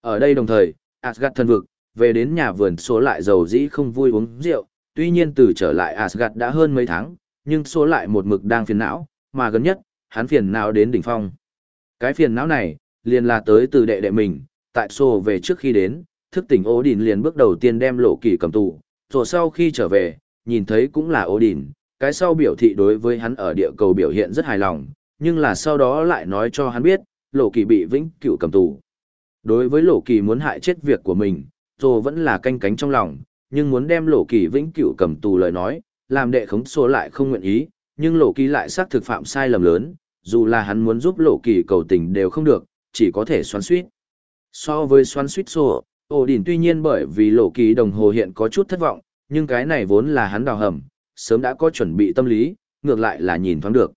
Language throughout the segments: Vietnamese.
Ở đây đồng thời, Asgard thân vực, về đến nhà vườn số lại giàu dĩ không vui uống rượu, tuy nhiên từ trở lại Asgard đã hơn mấy tháng, nhưng số lại một mực đang phiền não, mà gần nhất, hắn phiền não đến đỉnh phong. Cái phiền não này, liền là tới từ đệ đệ mình, tại số về trước khi đến, thức tỉnh ố đỉnh liền bước đầu tiên đem lộ kỳ cầm tù, rồi sau khi trở về, nhìn thấy cũng là ố đỉnh, cái sau biểu thị đối với hắn ở địa cầu biểu hiện rất hài lòng, nhưng là sau đó lại nói cho hắn biết, lộ kỳ bị vĩnh cửu cầm tù. Đối với lộ kỳ muốn hại chết việc của mình, Tô vẫn là canh cánh trong lòng, nhưng muốn đem lộ kỳ vĩnh cửu cầm tù lời nói, làm đệ khống số lại không nguyện ý, nhưng lộ kỳ lại xác thực phạm sai lầm lớn, dù là hắn muốn giúp lộ kỳ cầu tình đều không được, chỉ có thể xoắn suýt. So với xoắn suýt sổ, ổ đỉnh tuy nhiên bởi vì lộ kỳ đồng hồ hiện có chút thất vọng, nhưng cái này vốn là hắn đào hầm, sớm đã có chuẩn bị tâm lý, ngược lại là nhìn thoáng được.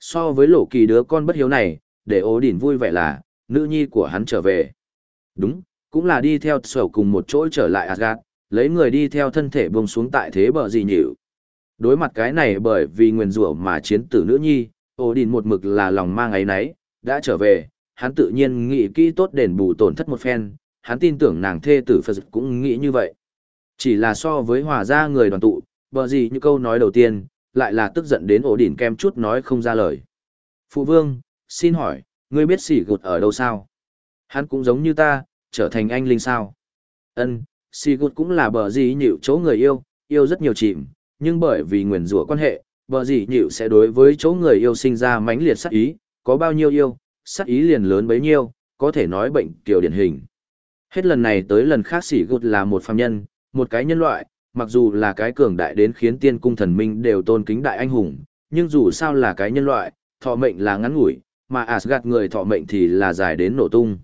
So với lộ kỳ đứa con bất hiếu này, để ổ đỉnh vui vẻ là, nữ nhi của hắn trở về. Đúng, cũng là đi theo sầu cùng một chỗ trở lại Asgard, lấy người đi theo thân thể buông xuống tại thế bờ gì nhịu. Đối mặt cái này bởi vì nguyền rủa mà chiến tử nữ nhi, Odin một mực là lòng mang ấy nấy, đã trở về, hắn tự nhiên nghĩ kỹ tốt đền bù tổn thất một phen, hắn tin tưởng nàng thê tử Phật cũng nghĩ như vậy. Chỉ là so với hòa ra người đoàn tụ, bờ gì như câu nói đầu tiên, lại là tức giận đến ổ đỉnh kem chút nói không ra lời. Phụ vương, xin hỏi, ngươi biết sỉ gụt ở đâu sao? Hắn cũng giống như ta, trở thành anh linh sao? Ân, sỉ gụt cũng là bờ gì nhịu chỗ người yêu, yêu rất nhiều chìm, nhưng bởi vì nguyền rủa quan hệ, bờ gì nhịu sẽ đối với chỗ người yêu sinh ra mãnh liệt sát ý, có bao nhiêu yêu, sát ý liền lớn bấy nhiêu, có thể nói bệnh kiểu điển hình. Hết lần này tới lần khác sỉ gụt là một phàm nhân, một cái nhân loại, mặc dù là cái cường đại đến khiến tiên cung thần minh đều tôn kính đại anh hùng, nhưng dù sao là cái nhân loại, thọ mệnh là ngắn ngủi, mà Asgard người thọ mệnh thì là dài đến nổ tung.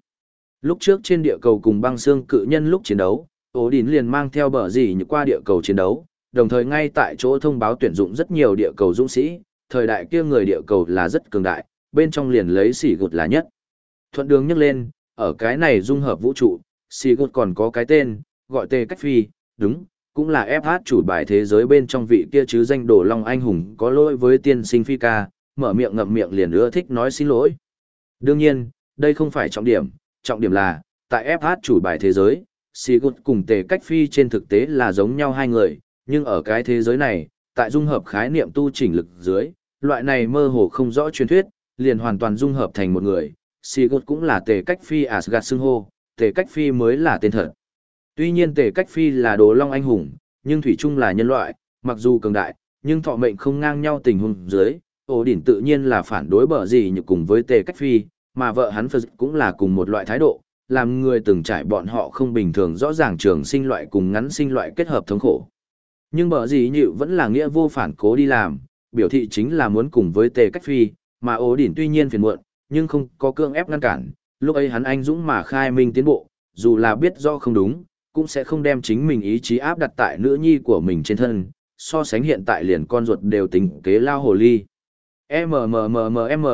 Lúc trước trên địa cầu cùng băng xương cự nhân lúc chiến đấu, Odin liền mang theo bờ gì như qua địa cầu chiến đấu, đồng thời ngay tại chỗ thông báo tuyển dụng rất nhiều địa cầu dũng sĩ, thời đại kia người địa cầu là rất cường đại, bên trong liền lấy xỉ gột là nhất. Thuận đường nhắc lên, ở cái này dung hợp vũ trụ, xỉ gột còn có cái tên, gọi tề cách phi, đúng, cũng là FH chủ bài thế giới bên trong vị kia chứ danh đồ long anh hùng có lỗi với tiên sinh phi ca, mở miệng ngậm miệng liền ưa thích nói xin lỗi. Đương nhiên, đây không phải trọng điểm, trọng điểm là, tại FH chủ bài thế giới, Sigut cùng tề cách phi trên thực tế là giống nhau hai người, nhưng ở cái thế giới này, tại dung hợp khái niệm tu chỉnh lực dưới, loại này mơ hồ không rõ truyền thuyết, liền hoàn toàn dung hợp thành một người. Sigut cũng là tề cách phi Asgard xưng hô, tề cách phi mới là tên thật. Tuy nhiên tề cách phi là đồ long anh hùng, nhưng thủy chung là nhân loại, mặc dù cường đại, nhưng thọ mệnh không ngang nhau tình huống dưới, ổ đỉnh tự nhiên là phản đối bờ gì như cùng với tề cách phi, mà vợ hắn Phật cũng là cùng một loại thái độ, làm người từng trải bọn họ không bình thường rõ ràng trường sinh loại cùng ngắn sinh loại kết hợp thống khổ. Nhưng bờ gì như vẫn là nghĩa vô phản cố đi làm, biểu thị chính là muốn cùng với tề cách phi, mà ổ đỉnh tuy nhiên phiền muộn, nhưng không có cương ép ngăn cản, lúc ấy hắn anh dũng mà khai minh tiến bộ, dù là biết do không đúng, cũng sẽ không đem chính mình ý chí áp đặt tại nữ nhi của mình trên thân, so sánh hiện tại liền con ruột đều tính kế lao hồ ly. MMMMM,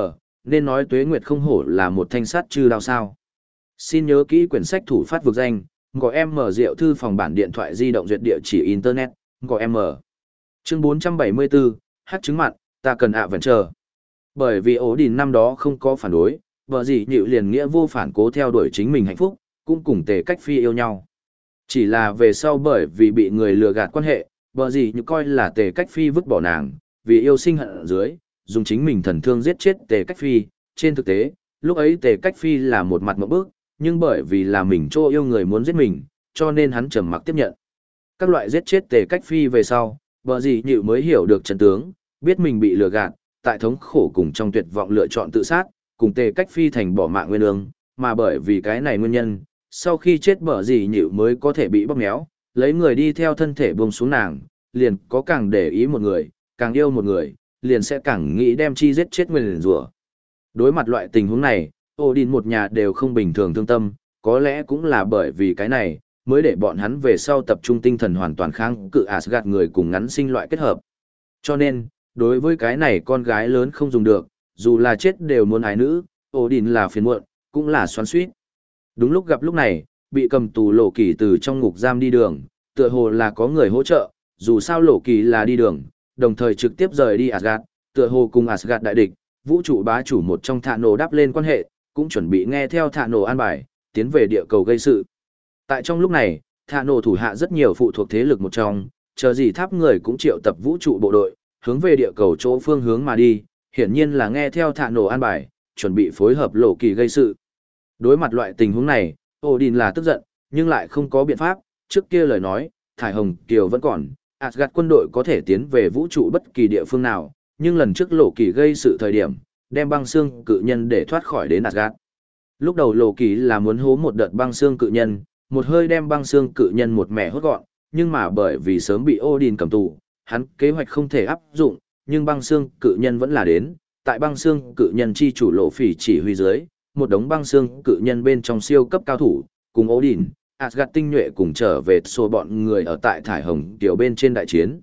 nên nói tuế nguyệt không hổ là một thanh sát chư đao sao. Xin nhớ kỹ quyển sách thủ phát vực danh, gọi em mở rượu thư phòng bản điện thoại di động duyệt địa chỉ Internet, gọi em mở. Chương 474, hát chứng mặn, ta cần ạ vẫn chờ. Bởi vì ổ đình năm đó không có phản đối, vợ gì nhịu liền nghĩa vô phản cố theo đuổi chính mình hạnh phúc, cũng cùng tề cách phi yêu nhau. Chỉ là về sau bởi vì bị người lừa gạt quan hệ, vợ gì như coi là tề cách phi vứt bỏ nàng, vì yêu sinh hận ở dưới, dùng chính mình thần thương giết chết tề cách phi. Trên thực tế, lúc ấy tề cách phi là một mặt một bước, nhưng bởi vì là mình chỗ yêu người muốn giết mình, cho nên hắn trầm mặc tiếp nhận. Các loại giết chết tề cách phi về sau, vợ gì nhịu mới hiểu được trận tướng, biết mình bị lừa gạt, tại thống khổ cùng trong tuyệt vọng lựa chọn tự sát, cùng tề cách phi thành bỏ mạng nguyên ương, mà bởi vì cái này nguyên nhân, sau khi chết Bờ gì nhịu mới có thể bị bóp méo, lấy người đi theo thân thể buông xuống nàng, liền có càng để ý một người, càng yêu một người, liền sẽ càng nghĩ đem chi giết chết nguyên rủa. Đối mặt loại tình huống này, Odin một nhà đều không bình thường thương tâm, có lẽ cũng là bởi vì cái này, mới để bọn hắn về sau tập trung tinh thần hoàn toàn kháng cự Asgard người cùng ngắn sinh loại kết hợp. Cho nên, đối với cái này con gái lớn không dùng được, dù là chết đều muốn ái nữ, Odin là phiền muộn, cũng là xoắn suýt. Đúng lúc gặp lúc này, bị cầm tù lộ kỳ từ trong ngục giam đi đường, tựa hồ là có người hỗ trợ, dù sao lộ kỳ là đi đường, đồng thời trực tiếp rời đi Asgard, tựa hồ cùng Asgard đại địch, vũ trụ bá chủ một trong thạ nổ đáp lên quan hệ, cũng chuẩn bị nghe theo thạ nổ an bài, tiến về địa cầu gây sự. Tại trong lúc này, Thạ nổ thủ hạ rất nhiều phụ thuộc thế lực một trong, chờ gì tháp người cũng triệu tập vũ trụ bộ đội, hướng về địa cầu chỗ phương hướng mà đi, hiển nhiên là nghe theo Thạ nổ an bài, chuẩn bị phối hợp lộ kỳ gây sự. Đối mặt loại tình huống này, Odin là tức giận, nhưng lại không có biện pháp, trước kia lời nói, Thải Hồng Kiều vẫn còn, Asgard quân đội có thể tiến về vũ trụ bất kỳ địa phương nào, nhưng lần trước lộ kỳ gây sự thời điểm, đem băng xương cự nhân để thoát khỏi đến Asgard. Lúc đầu lộ kỳ là muốn hố một đợt băng xương cự nhân, một hơi đem băng xương cự nhân một mẻ hốt gọn, nhưng mà bởi vì sớm bị Odin cầm tù, hắn kế hoạch không thể áp dụng, nhưng băng xương cự nhân vẫn là đến, tại băng xương cự nhân chi chủ lộ phỉ chỉ huy dưới, một đống băng xương cự nhân bên trong siêu cấp cao thủ, cùng Odin, Asgard tinh nhuệ cùng trở về số bọn người ở tại thải hồng tiểu bên trên đại chiến.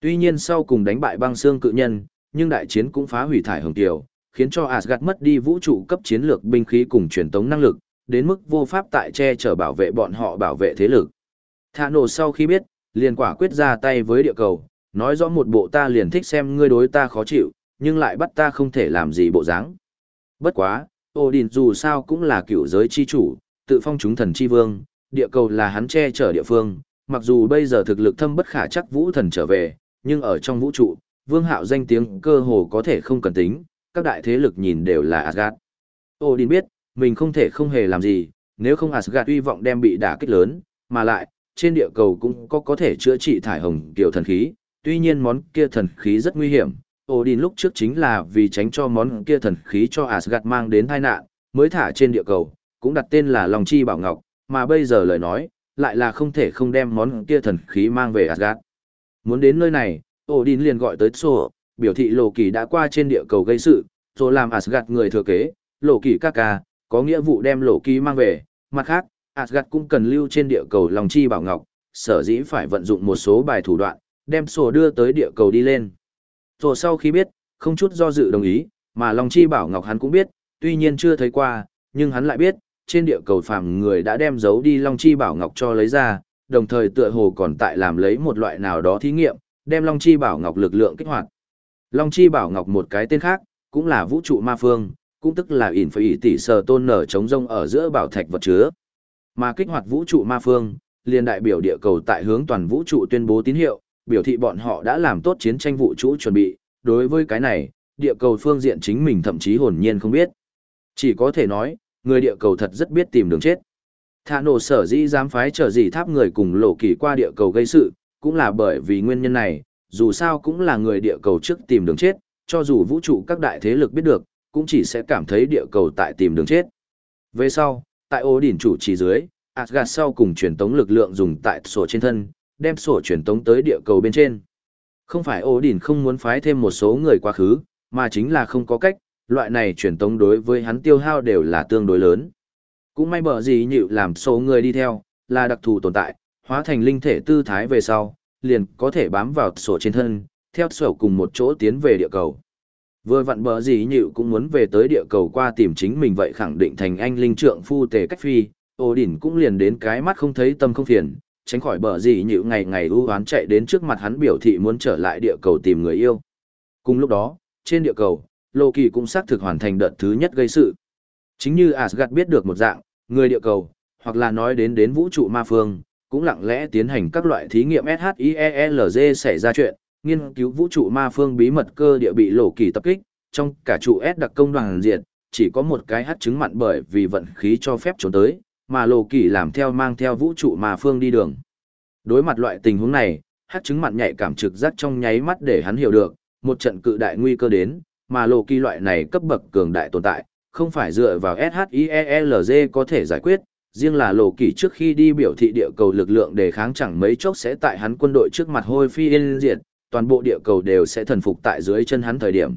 Tuy nhiên sau cùng đánh bại băng xương cự nhân, nhưng đại chiến cũng phá hủy thải hồng tiểu, khiến cho Asgard mất đi vũ trụ cấp chiến lược binh khí cùng truyền tống năng lực, đến mức vô pháp tại che chở bảo vệ bọn họ bảo vệ thế lực. Thả nổ sau khi biết, liền quả quyết ra tay với địa cầu, nói rõ một bộ ta liền thích xem ngươi đối ta khó chịu, nhưng lại bắt ta không thể làm gì bộ dáng. Bất quá, Odin dù sao cũng là cựu giới chi chủ, tự phong chúng thần chi vương, địa cầu là hắn che chở địa phương, mặc dù bây giờ thực lực thâm bất khả chắc vũ thần trở về, nhưng ở trong vũ trụ, vương hạo danh tiếng cơ hồ có thể không cần tính, các đại thế lực nhìn đều là Asgard. Odin biết, mình không thể không hề làm gì, nếu không Asgard uy vọng đem bị đả kích lớn, mà lại, trên địa cầu cũng có có thể chữa trị thải hồng kiểu thần khí, tuy nhiên món kia thần khí rất nguy hiểm. Odin lúc trước chính là vì tránh cho món kia thần khí cho Asgard mang đến tai nạn, mới thả trên địa cầu, cũng đặt tên là Long Chi Bảo Ngọc, mà bây giờ lời nói, lại là không thể không đem món kia thần khí mang về Asgard. Muốn đến nơi này, Odin liền gọi tới Sổ, biểu thị Lộ Kỳ đã qua trên địa cầu gây sự, rồi làm Asgard người thừa kế, Lộ Kỳ ca ca, có nghĩa vụ đem Lộ Kỳ mang về, mặt khác, Asgard cũng cần lưu trên địa cầu Long Chi Bảo Ngọc, sở dĩ phải vận dụng một số bài thủ đoạn, đem Sổ đưa tới địa cầu đi lên. Rồi sau khi biết, không chút do dự đồng ý, mà Long Chi Bảo Ngọc hắn cũng biết, tuy nhiên chưa thấy qua, nhưng hắn lại biết, trên địa cầu phàm người đã đem giấu đi Long Chi Bảo Ngọc cho lấy ra, đồng thời tựa hồ còn tại làm lấy một loại nào đó thí nghiệm, đem Long Chi Bảo Ngọc lực lượng kích hoạt. Long Chi Bảo Ngọc một cái tên khác, cũng là vũ trụ ma phương, cũng tức là ỉn phải ỉ tỷ sờ tôn nở chống rông ở giữa bảo thạch vật chứa. Mà kích hoạt vũ trụ ma phương, liền đại biểu địa cầu tại hướng toàn vũ trụ tuyên bố tín hiệu, biểu thị bọn họ đã làm tốt chiến tranh vũ trụ chuẩn bị, đối với cái này, địa cầu phương diện chính mình thậm chí hồn nhiên không biết. Chỉ có thể nói, người địa cầu thật rất biết tìm đường chết. Thả nổ sở dĩ dám phái trở gì tháp người cùng lộ kỳ qua địa cầu gây sự, cũng là bởi vì nguyên nhân này, dù sao cũng là người địa cầu trước tìm đường chết, cho dù vũ trụ các đại thế lực biết được, cũng chỉ sẽ cảm thấy địa cầu tại tìm đường chết. Về sau, tại ô đỉnh chủ trì dưới, Asgard sau cùng truyền tống lực lượng dùng tại sổ trên thân, đem sổ truyền tống tới địa cầu bên trên. Không phải ô đỉnh không muốn phái thêm một số người quá khứ, mà chính là không có cách, loại này truyền tống đối với hắn tiêu hao đều là tương đối lớn. Cũng may bở gì nhịu làm số người đi theo, là đặc thù tồn tại, hóa thành linh thể tư thái về sau, liền có thể bám vào sổ trên thân, theo sổ cùng một chỗ tiến về địa cầu. Vừa vặn bờ gì nhịu cũng muốn về tới địa cầu qua tìm chính mình vậy khẳng định thành anh linh trượng phu tề cách phi, ô đỉnh cũng liền đến cái mắt không thấy tâm không phiền, tránh khỏi bờ gì nhịu ngày ngày ưu hoán chạy đến trước mặt hắn biểu thị muốn trở lại địa cầu tìm người yêu. Cùng lúc đó, trên địa cầu, Lô Kỳ cũng xác thực hoàn thành đợt thứ nhất gây sự. Chính như Asgard biết được một dạng, người địa cầu, hoặc là nói đến đến vũ trụ ma phương, cũng lặng lẽ tiến hành các loại thí nghiệm SHIELZ xảy ra chuyện, nghiên cứu vũ trụ ma phương bí mật cơ địa bị Lô Kỳ tập kích, trong cả trụ S đặc công đoàn diệt, chỉ có một cái hát chứng mặn bởi vì vận khí cho phép trốn tới, mà Lô Kỳ làm theo mang theo vũ trụ ma phương đi đường. Đối mặt loại tình huống này, hát chứng mặn nhạy cảm trực giác trong nháy mắt để hắn hiểu được, một trận cự đại nguy cơ đến, mà lộ kỳ loại này cấp bậc cường đại tồn tại, không phải dựa vào SHIELZ có thể giải quyết, riêng là lộ kỳ trước khi đi biểu thị địa cầu lực lượng đề kháng chẳng mấy chốc sẽ tại hắn quân đội trước mặt hôi phi yên diệt, toàn bộ địa cầu đều sẽ thần phục tại dưới chân hắn thời điểm.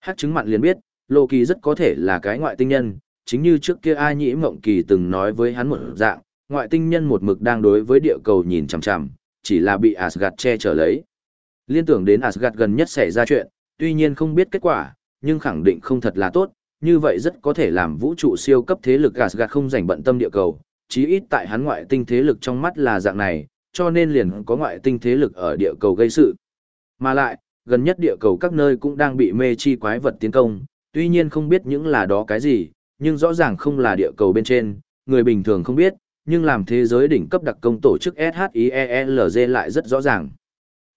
Hát chứng mặn liền biết, lộ kỳ rất có thể là cái ngoại tinh nhân, chính như trước kia ai nhĩ mộng kỳ từng nói với hắn một dạng, ngoại tinh nhân một mực đang đối với địa cầu nhìn chằm chằm, chỉ là bị Asgard che chở lấy. Liên tưởng đến Asgard gần nhất xảy ra chuyện, tuy nhiên không biết kết quả, nhưng khẳng định không thật là tốt, như vậy rất có thể làm vũ trụ siêu cấp thế lực gạt gạt không dành bận tâm địa cầu, chí ít tại hắn ngoại tinh thế lực trong mắt là dạng này, cho nên liền có ngoại tinh thế lực ở địa cầu gây sự. Mà lại, gần nhất địa cầu các nơi cũng đang bị mê chi quái vật tiến công, tuy nhiên không biết những là đó cái gì, nhưng rõ ràng không là địa cầu bên trên, người bình thường không biết, nhưng làm thế giới đỉnh cấp đặc công tổ chức SHIELZ lại rất rõ ràng.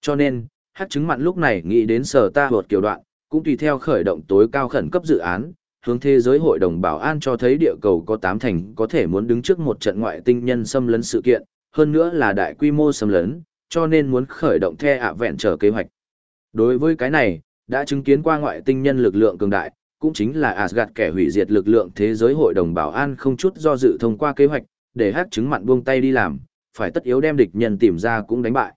Cho nên, hát chứng mặn lúc này nghĩ đến sở ta hột kiểu đoạn, cũng tùy theo khởi động tối cao khẩn cấp dự án, hướng thế giới hội đồng bảo an cho thấy địa cầu có tám thành có thể muốn đứng trước một trận ngoại tinh nhân xâm lấn sự kiện, hơn nữa là đại quy mô xâm lấn, cho nên muốn khởi động the ạ vẹn trở kế hoạch. Đối với cái này, đã chứng kiến qua ngoại tinh nhân lực lượng cường đại, cũng chính là Asgard kẻ hủy diệt lực lượng thế giới hội đồng bảo an không chút do dự thông qua kế hoạch, để hát chứng mặn buông tay đi làm, phải tất yếu đem địch nhân tìm ra cũng đánh bại.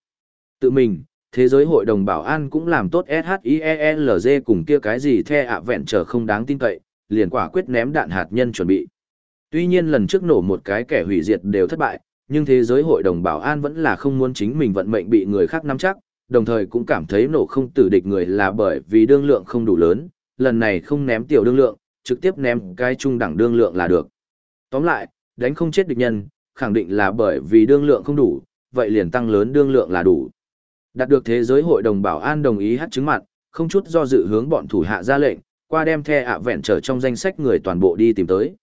Tự mình, thế giới hội đồng bảo an cũng làm tốt SHIELZ cùng kia cái gì the ạ vẹn trở không đáng tin cậy, liền quả quyết ném đạn hạt nhân chuẩn bị. Tuy nhiên lần trước nổ một cái kẻ hủy diệt đều thất bại, nhưng thế giới hội đồng bảo an vẫn là không muốn chính mình vận mệnh bị người khác nắm chắc, đồng thời cũng cảm thấy nổ không tử địch người là bởi vì đương lượng không đủ lớn, lần này không ném tiểu đương lượng, trực tiếp ném cái trung đẳng đương lượng là được. Tóm lại, đánh không chết địch nhân, khẳng định là bởi vì đương lượng không đủ, vậy liền tăng lớn đương lượng là đủ. Đạt được thế giới hội đồng bảo an đồng ý hát chứng mặn, không chút do dự hướng bọn thủ hạ ra lệnh, qua đem the ạ vẹn trở trong danh sách người toàn bộ đi tìm tới.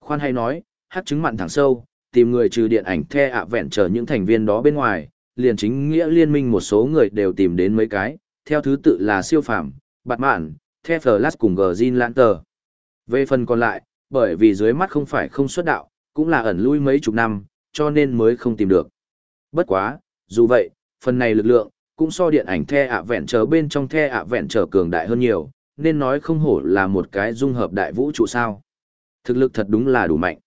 Khoan hay nói, hát chứng mặn thẳng sâu, tìm người trừ điện ảnh the ạ vẹn trở những thành viên đó bên ngoài, liền chính nghĩa liên minh một số người đều tìm đến mấy cái, theo thứ tự là siêu phàm, bạt mạn, the flash cùng gờ Jin Lanter. Về phần còn lại, bởi vì dưới mắt không phải không xuất đạo, cũng là ẩn lui mấy chục năm, cho nên mới không tìm được. Bất quá, dù vậy, phần này lực lượng, cũng so điện ảnh the ạ vẹn trở bên trong the ạ vẹn trở cường đại hơn nhiều, nên nói không hổ là một cái dung hợp đại vũ trụ sao. Thực lực thật đúng là đủ mạnh.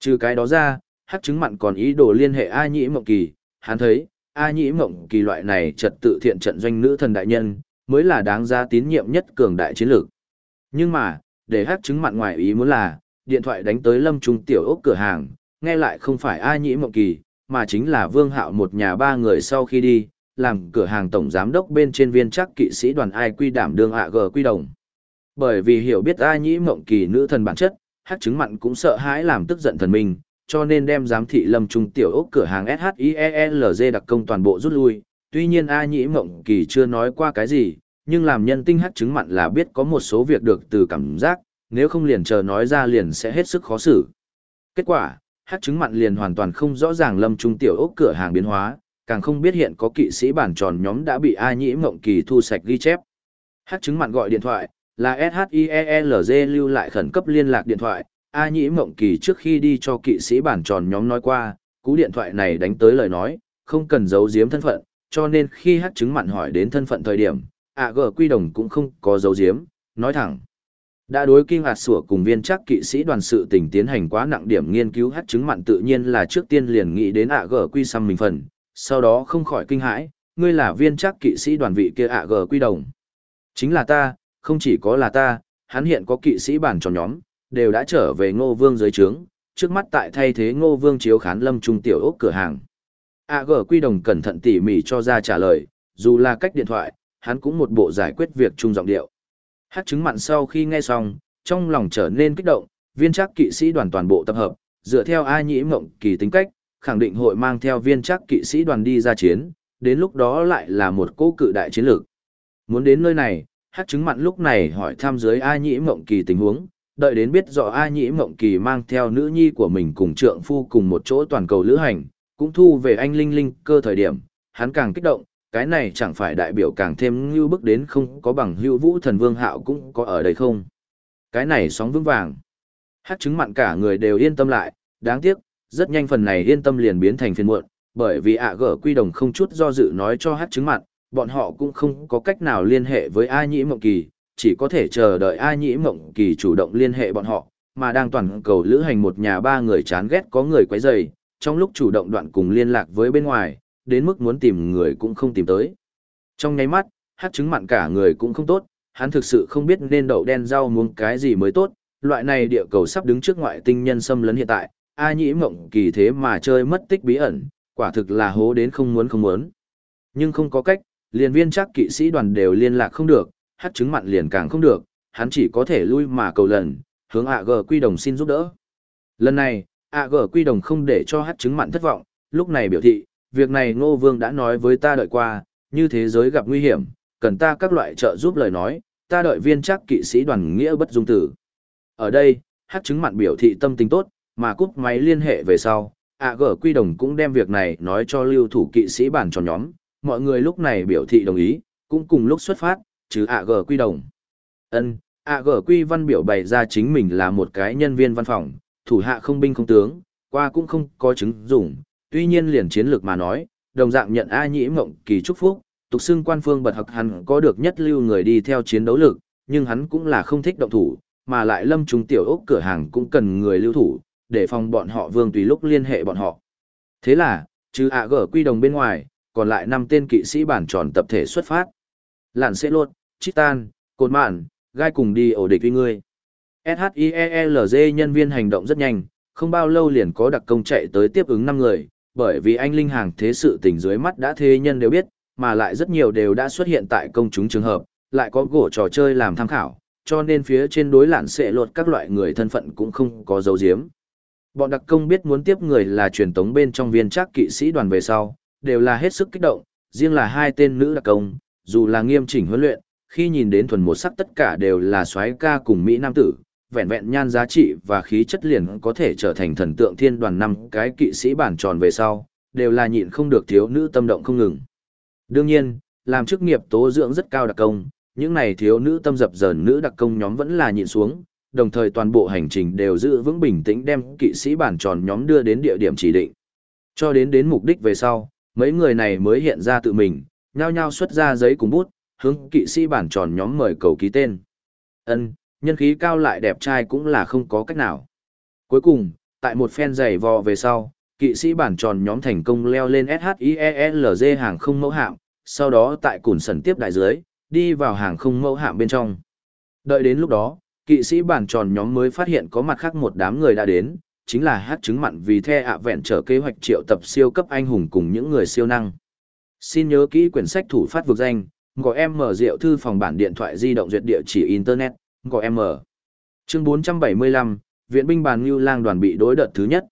Trừ cái đó ra, hắc chứng mặn còn ý đồ liên hệ A Nhĩ Mộng Kỳ, hắn thấy, A Nhĩ Mộng Kỳ loại này trật tự thiện trận doanh nữ thần đại nhân, mới là đáng giá tín nhiệm nhất cường đại chiến lược. Nhưng mà, để hắc chứng mặn ngoài ý muốn là, điện thoại đánh tới lâm trung tiểu ốc cửa hàng, nghe lại không phải A Nhĩ Mộng Kỳ, mà chính là Vương Hạo một nhà ba người sau khi đi, làm cửa hàng tổng giám đốc bên trên viên chắc kỵ sĩ đoàn ai quy đảm đương ạ gờ quy đồng. Bởi vì hiểu biết A Nhĩ Mộng Kỳ nữ thần bản chất, hắc chứng mặn cũng sợ hãi làm tức giận thần mình, cho nên đem giám thị lâm trung tiểu ốc cửa hàng SHIELZ đặc công toàn bộ rút lui. Tuy nhiên A Nhĩ Mộng Kỳ chưa nói qua cái gì, nhưng làm nhân tinh hắc chứng mặn là biết có một số việc được từ cảm giác, nếu không liền chờ nói ra liền sẽ hết sức khó xử. Kết quả, Hát chứng mặn liền hoàn toàn không rõ ràng lâm trung tiểu ốc cửa hàng biến hóa, càng không biết hiện có kỵ sĩ bản tròn nhóm đã bị A Nhĩ Mộng Kỳ thu sạch ghi chép. Hát chứng mặn gọi điện thoại, là shielg lưu lại khẩn cấp liên lạc điện thoại, A Nhĩ Mộng Kỳ trước khi đi cho kỵ sĩ bản tròn nhóm nói qua, cú điện thoại này đánh tới lời nói, không cần giấu giếm thân phận, cho nên khi Hát chứng mặn hỏi đến thân phận thời điểm, ạ gờ quy đồng cũng không có giấu giếm, nói thẳng. Đã đối kinh hạt sủa cùng viên chắc kỵ sĩ đoàn sự tình tiến hành quá nặng điểm nghiên cứu hát chứng mặn tự nhiên là trước tiên liền nghĩ đến ạ gờ quy xăm mình phần, sau đó không khỏi kinh hãi, ngươi là viên chắc kỵ sĩ đoàn vị kia ạ gờ quy đồng. Chính là ta, không chỉ có là ta, hắn hiện có kỵ sĩ bản tròn nhóm, đều đã trở về ngô vương dưới trướng, trước mắt tại thay thế ngô vương chiếu khán lâm trung tiểu ốc cửa hàng. ạ gờ Quy Đồng cẩn thận tỉ mỉ cho ra trả lời, dù là cách điện thoại, hắn cũng một bộ giải quyết việc chung giọng điệu. Hát chứng mặn sau khi nghe xong, trong lòng trở nên kích động, viên chắc kỵ sĩ đoàn toàn bộ tập hợp, dựa theo A Nhĩ Mộng kỳ tính cách, khẳng định hội mang theo viên chắc kỵ sĩ đoàn đi ra chiến, đến lúc đó lại là một cố cự đại chiến lược. Muốn đến nơi này, hát chứng mặn lúc này hỏi thăm dưới A Nhĩ Mộng kỳ tình huống, đợi đến biết rõ A Nhĩ Mộng Kỳ mang theo nữ nhi của mình cùng trượng phu cùng một chỗ toàn cầu lữ hành, cũng thu về anh Linh Linh cơ thời điểm, hắn càng kích động, cái này chẳng phải đại biểu càng thêm như bức đến không có bằng hữu vũ thần vương hạo cũng có ở đây không. Cái này sóng vững vàng. Hát chứng mặn cả người đều yên tâm lại, đáng tiếc, rất nhanh phần này yên tâm liền biến thành phiền muộn, bởi vì ạ gở quy đồng không chút do dự nói cho hát chứng mặn, bọn họ cũng không có cách nào liên hệ với A Nhĩ Mộng Kỳ, chỉ có thể chờ đợi A Nhĩ Mộng Kỳ chủ động liên hệ bọn họ, mà đang toàn cầu lữ hành một nhà ba người chán ghét có người quấy rầy, trong lúc chủ động đoạn cùng liên lạc với bên ngoài, đến mức muốn tìm người cũng không tìm tới. Trong nháy mắt, hát chứng mặn cả người cũng không tốt, hắn thực sự không biết nên đậu đen rau muống cái gì mới tốt, loại này địa cầu sắp đứng trước ngoại tinh nhân xâm lấn hiện tại, A Nhĩ Mộng Kỳ thế mà chơi mất tích bí ẩn, quả thực là hố đến không muốn không muốn. Nhưng không có cách, liền viên chắc kỵ sĩ đoàn đều liên lạc không được, hát chứng mặn liền càng không được, hắn chỉ có thể lui mà cầu lần, hướng ạ gờ quy đồng xin giúp đỡ. Lần này, ạ gờ quy đồng không để cho hát chứng mặn thất vọng, lúc này biểu thị, việc này ngô vương đã nói với ta đợi qua, như thế giới gặp nguy hiểm, cần ta các loại trợ giúp lời nói, ta đợi viên chắc kỵ sĩ đoàn nghĩa bất dung tử. Ở đây, hát chứng mặn biểu thị tâm tình tốt, mà cúp máy liên hệ về sau, ạ gở quy đồng cũng đem việc này nói cho lưu thủ kỵ sĩ bản cho nhóm, mọi người lúc này biểu thị đồng ý, cũng cùng lúc xuất phát, chứ ạ gở quy đồng. ân ạ gở quy văn biểu bày ra chính mình là một cái nhân viên văn phòng, thủ hạ không binh không tướng, qua cũng không có chứng dụng, tuy nhiên liền chiến lược mà nói, đồng dạng nhận A nhĩ mộng kỳ chúc phúc, tục xưng quan phương bật học hắn có được nhất lưu người đi theo chiến đấu lực, nhưng hắn cũng là không thích động thủ, mà lại lâm trùng tiểu ốc cửa hàng cũng cần người lưu thủ, để phòng bọn họ vương tùy lúc liên hệ bọn họ. Thế là, trừ ạ gở quy đồng bên ngoài, còn lại năm tên kỵ sĩ bản tròn tập thể xuất phát. Lạn sẽ luôn, Chitan, Cột Mạn, gai cùng đi ổ địch với ngươi. SHIELZ nhân viên hành động rất nhanh, không bao lâu liền có đặc công chạy tới tiếp ứng năm người, bởi vì anh linh hàng thế sự tình dưới mắt đã thế nhân đều biết, mà lại rất nhiều đều đã xuất hiện tại công chúng trường hợp, lại có gỗ trò chơi làm tham khảo, cho nên phía trên đối lạn sẽ lột các loại người thân phận cũng không có dấu diếm. Bọn đặc công biết muốn tiếp người là truyền tống bên trong viên chắc kỵ sĩ đoàn về sau, đều là hết sức kích động, riêng là hai tên nữ đặc công, dù là nghiêm chỉnh huấn luyện, khi nhìn đến thuần một sắc tất cả đều là soái ca cùng Mỹ Nam tử, vẹn vẹn nhan giá trị và khí chất liền có thể trở thành thần tượng thiên đoàn năm cái kỵ sĩ bản tròn về sau, đều là nhịn không được thiếu nữ tâm động không ngừng. Đương nhiên, làm chức nghiệp tố dưỡng rất cao đặc công, những này thiếu nữ tâm dập dờn nữ đặc công nhóm vẫn là nhịn xuống, đồng thời toàn bộ hành trình đều giữ vững bình tĩnh đem kỵ sĩ bản tròn nhóm đưa đến địa điểm chỉ định. Cho đến đến mục đích về sau, mấy người này mới hiện ra tự mình, nhao nhao xuất ra giấy cùng bút, hướng kỵ sĩ bản tròn nhóm mời cầu ký tên. Ân, nhân khí cao lại đẹp trai cũng là không có cách nào. Cuối cùng, tại một phen giày vò về sau, kỵ sĩ bản tròn nhóm thành công leo lên SHIELZ hàng không mẫu hạm, sau đó tại cùn sần tiếp đại dưới, đi vào hàng không mẫu hạm bên trong. Đợi đến lúc đó, kỵ sĩ bản tròn nhóm mới phát hiện có mặt khác một đám người đã đến, chính là hát chứng mặn vì the ạ vẹn trở kế hoạch triệu tập siêu cấp anh hùng cùng những người siêu năng. Xin nhớ kỹ quyển sách thủ phát vực danh, gọi em mở rượu thư phòng bản điện thoại di động duyệt địa chỉ Internet, gọi em ở Chương 475, Viện binh bàn Ngưu Lang đoàn bị đối đợt thứ nhất.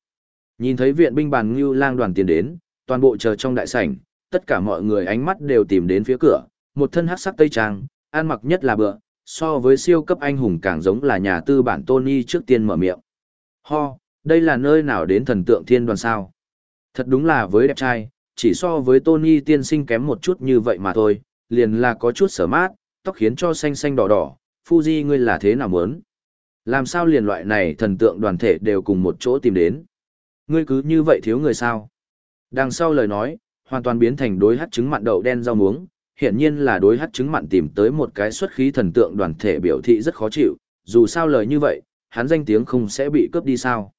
Nhìn thấy viện binh bàn Ngưu Lang đoàn tiến đến, toàn bộ chờ trong đại sảnh, tất cả mọi người ánh mắt đều tìm đến phía cửa, một thân hắc sắc tây trang, ăn mặc nhất là bựa, so với siêu cấp anh hùng càng giống là nhà tư bản Tony trước tiên mở miệng. Ho, đây là nơi nào đến thần tượng thiên đoàn sao? Thật đúng là với đẹp trai, chỉ so với Tony tiên sinh kém một chút như vậy mà thôi, liền là có chút sở mát, tóc khiến cho xanh xanh đỏ đỏ, Fuji ngươi là thế nào muốn? Làm sao liền loại này thần tượng đoàn thể đều cùng một chỗ tìm đến? Ngươi cứ như vậy thiếu người sao? Đằng sau lời nói, hoàn toàn biến thành đối hát trứng mặn đậu đen rau muống, hiển nhiên là đối hát trứng mặn tìm tới một cái xuất khí thần tượng đoàn thể biểu thị rất khó chịu, dù sao lời như vậy, hắn danh tiếng không sẽ bị cướp đi sao.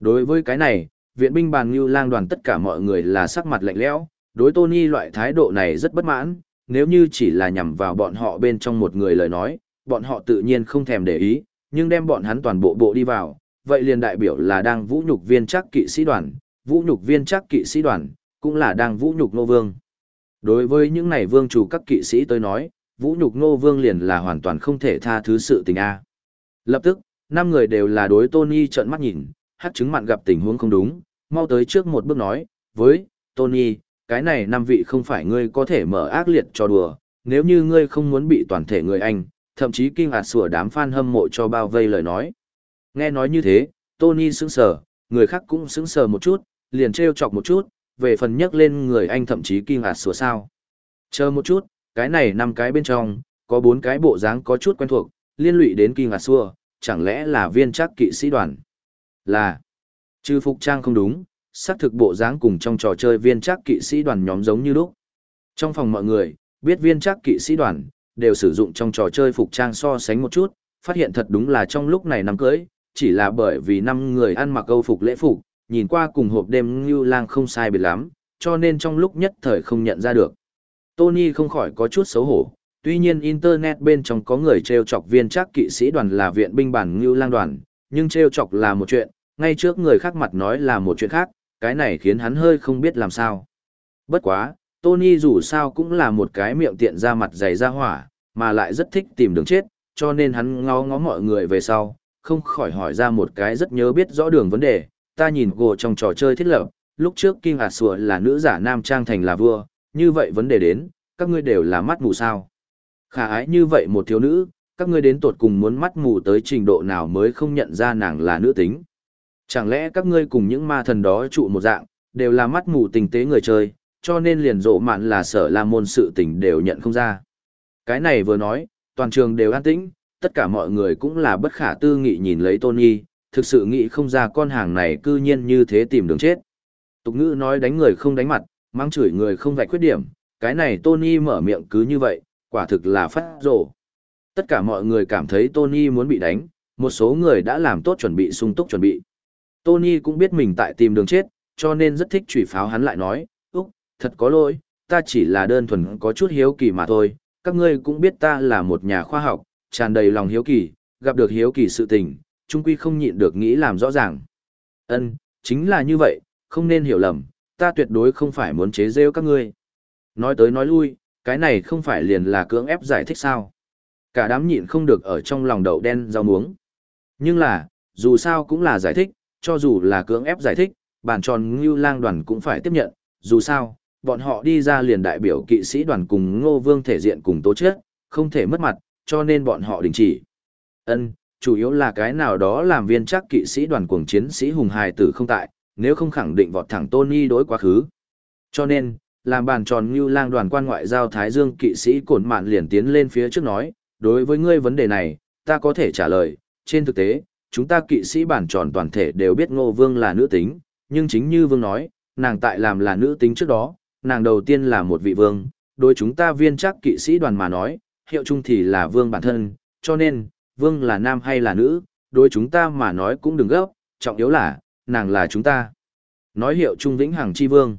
Đối với cái này, viện binh bàn như lang đoàn tất cả mọi người là sắc mặt lạnh lẽo, đối Tony loại thái độ này rất bất mãn, nếu như chỉ là nhằm vào bọn họ bên trong một người lời nói, bọn họ tự nhiên không thèm để ý, nhưng đem bọn hắn toàn bộ bộ đi vào, vậy liền đại biểu là đang vũ nhục viên chắc kỵ sĩ đoàn, vũ nhục viên chắc kỵ sĩ đoàn, cũng là đang vũ nhục nô vương. Đối với những này vương chủ các kỵ sĩ tới nói, vũ nhục nô vương liền là hoàn toàn không thể tha thứ sự tình A. Lập tức, năm người đều là đối Tony trợn mắt nhìn, hát chứng mặn gặp tình huống không đúng, mau tới trước một bước nói, với, Tony, cái này năm vị không phải ngươi có thể mở ác liệt cho đùa, nếu như ngươi không muốn bị toàn thể người Anh, thậm chí kinh ngạc sủa đám fan hâm mộ cho bao vây lời nói. Nghe nói như thế, Tony sững sờ, người khác cũng sững sờ một chút, liền trêu chọc một chút, về phần nhắc lên người anh thậm chí kinh ngạc sủa sao. Chờ một chút, cái này năm cái bên trong, có bốn cái bộ dáng có chút quen thuộc, liên lụy đến kinh ngạc sủa, chẳng lẽ là viên chắc kỵ sĩ đoàn? Là, trừ phục trang không đúng, xác thực bộ dáng cùng trong trò chơi viên chắc kỵ sĩ đoàn nhóm giống như lúc. Trong phòng mọi người, biết viên chắc kỵ sĩ đoàn, đều sử dụng trong trò chơi phục trang so sánh một chút, phát hiện thật đúng là trong lúc này năm cưới, chỉ là bởi vì năm người ăn mặc câu phục lễ phục, nhìn qua cùng hộp đêm như lang không sai biệt lắm, cho nên trong lúc nhất thời không nhận ra được. Tony không khỏi có chút xấu hổ, tuy nhiên Internet bên trong có người treo chọc viên chắc kỵ sĩ đoàn là viện binh bản như lang đoàn, nhưng treo chọc là một chuyện, ngay trước người khác mặt nói là một chuyện khác, cái này khiến hắn hơi không biết làm sao. Bất quá, Tony dù sao cũng là một cái miệng tiện ra mặt dày ra hỏa, mà lại rất thích tìm đường chết, cho nên hắn ngó ngó mọi người về sau, không khỏi hỏi ra một cái rất nhớ biết rõ đường vấn đề. Ta nhìn gồ trong trò chơi thiết lập, lúc trước Kim Ả Sùa là nữ giả nam trang thành là vua, như vậy vấn đề đến, các ngươi đều là mắt mù sao. Khả ái như vậy một thiếu nữ, các ngươi đến tột cùng muốn mắt mù tới trình độ nào mới không nhận ra nàng là nữ tính. Chẳng lẽ các ngươi cùng những ma thần đó trụ một dạng, đều là mắt mù tình tế người chơi, cho nên liền rộ mạn là sở La môn sự tình đều nhận không ra. Cái này vừa nói, toàn trường đều an tĩnh, tất cả mọi người cũng là bất khả tư nghị nhìn lấy Tony, thực sự nghĩ không ra con hàng này cư nhiên như thế tìm đường chết. Tục ngữ nói đánh người không đánh mặt, mang chửi người không vạch khuyết điểm, cái này Tony mở miệng cứ như vậy, quả thực là phát rổ. Tất cả mọi người cảm thấy Tony muốn bị đánh, một số người đã làm tốt chuẩn bị sung túc chuẩn bị. Tony cũng biết mình tại tìm đường chết, cho nên rất thích chửi pháo hắn lại nói, thật có lỗi, ta chỉ là đơn thuần có chút hiếu kỳ mà thôi, các ngươi cũng biết ta là một nhà khoa học, tràn đầy lòng hiếu kỳ, gặp được hiếu kỳ sự tình, trung quy không nhịn được nghĩ làm rõ ràng. Ân, chính là như vậy, không nên hiểu lầm, ta tuyệt đối không phải muốn chế rêu các ngươi. Nói tới nói lui, cái này không phải liền là cưỡng ép giải thích sao. Cả đám nhịn không được ở trong lòng đậu đen rau muống. Nhưng là, dù sao cũng là giải thích, cho dù là cưỡng ép giải thích, bản tròn ngưu lang đoàn cũng phải tiếp nhận, dù sao, bọn họ đi ra liền đại biểu kỵ sĩ đoàn cùng ngô vương thể diện cùng tố chết, không thể mất mặt, cho nên bọn họ đình chỉ. Ân, chủ yếu là cái nào đó làm viên chắc kỵ sĩ đoàn cuồng chiến sĩ hùng hài tử không tại, nếu không khẳng định vọt thẳng Tony đối quá khứ. Cho nên, làm bàn tròn như lang đoàn quan ngoại giao Thái Dương kỵ sĩ cổn mạn liền tiến lên phía trước nói, đối với ngươi vấn đề này, ta có thể trả lời, trên thực tế, chúng ta kỵ sĩ bản tròn toàn thể đều biết ngô vương là nữ tính, nhưng chính như vương nói, nàng tại làm là nữ tính trước đó, nàng đầu tiên là một vị vương, đối chúng ta viên chắc kỵ sĩ đoàn mà nói, hiệu chung thì là vương bản thân, cho nên, vương là nam hay là nữ, đối chúng ta mà nói cũng đừng gấp, trọng yếu là, nàng là chúng ta. Nói hiệu trung vĩnh hằng chi vương.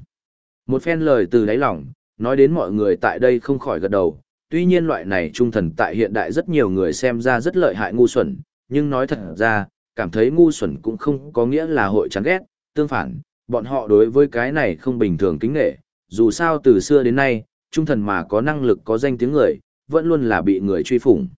Một phen lời từ đáy lòng, nói đến mọi người tại đây không khỏi gật đầu, tuy nhiên loại này trung thần tại hiện đại rất nhiều người xem ra rất lợi hại ngu xuẩn, nhưng nói thật ra, cảm thấy ngu xuẩn cũng không có nghĩa là hội chán ghét, tương phản, bọn họ đối với cái này không bình thường kính nghệ, dù sao từ xưa đến nay, trung thần mà có năng lực có danh tiếng người, vẫn luôn là bị người truy phủng.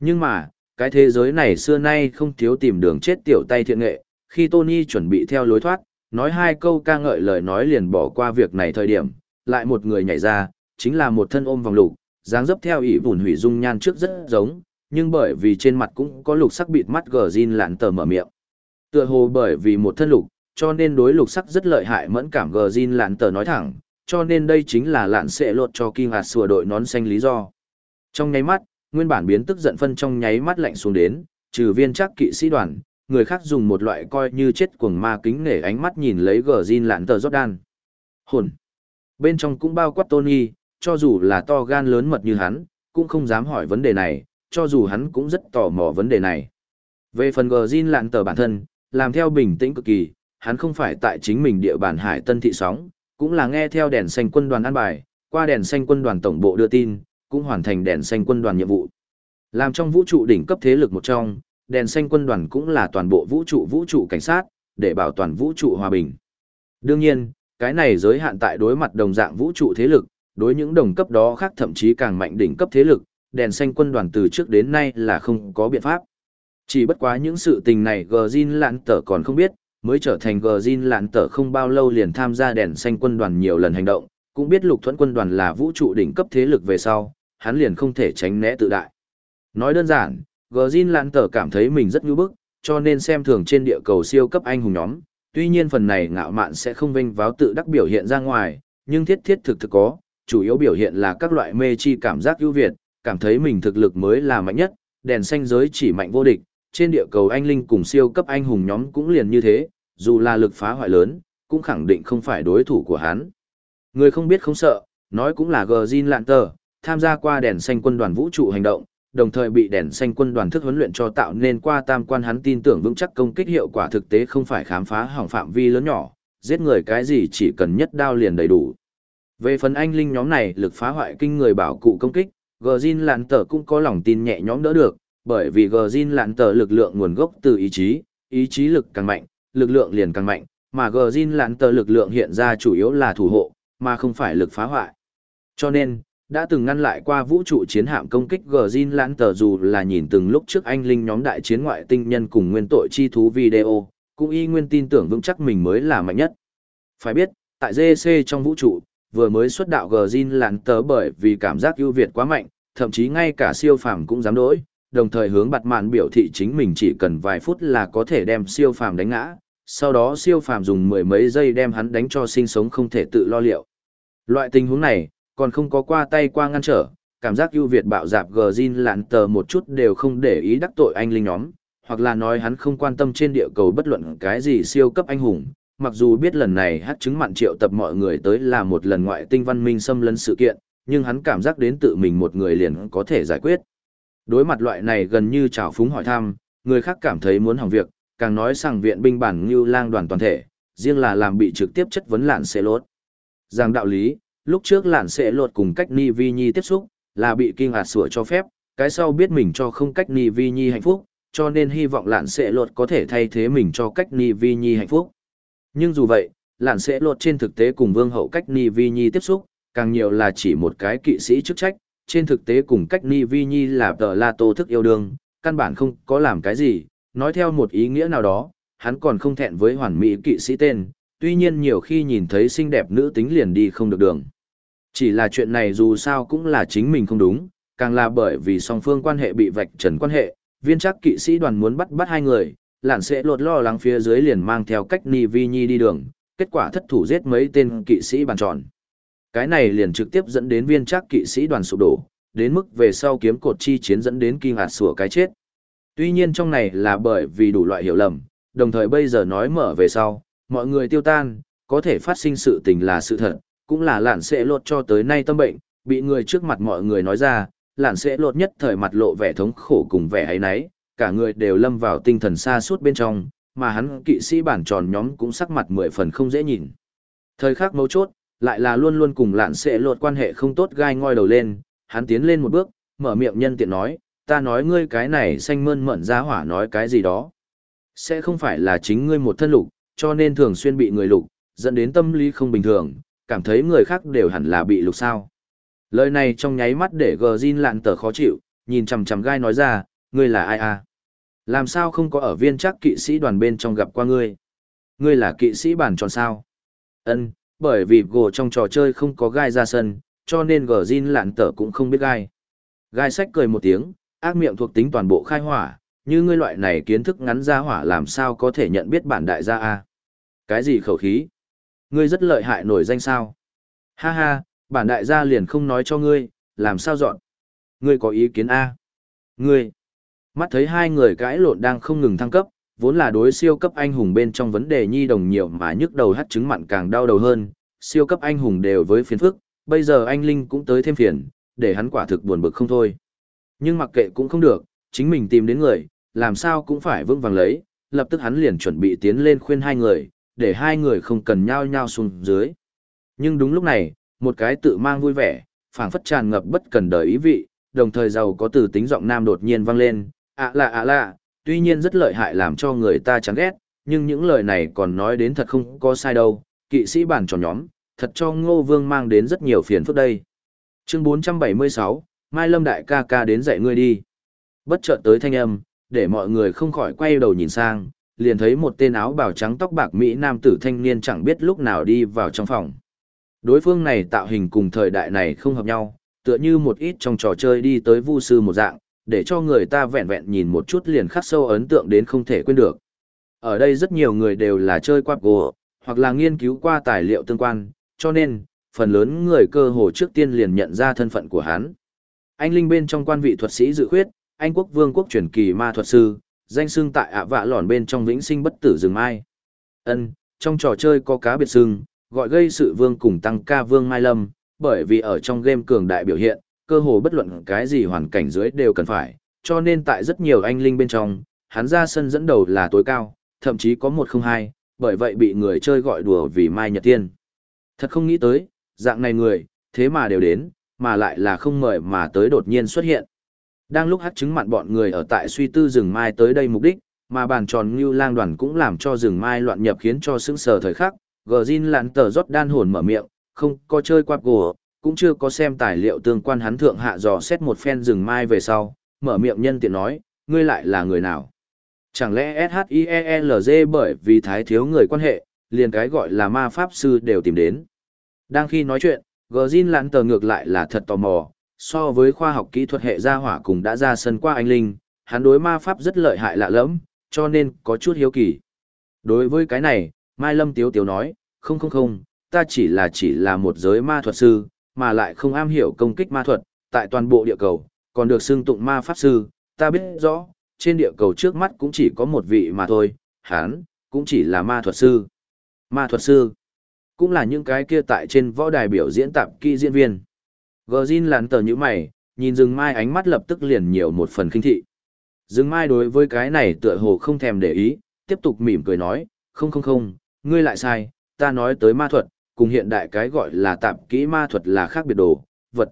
Nhưng mà, cái thế giới này xưa nay không thiếu tìm đường chết tiểu tay thiện nghệ, khi Tony chuẩn bị theo lối thoát, nói hai câu ca ngợi lời nói liền bỏ qua việc này thời điểm, lại một người nhảy ra, chính là một thân ôm vòng lục, dáng dấp theo ý vùn hủy dung nhan trước rất giống, nhưng bởi vì trên mặt cũng có lục sắc bịt mắt gờ zin lạn tờ mở miệng. Tựa hồ bởi vì một thân lục, cho nên đối lục sắc rất lợi hại mẫn cảm gờ zin lạn tờ nói thẳng, cho nên đây chính là lạn sẽ lột cho kinh Hạt sửa đội nón xanh lý do. Trong nháy mắt, nguyên bản biến tức giận phân trong nháy mắt lạnh xuống đến, trừ viên chắc kỵ sĩ đoàn, người khác dùng một loại coi như chết cuồng ma kính nể ánh mắt nhìn lấy gờ zin lạn tờ Jordan. Hồn! Bên trong cũng bao quát Tony, cho dù là to gan lớn mật như hắn, cũng không dám hỏi vấn đề này, cho dù hắn cũng rất tò mò vấn đề này. Về phần gờ zin lạn tờ bản thân, làm theo bình tĩnh cực kỳ, hắn không phải tại chính mình địa bàn hải tân thị sóng, cũng là nghe theo đèn xanh quân đoàn an bài, qua đèn xanh quân đoàn tổng bộ đưa tin, cũng hoàn thành đèn xanh quân đoàn nhiệm vụ. Làm trong vũ trụ đỉnh cấp thế lực một trong, đèn xanh quân đoàn cũng là toàn bộ vũ trụ vũ trụ cảnh sát, để bảo toàn vũ trụ hòa bình. Đương nhiên, cái này giới hạn tại đối mặt đồng dạng vũ trụ thế lực, đối những đồng cấp đó khác thậm chí càng mạnh đỉnh cấp thế lực, đèn xanh quân đoàn từ trước đến nay là không có biện pháp. Chỉ bất quá những sự tình này Gjin Lãn Tở còn không biết, mới trở thành gờ zin lạn Tở không bao lâu liền tham gia đèn xanh quân đoàn nhiều lần hành động, cũng biết lục thuẫn quân đoàn là vũ trụ đỉnh cấp thế lực về sau, hắn liền không thể tránh né tự đại. Nói đơn giản, gờ zin lạn Tở cảm thấy mình rất ngưỡng bức, cho nên xem thường trên địa cầu siêu cấp anh hùng nhóm, tuy nhiên phần này ngạo mạn sẽ không vinh váo tự đắc biểu hiện ra ngoài, nhưng thiết thiết thực thực có, chủ yếu biểu hiện là các loại mê chi cảm giác ưu việt, cảm thấy mình thực lực mới là mạnh nhất, đèn xanh giới chỉ mạnh vô địch, trên địa cầu anh linh cùng siêu cấp anh hùng nhóm cũng liền như thế, dù là lực phá hoại lớn, cũng khẳng định không phải đối thủ của hắn. Người không biết không sợ, nói cũng là Gjin Lạn Tờ, tham gia qua đèn xanh quân đoàn vũ trụ hành động, đồng thời bị đèn xanh quân đoàn thức huấn luyện cho tạo nên qua tam quan hắn tin tưởng vững chắc công kích hiệu quả thực tế không phải khám phá hỏng phạm vi lớn nhỏ, giết người cái gì chỉ cần nhất đao liền đầy đủ. Về phần anh linh nhóm này lực phá hoại kinh người bảo cụ công kích, Gjin Lạn Tờ cũng có lòng tin nhẹ nhõm đỡ được, bởi vì Gjin Lạn Tờ lực lượng nguồn gốc từ ý chí, ý chí lực càng mạnh, lực lượng liền càng mạnh, mà Gjin Lạn Tờ lực lượng hiện ra chủ yếu là thủ hộ, mà không phải lực phá hoại. Cho nên, đã từng ngăn lại qua vũ trụ chiến hạm công kích Gjin Lạn Tờ dù là nhìn từng lúc trước anh linh nhóm đại chiến ngoại tinh nhân cùng nguyên tội chi thú video, cũng y nguyên tin tưởng vững chắc mình mới là mạnh nhất. Phải biết, tại GC trong vũ trụ, vừa mới xuất đạo Gjin lạn tớ bởi vì cảm giác ưu việt quá mạnh, thậm chí ngay cả siêu phàm cũng dám đối, đồng thời hướng bạt mạn biểu thị chính mình chỉ cần vài phút là có thể đem siêu phàm đánh ngã, sau đó siêu phàm dùng mười mấy giây đem hắn đánh cho sinh sống không thể tự lo liệu. Loại tình huống này, còn không có qua tay qua ngăn trở, cảm giác ưu việt bạo dạp gờ zin lạn tờ một chút đều không để ý đắc tội anh linh nhóm, hoặc là nói hắn không quan tâm trên địa cầu bất luận cái gì siêu cấp anh hùng, mặc dù biết lần này hát chứng mặn triệu tập mọi người tới là một lần ngoại tinh văn minh xâm lấn sự kiện, nhưng hắn cảm giác đến tự mình một người liền có thể giải quyết. Đối mặt loại này gần như trào phúng hỏi thăm, người khác cảm thấy muốn hỏng việc, càng nói rằng viện binh bản như lang đoàn toàn thể, riêng là làm bị trực tiếp chất vấn lạn xệ lốt. Giang đạo lý, lúc trước lạn xệ lột cùng cách ni vi nhi tiếp xúc, là bị kinh hạt sửa cho phép, cái sau biết mình cho không cách ni vi nhi hạnh phúc, cho nên hy vọng lạn sẽ lột có thể thay thế mình cho cách ni vi nhi hạnh phúc. Nhưng dù vậy, lạn sẽ lột trên thực tế cùng vương hậu cách ni vi nhi tiếp xúc, càng nhiều là chỉ một cái kỵ sĩ chức trách, trên thực tế cùng cách ni vi nhi là tờ la tô thức yêu đương, căn bản không có làm cái gì, nói theo một ý nghĩa nào đó, hắn còn không thẹn với hoàn mỹ kỵ sĩ tên, tuy nhiên nhiều khi nhìn thấy xinh đẹp nữ tính liền đi không được đường. Chỉ là chuyện này dù sao cũng là chính mình không đúng, càng là bởi vì song phương quan hệ bị vạch trần quan hệ, viên chắc kỵ sĩ đoàn muốn bắt bắt hai người, lạn sẽ lột lo lắng phía dưới liền mang theo cách ni vi nhi đi đường, kết quả thất thủ giết mấy tên kỵ sĩ bàn tròn. Cái này liền trực tiếp dẫn đến viên trắc kỵ sĩ đoàn sụp đổ, đến mức về sau kiếm cột chi chiến dẫn đến kinh hạt sủa cái chết. Tuy nhiên trong này là bởi vì đủ loại hiểu lầm, đồng thời bây giờ nói mở về sau, mọi người tiêu tan, có thể phát sinh sự tình là sự thật, cũng là lạn sẽ lột cho tới nay tâm bệnh, bị người trước mặt mọi người nói ra, lạn sẽ lột nhất thời mặt lộ vẻ thống khổ cùng vẻ ấy nấy, cả người đều lâm vào tinh thần xa suốt bên trong, mà hắn kỵ sĩ bản tròn nhóm cũng sắc mặt mười phần không dễ nhìn. Thời khắc mấu chốt, lại là luôn luôn cùng lạn sẽ lột quan hệ không tốt gai ngoi đầu lên, hắn tiến lên một bước, mở miệng nhân tiện nói, ta nói ngươi cái này xanh mơn mận ra hỏa nói cái gì đó. Sẽ không phải là chính ngươi một thân lục, cho nên thường xuyên bị người lục, dẫn đến tâm lý không bình thường, cảm thấy người khác đều hẳn là bị lục sao. Lời này trong nháy mắt để gờ Jin lạn tờ khó chịu, nhìn chằm chằm gai nói ra, ngươi là ai à? Làm sao không có ở viên chắc kỵ sĩ đoàn bên trong gặp qua ngươi? Ngươi là kỵ sĩ bản tròn sao? Ân, bởi vì gồ trong trò chơi không có gai ra sân, cho nên gờ Jin lạn tở cũng không biết gai. Gai sách cười một tiếng, ác miệng thuộc tính toàn bộ khai hỏa, như ngươi loại này kiến thức ngắn ra hỏa làm sao có thể nhận biết bản đại gia a? Cái gì khẩu khí? Ngươi rất lợi hại nổi danh sao? Ha ha, bản đại gia liền không nói cho ngươi, làm sao dọn? Ngươi có ý kiến A? Ngươi! Mắt thấy hai người cãi lộn đang không ngừng thăng cấp, vốn là đối siêu cấp anh hùng bên trong vấn đề nhi đồng nhiều mà nhức đầu hắt trứng mặn càng đau đầu hơn, siêu cấp anh hùng đều với phiền phức, bây giờ anh Linh cũng tới thêm phiền, để hắn quả thực buồn bực không thôi. Nhưng mặc kệ cũng không được, chính mình tìm đến người, làm sao cũng phải vững vàng lấy, lập tức hắn liền chuẩn bị tiến lên khuyên hai người, để hai người không cần nhao nhao xuống dưới. Nhưng đúng lúc này, một cái tự mang vui vẻ, phảng phất tràn ngập bất cần đời ý vị, đồng thời giàu có từ tính giọng nam đột nhiên vang lên, ạ là ạ là tuy nhiên rất lợi hại làm cho người ta chán ghét, nhưng những lời này còn nói đến thật không có sai đâu, kỵ sĩ bản tròn nhóm, thật cho ngô vương mang đến rất nhiều phiền phức đây. Chương 476, Mai Lâm Đại ca ca đến dạy ngươi đi. Bất chợt tới thanh âm, để mọi người không khỏi quay đầu nhìn sang, liền thấy một tên áo bào trắng tóc bạc Mỹ nam tử thanh niên chẳng biết lúc nào đi vào trong phòng. Đối phương này tạo hình cùng thời đại này không hợp nhau, tựa như một ít trong trò chơi đi tới vu sư một dạng, để cho người ta vẹn vẹn nhìn một chút liền khắc sâu ấn tượng đến không thể quên được. Ở đây rất nhiều người đều là chơi quạt gồ, hoặc là nghiên cứu qua tài liệu tương quan, cho nên, phần lớn người cơ hồ trước tiên liền nhận ra thân phận của hắn. Anh Linh bên trong quan vị thuật sĩ dự khuyết, Anh quốc vương quốc truyền kỳ ma thuật sư, danh xưng tại ạ vạ lòn bên trong vĩnh sinh bất tử rừng mai. Ân, trong trò chơi có cá biệt xưng, gọi gây sự vương cùng tăng ca vương mai lâm, bởi vì ở trong game cường đại biểu hiện, cơ hồ bất luận cái gì hoàn cảnh dưới đều cần phải, cho nên tại rất nhiều anh linh bên trong, hắn ra sân dẫn đầu là tối cao, thậm chí có một không hai, bởi vậy bị người chơi gọi đùa vì mai nhật tiên. Thật không nghĩ tới, dạng này người, thế mà đều đến, mà lại là không mời mà tới đột nhiên xuất hiện. Đang lúc hát chứng mặn bọn người ở tại suy tư rừng mai tới đây mục đích, mà bàn tròn như lang đoàn cũng làm cho rừng mai loạn nhập khiến cho sững sờ thời khắc, gờ zin lặn tờ rót đan hồn mở miệng, không có chơi quạt gồ, cũng chưa có xem tài liệu tương quan hắn thượng hạ dò xét một phen rừng mai về sau, mở miệng nhân tiện nói, ngươi lại là người nào? Chẳng lẽ SHIELZ bởi vì thái thiếu người quan hệ, liền cái gọi là ma pháp sư đều tìm đến. Đang khi nói chuyện, Gjin zin lặn tờ ngược lại là thật tò mò, so với khoa học kỹ thuật hệ gia hỏa cùng đã ra sân qua anh linh, hắn đối ma pháp rất lợi hại lạ lẫm, cho nên có chút hiếu kỳ. Đối với cái này, Mai Lâm Tiếu Tiếu nói, không không không, ta chỉ là chỉ là một giới ma thuật sư, mà lại không am hiểu công kích ma thuật, tại toàn bộ địa cầu, còn được xưng tụng ma pháp sư, ta biết rõ, trên địa cầu trước mắt cũng chỉ có một vị mà thôi, hắn, cũng chỉ là ma thuật sư. Ma thuật sư, cũng là những cái kia tại trên võ đài biểu diễn tạp kỹ diễn viên. Gờ Jin lắn tờ như mày, nhìn rừng mai ánh mắt lập tức liền nhiều một phần kinh thị. Rừng mai đối với cái này tựa hồ không thèm để ý, tiếp tục mỉm cười nói, không không không, ngươi lại sai, ta nói tới ma thuật, cùng hiện đại cái gọi là tạp kỹ ma thuật là khác biệt đồ, vật.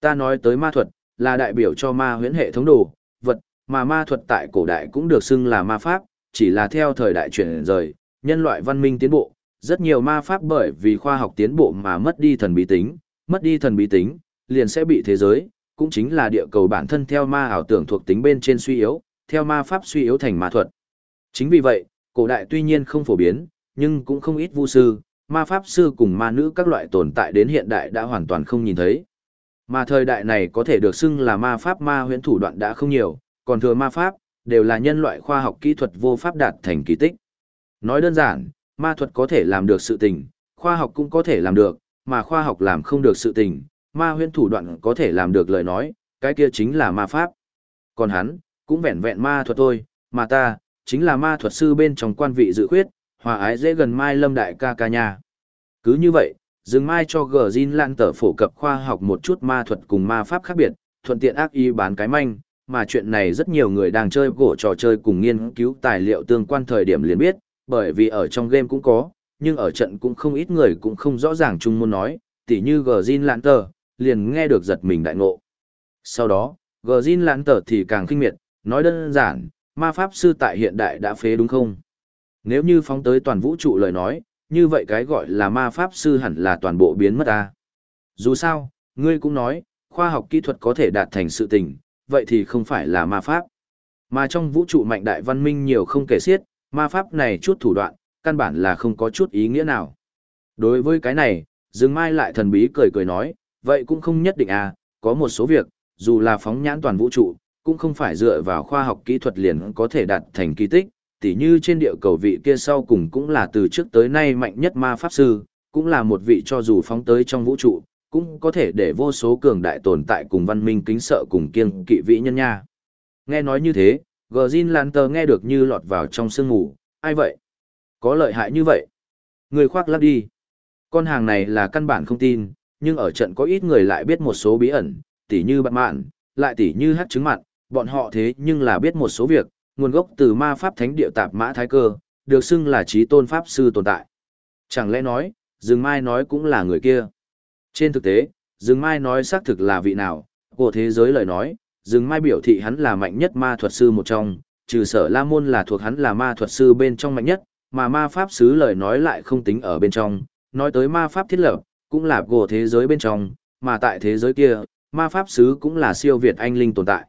Ta nói tới ma thuật, là đại biểu cho ma huyễn hệ thống đồ, vật, mà ma thuật tại cổ đại cũng được xưng là ma pháp, chỉ là theo thời đại chuyển rời, nhân loại văn minh tiến bộ, rất nhiều ma pháp bởi vì khoa học tiến bộ mà mất đi thần bí tính, mất đi thần bí tính, liền sẽ bị thế giới, cũng chính là địa cầu bản thân theo ma ảo tưởng thuộc tính bên trên suy yếu, theo ma pháp suy yếu thành ma thuật. Chính vì vậy, cổ đại tuy nhiên không phổ biến, nhưng cũng không ít vu sư, ma pháp sư cùng ma nữ các loại tồn tại đến hiện đại đã hoàn toàn không nhìn thấy. Mà thời đại này có thể được xưng là ma pháp ma huyễn thủ đoạn đã không nhiều, còn thừa ma pháp, đều là nhân loại khoa học kỹ thuật vô pháp đạt thành kỳ tích. Nói đơn giản, ma thuật có thể làm được sự tình, khoa học cũng có thể làm được, mà khoa học làm không được sự tình, ma huyễn thủ đoạn có thể làm được lời nói, cái kia chính là ma pháp. Còn hắn, cũng vẹn vẹn ma thuật thôi, mà ta, chính là ma thuật sư bên trong quan vị dự khuyết, hòa ái dễ gần mai lâm đại ca ca nhà. Cứ như vậy, dừng mai cho gờ zin lan tờ phổ cập khoa học một chút ma thuật cùng ma pháp khác biệt, thuận tiện ác ý bán cái manh, mà chuyện này rất nhiều người đang chơi gỗ trò chơi cùng nghiên cứu tài liệu tương quan thời điểm liền biết, bởi vì ở trong game cũng có, nhưng ở trận cũng không ít người cũng không rõ ràng chung muốn nói, tỉ như gờ Jin lan tờ, liền nghe được giật mình đại ngộ. Sau đó, gờ Jin lan tờ thì càng kinh miệt, nói đơn giản, ma pháp sư tại hiện đại đã phế đúng không? Nếu như phóng tới toàn vũ trụ lời nói, như vậy cái gọi là ma pháp sư hẳn là toàn bộ biến mất ta. Dù sao, ngươi cũng nói, khoa học kỹ thuật có thể đạt thành sự tình, vậy thì không phải là ma pháp. Mà trong vũ trụ mạnh đại văn minh nhiều không kể xiết, ma pháp này chút thủ đoạn, căn bản là không có chút ý nghĩa nào. Đối với cái này, Dương Mai lại thần bí cười cười nói, vậy cũng không nhất định à, có một số việc, dù là phóng nhãn toàn vũ trụ, cũng không phải dựa vào khoa học kỹ thuật liền có thể đạt thành kỳ tích, tỉ như trên địa cầu vị kia sau cùng cũng là từ trước tới nay mạnh nhất ma pháp sư, cũng là một vị cho dù phóng tới trong vũ trụ, cũng có thể để vô số cường đại tồn tại cùng văn minh kính sợ cùng kiêng kỵ vĩ nhân nha. Nghe nói như thế, Gjin Lanter nghe được như lọt vào trong sương ngủ, ai vậy? Có lợi hại như vậy? Người khoác lắp đi. Con hàng này là căn bản không tin, nhưng ở trận có ít người lại biết một số bí ẩn, tỉ như bạn mạn, lại tỉ như hát trứng mặn, bọn họ thế nhưng là biết một số việc, nguồn gốc từ ma pháp thánh địa tạp mã thái cơ, được xưng là trí tôn pháp sư tồn tại. Chẳng lẽ nói, Dương Mai nói cũng là người kia. Trên thực tế, Dương Mai nói xác thực là vị nào, của thế giới lời nói, Dương Mai biểu thị hắn là mạnh nhất ma thuật sư một trong, trừ sở La Môn là thuộc hắn là ma thuật sư bên trong mạnh nhất, mà ma pháp sứ lời nói lại không tính ở bên trong, nói tới ma pháp thiết lập, cũng là của thế giới bên trong, mà tại thế giới kia, ma pháp sứ cũng là siêu việt anh linh tồn tại.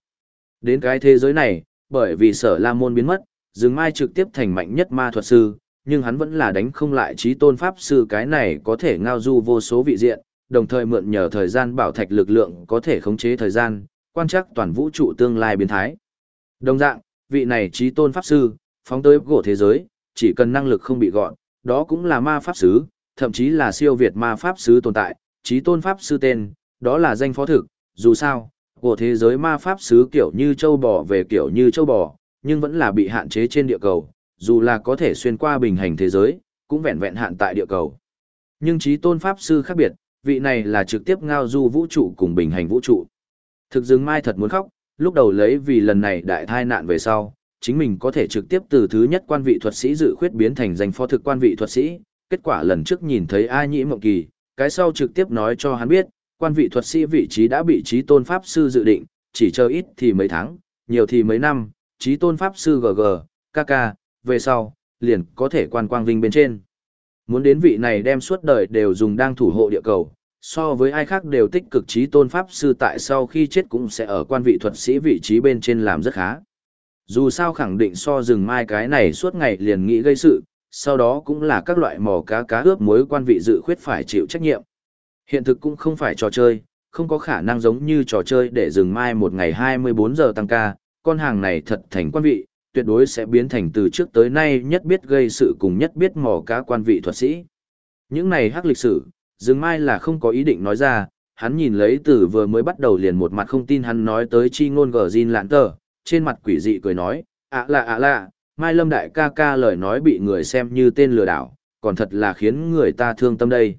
Đến cái thế giới này, bởi vì sở la môn biến mất, Dương Mai trực tiếp thành mạnh nhất ma thuật sư, nhưng hắn vẫn là đánh không lại trí tôn pháp sư cái này có thể ngao du vô số vị diện, đồng thời mượn nhờ thời gian bảo thạch lực lượng có thể khống chế thời gian, quan trắc toàn vũ trụ tương lai biến thái. Đồng dạng, vị này trí tôn pháp sư, phóng tới gỗ thế giới, chỉ cần năng lực không bị gọn, đó cũng là ma pháp sư, thậm chí là siêu việt ma pháp sư tồn tại, trí tôn pháp sư tên, đó là danh phó thực, dù sao, của thế giới ma pháp sứ kiểu như châu bò về kiểu như châu bò, nhưng vẫn là bị hạn chế trên địa cầu, dù là có thể xuyên qua bình hành thế giới, cũng vẹn vẹn hạn tại địa cầu. Nhưng trí tôn pháp sư khác biệt, vị này là trực tiếp ngao du vũ trụ cùng bình hành vũ trụ. Thực dừng mai thật muốn khóc, lúc đầu lấy vì lần này đại thai nạn về sau, chính mình có thể trực tiếp từ thứ nhất quan vị thuật sĩ dự khuyết biến thành danh phó thực quan vị thuật sĩ, kết quả lần trước nhìn thấy A Nhĩ Mộng Kỳ, cái sau trực tiếp nói cho hắn biết, quan vị thuật sĩ vị trí đã bị trí tôn pháp sư dự định, chỉ chờ ít thì mấy tháng, nhiều thì mấy năm, trí tôn pháp sư GG, KK, về sau, liền có thể quan quang vinh bên trên. Muốn đến vị này đem suốt đời đều dùng đang thủ hộ địa cầu, so với ai khác đều tích cực trí tôn pháp sư tại sau khi chết cũng sẽ ở quan vị thuật sĩ vị trí bên trên làm rất khá. Dù sao khẳng định so rừng mai cái này suốt ngày liền nghĩ gây sự, sau đó cũng là các loại mò cá cá ướp mối quan vị dự khuyết phải chịu trách nhiệm. Hiện thực cũng không phải trò chơi, không có khả năng giống như trò chơi để dừng mai một ngày 24 giờ tăng ca, con hàng này thật thành quan vị, tuyệt đối sẽ biến thành từ trước tới nay nhất biết gây sự cùng nhất biết mò cá quan vị thuật sĩ. Những này hắc lịch sử, dừng Mai là không có ý định nói ra, hắn nhìn lấy từ vừa mới bắt đầu liền một mặt không tin hắn nói tới chi ngôn gờ Jin lạn tờ, trên mặt quỷ dị cười nói, ạ lạ ạ lạ, Mai Lâm Đại ca ca lời nói bị người xem như tên lừa đảo, còn thật là khiến người ta thương tâm đây.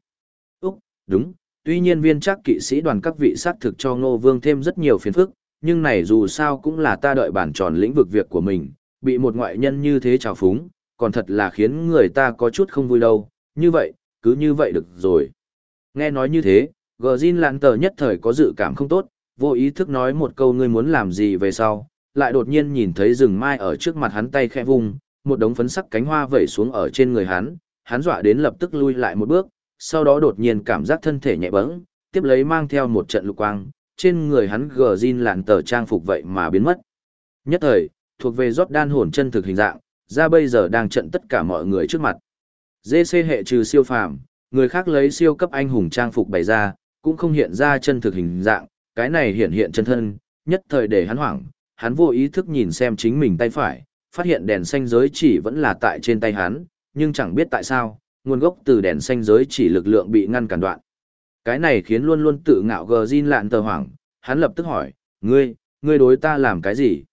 Úc, đúng, tuy nhiên viên chắc kỵ sĩ đoàn các vị sát thực cho Ngô Vương thêm rất nhiều phiền phức, nhưng này dù sao cũng là ta đợi bản tròn lĩnh vực việc của mình, bị một ngoại nhân như thế trào phúng, còn thật là khiến người ta có chút không vui đâu, như vậy, cứ như vậy được rồi. Nghe nói như thế, Gờ Jin lạng tờ nhất thời có dự cảm không tốt, vô ý thức nói một câu ngươi muốn làm gì về sau, lại đột nhiên nhìn thấy rừng mai ở trước mặt hắn tay khẽ vung, một đống phấn sắc cánh hoa vẩy xuống ở trên người hắn, hắn dọa đến lập tức lui lại một bước, sau đó đột nhiên cảm giác thân thể nhẹ bẫng, tiếp lấy mang theo một trận lục quang, trên người hắn gờ zin lạn tờ trang phục vậy mà biến mất. Nhất thời, thuộc về rót đan hồn chân thực hình dạng, ra bây giờ đang trận tất cả mọi người trước mặt. DC hệ trừ siêu phàm, người khác lấy siêu cấp anh hùng trang phục bày ra, cũng không hiện ra chân thực hình dạng, cái này hiện hiện chân thân, nhất thời để hắn hoảng, hắn vô ý thức nhìn xem chính mình tay phải, phát hiện đèn xanh giới chỉ vẫn là tại trên tay hắn, nhưng chẳng biết tại sao, nguồn gốc từ đèn xanh giới chỉ lực lượng bị ngăn cản đoạn. Cái này khiến luôn luôn tự ngạo gờ Jin lạn tờ hoảng, hắn lập tức hỏi, ngươi, ngươi đối ta làm cái gì?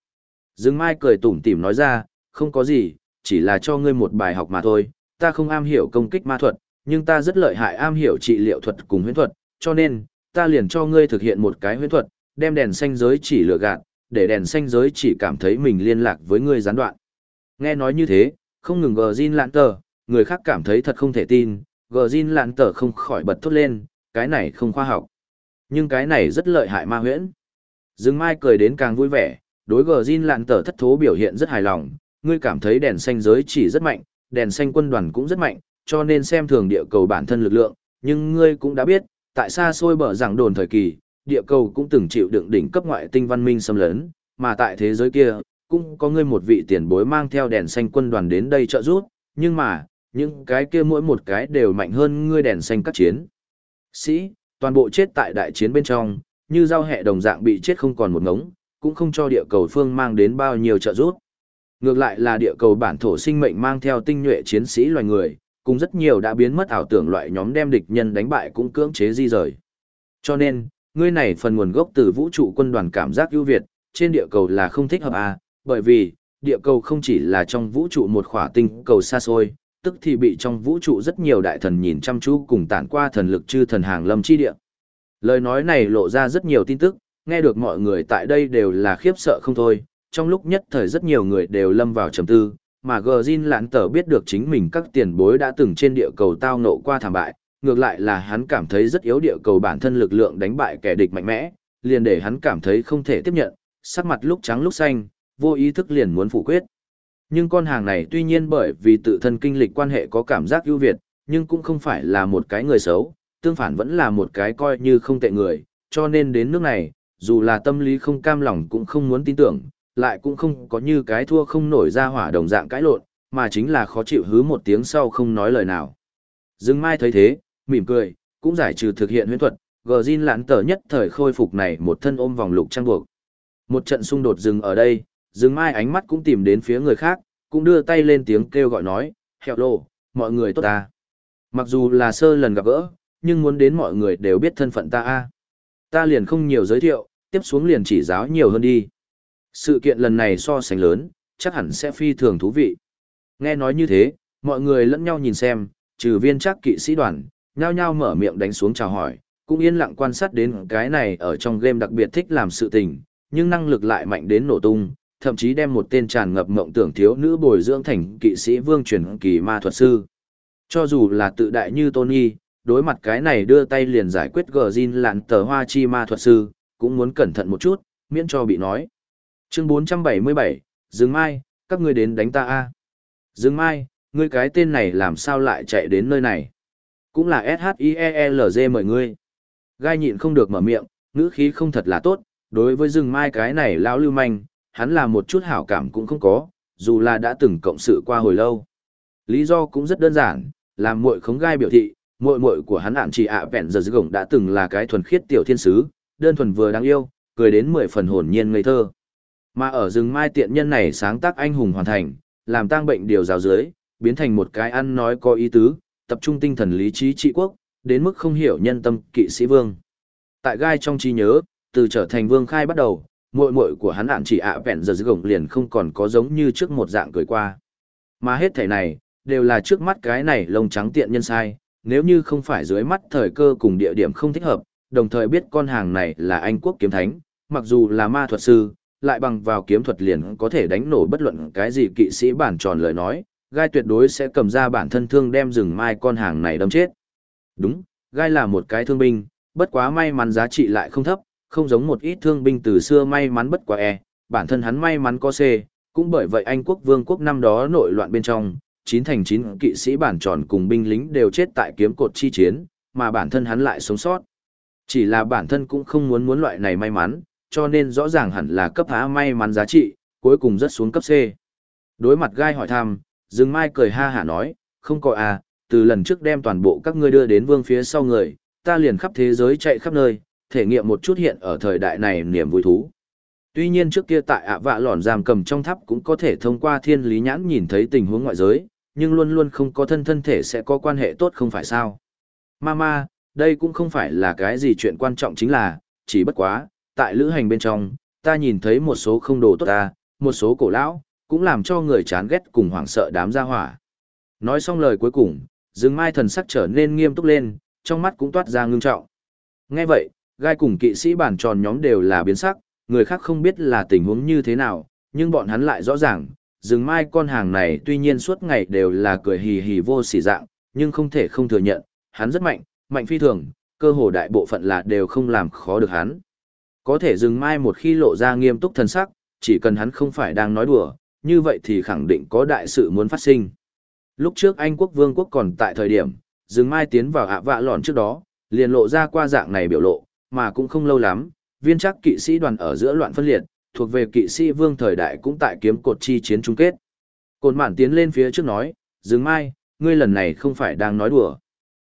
Dương Mai cười tủm tỉm nói ra, không có gì, chỉ là cho ngươi một bài học mà thôi, ta không am hiểu công kích ma thuật, nhưng ta rất lợi hại am hiểu trị liệu thuật cùng huyễn thuật, cho nên, ta liền cho ngươi thực hiện một cái huyễn thuật, đem đèn xanh giới chỉ lừa gạt, để đèn xanh giới chỉ cảm thấy mình liên lạc với ngươi gián đoạn. Nghe nói như thế, không ngừng gờ Jin lạn tờ, người khác cảm thấy thật không thể tin, gờ Jin lạn tờ không khỏi bật thốt lên, cái này không khoa học. Nhưng cái này rất lợi hại ma huyễn. Dương Mai cười đến càng vui vẻ, đối gờ Jin lạn tờ thất thố biểu hiện rất hài lòng, ngươi cảm thấy đèn xanh giới chỉ rất mạnh, đèn xanh quân đoàn cũng rất mạnh, cho nên xem thường địa cầu bản thân lực lượng, nhưng ngươi cũng đã biết, tại sao xôi bờ giảng đồn thời kỳ, địa cầu cũng từng chịu đựng đỉnh cấp ngoại tinh văn minh xâm lấn, mà tại thế giới kia, cũng có ngươi một vị tiền bối mang theo đèn xanh quân đoàn đến đây trợ giúp, nhưng mà, những cái kia mỗi một cái đều mạnh hơn ngươi đèn xanh các chiến. Sĩ, toàn bộ chết tại đại chiến bên trong, như giao hệ đồng dạng bị chết không còn một ngống, cũng không cho địa cầu phương mang đến bao nhiêu trợ giúp. Ngược lại là địa cầu bản thổ sinh mệnh mang theo tinh nhuệ chiến sĩ loài người, cùng rất nhiều đã biến mất ảo tưởng loại nhóm đem địch nhân đánh bại cũng cưỡng chế di rời. Cho nên, ngươi này phần nguồn gốc từ vũ trụ quân đoàn cảm giác ưu việt, trên địa cầu là không thích hợp à, bởi vì, địa cầu không chỉ là trong vũ trụ một khỏa tinh cầu xa xôi, tức thì bị trong vũ trụ rất nhiều đại thần nhìn chăm chú cùng tản qua thần lực chư thần hàng lâm chi địa. Lời nói này lộ ra rất nhiều tin tức, nghe được mọi người tại đây đều là khiếp sợ không thôi, trong lúc nhất thời rất nhiều người đều lâm vào trầm tư, mà Gjin lãn tờ biết được chính mình các tiền bối đã từng trên địa cầu tao nộ qua thảm bại, ngược lại là hắn cảm thấy rất yếu địa cầu bản thân lực lượng đánh bại kẻ địch mạnh mẽ, liền để hắn cảm thấy không thể tiếp nhận, sắc mặt lúc trắng lúc xanh, vô ý thức liền muốn phủ quyết. Nhưng con hàng này tuy nhiên bởi vì tự thân kinh lịch quan hệ có cảm giác ưu việt, nhưng cũng không phải là một cái người xấu, tương phản vẫn là một cái coi như không tệ người, cho nên đến nước này, dù là tâm lý không cam lòng cũng không muốn tin tưởng, lại cũng không có như cái thua không nổi ra hỏa đồng dạng cãi lộn, mà chính là khó chịu hứ một tiếng sau không nói lời nào. Dương Mai thấy thế, mỉm cười, cũng giải trừ thực hiện huyễn thuật, gờ Jin lãn tờ nhất thời khôi phục này một thân ôm vòng lục trang buộc. Một trận xung đột dừng ở đây, Dương Mai ánh mắt cũng tìm đến phía người khác, cũng đưa tay lên tiếng kêu gọi nói, hello, mọi người tốt ta. Mặc dù là sơ lần gặp gỡ, nhưng muốn đến mọi người đều biết thân phận ta a Ta liền không nhiều giới thiệu, tiếp xuống liền chỉ giáo nhiều hơn đi. Sự kiện lần này so sánh lớn, chắc hẳn sẽ phi thường thú vị. Nghe nói như thế, mọi người lẫn nhau nhìn xem, trừ viên chắc kỵ sĩ đoàn, nhao nhao mở miệng đánh xuống chào hỏi, cũng yên lặng quan sát đến cái này ở trong game đặc biệt thích làm sự tình, nhưng năng lực lại mạnh đến nổ tung, thậm chí đem một tên tràn ngập mộng tưởng thiếu nữ bồi dưỡng thành kỵ sĩ vương truyền kỳ ma thuật sư. Cho dù là tự đại như Tony, đối mặt cái này đưa tay liền giải quyết gờ zin lạn tờ hoa chi ma thuật sư, cũng muốn cẩn thận một chút, miễn cho bị nói. Chương 477, Dương Mai, các ngươi đến đánh ta a Dương Mai, ngươi cái tên này làm sao lại chạy đến nơi này? Cũng là S-H-I-E-L-G mời ngươi. Gai nhịn không được mở miệng, ngữ khí không thật là tốt, đối với Dương Mai cái này lão lưu manh, hắn là một chút hảo cảm cũng không có, dù là đã từng cộng sự qua hồi lâu. Lý do cũng rất đơn giản, làm muội khống gai biểu thị, muội muội của hắn ản chỉ ạ vẹn giờ gồng đã từng là cái thuần khiết tiểu thiên sứ, đơn thuần vừa đáng yêu, cười đến mười phần hồn nhiên ngây thơ. Mà ở rừng mai tiện nhân này sáng tác anh hùng hoàn thành, làm tăng bệnh điều giáo dưới, biến thành một cái ăn nói có ý tứ, tập trung tinh thần lý trí trị quốc, đến mức không hiểu nhân tâm kỵ sĩ vương. Tại gai trong trí nhớ, từ trở thành vương khai bắt đầu, muội muội của hắn ạn chỉ ạ vẹn giờ dưới gồng liền không còn có giống như trước một dạng cười qua. Mà hết thể này, đều là trước mắt cái này lông trắng tiện nhân sai, nếu như không phải dưới mắt thời cơ cùng địa điểm không thích hợp, đồng thời biết con hàng này là Anh quốc kiếm thánh, mặc dù là ma thuật sư, lại bằng vào kiếm thuật liền có thể đánh nổ bất luận cái gì kỵ sĩ bản tròn lời nói, gai tuyệt đối sẽ cầm ra bản thân thương đem rừng mai con hàng này đâm chết. Đúng, gai là một cái thương binh, bất quá may mắn giá trị lại không thấp, không giống một ít thương binh từ xưa may mắn bất quá e, bản thân hắn may mắn có C, cũng bởi vậy Anh quốc vương quốc năm đó nội loạn bên trong, chín thành chín kỵ sĩ bản tròn cùng binh lính đều chết tại kiếm cột chi chiến, mà bản thân hắn lại sống sót. Chỉ là bản thân cũng không muốn muốn loại này may mắn, cho nên rõ ràng hẳn là cấp há may mắn giá trị, cuối cùng rất xuống cấp C. Đối mặt gai hỏi thăm, Dương Mai cười ha hả nói, không có à, từ lần trước đem toàn bộ các ngươi đưa đến vương phía sau người, ta liền khắp thế giới chạy khắp nơi, thể nghiệm một chút hiện ở thời đại này niềm vui thú. Tuy nhiên trước kia tại ạ vạ lòn giam cầm trong tháp cũng có thể thông qua thiên lý nhãn nhìn thấy tình huống ngoại giới, nhưng luôn luôn không có thân thân thể sẽ có quan hệ tốt không phải sao. Mama, đây cũng không phải là cái gì chuyện quan trọng chính là, chỉ bất quá, tại lữ hành bên trong, ta nhìn thấy một số không đồ tốt ta, một số cổ lão, cũng làm cho người chán ghét cùng hoảng sợ đám gia hỏa. Nói xong lời cuối cùng, Dương Mai thần sắc trở nên nghiêm túc lên, trong mắt cũng toát ra ngưng trọng. Nghe vậy, gai cùng kỵ sĩ bản tròn nhóm đều là biến sắc, người khác không biết là tình huống như thế nào, nhưng bọn hắn lại rõ ràng, rừng mai con hàng này tuy nhiên suốt ngày đều là cười hì hì vô sỉ dạng, nhưng không thể không thừa nhận, hắn rất mạnh, mạnh phi thường, cơ hồ đại bộ phận là đều không làm khó được hắn. Có thể rừng mai một khi lộ ra nghiêm túc thân sắc, chỉ cần hắn không phải đang nói đùa, như vậy thì khẳng định có đại sự muốn phát sinh. Lúc trước Anh quốc vương quốc còn tại thời điểm, rừng mai tiến vào ạ vạ lòn trước đó, liền lộ ra qua dạng này biểu lộ, mà cũng không lâu lắm, viên chắc kỵ sĩ đoàn ở giữa loạn phân liệt, thuộc về kỵ sĩ vương thời đại cũng tại kiếm cột chi chiến chung kết. Cột mạn tiến lên phía trước nói, Dương Mai, ngươi lần này không phải đang nói đùa.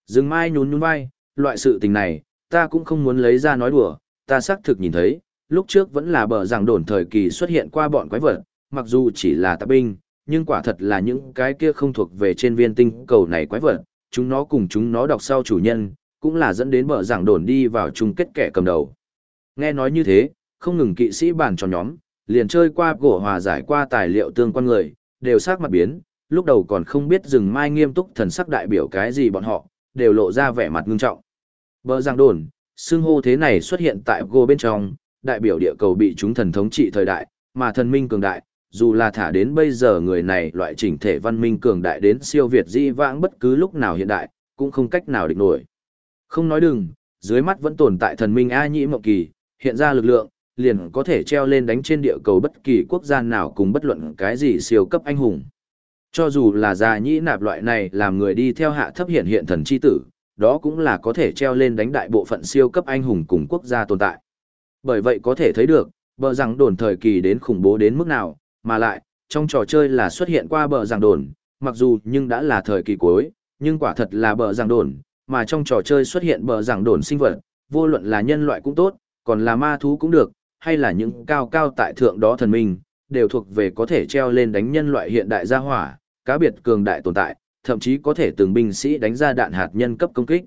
Dương Mai nhún nhún vai, loại sự tình này, ta cũng không muốn lấy ra nói đùa, ta xác thực nhìn thấy, lúc trước vẫn là bờ giảng đồn thời kỳ xuất hiện qua bọn quái vật, mặc dù chỉ là tạp binh, nhưng quả thật là những cái kia không thuộc về trên viên tinh cầu này quái vật, chúng nó cùng chúng nó đọc sau chủ nhân, cũng là dẫn đến bờ giảng đồn đi vào chung kết kẻ cầm đầu. Nghe nói như thế, không ngừng kỵ sĩ bàn cho nhóm, liền chơi qua gỗ hòa giải qua tài liệu tương quan người, đều sắc mặt biến, lúc đầu còn không biết rừng mai nghiêm túc thần sắc đại biểu cái gì bọn họ, đều lộ ra vẻ mặt ngưng trọng. Bờ giảng đồn, xương hô thế này xuất hiện tại gỗ bên trong, đại biểu địa cầu bị chúng thần thống trị thời đại, mà thần minh cường đại, dù là thả đến bây giờ người này loại chỉnh thể văn minh cường đại đến siêu việt di vãng bất cứ lúc nào hiện đại, cũng không cách nào địch nổi. Không nói đừng, dưới mắt vẫn tồn tại thần minh A Nhĩ Mộng Kỳ, hiện ra lực lượng, liền có thể treo lên đánh trên địa cầu bất kỳ quốc gia nào cùng bất luận cái gì siêu cấp anh hùng. Cho dù là già nhĩ nạp loại này làm người đi theo hạ thấp hiện hiện thần chi tử, đó cũng là có thể treo lên đánh đại bộ phận siêu cấp anh hùng cùng quốc gia tồn tại. Bởi vậy có thể thấy được, bờ rằng đồn thời kỳ đến khủng bố đến mức nào, mà lại, trong trò chơi là xuất hiện qua bờ rằng đồn, mặc dù nhưng đã là thời kỳ cuối, nhưng quả thật là bờ rằng đồn, mà trong trò chơi xuất hiện bờ giảng đồn sinh vật, vô luận là nhân loại cũng tốt, còn là ma thú cũng được, hay là những cao cao tại thượng đó thần minh, đều thuộc về có thể treo lên đánh nhân loại hiện đại gia hỏa, cá biệt cường đại tồn tại, thậm chí có thể từng binh sĩ đánh ra đạn hạt nhân cấp công kích.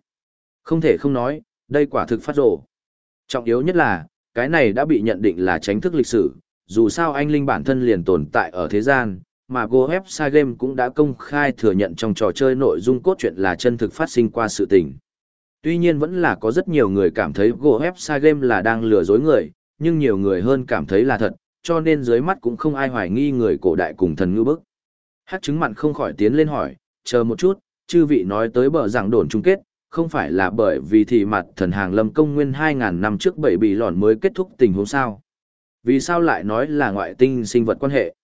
Không thể không nói, đây quả thực phát rổ. Trọng yếu nhất là, cái này đã bị nhận định là tránh thức lịch sử, dù sao anh linh bản thân liền tồn tại ở thế gian, mà Go Website Game cũng đã công khai thừa nhận trong trò chơi nội dung cốt truyện là chân thực phát sinh qua sự tình. Tuy nhiên vẫn là có rất nhiều người cảm thấy Go Website Game là đang lừa dối người, nhưng nhiều người hơn cảm thấy là thật, cho nên dưới mắt cũng không ai hoài nghi người cổ đại cùng thần ngư bức. Hát chứng mặn không khỏi tiến lên hỏi, chờ một chút, chư vị nói tới bờ giảng đồn chung kết, không phải là bởi vì thì mặt thần hàng lâm công nguyên 2.000 năm trước bảy bị lòn mới kết thúc tình huống sao. Vì sao lại nói là ngoại tinh sinh vật quan hệ?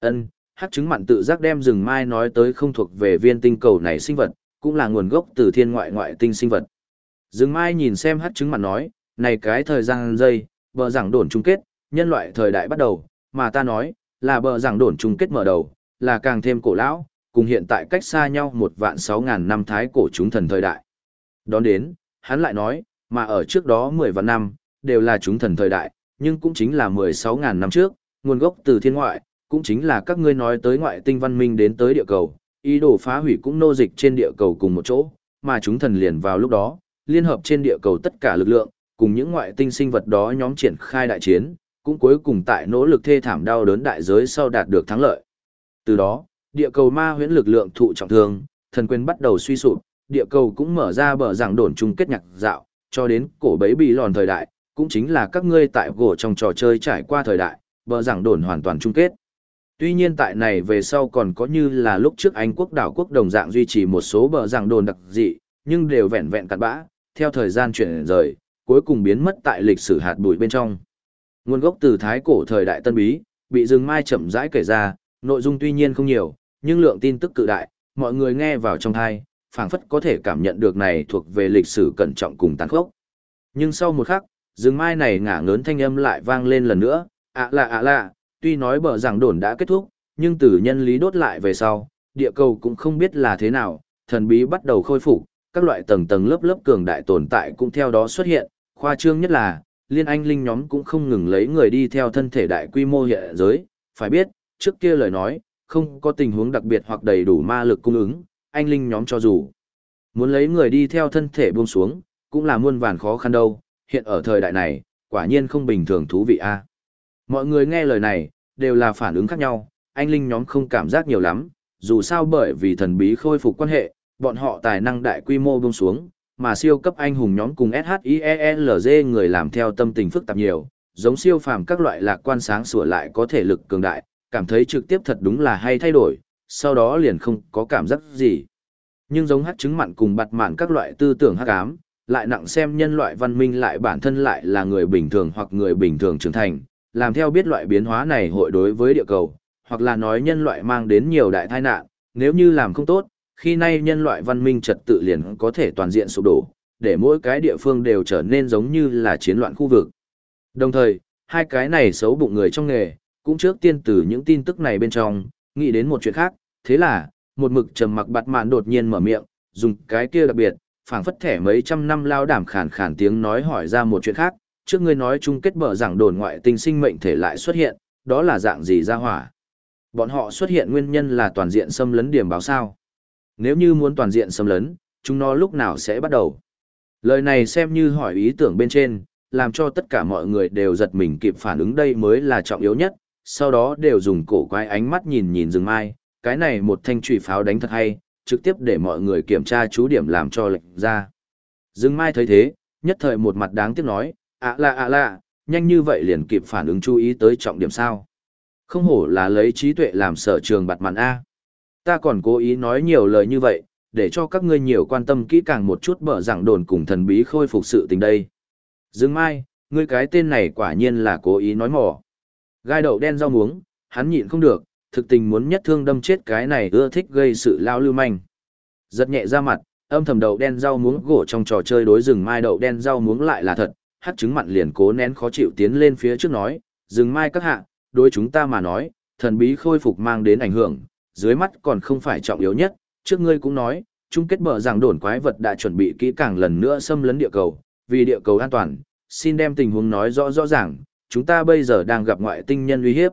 ân hát chứng mặn tự giác đem rừng mai nói tới không thuộc về viên tinh cầu này sinh vật, cũng là nguồn gốc từ thiên ngoại ngoại tinh sinh vật. Rừng mai nhìn xem hát chứng mặn nói, này cái thời gian giây, bờ giảng đồn chung kết, nhân loại thời đại bắt đầu, mà ta nói, là bờ giảng đồn chung kết mở đầu, là càng thêm cổ lão, cùng hiện tại cách xa nhau một vạn sáu ngàn năm thái cổ chúng thần thời đại. Đón đến, hắn lại nói, mà ở trước đó mười vạn năm, đều là chúng thần thời đại, nhưng cũng chính là mười sáu ngàn năm trước, nguồn gốc từ thiên ngoại, cũng chính là các ngươi nói tới ngoại tinh văn minh đến tới địa cầu, ý đồ phá hủy cũng nô dịch trên địa cầu cùng một chỗ, mà chúng thần liền vào lúc đó, liên hợp trên địa cầu tất cả lực lượng, cùng những ngoại tinh sinh vật đó nhóm triển khai đại chiến, cũng cuối cùng tại nỗ lực thê thảm đau đớn đại giới sau đạt được thắng lợi. Từ đó, địa cầu ma huyễn lực lượng thụ trọng thương, thần quyền bắt đầu suy sụp, địa cầu cũng mở ra bờ giảng đồn chung kết nhạc dạo, cho đến cổ bấy bị lòn thời đại, cũng chính là các ngươi tại gỗ trong trò chơi trải qua thời đại, bờ giảng đồn hoàn toàn chung kết. Tuy nhiên tại này về sau còn có như là lúc trước Anh quốc đảo quốc đồng dạng duy trì một số bờ giảng đồn đặc dị, nhưng đều vẹn vẹn cặn bã, theo thời gian chuyển rời, cuối cùng biến mất tại lịch sử hạt bụi bên trong. Nguồn gốc từ thái cổ thời đại tân bí, bị rừng mai chậm rãi kể ra, nội dung tuy nhiên không nhiều, nhưng lượng tin tức cự đại, mọi người nghe vào trong thai, phảng phất có thể cảm nhận được này thuộc về lịch sử cẩn trọng cùng tàn khốc. Nhưng sau một khắc, rừng mai này ngả ngớn thanh âm lại vang lên lần nữa, ạ lạ ạ lạ, tuy nói bờ rằng đồn đã kết thúc, nhưng từ nhân lý đốt lại về sau, địa cầu cũng không biết là thế nào, thần bí bắt đầu khôi phục, các loại tầng tầng lớp lớp cường đại tồn tại cũng theo đó xuất hiện, khoa trương nhất là, liên anh linh nhóm cũng không ngừng lấy người đi theo thân thể đại quy mô hiện giới, phải biết, trước kia lời nói, không có tình huống đặc biệt hoặc đầy đủ ma lực cung ứng, anh linh nhóm cho dù muốn lấy người đi theo thân thể buông xuống, cũng là muôn vàn khó khăn đâu, hiện ở thời đại này, quả nhiên không bình thường thú vị a. Mọi người nghe lời này, đều là phản ứng khác nhau, anh linh nhóm không cảm giác nhiều lắm, dù sao bởi vì thần bí khôi phục quan hệ, bọn họ tài năng đại quy mô buông xuống, mà siêu cấp anh hùng nhóm cùng SHIELZ người làm theo tâm tình phức tạp nhiều, giống siêu phàm các loại lạc quan sáng sủa lại có thể lực cường đại, cảm thấy trực tiếp thật đúng là hay thay đổi, sau đó liền không có cảm giác gì. Nhưng giống hắc chứng mặn cùng bặt mạn các loại tư tưởng hắc ám, lại nặng xem nhân loại văn minh lại bản thân lại là người bình thường hoặc người bình thường trưởng thành, làm theo biết loại biến hóa này hội đối với địa cầu, hoặc là nói nhân loại mang đến nhiều đại tai nạn, nếu như làm không tốt, khi nay nhân loại văn minh trật tự liền có thể toàn diện sụp đổ, để mỗi cái địa phương đều trở nên giống như là chiến loạn khu vực. Đồng thời, hai cái này xấu bụng người trong nghề, cũng trước tiên từ những tin tức này bên trong, nghĩ đến một chuyện khác, thế là, một mực trầm mặc bạt mạn đột nhiên mở miệng, dùng cái kia đặc biệt, phảng phất thẻ mấy trăm năm lao đảm khàn khàn tiếng nói hỏi ra một chuyện khác, trước ngươi nói chung kết bờ rằng đồn ngoại tinh sinh mệnh thể lại xuất hiện, đó là dạng gì ra hỏa. Bọn họ xuất hiện nguyên nhân là toàn diện xâm lấn điểm báo sao. Nếu như muốn toàn diện xâm lấn, chúng nó lúc nào sẽ bắt đầu. Lời này xem như hỏi ý tưởng bên trên, làm cho tất cả mọi người đều giật mình kịp phản ứng đây mới là trọng yếu nhất, sau đó đều dùng cổ quái ánh mắt nhìn nhìn rừng mai, cái này một thanh trùy pháo đánh thật hay, trực tiếp để mọi người kiểm tra chú điểm làm cho lệnh ra. Rừng mai thấy thế, nhất thời một mặt đáng tiếc nói, ạ lạ ạ lạ, nhanh như vậy liền kịp phản ứng chú ý tới trọng điểm sao. Không hổ là lấy trí tuệ làm sở trường bặt mặn A. Ta còn cố ý nói nhiều lời như vậy, để cho các ngươi nhiều quan tâm kỹ càng một chút bở rằng đồn cùng thần bí khôi phục sự tình đây. Dương Mai, ngươi cái tên này quả nhiên là cố ý nói mỏ. Gai đậu đen rau muống, hắn nhịn không được, thực tình muốn nhất thương đâm chết cái này ưa thích gây sự lao lưu manh. Giật nhẹ ra mặt, âm thầm đậu đen rau muống gỗ trong trò chơi đối rừng mai đậu đen rau muống lại là thật, hát trứng mặn liền cố nén khó chịu tiến lên phía trước nói, Dừng mai các hạ, đối chúng ta mà nói, thần bí khôi phục mang đến ảnh hưởng, dưới mắt còn không phải trọng yếu nhất, trước ngươi cũng nói, chung kết bờ rằng đồn quái vật đã chuẩn bị kỹ càng lần nữa xâm lấn địa cầu, vì địa cầu an toàn, xin đem tình huống nói rõ rõ ràng, chúng ta bây giờ đang gặp ngoại tinh nhân uy hiếp.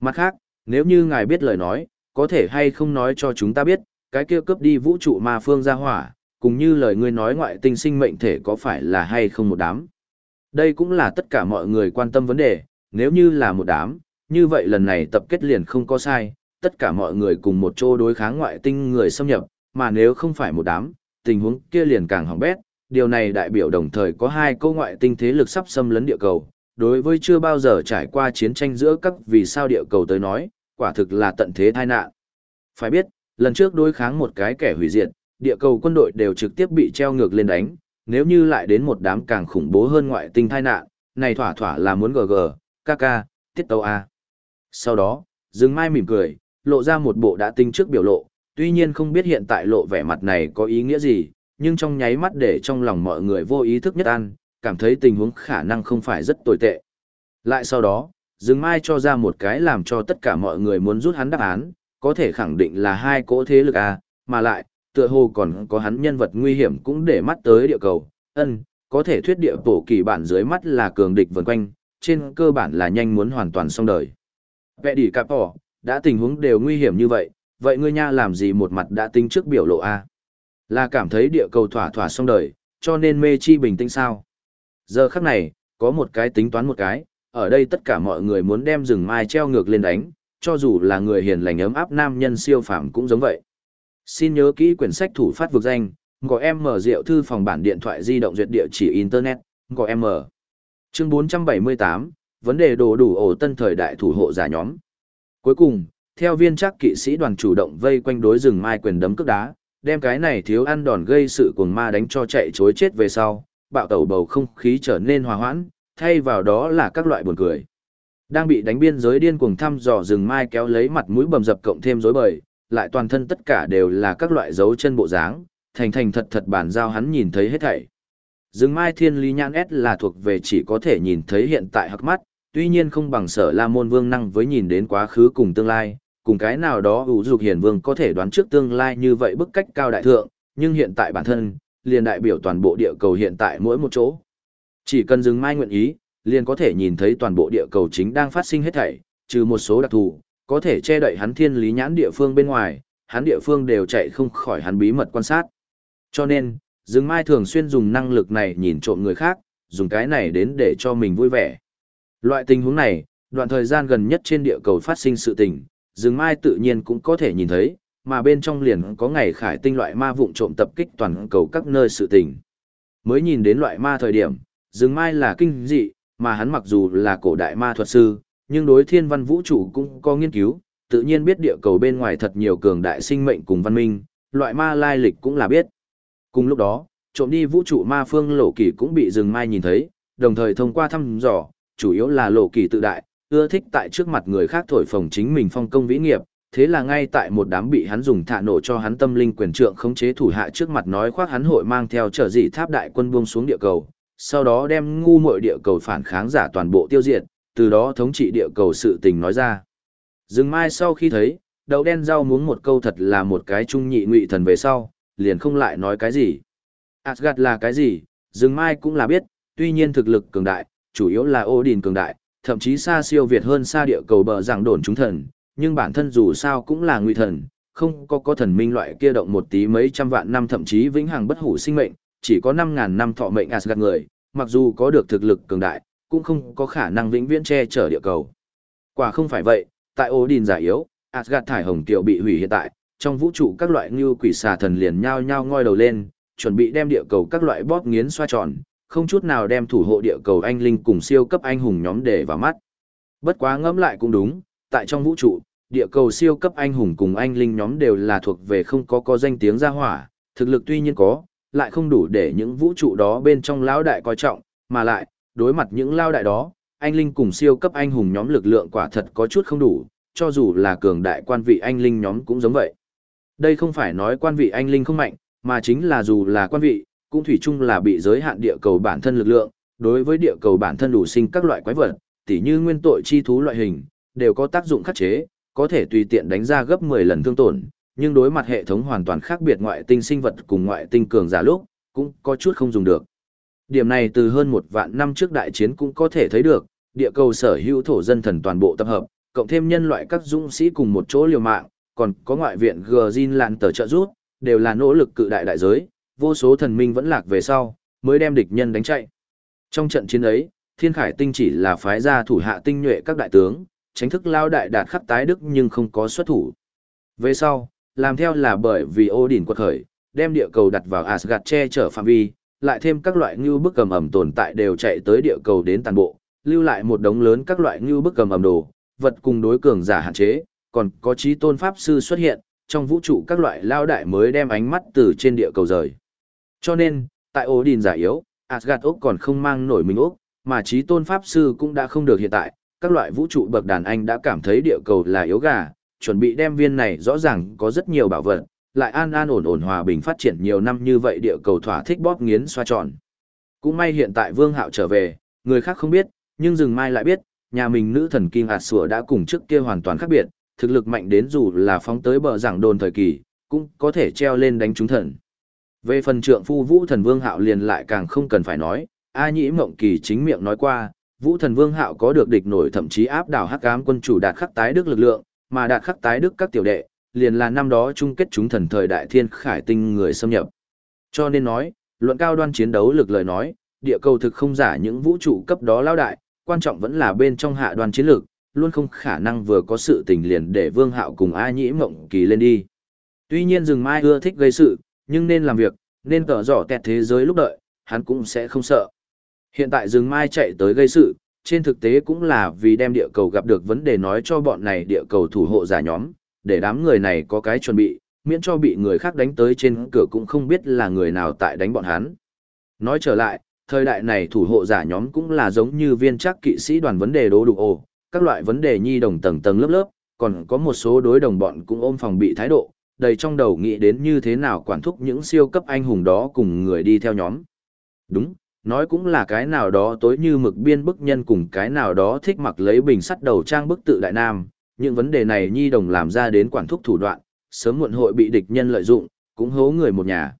Mặt khác, nếu như ngài biết lời nói, có thể hay không nói cho chúng ta biết, cái kia cướp đi vũ trụ ma phương ra hỏa, cùng như lời ngươi nói ngoại tinh sinh mệnh thể có phải là hay không một đám. Đây cũng là tất cả mọi người quan tâm vấn đề, nếu như là một đám, như vậy lần này tập kết liền không có sai, tất cả mọi người cùng một chỗ đối kháng ngoại tinh người xâm nhập, mà nếu không phải một đám, tình huống kia liền càng hỏng bét, điều này đại biểu đồng thời có hai câu ngoại tinh thế lực sắp xâm lấn địa cầu, đối với chưa bao giờ trải qua chiến tranh giữa các vì sao địa cầu tới nói, quả thực là tận thế tai nạn. Phải biết, lần trước đối kháng một cái kẻ hủy diệt, địa cầu quân đội đều trực tiếp bị treo ngược lên đánh, nếu như lại đến một đám càng khủng bố hơn ngoại tinh tai nạn, này thỏa thỏa là muốn gg, kk, tiết tấu A. Sau đó, Dương Mai mỉm cười, lộ ra một bộ đã tinh trước biểu lộ, tuy nhiên không biết hiện tại lộ vẻ mặt này có ý nghĩa gì, nhưng trong nháy mắt để trong lòng mọi người vô ý thức nhất ăn, cảm thấy tình huống khả năng không phải rất tồi tệ. Lại sau đó, Dương Mai cho ra một cái làm cho tất cả mọi người muốn rút hắn đáp án, có thể khẳng định là hai cỗ thế lực A, mà lại, tựa hồ còn có hắn nhân vật nguy hiểm cũng để mắt tới địa cầu, ân, có thể thuyết địa bổ kỳ bản dưới mắt là cường địch vần quanh, trên cơ bản là nhanh muốn hoàn toàn xong đời. Vẹ đỉ cạp bỏ, đã tình huống đều nguy hiểm như vậy, vậy ngươi nha làm gì một mặt đã tính trước biểu lộ a Là cảm thấy địa cầu thỏa thỏa xong đời, cho nên mê chi bình tĩnh sao? Giờ khắc này, có một cái tính toán một cái, ở đây tất cả mọi người muốn đem rừng mai treo ngược lên đánh, cho dù là người hiền lành ấm áp nam nhân siêu phàm cũng giống vậy. Xin nhớ kỹ quyển sách thủ phát vực danh, gọi em mở rượu thư phòng bản điện thoại di động duyệt địa chỉ Internet, gọi em mở. Chương 478, vấn đề đồ đủ ổ tân thời đại thủ hộ giả nhóm. Cuối cùng, theo viên chắc kỵ sĩ đoàn chủ động vây quanh đối rừng mai quyền đấm cước đá, đem cái này thiếu ăn đòn gây sự cuồng ma đánh cho chạy chối chết về sau, bạo tẩu bầu không khí trở nên hòa hoãn, thay vào đó là các loại buồn cười. Đang bị đánh biên giới điên cuồng thăm dò rừng mai kéo lấy mặt mũi bầm dập cộng thêm rối bời, lại toàn thân tất cả đều là các loại dấu chân bộ dáng, thành thành thật thật bản giao hắn nhìn thấy hết thảy. dừng mai thiên lý nhãn S là thuộc về chỉ có thể nhìn thấy hiện tại hắc mắt, tuy nhiên không bằng sở la môn vương năng với nhìn đến quá khứ cùng tương lai, cùng cái nào đó ủ dục hiền vương có thể đoán trước tương lai như vậy bức cách cao đại thượng, nhưng hiện tại bản thân, liền đại biểu toàn bộ địa cầu hiện tại mỗi một chỗ. Chỉ cần dừng mai nguyện ý, liền có thể nhìn thấy toàn bộ địa cầu chính đang phát sinh hết thảy, trừ một số đặc thù, có thể che đậy hắn thiên lý nhãn địa phương bên ngoài, hắn địa phương đều chạy không khỏi hắn bí mật quan sát. Cho nên, Dương mai thường xuyên dùng năng lực này nhìn trộm người khác, dùng cái này đến để cho mình vui vẻ. Loại tình huống này, đoạn thời gian gần nhất trên địa cầu phát sinh sự tình, Dương mai tự nhiên cũng có thể nhìn thấy, mà bên trong liền có ngày khải tinh loại ma vụng trộm tập kích toàn cầu các nơi sự tình. Mới nhìn đến loại ma thời điểm, Dương mai là kinh dị, mà hắn mặc dù là cổ đại ma thuật sư, nhưng đối thiên văn vũ trụ cũng có nghiên cứu, tự nhiên biết địa cầu bên ngoài thật nhiều cường đại sinh mệnh cùng văn minh, loại ma lai lịch cũng là biết. Cùng lúc đó, trộm đi vũ trụ ma phương lộ kỳ cũng bị rừng mai nhìn thấy, đồng thời thông qua thăm dò, chủ yếu là lộ kỳ tự đại, ưa thích tại trước mặt người khác thổi phồng chính mình phong công vĩ nghiệp, thế là ngay tại một đám bị hắn dùng thạ nổ cho hắn tâm linh quyền trượng khống chế thủ hạ trước mặt nói khoác hắn hội mang theo trở dị tháp đại quân buông xuống địa cầu, sau đó đem ngu muội địa cầu phản kháng giả toàn bộ tiêu diệt, từ đó thống trị địa cầu sự tình nói ra. Dừng mai sau khi thấy, đậu đen rau muốn một câu thật là một cái trung nhị ngụy thần về sau, liền không lại nói cái gì. Asgard là cái gì, dừng mai cũng là biết, tuy nhiên thực lực cường đại, chủ yếu là Odin cường đại, thậm chí xa siêu việt hơn xa địa cầu bờ rằng đồn chúng thần, nhưng bản thân dù sao cũng là ngụy thần, không có có thần minh loại kia động một tí mấy trăm vạn năm thậm chí vĩnh hằng bất hủ sinh mệnh, chỉ có 5.000 năm thọ mệnh Asgard người, mặc dù có được thực lực cường đại, cũng không có khả năng vĩnh viễn che chở địa cầu. Quả không phải vậy, tại Odin giả yếu, Asgard thải hồng tiểu bị hủy hiện tại, trong vũ trụ các loại như quỷ xà thần liền nhao nhao ngoi đầu lên, chuẩn bị đem địa cầu các loại bóp nghiến xoa tròn, không chút nào đem thủ hộ địa cầu anh linh cùng siêu cấp anh hùng nhóm để vào mắt. Bất quá ngẫm lại cũng đúng, tại trong vũ trụ, địa cầu siêu cấp anh hùng cùng anh linh nhóm đều là thuộc về không có có danh tiếng ra hỏa, thực lực tuy nhiên có, lại không đủ để những vũ trụ đó bên trong lão đại coi trọng, mà lại, đối mặt những lao đại đó, anh linh cùng siêu cấp anh hùng nhóm lực lượng quả thật có chút không đủ, cho dù là cường đại quan vị anh linh nhóm cũng giống vậy. Đây không phải nói quan vị anh linh không mạnh, mà chính là dù là quan vị, cũng thủy chung là bị giới hạn địa cầu bản thân lực lượng, đối với địa cầu bản thân đủ sinh các loại quái vật, tỉ như nguyên tội chi thú loại hình, đều có tác dụng khắc chế, có thể tùy tiện đánh ra gấp 10 lần thương tổn, nhưng đối mặt hệ thống hoàn toàn khác biệt ngoại tinh sinh vật cùng ngoại tinh cường giả lúc, cũng có chút không dùng được. Điểm này từ hơn một vạn năm trước đại chiến cũng có thể thấy được, địa cầu sở hữu thổ dân thần toàn bộ tập hợp, cộng thêm nhân loại các dũng sĩ cùng một chỗ liều mạng, còn có ngoại viện Gjin làn tờ trợ rút, đều là nỗ lực cự đại đại giới, vô số thần minh vẫn lạc về sau, mới đem địch nhân đánh chạy. Trong trận chiến ấy, Thiên Khải Tinh chỉ là phái ra thủ hạ tinh nhuệ các đại tướng, tránh thức lao đại đạt khắc tái đức nhưng không có xuất thủ. Về sau, làm theo là bởi vì Odin quật khởi, đem địa cầu đặt vào Asgard che chở phạm vi, lại thêm các loại ngưu bức cầm ẩm tồn tại đều chạy tới địa cầu đến tàn bộ, lưu lại một đống lớn các loại ngưu bức cầm ẩm đồ, vật cùng đối cường giả hạn chế, còn có trí tôn pháp sư xuất hiện, trong vũ trụ các loại lao đại mới đem ánh mắt từ trên địa cầu rời. Cho nên, tại Odin giả yếu, Asgard ốc còn không mang nổi mình ốc, mà trí tôn pháp sư cũng đã không được hiện tại, các loại vũ trụ bậc đàn anh đã cảm thấy địa cầu là yếu gà, chuẩn bị đem viên này rõ ràng có rất nhiều bảo vật, lại an an ổn ổn hòa bình phát triển nhiều năm như vậy địa cầu thỏa thích bóp nghiến xoa tròn. Cũng may hiện tại Vương Hạo trở về, người khác không biết, nhưng rừng mai lại biết, nhà mình nữ thần Kim Hạt Sủa đã cùng trước kia hoàn toàn khác biệt, thực lực mạnh đến dù là phóng tới bờ giảng đồn thời kỳ, cũng có thể treo lên đánh trúng thần. Về phần trượng phu vũ thần Vương Hạo liền lại càng không cần phải nói, A Nhĩ Mộng Kỳ chính miệng nói qua, Vũ Thần Vương Hạo có được địch nổi thậm chí áp đảo Hắc Ám quân chủ đạt khắc tái đức lực lượng, mà đạt khắc tái đức các tiểu đệ, liền là năm đó chung kết chúng thần thời đại thiên khải tinh người xâm nhập. Cho nên nói, luận cao đoan chiến đấu lực lời nói, địa cầu thực không giả những vũ trụ cấp đó lao đại, quan trọng vẫn là bên trong hạ đoan chiến lược, luôn không khả năng vừa có sự tình liền để Vương Hạo cùng A Nhĩ Mộng Kỳ lên đi. Tuy nhiên rừng mai ưa thích gây sự, nhưng nên làm việc, nên tỏ rõ tẹt thế giới lúc đợi, hắn cũng sẽ không sợ. Hiện tại rừng mai chạy tới gây sự, trên thực tế cũng là vì đem địa cầu gặp được vấn đề nói cho bọn này địa cầu thủ hộ giả nhóm, để đám người này có cái chuẩn bị, miễn cho bị người khác đánh tới trên cửa cũng không biết là người nào tại đánh bọn hắn. Nói trở lại, thời đại này thủ hộ giả nhóm cũng là giống như viên chắc kỵ sĩ đoàn vấn đề đố đủ ồ, các loại vấn đề nhi đồng tầng tầng lớp lớp, còn có một số đối đồng bọn cũng ôm phòng bị thái độ, đầy trong đầu nghĩ đến như thế nào quản thúc những siêu cấp anh hùng đó cùng người đi theo nhóm. Đúng, nói cũng là cái nào đó tối như mực biên bức nhân cùng cái nào đó thích mặc lấy bình sắt đầu trang bức tự đại nam, những vấn đề này nhi đồng làm ra đến quản thúc thủ đoạn, sớm muộn hội bị địch nhân lợi dụng, cũng hố người một nhà.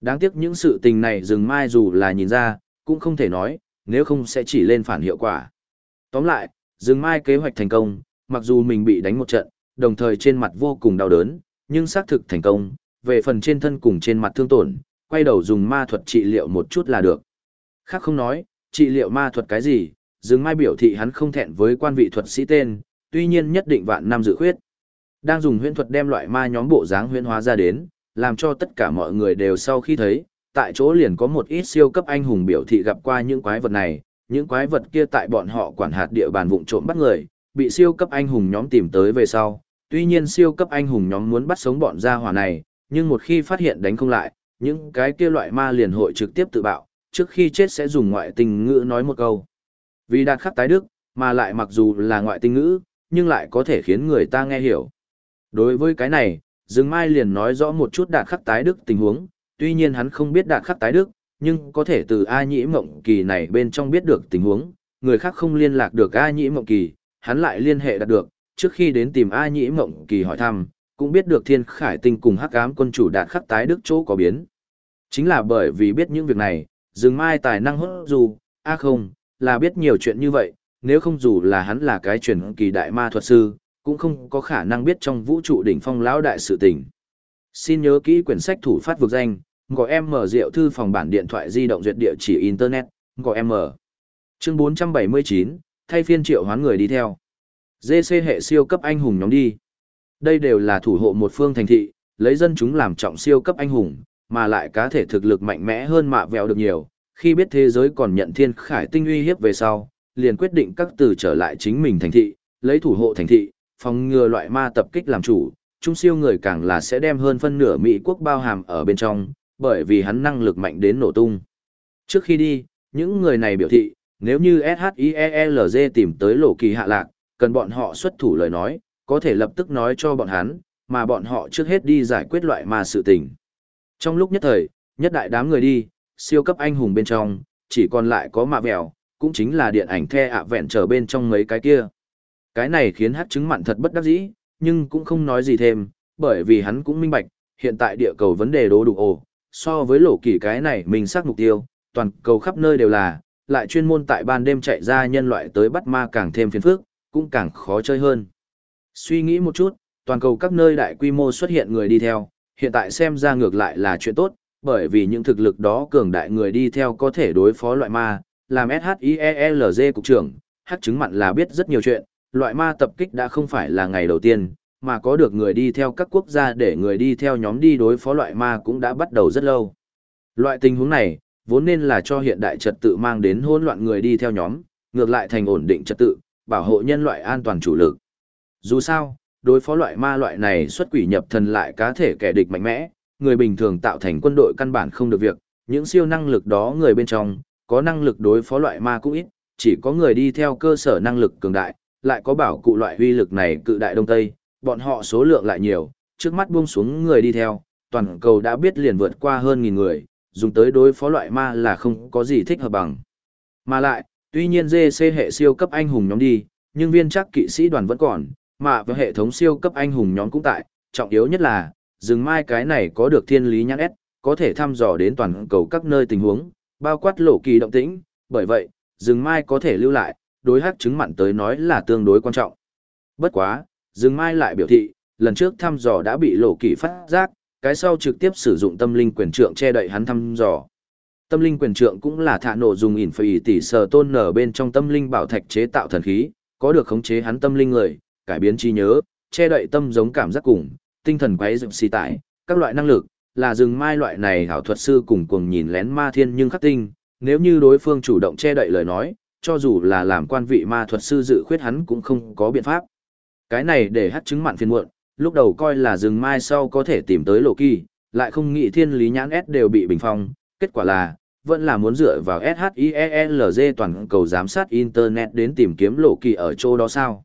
Đáng tiếc những sự tình này dừng mai dù là nhìn ra, cũng không thể nói, nếu không sẽ chỉ lên phản hiệu quả. Tóm lại, dừng mai kế hoạch thành công, mặc dù mình bị đánh một trận, đồng thời trên mặt vô cùng đau đớn, nhưng xác thực thành công, về phần trên thân cùng trên mặt thương tổn, quay đầu dùng ma thuật trị liệu một chút là được. Khác không nói, trị liệu ma thuật cái gì, dừng mai biểu thị hắn không thẹn với quan vị thuật sĩ tên, tuy nhiên nhất định vạn năm dự khuyết. Đang dùng huyễn thuật đem loại ma nhóm bộ dáng huyễn hóa ra đến, làm cho tất cả mọi người đều sau khi thấy, tại chỗ liền có một ít siêu cấp anh hùng biểu thị gặp qua những quái vật này, những quái vật kia tại bọn họ quản hạt địa bàn vụng trộm bắt người, bị siêu cấp anh hùng nhóm tìm tới về sau. Tuy nhiên siêu cấp anh hùng nhóm muốn bắt sống bọn gia hỏa này, nhưng một khi phát hiện đánh không lại, những cái kia loại ma liền hội trực tiếp tự bạo, trước khi chết sẽ dùng ngoại tình ngữ nói một câu. Vì đạt khắc tái đức, mà lại mặc dù là ngoại tình ngữ, nhưng lại có thể khiến người ta nghe hiểu. Đối với cái này, Dương Mai liền nói rõ một chút đạt khắc tái đức tình huống, tuy nhiên hắn không biết đạt khắc tái đức, nhưng có thể từ A Nhĩ Mộng Kỳ này bên trong biết được tình huống, người khác không liên lạc được A Nhĩ Mộng Kỳ, hắn lại liên hệ đạt được, trước khi đến tìm A Nhĩ Mộng Kỳ hỏi thăm, cũng biết được Thiên Khải Tinh cùng Hắc Ám quân chủ đạt khắc tái đức chỗ có biến. Chính là bởi vì biết những việc này, Dương Mai tài năng hốt dù, a không, là biết nhiều chuyện như vậy, nếu không dù là hắn là cái truyền kỳ đại ma thuật sư, cũng không có khả năng biết trong vũ trụ đỉnh phong lão đại sự tình. Xin nhớ kỹ quyển sách thủ phát vực danh, gọi em mở rượu thư phòng bản điện thoại di động duyệt địa chỉ internet, gọi em mở. Chương 479, thay phiên triệu hoán người đi theo. GC hệ siêu cấp anh hùng nhóm đi. Đây đều là thủ hộ một phương thành thị, lấy dân chúng làm trọng siêu cấp anh hùng, mà lại cá thể thực lực mạnh mẽ hơn mạ vẹo được nhiều. Khi biết thế giới còn nhận thiên khải tinh uy hiếp về sau, liền quyết định các từ trở lại chính mình thành thị, lấy thủ hộ thành thị, phòng ngừa loại ma tập kích làm chủ, trung siêu người càng là sẽ đem hơn phân nửa Mỹ quốc bao hàm ở bên trong, bởi vì hắn năng lực mạnh đến nổ tung. Trước khi đi, những người này biểu thị, nếu như SHIELZ tìm tới lộ kỳ hạ lạc, cần bọn họ xuất thủ lời nói, có thể lập tức nói cho bọn hắn, mà bọn họ trước hết đi giải quyết loại ma sự tình. Trong lúc nhất thời, nhất đại đám người đi, siêu cấp anh hùng bên trong, chỉ còn lại có mạ bèo, cũng chính là điện ảnh the ạ vẹn trở bên trong mấy cái kia. Cái này khiến hát chứng mặn thật bất đắc dĩ, nhưng cũng không nói gì thêm, bởi vì hắn cũng minh bạch, hiện tại địa cầu vấn đề đố đủ ổ, so với lộ kỳ cái này mình xác mục tiêu, toàn cầu khắp nơi đều là, lại chuyên môn tại ban đêm chạy ra nhân loại tới bắt ma càng thêm phiền phức, cũng càng khó chơi hơn. Suy nghĩ một chút, toàn cầu các nơi đại quy mô xuất hiện người đi theo, hiện tại xem ra ngược lại là chuyện tốt, bởi vì những thực lực đó cường đại người đi theo có thể đối phó loại ma, làm SHIELZ cục trưởng, hắc chứng mặn là biết rất nhiều chuyện, loại ma tập kích đã không phải là ngày đầu tiên, mà có được người đi theo các quốc gia để người đi theo nhóm đi đối phó loại ma cũng đã bắt đầu rất lâu. Loại tình huống này, vốn nên là cho hiện đại trật tự mang đến hỗn loạn người đi theo nhóm, ngược lại thành ổn định trật tự, bảo hộ nhân loại an toàn chủ lực. Dù sao, đối phó loại ma loại này xuất quỷ nhập thần lại cá thể kẻ địch mạnh mẽ, người bình thường tạo thành quân đội căn bản không được việc, những siêu năng lực đó người bên trong, có năng lực đối phó loại ma cũng ít, chỉ có người đi theo cơ sở năng lực cường đại, lại có bảo cụ loại huy lực này cự đại đông tây, bọn họ số lượng lại nhiều, trước mắt buông xuống người đi theo, toàn cầu đã biết liền vượt qua hơn nghìn người, dùng tới đối phó loại ma là không có gì thích hợp bằng. Mà lại, tuy nhiên GC hệ siêu cấp anh hùng nhóm đi, nhưng viên chắc kỵ sĩ đoàn vẫn còn, mà với hệ thống siêu cấp anh hùng nhóm cũng tại, trọng yếu nhất là, rừng mai cái này có được thiên lý nhãn S, có thể thăm dò đến toàn cầu các nơi tình huống, bao quát lộ kỳ động tĩnh, bởi vậy, rừng mai có thể lưu lại, đối hắc chứng mặn tới nói là tương đối quan trọng. Bất quá, rừng mai lại biểu thị, lần trước thăm dò đã bị lộ kỳ phát giác, cái sau trực tiếp sử dụng tâm linh quyền trượng che đậy hắn thăm dò. Tâm linh quyền trượng cũng là thạ nổ dùng ỉn phì tỷ sờ tôn nở bên trong tâm linh bảo thạch chế tạo thần khí, có được khống chế hắn tâm linh người, cải biến trí nhớ, che đậy tâm giống cảm giác cùng, tinh thần quấy dựng xì tải, các loại năng lực, là rừng mai loại này hảo thuật sư cùng cùng nhìn lén ma thiên nhưng khắc tinh, nếu như đối phương chủ động che đậy lời nói, cho dù là làm quan vị ma thuật sư dự khuyết hắn cũng không có biện pháp. Cái này để hát chứng mặn phiền muộn, lúc đầu coi là rừng mai sau có thể tìm tới lộ kỳ, lại không nghĩ thiên lý nhãn S đều bị bình phong, kết quả là, vẫn là muốn dựa vào SHIELZ toàn cầu giám sát Internet đến tìm kiếm lộ kỳ ở chỗ đó sao.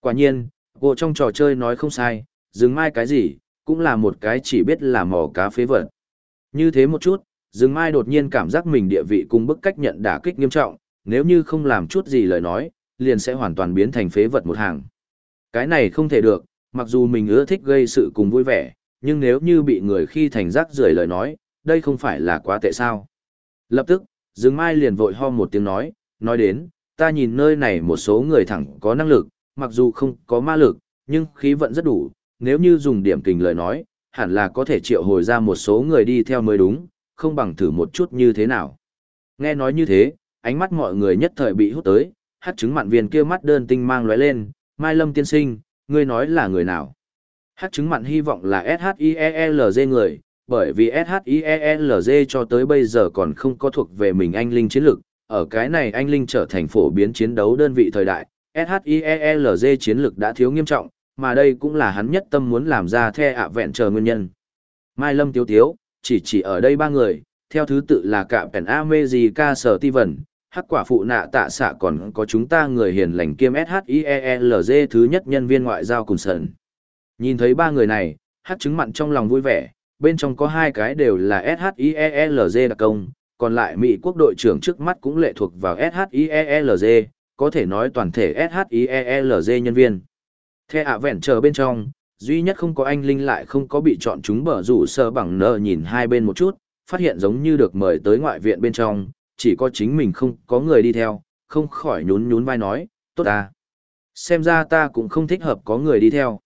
Quả nhiên, bộ trong trò chơi nói không sai, rừng mai cái gì, cũng là một cái chỉ biết là mò cá phế vật. Như thế một chút, Dương mai đột nhiên cảm giác mình địa vị cùng bức cách nhận đả kích nghiêm trọng, nếu như không làm chút gì lời nói, liền sẽ hoàn toàn biến thành phế vật một hàng. Cái này không thể được, mặc dù mình ưa thích gây sự cùng vui vẻ, nhưng nếu như bị người khi thành rác rưởi lời nói, đây không phải là quá tệ sao. Lập tức, Dương Mai liền vội ho một tiếng nói, nói đến, ta nhìn nơi này một số người thẳng có năng lực, mặc dù không có ma lực, nhưng khí vận rất đủ, nếu như dùng điểm kình lời nói, hẳn là có thể triệu hồi ra một số người đi theo mới đúng, không bằng thử một chút như thế nào. Nghe nói như thế, ánh mắt mọi người nhất thời bị hút tới, hát chứng mạn viên kia mắt đơn tinh mang lóe lên, Mai Lâm tiên sinh, ngươi nói là người nào? Hát chứng mạn hy vọng là SHIELZ người, bởi vì SHIELZ cho tới bây giờ còn không có thuộc về mình anh linh chiến lực, ở cái này anh linh trở thành phổ biến chiến đấu đơn vị thời đại, SHIELZ chiến lực đã thiếu nghiêm trọng, mà đây cũng là hắn nhất tâm muốn làm ra the ạ vẹn chờ nguyên nhân. Mai Lâm tiếu tiếu, chỉ chỉ ở đây ba người, theo thứ tự là cả Pèn Amejica Sở Ti Vân, hắc quả phụ nạ tạ xạ còn có chúng ta người hiền lành kiêm SHIELZ thứ nhất nhân viên ngoại giao cùng sần. Nhìn thấy ba người này, hắc chứng mặn trong lòng vui vẻ, bên trong có hai cái đều là SHIELZ đặc công, còn lại Mỹ quốc đội trưởng trước mắt cũng lệ thuộc vào SHIELZ, có thể nói toàn thể SHIELZ nhân viên. Theo ạ vẹn chờ bên trong, duy nhất không có anh Linh lại không có bị chọn chúng bở rủ sơ bằng nờ nhìn hai bên một chút, phát hiện giống như được mời tới ngoại viện bên trong, chỉ có chính mình không có người đi theo, không khỏi nhún nhún vai nói, tốt à. Xem ra ta cũng không thích hợp có người đi theo.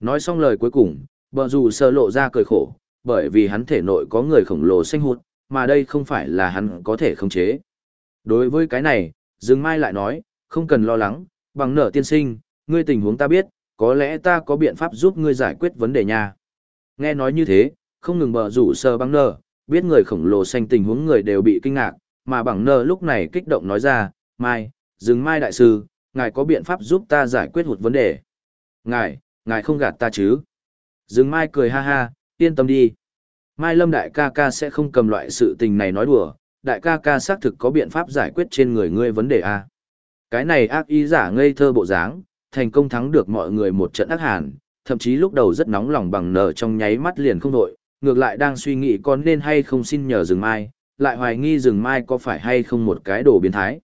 Nói xong lời cuối cùng, bờ rủ sơ lộ ra cười khổ, bởi vì hắn thể nội có người khổng lồ xanh hụt, mà đây không phải là hắn có thể khống chế. Đối với cái này, Dương Mai lại nói, không cần lo lắng, bằng nở tiên sinh, ngươi tình huống ta biết, có lẽ ta có biện pháp giúp ngươi giải quyết vấn đề nha. Nghe nói như thế, không ngừng bờ rủ sơ bằng nờ. biết người khổng lồ xanh tình huống người đều bị kinh ngạc, mà bằng nờ lúc này kích động nói ra, Mai, Dương Mai đại sư, ngài có biện pháp giúp ta giải quyết một vấn đề. Ngài, ngài không gạt ta chứ. Dương Mai cười ha ha, yên tâm đi. Mai Lâm đại ca ca sẽ không cầm loại sự tình này nói đùa, đại ca ca xác thực có biện pháp giải quyết trên người ngươi vấn đề a. Cái này ác ý giả ngây thơ bộ dáng, thành công thắng được mọi người một trận ác hàn, thậm chí lúc đầu rất nóng lòng bằng nở trong nháy mắt liền không đội, ngược lại đang suy nghĩ con nên hay không xin nhờ rừng mai, lại hoài nghi rừng mai có phải hay không một cái đồ biến thái.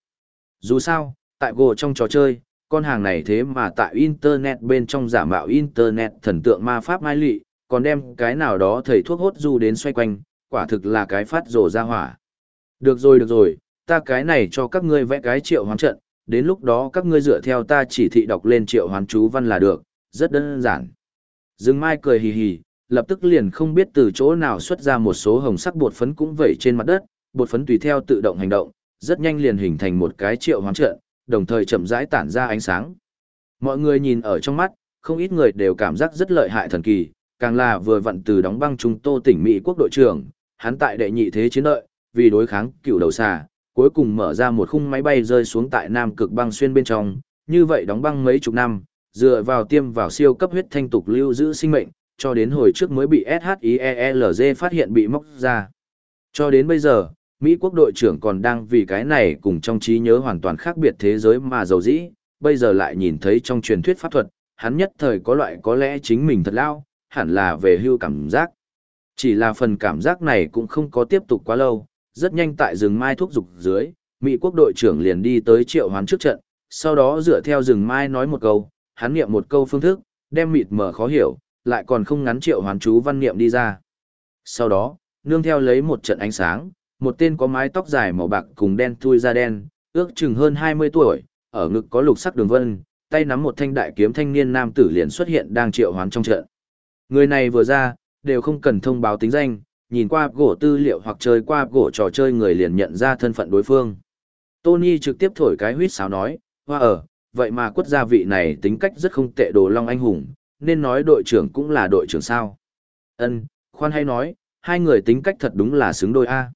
Dù sao, tại gồ trong trò chơi, con hàng này thế mà tại Internet bên trong giả mạo Internet thần tượng ma pháp mai lị, còn đem cái nào đó thầy thuốc hốt du đến xoay quanh, quả thực là cái phát rồ ra hỏa. Được rồi được rồi, ta cái này cho các ngươi vẽ cái triệu hoán trận, đến lúc đó các ngươi dựa theo ta chỉ thị đọc lên triệu hoán chú văn là được, rất đơn giản. Dương Mai cười hì hì, lập tức liền không biết từ chỗ nào xuất ra một số hồng sắc bột phấn cũng vẩy trên mặt đất, bột phấn tùy theo tự động hành động, rất nhanh liền hình thành một cái triệu hoán trận, đồng thời chậm rãi tản ra ánh sáng. Mọi người nhìn ở trong mắt, không ít người đều cảm giác rất lợi hại thần kỳ, càng là vừa vặn từ đóng băng trung tô tỉnh Mỹ quốc đội trưởng, hắn tại đệ nhị thế chiến lợi, vì đối kháng cựu đầu xà, cuối cùng mở ra một khung máy bay rơi xuống tại Nam Cực băng xuyên bên trong, như vậy đóng băng mấy chục năm, dựa vào tiêm vào siêu cấp huyết thanh tục lưu giữ sinh mệnh, cho đến hồi trước mới bị SHIELZ phát hiện bị móc ra. Cho đến bây giờ, Mỹ quốc đội trưởng còn đang vì cái này cùng trong trí nhớ hoàn toàn khác biệt thế giới mà giàu dĩ, bây giờ lại nhìn thấy trong truyền thuyết pháp thuật, hắn nhất thời có loại có lẽ chính mình thật lao, hẳn là về hưu cảm giác. Chỉ là phần cảm giác này cũng không có tiếp tục quá lâu, rất nhanh tại rừng mai thuốc dục dưới, Mỹ quốc đội trưởng liền đi tới triệu hoán trước trận, sau đó dựa theo rừng mai nói một câu, hắn niệm một câu phương thức, đem mịt mở khó hiểu, lại còn không ngắn triệu hoán chú văn niệm đi ra. Sau đó, nương theo lấy một trận ánh sáng, một tên có mái tóc dài màu bạc cùng đen thui da đen, Ước chừng hơn 20 tuổi, ở ngực có lục sắc đường vân, tay nắm một thanh đại kiếm thanh niên nam tử liền xuất hiện đang triệu hoán trong trận. Người này vừa ra, đều không cần thông báo tính danh, nhìn qua gỗ tư liệu hoặc chơi qua gỗ trò chơi người liền nhận ra thân phận đối phương. Tony trực tiếp thổi cái huýt sáo nói, hoa ở, vậy mà quất gia vị này tính cách rất không tệ đồ long anh hùng, nên nói đội trưởng cũng là đội trưởng sao. Ân, khoan hay nói, hai người tính cách thật đúng là xứng đôi A.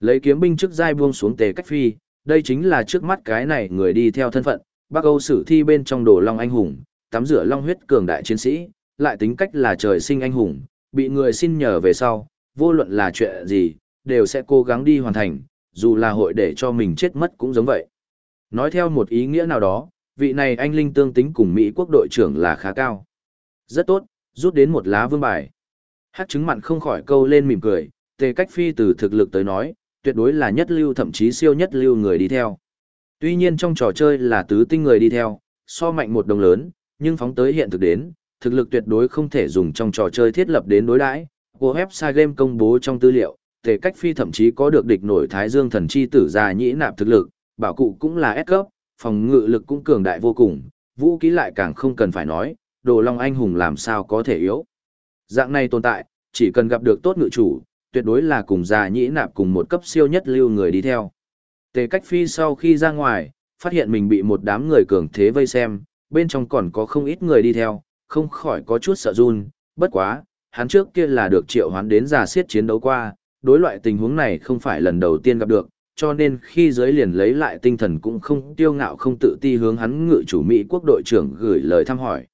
Lấy kiếm binh trước giai buông xuống tề cách phi, đây chính là trước mắt cái này người đi theo thân phận, bác Âu sử thi bên trong đồ long anh hùng, tắm rửa long huyết cường đại chiến sĩ, lại tính cách là trời sinh anh hùng, bị người xin nhờ về sau, vô luận là chuyện gì, đều sẽ cố gắng đi hoàn thành, dù là hội để cho mình chết mất cũng giống vậy. Nói theo một ý nghĩa nào đó, vị này anh linh tương tính cùng Mỹ quốc đội trưởng là khá cao. Rất tốt, rút đến một lá vương bài. Hát chứng mặn không khỏi câu lên mỉm cười, tề cách phi từ thực lực tới nói, tuyệt đối là nhất lưu thậm chí siêu nhất lưu người đi theo. Tuy nhiên trong trò chơi là tứ tinh người đi theo, so mạnh một đồng lớn, nhưng phóng tới hiện thực đến, thực lực tuyệt đối không thể dùng trong trò chơi thiết lập đến đối đãi của website game công bố trong tư liệu, tề cách phi thậm chí có được địch nổi thái dương thần chi tử già nhĩ nạp thực lực, bảo cụ cũng là S cấp, phòng ngự lực cũng cường đại vô cùng, vũ khí lại càng không cần phải nói, đồ long anh hùng làm sao có thể yếu. Dạng này tồn tại, chỉ cần gặp được tốt ngự chủ, tuyệt đối là cùng già nhĩ nạp cùng một cấp siêu nhất lưu người đi theo. Tề cách phi sau khi ra ngoài, phát hiện mình bị một đám người cường thế vây xem, bên trong còn có không ít người đi theo, không khỏi có chút sợ run, bất quá, hắn trước kia là được triệu hoán đến giả siết chiến đấu qua, đối loại tình huống này không phải lần đầu tiên gặp được, cho nên khi giới liền lấy lại tinh thần cũng không tiêu ngạo không tự ti hướng hắn ngự chủ Mỹ quốc đội trưởng gửi lời thăm hỏi.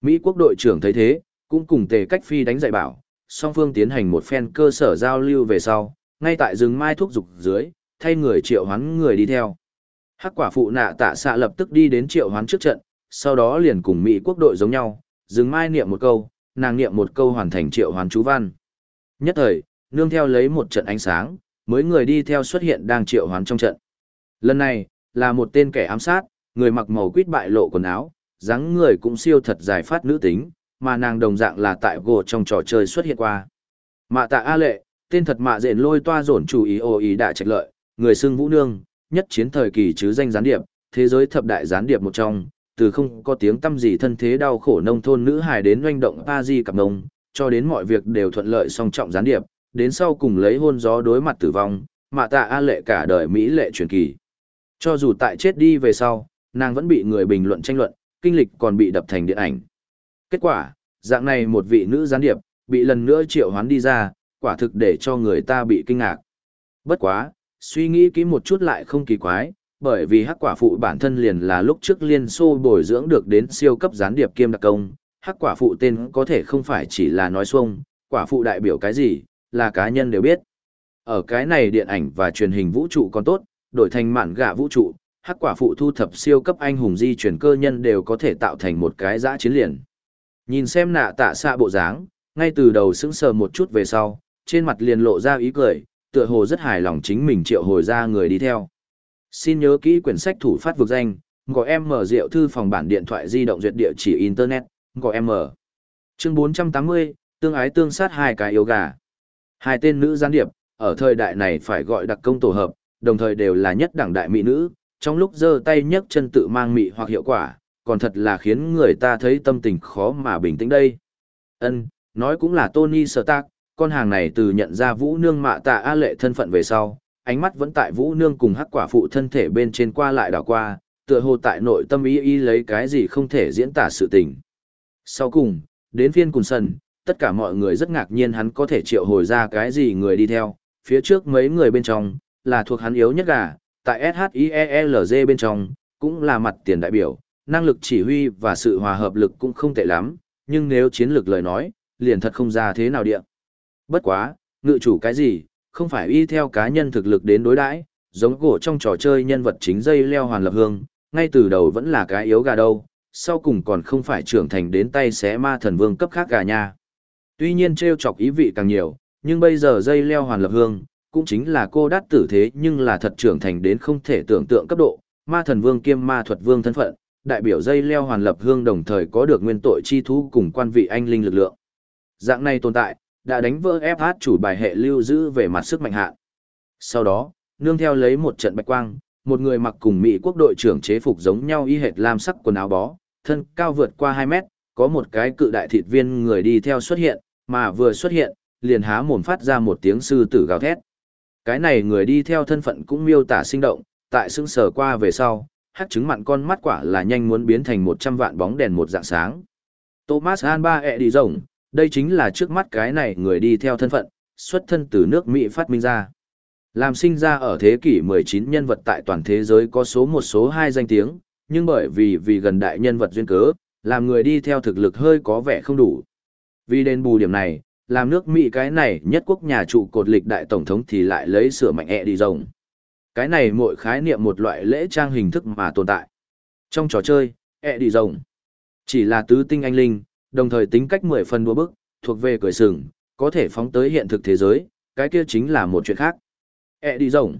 Mỹ quốc đội trưởng thấy thế, cũng cùng tề cách phi đánh dạy bảo, song phương tiến hành một phen cơ sở giao lưu về sau, ngay tại rừng mai thuốc dục dưới, thay người triệu hoán người đi theo. Hắc quả phụ nạ tạ xạ lập tức đi đến triệu hoán trước trận, sau đó liền cùng Mỹ quốc đội giống nhau, rừng mai niệm một câu, nàng niệm một câu hoàn thành triệu hoàn chú văn. Nhất thời, nương theo lấy một trận ánh sáng, mới người đi theo xuất hiện đang triệu hoán trong trận. Lần này, là một tên kẻ ám sát, người mặc màu quýt bại lộ quần áo, dáng người cũng siêu thật dài phát nữ tính, mà nàng đồng dạng là tại gồ trong trò chơi xuất hiện qua. Mạ tạ A lệ, tên thật mạ rện lôi toa dồn chủ ý ô ý đại trạch lợi, người xưng vũ nương, nhất chiến thời kỳ chứ danh gián điệp, thế giới thập đại gián điệp một trong, từ không có tiếng tâm gì thân thế đau khổ nông thôn nữ hài đến doanh động pa di cặp nông, cho đến mọi việc đều thuận lợi song trọng gián điệp, đến sau cùng lấy hôn gió đối mặt tử vong, mạ tạ A lệ cả đời Mỹ lệ truyền kỳ. Cho dù tại chết đi về sau, nàng vẫn bị người bình luận tranh luận, kinh lịch còn bị đập thành điện ảnh. Kết quả, dạng này một vị nữ gián điệp, bị lần nữa triệu hoán đi ra, quả thực để cho người ta bị kinh ngạc. Bất quá, suy nghĩ kỹ một chút lại không kỳ quái, bởi vì hắc quả phụ bản thân liền là lúc trước liên xô bồi dưỡng được đến siêu cấp gián điệp kiêm đặc công, hắc quả phụ tên có thể không phải chỉ là nói xuông, quả phụ đại biểu cái gì, là cá nhân đều biết. Ở cái này điện ảnh và truyền hình vũ trụ còn tốt, đổi thành mạn gạ vũ trụ, hắc quả phụ thu thập siêu cấp anh hùng di chuyển cơ nhân đều có thể tạo thành một cái giã chiến liền. Nhìn xem nạ tạ xạ bộ dáng, ngay từ đầu sững sờ một chút về sau, trên mặt liền lộ ra ý cười, tựa hồ rất hài lòng chính mình triệu hồi ra người đi theo. Xin nhớ kỹ quyển sách thủ phát vực danh, gọi em mở rượu thư phòng bản điện thoại di động duyệt địa chỉ Internet, gọi em mở. Chương 480, tương ái tương sát hai cái yêu gà. Hai tên nữ gián điệp, ở thời đại này phải gọi đặc công tổ hợp, đồng thời đều là nhất đẳng đại mỹ nữ, trong lúc giơ tay nhấc chân tự mang mị hoặc hiệu quả, còn thật là khiến người ta thấy tâm tình khó mà bình tĩnh đây. Ân, nói cũng là Tony Stark, con hàng này từ nhận ra Vũ Nương mạ tạ A lệ thân phận về sau, ánh mắt vẫn tại Vũ Nương cùng hắc quả phụ thân thể bên trên qua lại đảo qua, tựa hồ tại nội tâm ý ý lấy cái gì không thể diễn tả sự tình. Sau cùng, đến phiên cùng sân, tất cả mọi người rất ngạc nhiên hắn có thể triệu hồi ra cái gì người đi theo, phía trước mấy người bên trong, là thuộc hắn yếu nhất gà, tại SHIELZ bên trong, cũng là mặt tiền đại biểu, năng lực chỉ huy và sự hòa hợp lực cũng không tệ lắm, nhưng nếu chiến lược lời nói, liền thật không ra thế nào địa. Bất quá, ngự chủ cái gì, không phải y theo cá nhân thực lực đến đối đãi, giống gỗ trong trò chơi nhân vật chính dây leo hoàn lập hương, ngay từ đầu vẫn là cái yếu gà đâu, sau cùng còn không phải trưởng thành đến tay xé ma thần vương cấp khác gà nha. Tuy nhiên treo chọc ý vị càng nhiều, nhưng bây giờ dây leo hoàn lập hương, cũng chính là cô đát tử thế nhưng là thật trưởng thành đến không thể tưởng tượng cấp độ, ma thần vương kiêm ma thuật vương thân phận, đại biểu dây leo hoàn lập hương đồng thời có được nguyên tội chi thú cùng quan vị anh linh lực lượng. Dạng này tồn tại, đã đánh vỡ FH chủ bài hệ lưu giữ về mặt sức mạnh hạn. Sau đó, nương theo lấy một trận bạch quang, một người mặc cùng Mỹ quốc đội trưởng chế phục giống nhau y hệt lam sắc quần áo bó, thân cao vượt qua 2 mét, có một cái cự đại thịt viên người đi theo xuất hiện, mà vừa xuất hiện, liền há mồm phát ra một tiếng sư tử gào thét. Cái này người đi theo thân phận cũng miêu tả sinh động, tại sững sờ qua về sau, hắc trứng mặn con mắt quả là nhanh muốn biến thành 100 vạn bóng đèn một dạng sáng. Thomas Alba ẹ đi rồng, đây chính là trước mắt cái này người đi theo thân phận, xuất thân từ nước Mỹ phát minh ra. Làm sinh ra ở thế kỷ 19 nhân vật tại toàn thế giới có số một số hai danh tiếng, nhưng bởi vì vì gần đại nhân vật duyên cớ, làm người đi theo thực lực hơi có vẻ không đủ. Vì đền bù điểm này, làm nước Mỹ cái này nhất quốc nhà trụ cột lịch đại tổng thống thì lại lấy sửa mạnh ẹ đi rồng. Cái này mỗi khái niệm một loại lễ trang hình thức mà tồn tại. Trong trò chơi, ẹ đi rồng, chỉ là tứ tinh anh linh, đồng thời tính cách mười phần đua bức, thuộc về cười sừng, có thể phóng tới hiện thực thế giới, cái kia chính là một chuyện khác. e đi rộng.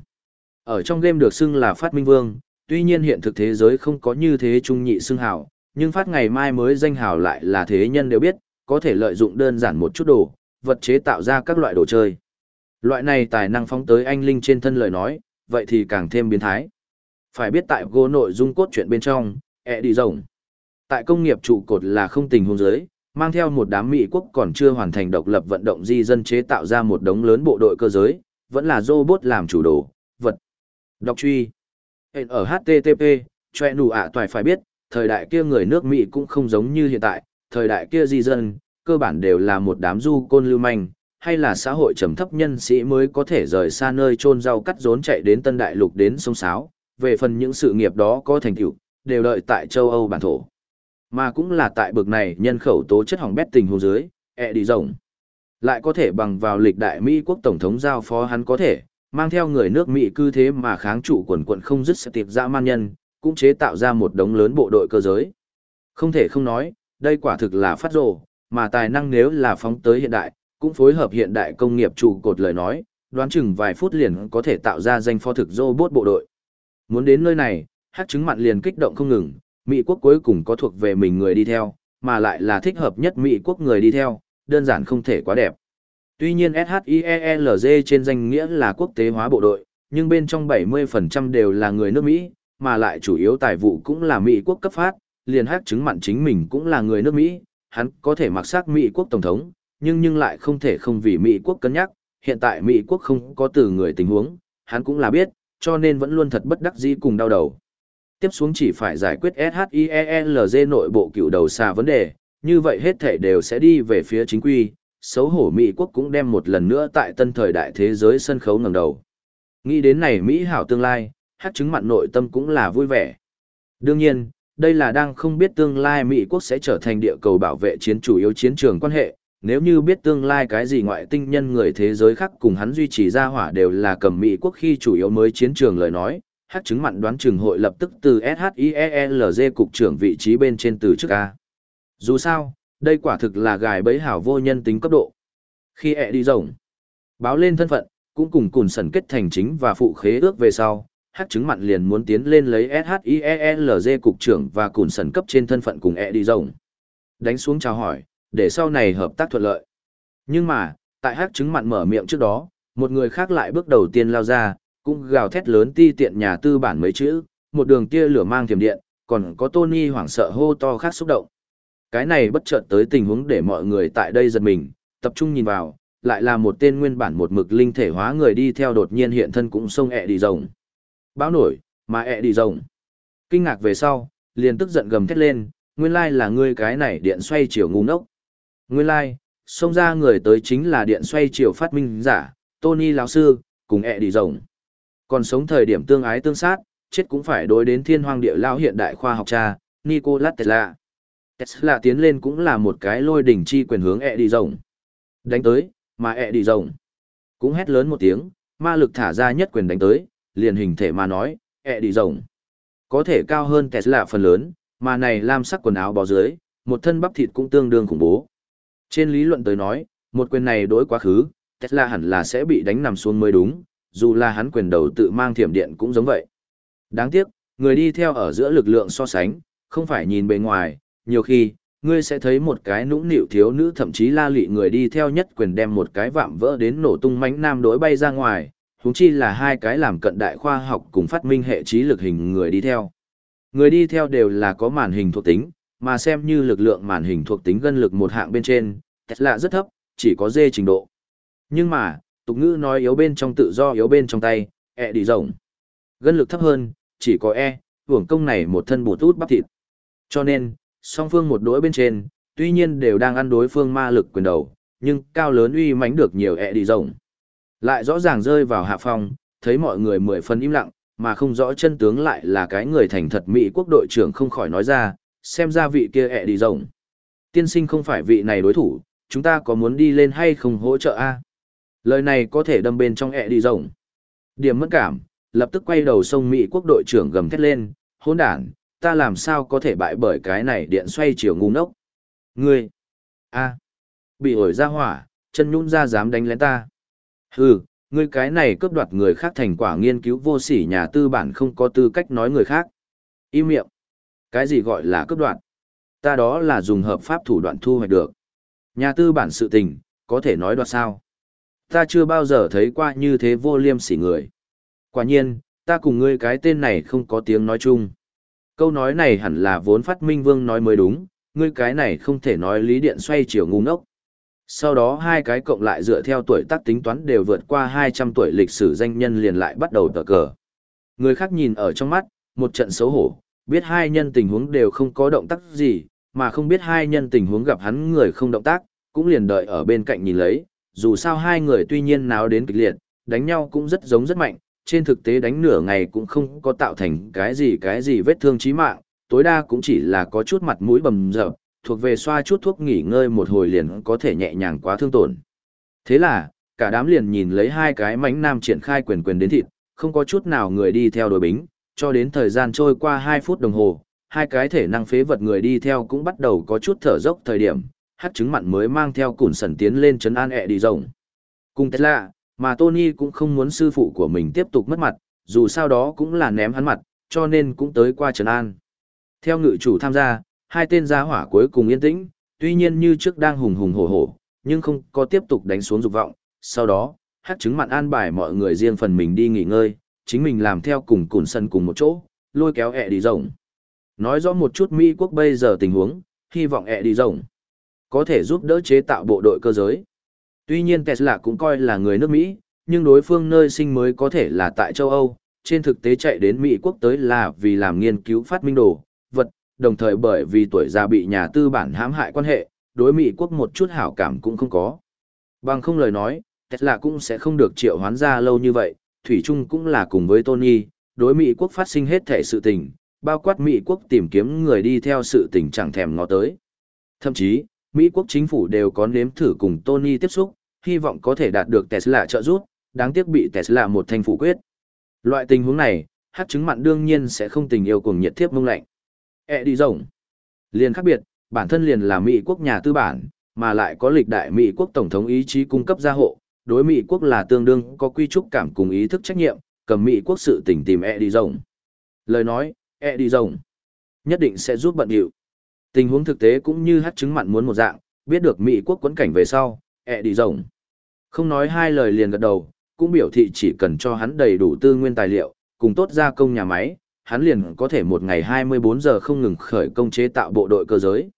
Ở trong game được xưng là phát minh vương, tuy nhiên hiện thực thế giới không có như thế trung nhị xưng hào, nhưng phát ngày mai mới danh hào lại là thế nhân đều biết, có thể lợi dụng đơn giản một chút đồ, vật chế tạo ra các loại đồ chơi. Loại này tài năng phóng tới anh linh trên thân lời nói, vậy thì càng thêm biến thái. Phải biết tại gô nội dung cốt truyện bên trong, ẹ đi rồng. Tại công nghiệp trụ cột là không tình huống giới, mang theo một đám Mỹ quốc còn chưa hoàn thành độc lập vận động di dân chế tạo ra một đống lớn bộ đội cơ giới, vẫn là robot làm chủ đồ, vật. Đọc truy. Ở HTTP, choe nụ ạ toài phải biết, thời đại kia người nước Mỹ cũng không giống như hiện tại, thời đại kia di dân, cơ bản đều là một đám du côn lưu manh, hay là xã hội trầm thấp nhân sĩ mới có thể rời xa nơi trôn rau cắt rốn chạy đến Tân Đại Lục đến sông Sáo, về phần những sự nghiệp đó có thành tựu đều đợi tại châu Âu bản thổ. Mà cũng là tại bực này nhân khẩu tố chất hỏng bét tình hồ dưới, ẹ đi rộng. Lại có thể bằng vào lịch đại Mỹ quốc Tổng thống giao phó hắn có thể, mang theo người nước Mỹ cư thế mà kháng trụ quần quận không dứt sẽ tiệp dã man nhân, cũng chế tạo ra một đống lớn bộ đội cơ giới. Không thể không nói, đây quả thực là phát rồ, mà tài năng nếu là phóng tới hiện đại, cũng phối hợp hiện đại công nghiệp trụ cột lời nói, đoán chừng vài phút liền có thể tạo ra danh pho thực robot bộ đội. Muốn đến nơi này, hát chứng mặn liền kích động không ngừng, Mỹ quốc cuối cùng có thuộc về mình người đi theo, mà lại là thích hợp nhất Mỹ quốc người đi theo, đơn giản không thể quá đẹp. Tuy nhiên SHIELZ trên danh nghĩa là quốc tế hóa bộ đội, nhưng bên trong 70% đều là người nước Mỹ, mà lại chủ yếu tài vụ cũng là Mỹ quốc cấp phát, liền hát chứng mặn chính mình cũng là người nước Mỹ, hắn có thể mặc xác Mỹ quốc tổng thống, nhưng nhưng lại không thể không vì Mỹ quốc cân nhắc, hiện tại Mỹ quốc không có từ người tình huống, hắn cũng là biết, cho nên vẫn luôn thật bất đắc dĩ cùng đau đầu. Tiếp xuống chỉ phải giải quyết SHIELZ nội bộ cựu đầu xa vấn đề, như vậy hết thể đều sẽ đi về phía chính quy, xấu hổ Mỹ quốc cũng đem một lần nữa tại tân thời đại thế giới sân khấu ngẩng đầu. Nghĩ đến này Mỹ hảo tương lai, hát chứng mặn nội tâm cũng là vui vẻ. Đương nhiên, đây là đang không biết tương lai Mỹ quốc sẽ trở thành địa cầu bảo vệ chiến chủ yếu chiến trường quan hệ, nếu như biết tương lai cái gì ngoại tinh nhân người thế giới khác cùng hắn duy trì ra hỏa đều là cầm Mỹ quốc khi chủ yếu mới chiến trường lời nói, hát chứng mặn đoán trường hội lập tức từ SHIELZ cục trưởng vị trí bên trên từ trước A. Dù sao, đây quả thực là gài bẫy hảo vô nhân tính cấp độ. Khi ẹ đi rồng, báo lên thân phận, cũng cùng cùng sần kết thành chính và phụ khế ước về sau, hát chứng mặn liền muốn tiến lên lấy SHIELZ cục trưởng và cùng sần cấp trên thân phận cùng ẹ đi rồng. Đánh xuống chào hỏi, để sau này hợp tác thuận lợi. Nhưng mà, tại hát chứng mặn mở miệng trước đó, một người khác lại bước đầu tiên lao ra, cũng gào thét lớn ti tiện nhà tư bản mấy chữ, một đường tia lửa mang thiểm điện, còn có Tony hoảng sợ hô to khác xúc động. Cái này bất chợt tới tình huống để mọi người tại đây giật mình, tập trung nhìn vào, lại là một tên nguyên bản một mực linh thể hóa người đi theo đột nhiên hiện thân cũng sông ẹ đi rồng. Báo nổi, mà ẹ đi rồng. Kinh ngạc về sau, liền tức giận gầm thét lên, nguyên lai là ngươi cái này điện xoay chiều ngu ngốc. Nguyên lai, xông ra người tới chính là điện xoay chiều phát minh giả, Tony lão sư, cùng ẹ đi rồng. Còn sống thời điểm tương ái tương sát, chết cũng phải đối đến thiên hoang địa lao hiện đại khoa học cha, Nikola Tesla. Tesla tiến lên cũng là một cái lôi đỉnh chi quyền hướng ẹ đi rồng. Đánh tới, mà ẹ đi rồng. Cũng hét lớn một tiếng, ma lực thả ra nhất quyền đánh tới, liền hình thể mà nói, ẹ đi rồng. Có thể cao hơn Tesla phần lớn, mà này lam sắc quần áo bó dưới, một thân bắp thịt cũng tương đương khủng bố. Trên lý luận tới nói, một quyền này đối quá khứ, Tesla hẳn là sẽ bị đánh nằm xuống mới đúng, dù là hắn quyền đầu tự mang thiểm điện cũng giống vậy. Đáng tiếc, người đi theo ở giữa lực lượng so sánh, không phải nhìn bề ngoài, nhiều khi, ngươi sẽ thấy một cái nũng nịu thiếu nữ thậm chí la lị người đi theo nhất quyền đem một cái vạm vỡ đến nổ tung mánh nam đối bay ra ngoài, huống chi là hai cái làm cận đại khoa học cùng phát minh hệ trí lực hình người đi theo. Người đi theo đều là có màn hình thuộc tính, mà xem như lực lượng màn hình thuộc tính gân lực một hạng bên trên, Tesla rất thấp, chỉ có dê trình độ. Nhưng mà, tục ngữ nói yếu bên trong tự do yếu bên trong tay, e đi rộng. Gân lực thấp hơn, chỉ có e, hưởng công này một thân bổ tút bắp thịt. Cho nên, song phương một đối bên trên, tuy nhiên đều đang ăn đối phương ma lực quyền đầu, nhưng cao lớn uy mãnh được nhiều e đi rộng. Lại rõ ràng rơi vào hạ phong, thấy mọi người mười phần im lặng, mà không rõ chân tướng lại là cái người thành thật Mỹ quốc đội trưởng không khỏi nói ra, xem ra vị kia ẹ đi rồng. Tiên sinh không phải vị này đối thủ, chúng ta có muốn đi lên hay không hỗ trợ a? Lời này có thể đâm bên trong ẹ đi rồng. Điểm mất cảm, lập tức quay đầu sông Mỹ quốc đội trưởng gầm thét lên, hỗn đản, ta làm sao có thể bại bởi cái này điện xoay chiều ngu ngốc. Ngươi, a, bị ổi ra hỏa, chân nhún ra dám đánh lén ta. Hừ, ngươi cái này cướp đoạt người khác thành quả nghiên cứu vô sỉ nhà tư bản không có tư cách nói người khác. Im miệng. Cái gì gọi là cướp đoạt? Ta đó là dùng hợp pháp thủ đoạn thu hoạch được. Nhà tư bản sự tình, có thể nói đoạt sao? Ta chưa bao giờ thấy qua như thế vô liêm sỉ người. Quả nhiên, ta cùng ngươi cái tên này không có tiếng nói chung. Câu nói này hẳn là vốn phát minh vương nói mới đúng, ngươi cái này không thể nói lý điện xoay chiều ngu ngốc. Sau đó hai cái cộng lại dựa theo tuổi tác tính toán đều vượt qua 200 tuổi lịch sử danh nhân liền lại bắt đầu tờ cờ. Người khác nhìn ở trong mắt, một trận xấu hổ, biết hai nhân tình huống đều không có động tác gì, mà không biết hai nhân tình huống gặp hắn người không động tác, cũng liền đợi ở bên cạnh nhìn lấy, dù sao hai người tuy nhiên náo đến kịch liệt, đánh nhau cũng rất giống rất mạnh, trên thực tế đánh nửa ngày cũng không có tạo thành cái gì cái gì vết thương chí mạng, tối đa cũng chỉ là có chút mặt mũi bầm dập, thuộc về xoa chút thuốc nghỉ ngơi một hồi liền có thể nhẹ nhàng quá thương tổn. Thế là, cả đám liền nhìn lấy hai cái mánh nam triển khai quyền quyền đến thịt, không có chút nào người đi theo đội bính, cho đến thời gian trôi qua 2 phút đồng hồ, hai cái thể năng phế vật người đi theo cũng bắt đầu có chút thở dốc thời điểm, hát trứng mặn mới mang theo củn sần tiến lên chấn an ẹ đi rồng. Cùng Tesla, mà Tony cũng không muốn sư phụ của mình tiếp tục mất mặt, dù sao đó cũng là ném hắn mặt, cho nên cũng tới qua trấn an. Theo ngự chủ tham gia, hai tên gia hỏa cuối cùng yên tĩnh, tuy nhiên như trước đang hùng hùng hổ hổ, nhưng không có tiếp tục đánh xuống dục vọng. Sau đó, hát trứng mặn an bài mọi người riêng phần mình đi nghỉ ngơi, chính mình làm theo cùng cùn sân cùng một chỗ, lôi kéo ẹ đi rồng. Nói rõ một chút Mỹ quốc bây giờ tình huống, hy vọng ẹ đi rồng có thể giúp đỡ chế tạo bộ đội cơ giới. Tuy nhiên Tesla cũng coi là người nước Mỹ, nhưng đối phương nơi sinh mới có thể là tại châu Âu, trên thực tế chạy đến Mỹ quốc tới là vì làm nghiên cứu phát minh đồ, vật, đồng thời bởi vì tuổi già bị nhà tư bản hãm hại quan hệ, đối Mỹ quốc một chút hảo cảm cũng không có. Bằng không lời nói, Tesla cũng sẽ không được triệu hoán ra lâu như vậy, Thủy Trung cũng là cùng với Tony, đối Mỹ quốc phát sinh hết thể sự tình, bao quát Mỹ quốc tìm kiếm người đi theo sự tình chẳng thèm ngó tới. Thậm chí, Mỹ quốc chính phủ đều có nếm thử cùng Tony tiếp xúc, hy vọng có thể đạt được Tesla trợ giúp, đáng tiếc bị Tesla một thành phủ quyết. Loại tình huống này, hát chứng mặn đương nhiên sẽ không tình yêu cùng nhiệt thiếp mông lạnh. E đi rộng. Liền khác biệt, bản thân liền là Mỹ quốc nhà tư bản, mà lại có lịch đại Mỹ quốc tổng thống ý chí cung cấp gia hộ, đối Mỹ quốc là tương đương có quy trúc cảm cùng ý thức trách nhiệm, cầm Mỹ quốc sự tình tìm E đi rộng. Lời nói, E đi rộng. Nhất định sẽ giúp bận hiệu. Tình huống thực tế cũng như hát chứng mặn muốn một dạng, biết được Mỹ quốc quấn cảnh về sau, E đi rồng. Không nói hai lời liền gật đầu, cũng biểu thị chỉ cần cho hắn đầy đủ tư nguyên tài liệu, cùng tốt gia công nhà máy, hắn liền có thể một ngày 24 giờ không ngừng khởi công chế tạo bộ đội cơ giới.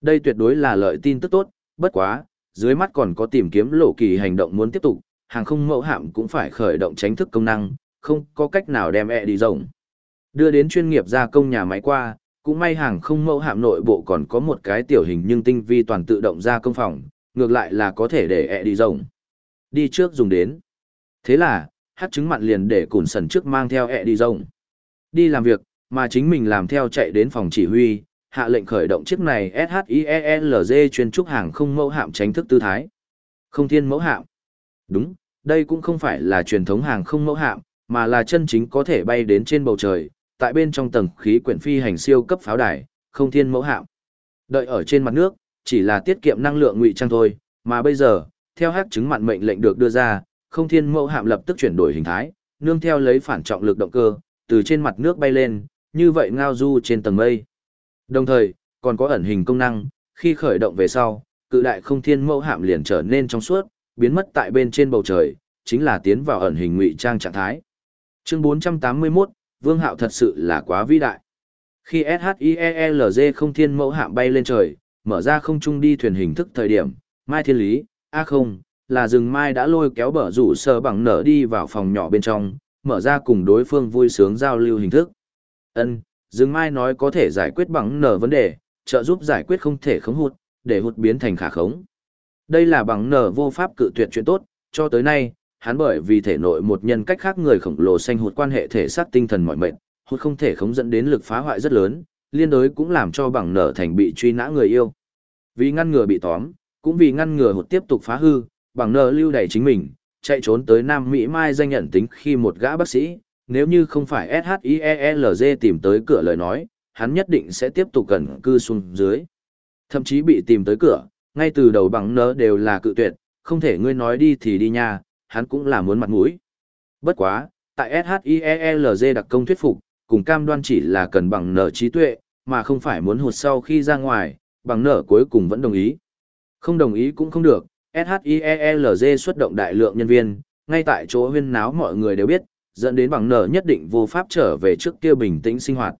Đây tuyệt đối là lợi tin tức tốt, bất quá, dưới mắt còn có tìm kiếm lộ kỳ hành động muốn tiếp tục, hàng không mẫu hạm cũng phải khởi động tránh thức công năng, không có cách nào đem e đi rộng. Đưa đến chuyên nghiệp gia công nhà máy qua, cũng may hàng không mẫu hạm nội bộ còn có một cái tiểu hình nhưng tinh vi toàn tự động ra công phòng, ngược lại là có thể để e đi rộng. Đi trước dùng đến. Thế là, hát trứng mặn liền để cùn sần trước mang theo ẹ đi rồng. Đi làm việc, mà chính mình làm theo chạy đến phòng chỉ huy, hạ lệnh khởi động chiếc này SHIELZ chuyên trúc hàng không mẫu hạm tránh thức tư thái. Không thiên mẫu hạm. Đúng, đây cũng không phải là truyền thống hàng không mẫu hạm, mà là chân chính có thể bay đến trên bầu trời, tại bên trong tầng khí quyển phi hành siêu cấp pháo đài, không thiên mẫu hạm. Đợi ở trên mặt nước, chỉ là tiết kiệm năng lượng ngụy trang thôi, mà bây giờ, theo Hắc chứng mặn mệnh lệnh được đưa ra, không thiên mẫu hạm lập tức chuyển đổi hình thái, nương theo lấy phản trọng lực động cơ, từ trên mặt nước bay lên, như vậy ngao du trên tầng mây. Đồng thời, còn có ẩn hình công năng, khi khởi động về sau, cự đại không thiên mẫu hạm liền trở nên trong suốt, biến mất tại bên trên bầu trời, chính là tiến vào ẩn hình ngụy trang trạng thái. Chương 481, Vương Hạo thật sự là quá vĩ đại. Khi SHIELZ không thiên mẫu hạm bay lên trời, mở ra không trung đi thuyền hình thức thời điểm, Mai Thiên Lý, a không, là rừng Mai đã lôi kéo bờ rủ sờ bằng nở đi vào phòng nhỏ bên trong, mở ra cùng đối phương vui sướng giao lưu hình thức. Ân, rừng Mai nói có thể giải quyết bằng nở vấn đề, trợ giúp giải quyết không thể khống hụt, để hụt biến thành khả khống. Đây là bằng nở vô pháp cự tuyệt chuyện tốt, cho tới nay, hắn bởi vì thể nội một nhân cách khác người khổng lồ xanh hụt quan hệ thể xác tinh thần mọi mệnh, hụt không thể khống dẫn đến lực phá hoại rất lớn, liên đối cũng làm cho bằng nở thành bị truy nã người yêu. Vì ngăn ngừa bị tóm, cũng vì ngăn ngừa hụt tiếp tục phá hư, bằng nở lưu đẩy chính mình, chạy trốn tới Nam Mỹ Mai danh nhận tính khi một gã bác sĩ, nếu như không phải SHIELZ tìm tới cửa lời nói, hắn nhất định sẽ tiếp tục gần cư xuống dưới. Thậm chí bị tìm tới cửa, ngay từ đầu bằng nở đều là cự tuyệt, không thể ngươi nói đi thì đi nha, hắn cũng là muốn mặt mũi. Bất quá, tại SHIELZ đặc công thuyết phục, cùng cam đoan chỉ là cần bằng nở trí tuệ, mà không phải muốn hụt sau khi ra ngoài, bằng nở cuối cùng vẫn đồng ý. Không đồng ý cũng không được, SHIELZ xuất động đại lượng nhân viên, ngay tại chỗ huyên náo mọi người đều biết, dẫn đến bằng nở nhất định vô pháp trở về trước kia bình tĩnh sinh hoạt.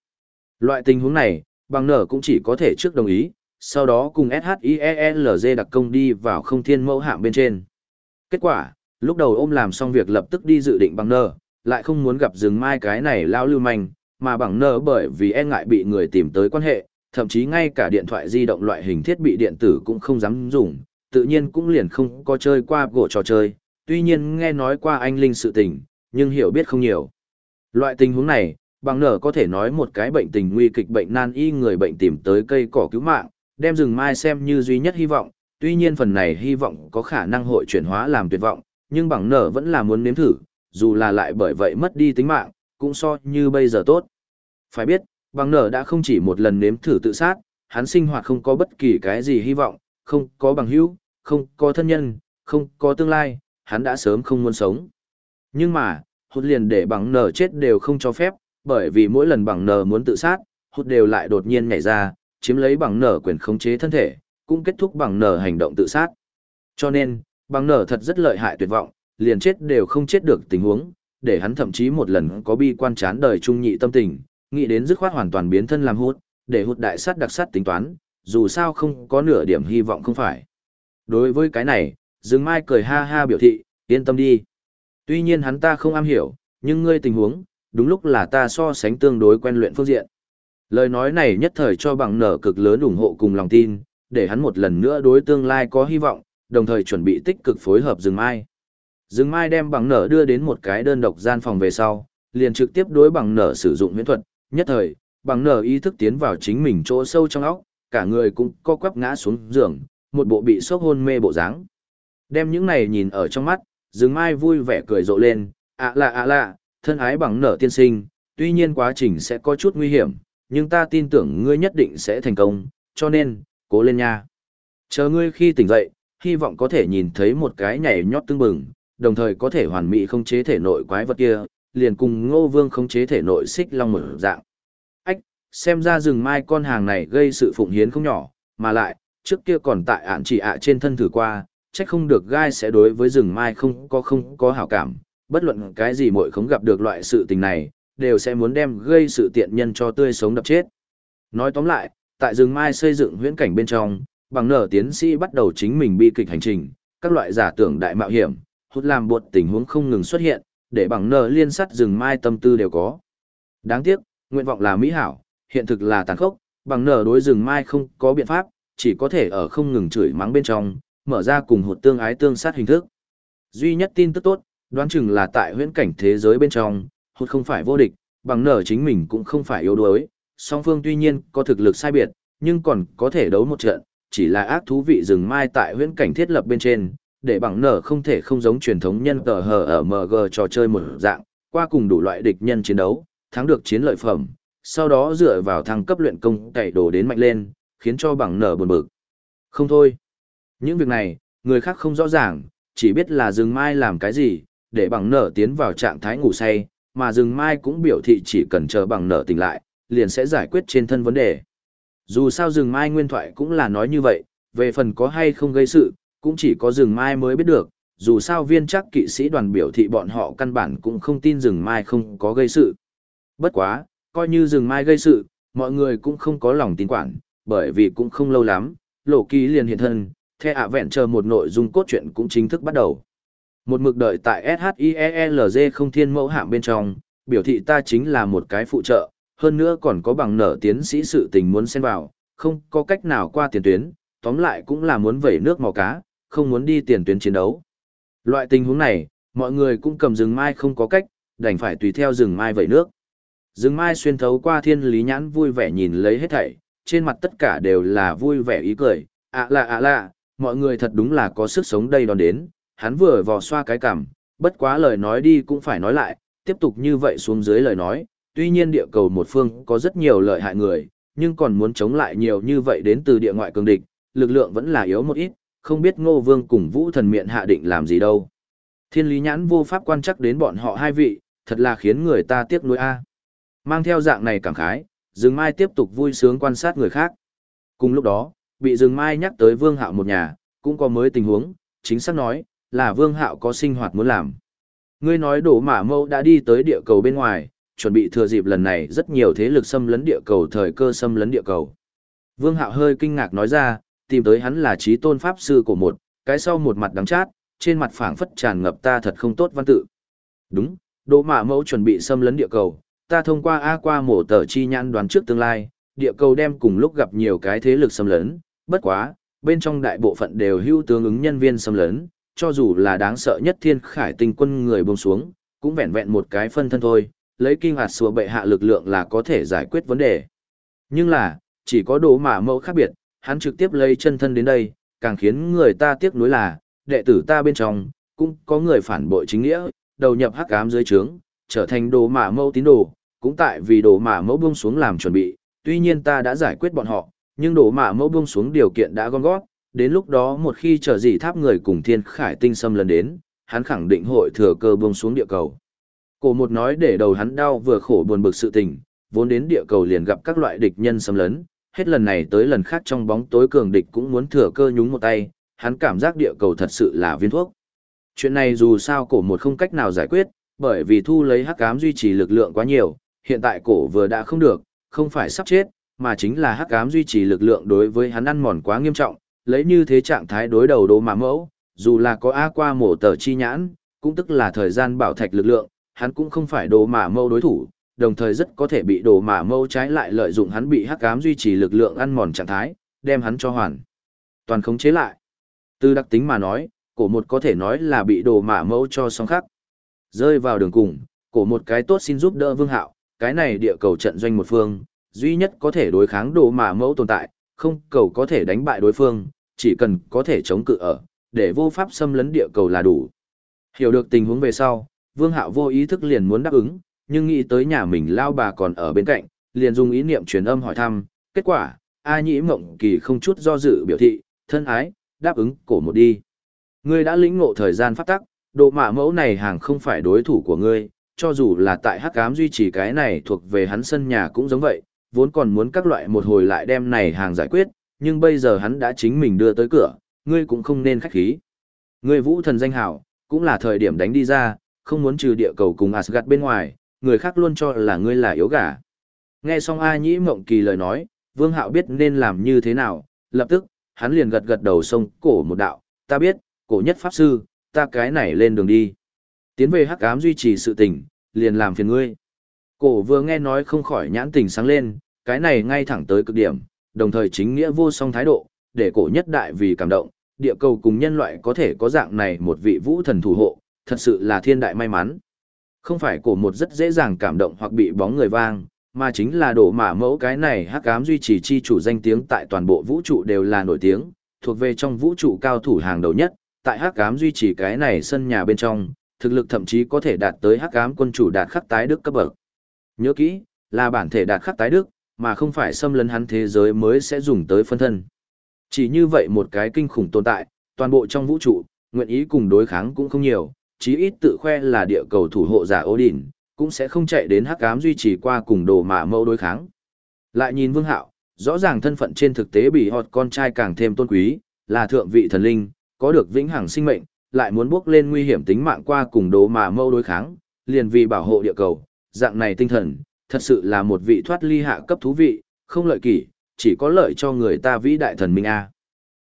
Loại tình huống này, bằng nở cũng chỉ có thể trước đồng ý, sau đó cùng SHIELZ đặc công đi vào không thiên mẫu hạm bên trên. Kết quả, lúc đầu ôm làm xong việc lập tức đi dự định bằng nơ, lại không muốn gặp rừng mai cái này lao lưu manh, mà bằng nơ bởi vì e ngại bị người tìm tới quan hệ, thậm chí ngay cả điện thoại di động loại hình thiết bị điện tử cũng không dám dùng, tự nhiên cũng liền không có chơi qua gỗ trò chơi, tuy nhiên nghe nói qua anh Linh sự tình, nhưng hiểu biết không nhiều. Loại tình huống này, bằng nở có thể nói một cái bệnh tình nguy kịch bệnh nan y người bệnh tìm tới cây cỏ cứu mạng, đem rừng mai xem như duy nhất hy vọng, tuy nhiên phần này hy vọng có khả năng hội chuyển hóa làm tuyệt vọng, nhưng bằng nở vẫn là muốn nếm thử, dù là lại bởi vậy mất đi tính mạng, cũng so như bây giờ tốt. Phải biết, bằng nở đã không chỉ một lần nếm thử tự sát, hắn sinh hoạt không có bất kỳ cái gì hy vọng, không có bằng hữu, không có thân nhân, không có tương lai, hắn đã sớm không muốn sống. Nhưng mà, hụt liền để bằng nở chết đều không cho phép, bởi vì mỗi lần bằng nở muốn tự sát, hụt đều lại đột nhiên nhảy ra, chiếm lấy bằng nở quyền khống chế thân thể, cũng kết thúc bằng nở hành động tự sát. Cho nên, bằng nở thật rất lợi hại tuyệt vọng, liền chết đều không chết được tình huống, để hắn thậm chí một lần có bi quan chán đời trung nhị tâm tình, nghĩ đến dứt khoát hoàn toàn biến thân làm hút, để hút đại sát đặc sát tính toán, dù sao không có nửa điểm hy vọng không phải. Đối với cái này, Dương Mai cười ha ha biểu thị, yên tâm đi. Tuy nhiên hắn ta không am hiểu, nhưng ngươi tình huống, đúng lúc là ta so sánh tương đối quen luyện phương diện. Lời nói này nhất thời cho bằng nở cực lớn ủng hộ cùng lòng tin, để hắn một lần nữa đối tương lai có hy vọng, đồng thời chuẩn bị tích cực phối hợp rừng Mai. Rừng Mai đem bằng nở đưa đến một cái đơn độc gian phòng về sau, liền trực tiếp đối bằng nở sử dụng miễn thuật, nhất thời, bằng nở ý thức tiến vào chính mình chỗ sâu trong óc, cả người cũng co quắp ngã xuống giường, một bộ bị sốc hôn mê bộ dáng. Đem những này nhìn ở trong mắt, rừng Mai vui vẻ cười rộ lên, ạ lạ ạ lạ, thân ái bằng nở tiên sinh, tuy nhiên quá trình sẽ có chút nguy hiểm, nhưng ta tin tưởng ngươi nhất định sẽ thành công, cho nên, cố lên nha. Chờ ngươi khi tỉnh dậy, hy vọng có thể nhìn thấy một cái nhảy nhót tương bừng, đồng thời có thể hoàn mỹ không chế thể nội quái vật kia, liền cùng ngô vương không chế thể nội xích long mở dạng. Ách, xem ra rừng mai con hàng này gây sự phụng hiến không nhỏ, mà lại, trước kia còn tại ạn chỉ ạ trên thân thử qua, chắc không được gai sẽ đối với rừng mai không có không có hảo cảm, bất luận cái gì muội không gặp được loại sự tình này, đều sẽ muốn đem gây sự tiện nhân cho tươi sống đập chết. Nói tóm lại, tại rừng mai xây dựng huyễn cảnh bên trong, bằng nở tiến sĩ bắt đầu chính mình bi kịch hành trình, các loại giả tưởng đại mạo hiểm, hút làm buộc tình huống không ngừng xuất hiện, để bằng nở liên sắt rừng mai tâm tư đều có. Đáng tiếc, nguyện vọng là mỹ hảo, hiện thực là tàn khốc, bằng nở đối rừng mai không có biện pháp, chỉ có thể ở không ngừng chửi mắng bên trong, mở ra cùng hụt tương ái tương sát hình thức. Duy nhất tin tức tốt, đoán chừng là tại huyễn cảnh thế giới bên trong, hụt không phải vô địch, bằng nở chính mình cũng không phải yếu đuối, song phương tuy nhiên có thực lực sai biệt, nhưng còn có thể đấu một trận, chỉ là ác thú vị rừng mai tại huyễn cảnh thiết lập bên trên, để bằng nở không thể không giống truyền thống nhân tờ hờ ở MG trò chơi một dạng, qua cùng đủ loại địch nhân chiến đấu, thắng được chiến lợi phẩm, sau đó dựa vào thăng cấp luyện công cày đồ đến mạnh lên, khiến cho bằng nở buồn bực. Không thôi. Những việc này, người khác không rõ ràng, chỉ biết là rừng mai làm cái gì, để bằng nở tiến vào trạng thái ngủ say, mà rừng mai cũng biểu thị chỉ cần chờ bằng nở tỉnh lại, liền sẽ giải quyết trên thân vấn đề. Dù sao rừng mai nguyên thoại cũng là nói như vậy, về phần có hay không gây sự, cũng chỉ có rừng mai mới biết được, dù sao viên chắc kỵ sĩ đoàn biểu thị bọn họ căn bản cũng không tin rừng mai không có gây sự. Bất quá, coi như rừng mai gây sự, mọi người cũng không có lòng tin quản, bởi vì cũng không lâu lắm, lộ ký liền hiện thân, theo ạ vẹn chờ một nội dung cốt truyện cũng chính thức bắt đầu. Một mực đợi tại SHIELZ không thiên mẫu hạng bên trong, biểu thị ta chính là một cái phụ trợ, hơn nữa còn có bằng nở tiến sĩ sự tình muốn xen vào, không có cách nào qua tiền tuyến, tóm lại cũng là muốn vẩy nước màu cá, không muốn đi tiền tuyến chiến đấu. Loại tình huống này, mọi người cũng cầm rừng mai không có cách, đành phải tùy theo rừng mai vẩy nước. Rừng mai xuyên thấu qua thiên lý nhãn vui vẻ nhìn lấy hết thảy, trên mặt tất cả đều là vui vẻ ý cười, ạ lạ ạ lạ, mọi người thật đúng là có sức sống đây đón đến, hắn vừa vò xoa cái cằm, bất quá lời nói đi cũng phải nói lại, tiếp tục như vậy xuống dưới lời nói, tuy nhiên địa cầu một phương có rất nhiều lợi hại người, nhưng còn muốn chống lại nhiều như vậy đến từ địa ngoại cường địch, lực lượng vẫn là yếu một ít, không biết ngô vương cùng vũ thần miệng hạ định làm gì đâu. Thiên lý nhãn vô pháp quan chắc đến bọn họ hai vị, thật là khiến người ta tiếc nuối a. Mang theo dạng này cảm khái, rừng mai tiếp tục vui sướng quan sát người khác. Cùng lúc đó, bị rừng mai nhắc tới vương hạo một nhà, cũng có mới tình huống, chính xác nói, là vương hạo có sinh hoạt muốn làm. Ngươi nói đổ mã mâu đã đi tới địa cầu bên ngoài, chuẩn bị thừa dịp lần này rất nhiều thế lực xâm lấn địa cầu thời cơ xâm lấn địa cầu. Vương hạo hơi kinh ngạc nói ra, tìm tới hắn là trí tôn pháp sư của một, cái sau một mặt đắng chát, trên mặt phảng phất tràn ngập ta thật không tốt văn tự. Đúng, đỗ mạ mẫu chuẩn bị xâm lấn địa cầu, ta thông qua A qua mổ tờ chi nhãn đoán trước tương lai, địa cầu đem cùng lúc gặp nhiều cái thế lực xâm lấn, bất quá, bên trong đại bộ phận đều hưu tương ứng nhân viên xâm lấn, cho dù là đáng sợ nhất thiên khải tinh quân người buông xuống, cũng vẹn vẹn một cái phân thân thôi, lấy kinh hạt sùa bệ hạ lực lượng là có thể giải quyết vấn đề. Nhưng là, chỉ có đồ mã mẫu khác biệt, hắn trực tiếp lấy chân thân đến đây, càng khiến người ta tiếc nuối là, đệ tử ta bên trong, cũng có người phản bội chính nghĩa, đầu nhập hắc ám dưới trướng, trở thành đồ mã mẫu tín đồ, cũng tại vì đồ mã mẫu buông xuống làm chuẩn bị, tuy nhiên ta đã giải quyết bọn họ, nhưng đồ mã mẫu buông xuống điều kiện đã gom gót, đến lúc đó một khi trở dị tháp người cùng thiên khải tinh xâm lần đến, hắn khẳng định hội thừa cơ buông xuống địa cầu. Cổ một nói để đầu hắn đau vừa khổ buồn bực sự tình, vốn đến địa cầu liền gặp các loại địch nhân xâm lấn, hết lần này tới lần khác trong bóng tối cường địch cũng muốn thừa cơ nhúng một tay, hắn cảm giác địa cầu thật sự là viên thuốc. Chuyện này dù sao cổ một không cách nào giải quyết, bởi vì thu lấy hắc ám duy trì lực lượng quá nhiều, hiện tại cổ vừa đã không được, không phải sắp chết, mà chính là hắc ám duy trì lực lượng đối với hắn ăn mòn quá nghiêm trọng, lấy như thế trạng thái đối đầu đồ mà mẫu, dù là có A qua mổ tờ chi nhãn, cũng tức là thời gian bảo thạch lực lượng, hắn cũng không phải đồ mà mâu đối thủ, đồng thời rất có thể bị đồ mà mâu trái lại lợi dụng hắn bị hắc ám duy trì lực lượng ăn mòn trạng thái, đem hắn cho hoàn. Toàn khống chế lại. Từ đặc tính mà nói, cổ một có thể nói là bị đồ mà mâu cho song khắc. Rơi vào đường cùng, cổ một cái tốt xin giúp đỡ vương hạo, cái này địa cầu trận doanh một phương, duy nhất có thể đối kháng đồ mà mâu tồn tại, không cầu có thể đánh bại đối phương, chỉ cần có thể chống cự ở, để vô pháp xâm lấn địa cầu là đủ. Hiểu được tình huống về sau, Vương Hạo vô ý thức liền muốn đáp ứng, nhưng nghĩ tới nhà mình lao bà còn ở bên cạnh, liền dùng ý niệm truyền âm hỏi thăm, kết quả, A Nhĩ Mộng Kỳ không chút do dự biểu thị, thân ái, đáp ứng cổ một đi. Ngươi đã lĩnh ngộ thời gian phát tắc, độ mạ mẫu này hàng không phải đối thủ của ngươi, cho dù là tại hắc ám duy trì cái này thuộc về hắn sân nhà cũng giống vậy, vốn còn muốn các loại một hồi lại đem này hàng giải quyết, nhưng bây giờ hắn đã chính mình đưa tới cửa, ngươi cũng không nên khách khí. Ngươi vũ thần danh hảo, cũng là thời điểm đánh đi ra, không muốn trừ địa cầu cùng Asgard bên ngoài, người khác luôn cho là ngươi là yếu gà. Nghe xong A Nhĩ Mộng Kỳ lời nói, Vương Hạo biết nên làm như thế nào, lập tức, hắn liền gật gật đầu sông cổ một đạo, ta biết, cổ nhất pháp sư, ta cái này lên đường đi. Tiến về hắc ám duy trì sự tình, liền làm phiền ngươi. Cổ vừa nghe nói không khỏi nhãn tình sáng lên, cái này ngay thẳng tới cực điểm, đồng thời chính nghĩa vô song thái độ, để cổ nhất đại vì cảm động, địa cầu cùng nhân loại có thể có dạng này một vị vũ thần thủ hộ, thật sự là thiên đại may mắn. Không phải cổ một rất dễ dàng cảm động hoặc bị bóng người vang, mà chính là đổ mả mẫu cái này hắc ám duy trì chi chủ danh tiếng tại toàn bộ vũ trụ đều là nổi tiếng, thuộc về trong vũ trụ cao thủ hàng đầu nhất, tại hắc ám duy trì cái này sân nhà bên trong, thực lực thậm chí có thể đạt tới hắc ám quân chủ đạt khắc tái đức cấp bậc. Nhớ kỹ, là bản thể đạt khắc tái đức, mà không phải xâm lấn hắn thế giới mới sẽ dùng tới phân thân. Chỉ như vậy một cái kinh khủng tồn tại, toàn bộ trong vũ trụ, nguyện ý cùng đối kháng cũng không nhiều, chí ít tự khoe là địa cầu thủ hộ giả Odin, cũng sẽ không chạy đến hắc ám duy trì qua cùng đồ mạ mâu đối kháng. Lại nhìn Vương Hạo, rõ ràng thân phận trên thực tế bị họt con trai càng thêm tôn quý, là thượng vị thần linh, có được vĩnh hằng sinh mệnh, lại muốn bước lên nguy hiểm tính mạng qua cùng đồ mà mâu đối kháng, liền vì bảo hộ địa cầu, dạng này tinh thần, thật sự là một vị thoát ly hạ cấp thú vị, không lợi kỷ, chỉ có lợi cho người ta vĩ đại thần minh A.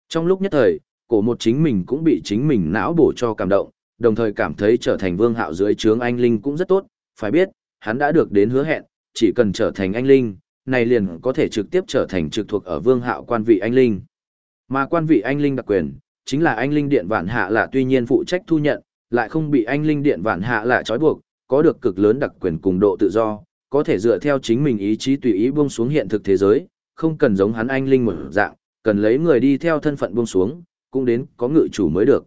Trong lúc nhất thời, cổ một chính mình cũng bị chính mình não bổ cho cảm động, đồng thời cảm thấy trở thành vương hạo dưới trướng anh linh cũng rất tốt, phải biết, hắn đã được đến hứa hẹn, chỉ cần trở thành anh linh, này liền có thể trực tiếp trở thành trực thuộc ở vương hạo quan vị anh linh. Mà quan vị anh linh đặc quyền, chính là anh linh điện vạn hạ là tuy nhiên phụ trách thu nhận, lại không bị anh linh điện vạn hạ là trói buộc, có được cực lớn đặc quyền cùng độ tự do, có thể dựa theo chính mình ý chí tùy ý buông xuống hiện thực thế giới, không cần giống hắn anh linh một dạng, cần lấy người đi theo thân phận buông xuống, cũng đến có ngự chủ mới được.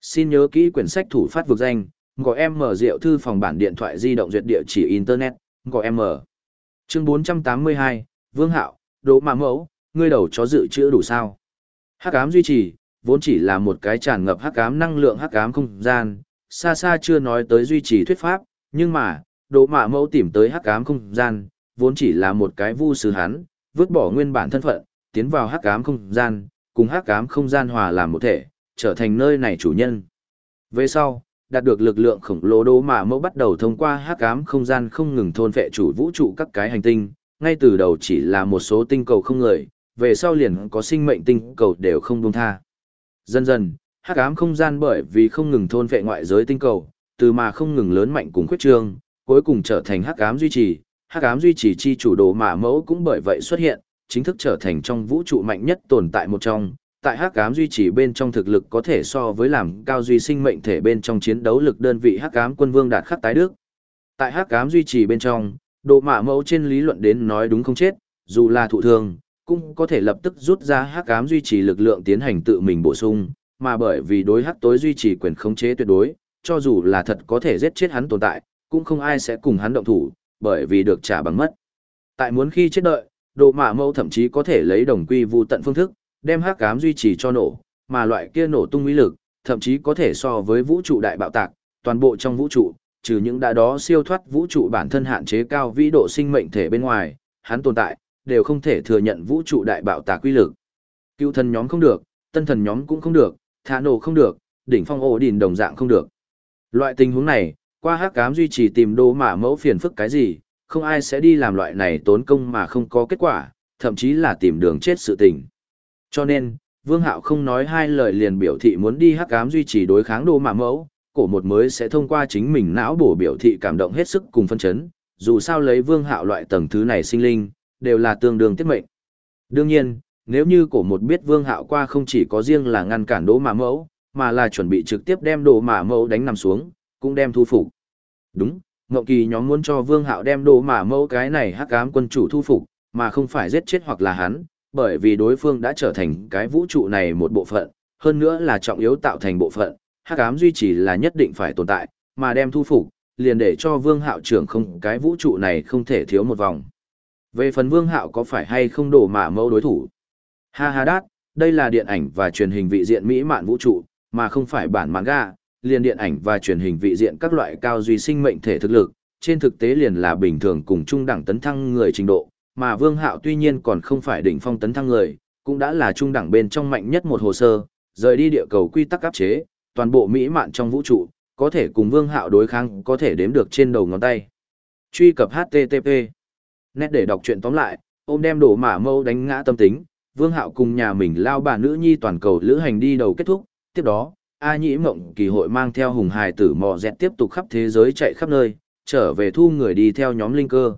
Xin nhớ kỹ quyển sách thủ phát vực danh, gọi em mở rượu thư phòng bản điện thoại di động duyệt địa chỉ internet, gọi em mở. Chương 482, Vương Hạo, Đỗ Mã Mẫu, ngươi đầu chó dự trữ đủ sao? Hắc ám duy trì, vốn chỉ là một cái tràn ngập hắc ám năng lượng hắc ám không gian, xa xa chưa nói tới duy trì thuyết pháp, nhưng mà, Đỗ Mã Mẫu tìm tới hắc ám không gian, vốn chỉ là một cái vu sư hắn, vứt bỏ nguyên bản thân phận, tiến vào hắc ám không gian, cùng hắc ám không gian hòa làm một thể, trở thành nơi này chủ nhân. Về sau, đạt được lực lượng khổng lồ đố mà mẫu bắt đầu thông qua hắc ám không gian không ngừng thôn phệ chủ vũ trụ các cái hành tinh, ngay từ đầu chỉ là một số tinh cầu không người, về sau liền có sinh mệnh tinh cầu đều không buông tha. Dần dần, hắc ám không gian bởi vì không ngừng thôn phệ ngoại giới tinh cầu, từ mà không ngừng lớn mạnh cùng khuyết trương, cuối cùng trở thành hắc ám duy trì, hắc ám duy trì chi chủ đồ mà mẫu cũng bởi vậy xuất hiện, chính thức trở thành trong vũ trụ mạnh nhất tồn tại một trong, tại hắc ám duy trì bên trong thực lực có thể so với làm cao duy sinh mệnh thể bên trong chiến đấu lực đơn vị hắc ám quân vương đạt khắc tái đức. Tại hắc ám duy trì bên trong, độ mạ mẫu trên lý luận đến nói đúng không chết, dù là thụ thương, cũng có thể lập tức rút ra hắc ám duy trì lực lượng tiến hành tự mình bổ sung, mà bởi vì đối hắc tối duy trì quyền khống chế tuyệt đối, cho dù là thật có thể giết chết hắn tồn tại, cũng không ai sẽ cùng hắn động thủ, bởi vì được trả bằng mất. Tại muốn khi chết đợi, độ mạ mẫu thậm chí có thể lấy đồng quy vu tận phương thức, đem hắc ám duy trì cho nổ, mà loại kia nổ tung uy lực, thậm chí có thể so với vũ trụ đại bạo tạc, toàn bộ trong vũ trụ, trừ những đã đó siêu thoát vũ trụ bản thân hạn chế cao vĩ độ sinh mệnh thể bên ngoài, hắn tồn tại, đều không thể thừa nhận vũ trụ đại bạo tạc quy lực. Cựu thần nhóm không được, tân thần nhóm cũng không được, thả nổ không được, đỉnh phong ổ đỉnh đồng dạng không được. Loại tình huống này, qua hắc ám duy trì tìm đồ mà mẫu phiền phức cái gì, không ai sẽ đi làm loại này tốn công mà không có kết quả, thậm chí là tìm đường chết sự tình. Cho nên, Vương Hạo không nói hai lời liền biểu thị muốn đi hắc ám duy trì đối kháng đồ mạ mẫu, cổ một mới sẽ thông qua chính mình não bổ biểu thị cảm động hết sức cùng phân chấn, dù sao lấy Vương Hạo loại tầng thứ này sinh linh, đều là tương đương tiết mệnh. Đương nhiên, nếu như cổ một biết Vương Hạo qua không chỉ có riêng là ngăn cản đồ mạ mẫu, mà là chuẩn bị trực tiếp đem đồ mạ mẫu đánh nằm xuống, cũng đem thu phục. Đúng, Ngộng Kỳ nhóm muốn cho Vương Hạo đem đồ mạ mẫu cái này hắc ám quân chủ thu phục, mà không phải giết chết hoặc là hắn, bởi vì đối phương đã trở thành cái vũ trụ này một bộ phận, hơn nữa là trọng yếu tạo thành bộ phận, hắc ám duy trì là nhất định phải tồn tại, mà đem thu phục, liền để cho Vương Hạo trưởng không cái vũ trụ này không thể thiếu một vòng. Về phần Vương Hạo có phải hay không đổ mã mẫu đối thủ? Ha ha đát, đây là điện ảnh và truyền hình vị diện mỹ mạn vũ trụ, mà không phải bản manga, liền điện ảnh và truyền hình vị diện các loại cao duy sinh mệnh thể thực lực, trên thực tế liền là bình thường cùng trung đẳng tấn thăng người trình độ, mà Vương Hạo tuy nhiên còn không phải đỉnh phong tấn thăng người, cũng đã là trung đẳng bên trong mạnh nhất một hồ sơ, rời đi địa cầu quy tắc áp chế, toàn bộ mỹ mạn trong vũ trụ, có thể cùng Vương Hạo đối kháng có thể đếm được trên đầu ngón tay. Truy cập HTTP. Nét để đọc truyện tóm lại, ôm đem đổ mã mâu đánh ngã tâm tính, Vương Hạo cùng nhà mình lao bà nữ nhi toàn cầu lữ hành đi đầu kết thúc, tiếp đó, A Nhĩ Mộng kỳ hội mang theo hùng hài tử mò dẹt tiếp tục khắp thế giới chạy khắp nơi, trở về thu người đi theo nhóm linh cơ.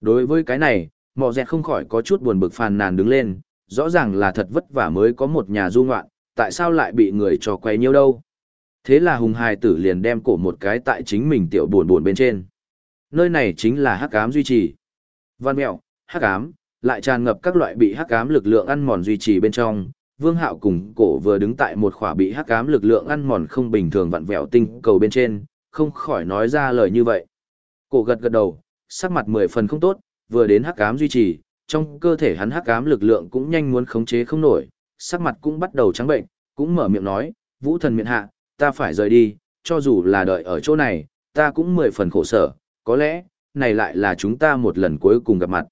Đối với cái này, mò dẹt không khỏi có chút buồn bực phàn nàn đứng lên, rõ ràng là thật vất vả mới có một nhà du ngoạn, tại sao lại bị người cho quay nhiêu đâu. Thế là hùng hài tử liền đem cổ một cái tại chính mình tiểu buồn buồn bên trên. Nơi này chính là hắc ám duy trì. Văn mẹo, hắc ám, lại tràn ngập các loại bị hắc ám lực lượng ăn mòn duy trì bên trong. Vương Hạo cùng cổ vừa đứng tại một khỏa bị hắc ám lực lượng ăn mòn không bình thường vặn vẹo tinh cầu bên trên, không khỏi nói ra lời như vậy. Cổ gật gật đầu, sắc mặt mười phần không tốt, vừa đến hắc ám duy trì, trong cơ thể hắn hắc ám lực lượng cũng nhanh muốn khống chế không nổi, sắc mặt cũng bắt đầu trắng bệnh, cũng mở miệng nói, "Vũ thần miện hạ, ta phải rời đi, cho dù là đợi ở chỗ này, ta cũng mười phần khổ sở, có lẽ, này lại là chúng ta một lần cuối cùng gặp mặt."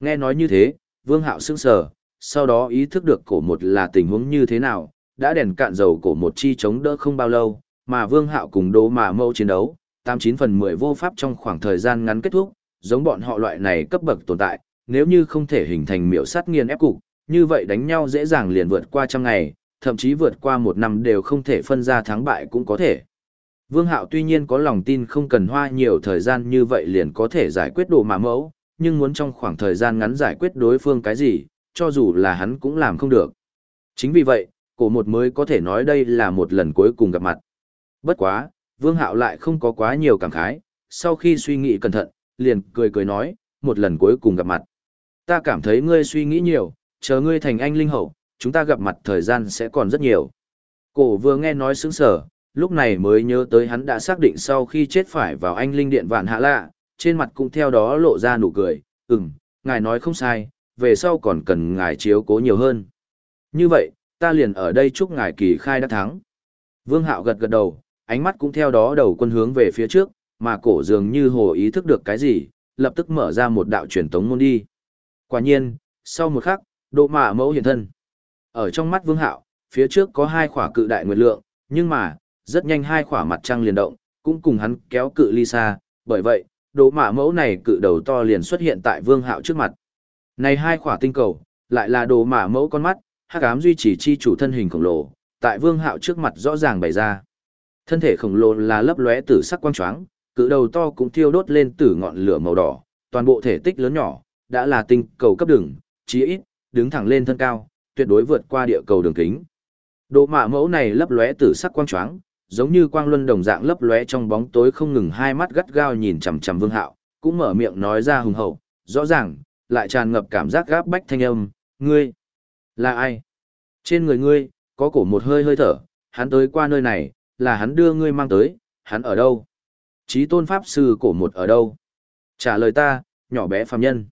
Nghe nói như thế, Vương Hạo sững sờ, sau đó ý thức được cổ một là tình huống như thế nào, đã đèn cạn dầu cổ một chi chống đỡ không bao lâu, mà Vương Hạo cùng Đỗ Mã Mâu chiến đấu, 89 phần 10 vô pháp trong khoảng thời gian ngắn kết thúc, giống bọn họ loại này cấp bậc tồn tại, nếu như không thể hình thành miểu sát nghiền ép cục, như vậy đánh nhau dễ dàng liền vượt qua trăm ngày, thậm chí vượt qua một năm đều không thể phân ra thắng bại cũng có thể. Vương Hạo tuy nhiên có lòng tin không cần hoa nhiều thời gian như vậy liền có thể giải quyết đồ mà mẫu, nhưng muốn trong khoảng thời gian ngắn giải quyết đối phương cái gì, cho dù là hắn cũng làm không được. Chính vì vậy, cổ một mới có thể nói đây là một lần cuối cùng gặp mặt. Bất quá, Vương Hạo lại không có quá nhiều cảm khái, sau khi suy nghĩ cẩn thận, liền cười cười nói, một lần cuối cùng gặp mặt. Ta cảm thấy ngươi suy nghĩ nhiều, chờ ngươi thành anh linh hậu, chúng ta gặp mặt thời gian sẽ còn rất nhiều. Cổ vừa nghe nói sững sở, lúc này mới nhớ tới hắn đã xác định sau khi chết phải vào anh linh điện vạn hạ lạ, trên mặt cũng theo đó lộ ra nụ cười, ừm, ngài nói không sai, về sau còn cần ngài chiếu cố nhiều hơn. Như vậy, ta liền ở đây chúc ngài kỳ khai đã thắng. Vương Hạo gật gật đầu, ánh mắt cũng theo đó đầu quân hướng về phía trước, mà cổ dường như hồ ý thức được cái gì, lập tức mở ra một đạo truyền tống môn đi. Quả nhiên, sau một khắc, độ mạ mẫu hiện thân. Ở trong mắt Vương Hạo, phía trước có hai khỏa cự đại nguyệt lượng, nhưng mà, rất nhanh hai khỏa mặt trăng liền động, cũng cùng hắn kéo cự ly xa, bởi vậy, độ mạ mẫu này cự đầu to liền xuất hiện tại Vương Hạo trước mặt. Này hai khỏa tinh cầu, lại là đồ mạ mẫu con mắt, hắc ám duy trì chi chủ thân hình khổng lồ, tại Vương Hạo trước mặt rõ ràng bày ra. Thân thể khổng lồ là lấp lóe tử sắc quang choáng, cự đầu to cũng thiêu đốt lên từ ngọn lửa màu đỏ, toàn bộ thể tích lớn nhỏ, đã là tinh cầu cấp đường, chí ít, đứng thẳng lên thân cao, tuyệt đối vượt qua địa cầu đường kính. đồ mạ mẫu này lấp lóe tử sắc quang choáng, giống như quang luân đồng dạng lấp lóe trong bóng tối không ngừng hai mắt gắt gao nhìn chằm chằm Vương Hạo, cũng mở miệng nói ra hùng hậu, rõ ràng, lại tràn ngập cảm giác gáp bách thanh âm, "Ngươi là ai?" Trên người ngươi có cổ một hơi hơi thở, hắn tới qua nơi này, là hắn đưa ngươi mang tới, hắn ở đâu? Chí tôn pháp sư cổ một ở đâu? Trả lời ta, nhỏ bé phàm nhân.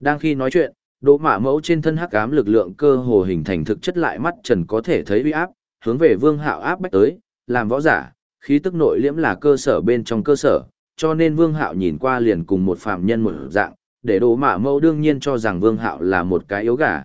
Đang khi nói chuyện, đỗ mã mẫu trên thân hắc ám lực lượng cơ hồ hình thành thực chất lại mắt trần có thể thấy uy áp, hướng về vương hạo áp bách tới, làm võ giả, khí tức nội liễm là cơ sở bên trong cơ sở, cho nên vương hạo nhìn qua liền cùng một phàm nhân một dạng, để đỗ mã mẫu đương nhiên cho rằng vương hạo là một cái yếu gà.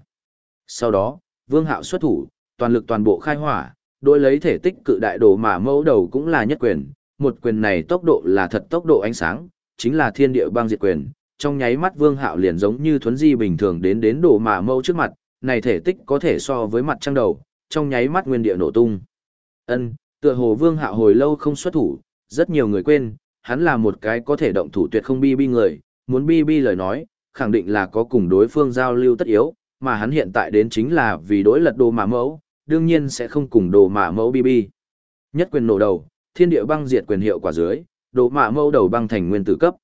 Sau đó, vương hạo xuất thủ, toàn lực toàn bộ khai hỏa, đối lấy thể tích cự đại đồ mà mẫu đầu cũng là nhất quyền, một quyền này tốc độ là thật tốc độ ánh sáng, chính là thiên địa băng diệt quyền. Trong nháy mắt Vương Hạo liền giống như thuấn di bình thường đến đến đồ mà mâu trước mặt, này thể tích có thể so với mặt trăng đầu, trong nháy mắt nguyên địa nổ tung. Ân, tựa hồ Vương Hạo hồi lâu không xuất thủ, rất nhiều người quên, hắn là một cái có thể động thủ tuyệt không bi bi người, muốn bi bi lời nói, khẳng định là có cùng đối phương giao lưu tất yếu, mà hắn hiện tại đến chính là vì đối lật đồ mà mẫu, đương nhiên sẽ không cùng đồ mạ mẫu bi Nhất quyền nổ đầu, thiên địa băng diệt quyền hiệu quả dưới, độ mạ mâu đầu băng thành nguyên tử cấp.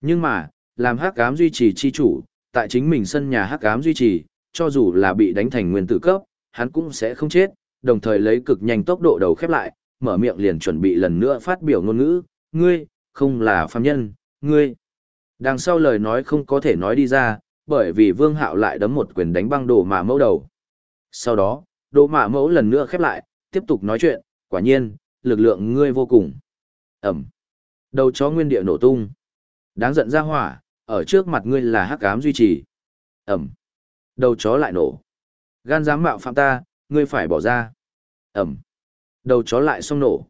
Nhưng mà, làm hắc ám duy trì chi chủ, tại chính mình sân nhà hắc ám duy trì, cho dù là bị đánh thành nguyên tử cấp, hắn cũng sẽ không chết, đồng thời lấy cực nhanh tốc độ đầu khép lại, mở miệng liền chuẩn bị lần nữa phát biểu ngôn ngữ, ngươi, không là phàm nhân, ngươi. Đằng sau lời nói không có thể nói đi ra, bởi vì vương hạo lại đấm một quyền đánh băng đồ mạ mẫu đầu. Sau đó, đồ mạ mẫu lần nữa khép lại, tiếp tục nói chuyện, quả nhiên, lực lượng ngươi vô cùng. Ẩm. Đầu chó nguyên địa nổ tung. Đáng giận ra hỏa, ở trước mặt ngươi là hắc ám duy trì. Ẩm. Đầu chó lại nổ. Gan dám mạo phạm ta, ngươi phải bỏ ra. Ẩm. Đầu chó lại xong nổ.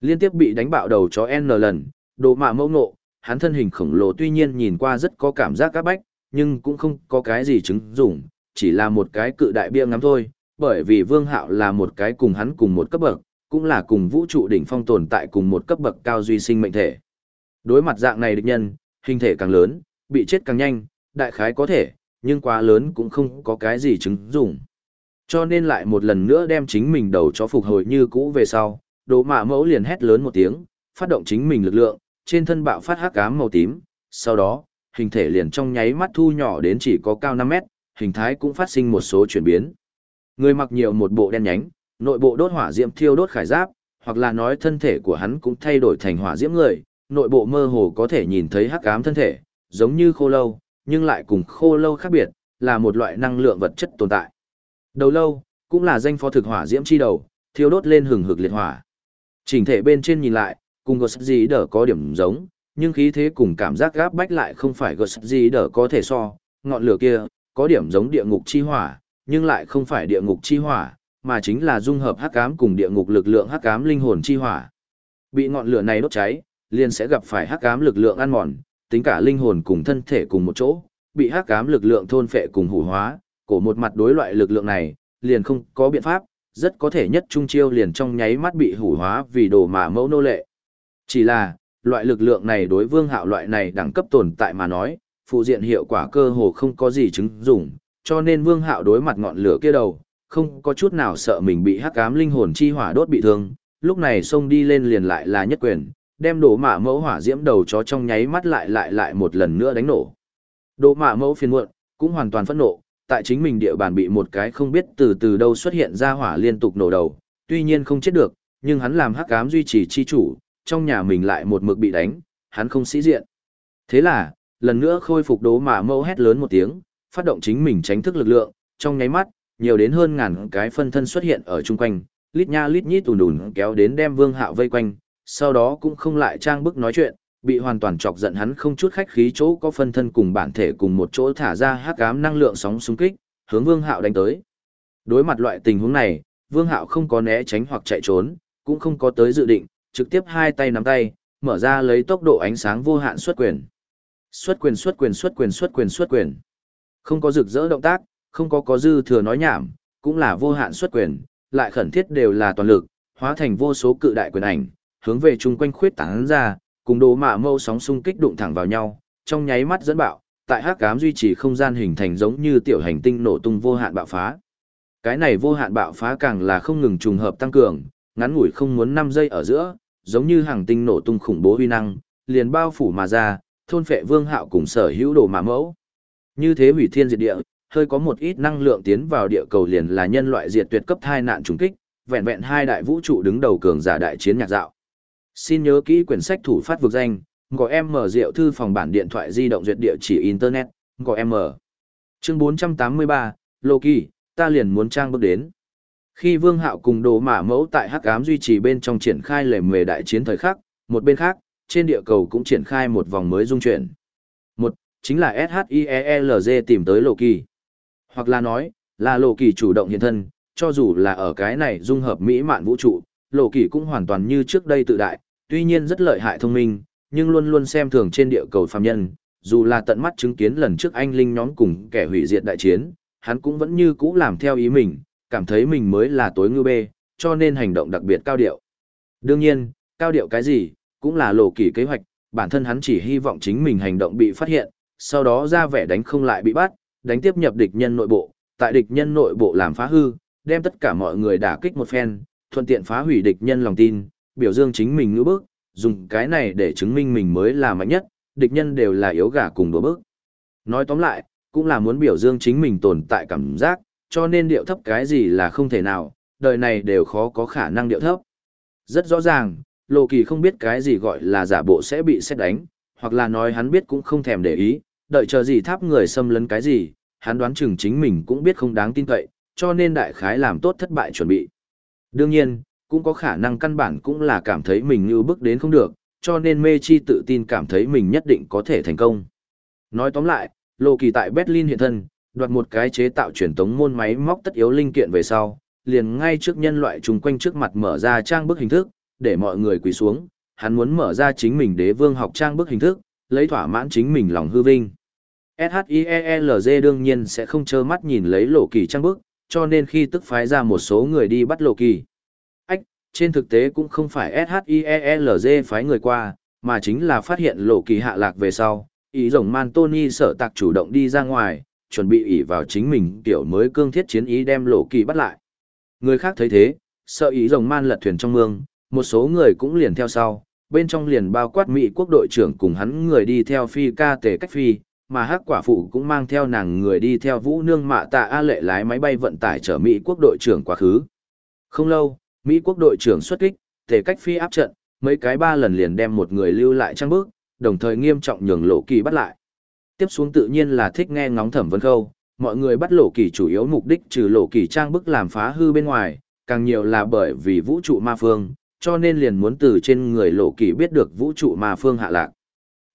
Liên tiếp bị đánh bạo đầu chó N lần, đồ mạ mẫu nộ, hắn thân hình khổng lồ tuy nhiên nhìn qua rất có cảm giác các bách, nhưng cũng không có cái gì chứng dụng, chỉ là một cái cự đại bia ngắm thôi, bởi vì Vương Hạo là một cái cùng hắn cùng một cấp bậc, cũng là cùng vũ trụ đỉnh phong tồn tại cùng một cấp bậc cao duy sinh mệnh thể. Đối mặt dạng này địch nhân, hình thể càng lớn, bị chết càng nhanh, đại khái có thể, nhưng quá lớn cũng không có cái gì chứng dụng. Cho nên lại một lần nữa đem chính mình đầu cho phục hồi như cũ về sau, đồ mạ mẫu liền hét lớn một tiếng, phát động chính mình lực lượng, trên thân bạo phát hắc ám màu tím, sau đó, hình thể liền trong nháy mắt thu nhỏ đến chỉ có cao 5 mét, hình thái cũng phát sinh một số chuyển biến. Người mặc nhiều một bộ đen nhánh, nội bộ đốt hỏa diễm thiêu đốt khải giáp, hoặc là nói thân thể của hắn cũng thay đổi thành hỏa diễm người, nội bộ mơ hồ có thể nhìn thấy hắc ám thân thể, giống như khô lâu, nhưng lại cùng khô lâu khác biệt, là một loại năng lượng vật chất tồn tại. Đầu lâu, cũng là danh phó thực hỏa diễm chi đầu, thiêu đốt lên hừng hực liệt hỏa. Chỉnh thể bên trên nhìn lại, cùng gột gì đỡ có điểm giống, nhưng khí thế cùng cảm giác gáp bách lại không phải gột gì đỡ có thể so, ngọn lửa kia, có điểm giống địa ngục chi hỏa, nhưng lại không phải địa ngục chi hỏa, mà chính là dung hợp hắc ám cùng địa ngục lực lượng hắc ám linh hồn chi hỏa. Bị ngọn lửa này đốt cháy, liền sẽ gặp phải hắc ám lực lượng ăn mòn, tính cả linh hồn cùng thân thể cùng một chỗ, bị hắc ám lực lượng thôn phệ cùng hủ hóa, cổ một mặt đối loại lực lượng này, liền không có biện pháp, rất có thể nhất trung chiêu liền trong nháy mắt bị hủ hóa vì đồ mà mẫu nô lệ. Chỉ là, loại lực lượng này đối vương hạo loại này đẳng cấp tồn tại mà nói, phụ diện hiệu quả cơ hồ không có gì chứng dụng, cho nên vương hạo đối mặt ngọn lửa kia đầu, không có chút nào sợ mình bị hắc ám linh hồn chi hỏa đốt bị thương, lúc này xông đi lên liền lại là nhất quyền, đem đổ mạ mẫu hỏa diễm đầu chó trong nháy mắt lại lại lại một lần nữa đánh nổ. Đổ mạ mẫu phiền muộn, cũng hoàn toàn phẫn nộ, tại chính mình địa bàn bị một cái không biết từ từ đâu xuất hiện ra hỏa liên tục nổ đầu, tuy nhiên không chết được, nhưng hắn làm hắc ám duy trì chi chủ, trong nhà mình lại một mực bị đánh, hắn không sĩ diện. Thế là, lần nữa khôi phục đố mã mẫu hét lớn một tiếng, phát động chính mình tránh thức lực lượng, trong nháy mắt, nhiều đến hơn ngàn cái phân thân xuất hiện ở chung quanh, lít nha lít nhít tùn đùn kéo đến đem vương hạo vây quanh, sau đó cũng không lại trang bức nói chuyện, bị hoàn toàn chọc giận hắn không chút khách khí chỗ có phân thân cùng bản thể cùng một chỗ thả ra hắc ám năng lượng sóng xung kích, hướng vương hạo đánh tới. Đối mặt loại tình huống này, vương hạo không có né tránh hoặc chạy trốn, cũng không có tới dự định, trực tiếp hai tay nắm tay, mở ra lấy tốc độ ánh sáng vô hạn xuất quyền. Xuất quyền xuất quyền xuất quyền xuất quyền xuất quyền. Không có rực rỡ động tác, không có có dư thừa nói nhảm, cũng là vô hạn xuất quyền, lại khẩn thiết đều là toàn lực, hóa thành vô số cự đại quyền ảnh, hướng về chung quanh khuyết tán ra, cùng đồ mạ mâu sóng xung kích đụng thẳng vào nhau, trong nháy mắt dẫn bạo, tại hắc ám duy trì không gian hình thành giống như tiểu hành tinh nổ tung vô hạn bạo phá. Cái này vô hạn bạo phá càng là không ngừng trùng hợp tăng cường, ngắn ngủi không muốn 5 giây ở giữa, giống như hàng tinh nổ tung khủng bố uy năng, liền bao phủ mà ra, thôn phệ vương hạo cùng sở hữu đồ mạ mẫu. Như thế hủy thiên diệt địa, hơi có một ít năng lượng tiến vào địa cầu liền là nhân loại diệt tuyệt cấp thai nạn trùng kích, vẹn vẹn hai đại vũ trụ đứng đầu cường giả đại chiến nhạc dạo. Xin nhớ kỹ quyển sách thủ phát vực danh, gọi em mở rượu thư phòng bản điện thoại di động duyệt địa chỉ internet, gọi em mở. Chương 483, Loki, ta liền muốn trang bước đến. Khi Vương Hạo cùng đồ mã mẫu tại Hắc Ám duy trì bên trong triển khai lề mề đại chiến thời khắc, một bên khác, trên địa cầu cũng triển khai một vòng mới dung chuyển. Một, chính là SHIELZ tìm tới Loki. Hoặc là nói, là lộ kỳ chủ động hiện thân, cho dù là ở cái này dung hợp mỹ mạn vũ trụ, lộ kỳ cũng hoàn toàn như trước đây tự đại, tuy nhiên rất lợi hại thông minh, nhưng luôn luôn xem thường trên địa cầu phàm nhân, dù là tận mắt chứng kiến lần trước anh linh nhóm cùng kẻ hủy diệt đại chiến, hắn cũng vẫn như cũ làm theo ý mình, cảm thấy mình mới là tối ngư bê, cho nên hành động đặc biệt cao điệu. Đương nhiên, cao điệu cái gì, cũng là lộ kỳ kế hoạch, bản thân hắn chỉ hy vọng chính mình hành động bị phát hiện, sau đó ra vẻ đánh không lại bị bắt, đánh tiếp nhập địch nhân nội bộ, tại địch nhân nội bộ làm phá hư, đem tất cả mọi người đả kích một phen, thuận tiện phá hủy địch nhân lòng tin, biểu dương chính mình ngữ bước, dùng cái này để chứng minh mình mới là mạnh nhất, địch nhân đều là yếu gà cùng đùa bước. Nói tóm lại, cũng là muốn biểu dương chính mình tồn tại cảm giác, cho nên điệu thấp cái gì là không thể nào, đời này đều khó có khả năng điệu thấp. Rất rõ ràng, Lộ Kỳ không biết cái gì gọi là giả bộ sẽ bị xét đánh, hoặc là nói hắn biết cũng không thèm để ý, đợi chờ gì tháp người xâm lấn cái gì, hắn đoán chừng chính mình cũng biết không đáng tin cậy, cho nên đại khái làm tốt thất bại chuẩn bị. Đương nhiên, cũng có khả năng căn bản cũng là cảm thấy mình như bước đến không được, cho nên mê chi tự tin cảm thấy mình nhất định có thể thành công. Nói tóm lại, Lộ Kỳ tại Berlin hiện thân, đoạt một cái chế tạo truyền tống môn máy móc tất yếu linh kiện về sau, liền ngay trước nhân loại chung quanh trước mặt mở ra trang bức hình thức, để mọi người quỳ xuống, hắn muốn mở ra chính mình đế vương học trang bức hình thức, lấy thỏa mãn chính mình lòng hư vinh. SHIELZ đương nhiên sẽ không trơ mắt nhìn lấy lộ kỳ trang bức, cho nên khi tức phái ra một số người đi bắt lộ kỳ. Ách, trên thực tế cũng không phải SHIELZ phái người qua, mà chính là phát hiện lộ kỳ hạ lạc về sau, ý rồng man Tony sở tạc chủ động đi ra ngoài, chuẩn bị ỷ vào chính mình kiểu mới cương thiết chiến ý đem lộ kỳ bắt lại. Người khác thấy thế, sợ ý rồng man lật thuyền trong mương, một số người cũng liền theo sau, bên trong liền bao quát Mỹ quốc đội trưởng cùng hắn người đi theo phi ca tể cách phi, mà hắc quả phụ cũng mang theo nàng người đi theo vũ nương mạ tạ A lệ lái máy bay vận tải chở Mỹ quốc đội trưởng quá khứ. Không lâu, Mỹ quốc đội trưởng xuất kích, thể cách phi áp trận, mấy cái ba lần liền đem một người lưu lại trang bước, đồng thời nghiêm trọng nhường lộ kỳ bắt lại. Tiếp xuống tự nhiên là thích nghe ngóng thẩm vấn khâu, mọi người bắt lộ kỳ chủ yếu mục đích trừ lộ kỳ trang bức làm phá hư bên ngoài, càng nhiều là bởi vì vũ trụ ma phương, cho nên liền muốn từ trên người lộ kỳ biết được vũ trụ ma phương hạ lạc.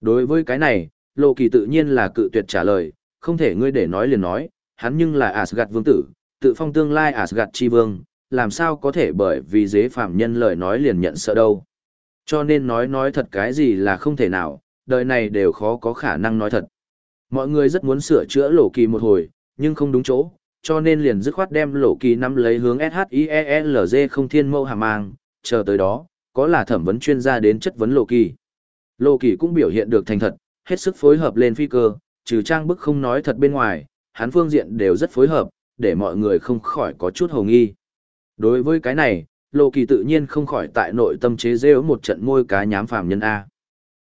Đối với cái này, lộ kỳ tự nhiên là cự tuyệt trả lời, không thể ngươi để nói liền nói, hắn nhưng là Asgard vương tử, tự phong tương lai Asgard chi vương, làm sao có thể bởi vì dế phạm nhân lời nói liền nhận sợ đâu. Cho nên nói nói thật cái gì là không thể nào, đời này đều khó có khả năng nói thật. Mọi người rất muốn sửa chữa lộ kỳ một hồi, nhưng không đúng chỗ, cho nên liền dứt khoát đem lộ kỳ nắm lấy hướng SHIELZ không thiên mâu hàm mang, chờ tới đó, có là thẩm vấn chuyên gia đến chất vấn lộ kỳ. Lộ kỳ cũng biểu hiện được thành thật, hết sức phối hợp lên phi cơ, trừ trang bức không nói thật bên ngoài, hắn phương diện đều rất phối hợp, để mọi người không khỏi có chút hồ nghi. Đối với cái này, lộ kỳ tự nhiên không khỏi tại nội tâm chế giễu một trận môi cá nhám phàm nhân A.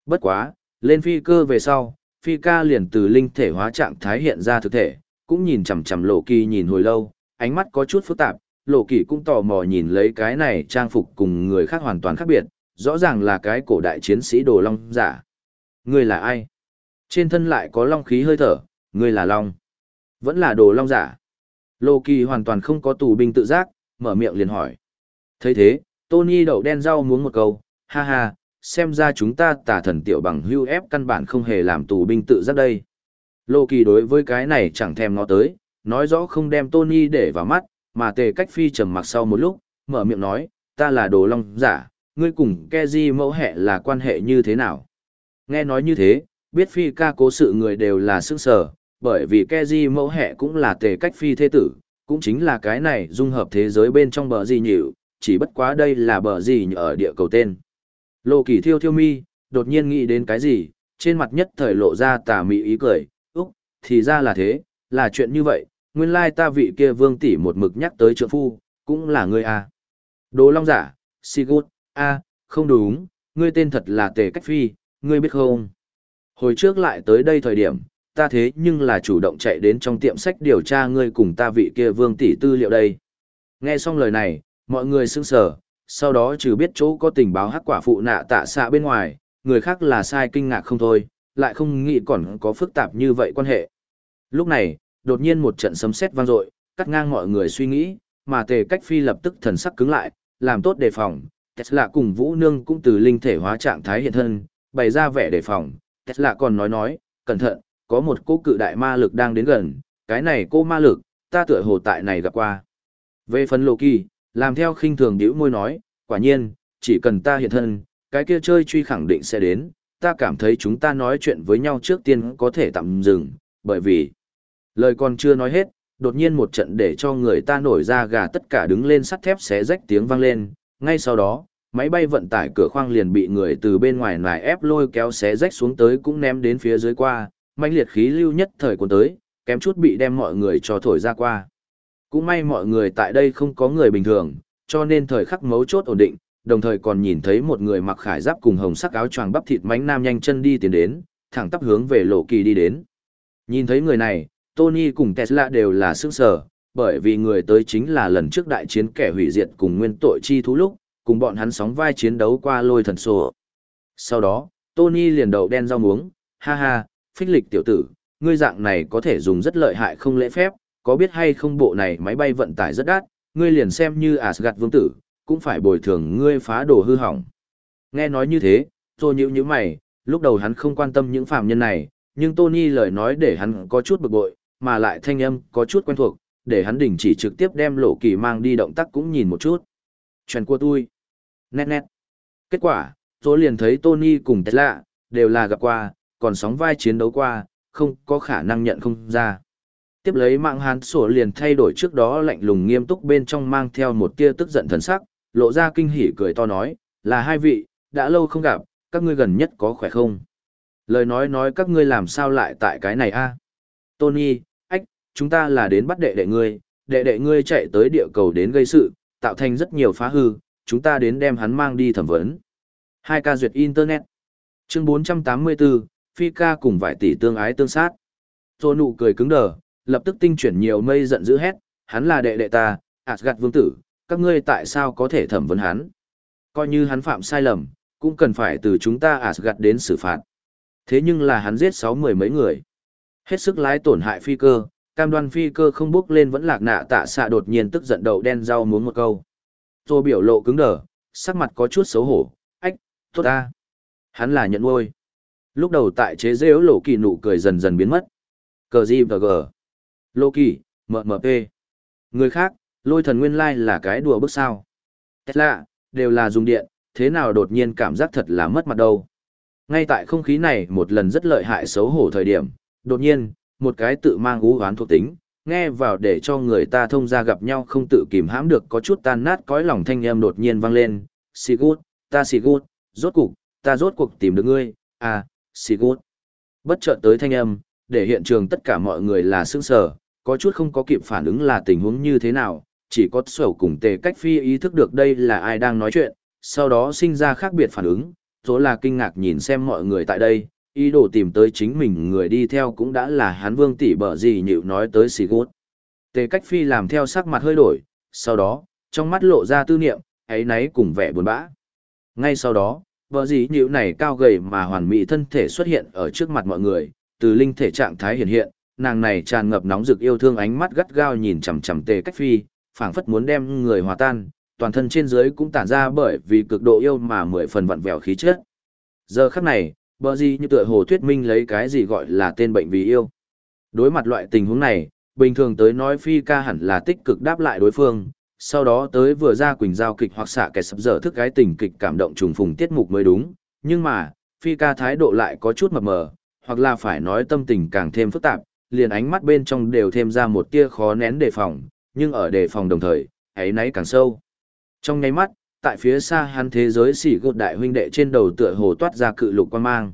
Bất quá, lên phi cơ về sau, phi ca liền từ linh thể hóa trạng thái hiện ra thực thể, cũng nhìn chằm chằm lộ kỳ nhìn hồi lâu, ánh mắt có chút phức tạp, lộ kỳ cũng tò mò nhìn lấy cái này trang phục cùng người khác hoàn toàn khác biệt, rõ ràng là cái cổ đại chiến sĩ đồ long giả. Ngươi là ai? Trên thân lại có long khí hơi thở, ngươi là long. Vẫn là đồ long giả. Lô kỳ hoàn toàn không có tù binh tự giác, mở miệng liền hỏi. thấy thế, Tony đậu đen rau muốn một câu, ha ha, xem ra chúng ta tả thần tiểu bằng hưu ép căn bản không hề làm tù binh tự giác đây. Lô Kỳ đối với cái này chẳng thèm ngó tới, nói rõ không đem Tony để vào mắt, mà tề cách phi trầm mặc sau một lúc, mở miệng nói, ta là đồ long giả, ngươi cùng Keji mẫu hệ là quan hệ như thế nào? Nghe nói như thế, biết phi ca cố sự người đều là sức sở, bởi vì Keji mẫu hệ cũng là tề cách phi thế tử, cũng chính là cái này dung hợp thế giới bên trong bờ gì nhịu, chỉ bất quá đây là bờ gì ở địa cầu tên. Lô Kỳ thiêu thiêu mi, đột nhiên nghĩ đến cái gì, trên mặt nhất thời lộ ra tà mị ý cười, úc, thì ra là thế, là chuyện như vậy, nguyên lai ta vị kia vương tỷ một mực nhắc tới trượng phu, cũng là ngươi à. Đồ Long giả, Sigurd, a, không đúng, ngươi tên thật là Tề Cách Phi, ngươi biết không? Hồi trước lại tới đây thời điểm, ta thế nhưng là chủ động chạy đến trong tiệm sách điều tra ngươi cùng ta vị kia vương tỷ tư liệu đây. Nghe xong lời này, mọi người sững sờ, sau đó trừ biết chỗ có tình báo hắc quả phụ nạ tạ xạ bên ngoài, người khác là sai kinh ngạc không thôi, lại không nghĩ còn có phức tạp như vậy quan hệ. Lúc này, đột nhiên một trận sấm sét vang dội, cắt ngang mọi người suy nghĩ, mà tề cách phi lập tức thần sắc cứng lại, làm tốt đề phòng. Tesla cùng Vũ Nương cũng từ linh thể hóa trạng thái hiện thân, bày ra vẻ đề phòng. Tesla còn nói nói, cẩn thận, có một cô cự đại ma lực đang đến gần, cái này cô ma lực, ta tựa hồ tại này gặp qua. Về phần lộ kỳ, làm theo khinh thường điểu môi nói, quả nhiên, chỉ cần ta hiện thân, cái kia chơi truy khẳng định sẽ đến, ta cảm thấy chúng ta nói chuyện với nhau trước tiên có thể tạm dừng, bởi vì, lời còn chưa nói hết, đột nhiên một trận để cho người ta nổi ra gà tất cả đứng lên sắt thép xé rách tiếng vang lên, ngay sau đó, máy bay vận tải cửa khoang liền bị người từ bên ngoài nài ép lôi kéo xé rách xuống tới cũng ném đến phía dưới qua, mãnh liệt khí lưu nhất thời cuốn tới, kém chút bị đem mọi người cho thổi ra qua. Cũng may mọi người tại đây không có người bình thường, cho nên thời khắc mấu chốt ổn định, đồng thời còn nhìn thấy một người mặc khải giáp cùng hồng sắc áo choàng bắp thịt mánh nam nhanh chân đi tiến đến, thẳng tắp hướng về lộ kỳ đi đến. Nhìn thấy người này, Tony cùng Tesla đều là sức sở, bởi vì người tới chính là lần trước đại chiến kẻ hủy diệt cùng nguyên tội chi thú lúc, cùng bọn hắn sóng vai chiến đấu qua lôi thần sổ. Sau đó, Tony liền đầu đen rau muống, ha ha, phích lịch tiểu tử, ngươi dạng này có thể dùng rất lợi hại không lễ phép, có biết hay không bộ này máy bay vận tải rất đắt, ngươi liền xem như Asgard vương tử, cũng phải bồi thường ngươi phá đồ hư hỏng. Nghe nói như thế, tôi nhíu nhíu mày, lúc đầu hắn không quan tâm những phạm nhân này, nhưng Tony lời nói để hắn có chút bực bội, mà lại thanh âm có chút quen thuộc, để hắn đình chỉ trực tiếp đem lộ kỳ mang đi động tác cũng nhìn một chút. Chuyện của tôi. Nét nét. Kết quả, tôi liền thấy Tony cùng Tesla, đều là gặp qua, còn sóng vai chiến đấu qua, không có khả năng nhận không ra tiếp lấy mạng hán sổ liền thay đổi trước đó lạnh lùng nghiêm túc bên trong mang theo một tia tức giận thần sắc, lộ ra kinh hỉ cười to nói, là hai vị, đã lâu không gặp, các ngươi gần nhất có khỏe không? Lời nói nói các ngươi làm sao lại tại cái này a? Tony, ách, chúng ta là đến bắt đệ đệ ngươi, đệ đệ ngươi chạy tới địa cầu đến gây sự, tạo thành rất nhiều phá hư, chúng ta đến đem hắn mang đi thẩm vấn. Hai ca duyệt Internet. Chương 484, Phi ca cùng vài tỷ tương ái tương sát. Tô nụ cười cứng đờ, lập tức tinh chuyển nhiều mây giận dữ hét, hắn là đệ đệ ta, Asgard vương tử, các ngươi tại sao có thể thẩm vấn hắn? Coi như hắn phạm sai lầm, cũng cần phải từ chúng ta Asgard đến xử phạt. Thế nhưng là hắn giết sáu mười mấy người. Hết sức lái tổn hại phi cơ, cam đoan phi cơ không bước lên vẫn lạc nạ tạ xạ đột nhiên tức giận đầu đen rau muốn một câu. Tô biểu lộ cứng đờ, sắc mặt có chút xấu hổ, ách, tốt ta. Hắn là nhận nuôi. Lúc đầu tại chế dễ lộ kỳ nụ cười dần dần biến mất. Cờ gì và gờ. Lộ Kỳ, MMP. Người khác, lôi thần nguyên lai là cái đùa bước sao. Tesla, đều là dùng điện, thế nào đột nhiên cảm giác thật là mất mặt đâu. Ngay tại không khí này một lần rất lợi hại xấu hổ thời điểm, đột nhiên, một cái tự mang ú hoán thuộc tính, nghe vào để cho người ta thông ra gặp nhau không tự kìm hãm được có chút tan nát cõi lòng thanh âm đột nhiên vang lên, Sigurd, ta Sigurd, rốt cục ta rốt cuộc tìm được ngươi, à, Sigurd. Bất chợt tới thanh âm, để hiện trường tất cả mọi người là sững sờ, có chút không có kịp phản ứng là tình huống như thế nào, chỉ có sầu cùng tề cách phi ý thức được đây là ai đang nói chuyện, sau đó sinh ra khác biệt phản ứng, rồi là kinh ngạc nhìn xem mọi người tại đây, ý đồ tìm tới chính mình người đi theo cũng đã là hán vương tỷ bở gì nhịu nói tới xì gút. Tề cách phi làm theo sắc mặt hơi đổi, sau đó, trong mắt lộ ra tư niệm, ấy náy cùng vẻ buồn bã. Ngay sau đó, bở gì nhịu này cao gầy mà hoàn mỹ thân thể xuất hiện ở trước mặt mọi người, từ linh thể trạng thái hiện hiện, nàng này tràn ngập nóng rực yêu thương ánh mắt gắt gao nhìn chằm chằm tề cách phi, phảng phất muốn đem người hòa tan, toàn thân trên dưới cũng tản ra bởi vì cực độ yêu mà mười phần vặn vẹo khí chất. Giờ khắc này, bờ gì như tựa hồ thuyết minh lấy cái gì gọi là tên bệnh vì yêu. Đối mặt loại tình huống này, bình thường tới nói phi ca hẳn là tích cực đáp lại đối phương, sau đó tới vừa ra quỳnh giao kịch hoặc xạ kẻ sập dở thức cái tình kịch cảm động trùng phùng tiết mục mới đúng, nhưng mà, phi ca thái độ lại có chút mập mờ, hoặc là phải nói tâm tình càng thêm phức tạp, liền ánh mắt bên trong đều thêm ra một tia khó nén đề phòng, nhưng ở đề phòng đồng thời, ấy nấy càng sâu. Trong nháy mắt, tại phía xa hắn thế giới xỉ gột đại huynh đệ trên đầu tựa hồ toát ra cự lục quan mang.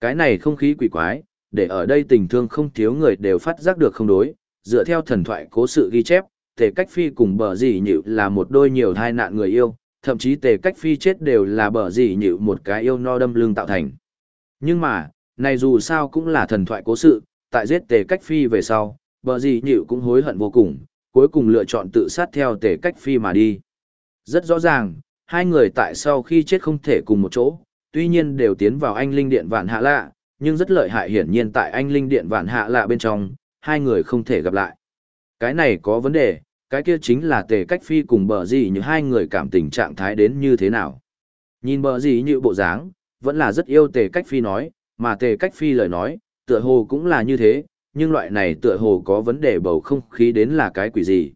Cái này không khí quỷ quái, để ở đây tình thương không thiếu người đều phát giác được không đối, dựa theo thần thoại cố sự ghi chép, tề cách phi cùng bờ dì nhịu là một đôi nhiều thai nạn người yêu, thậm chí tề cách phi chết đều là bờ dì nhịu một cái yêu no đâm lưng tạo thành. Nhưng mà, này dù sao cũng là thần thoại cố sự, tại giết tề cách phi về sau, bờ dì nhịu cũng hối hận vô cùng, cuối cùng lựa chọn tự sát theo tề cách phi mà đi. Rất rõ ràng, hai người tại sau khi chết không thể cùng một chỗ, tuy nhiên đều tiến vào anh linh điện vạn hạ lạ, nhưng rất lợi hại hiển nhiên tại anh linh điện vạn hạ lạ bên trong, hai người không thể gặp lại. Cái này có vấn đề, cái kia chính là tề cách phi cùng bờ gì như hai người cảm tình trạng thái đến như thế nào. Nhìn bờ gì như bộ dáng, vẫn là rất yêu tề cách phi nói, mà tề cách phi lời nói, tựa hồ cũng là như thế, nhưng loại này tựa hồ có vấn đề bầu không khí đến là cái quỷ gì.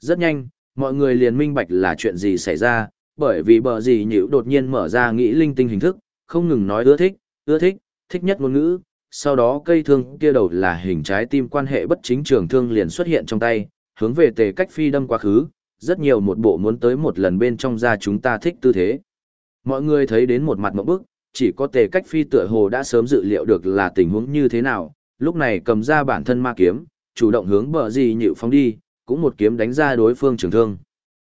Rất nhanh, mọi người liền minh bạch là chuyện gì xảy ra, bởi vì bờ gì nhữ đột nhiên mở ra nghĩ linh tinh hình thức, không ngừng nói ưa thích, ưa thích, thích nhất ngôn ngữ, sau đó cây thương kia đầu là hình trái tim quan hệ bất chính trường thương liền xuất hiện trong tay, hướng về tề cách phi đâm quá khứ, rất nhiều một bộ muốn tới một lần bên trong ra chúng ta thích tư thế. Mọi người thấy đến một mặt mẫu bức, chỉ có tề cách phi tựa hồ đã sớm dự liệu được là tình huống như thế nào, lúc này cầm ra bản thân ma kiếm, chủ động hướng bờ gì nhịu phóng đi, cũng một kiếm đánh ra đối phương trường thương.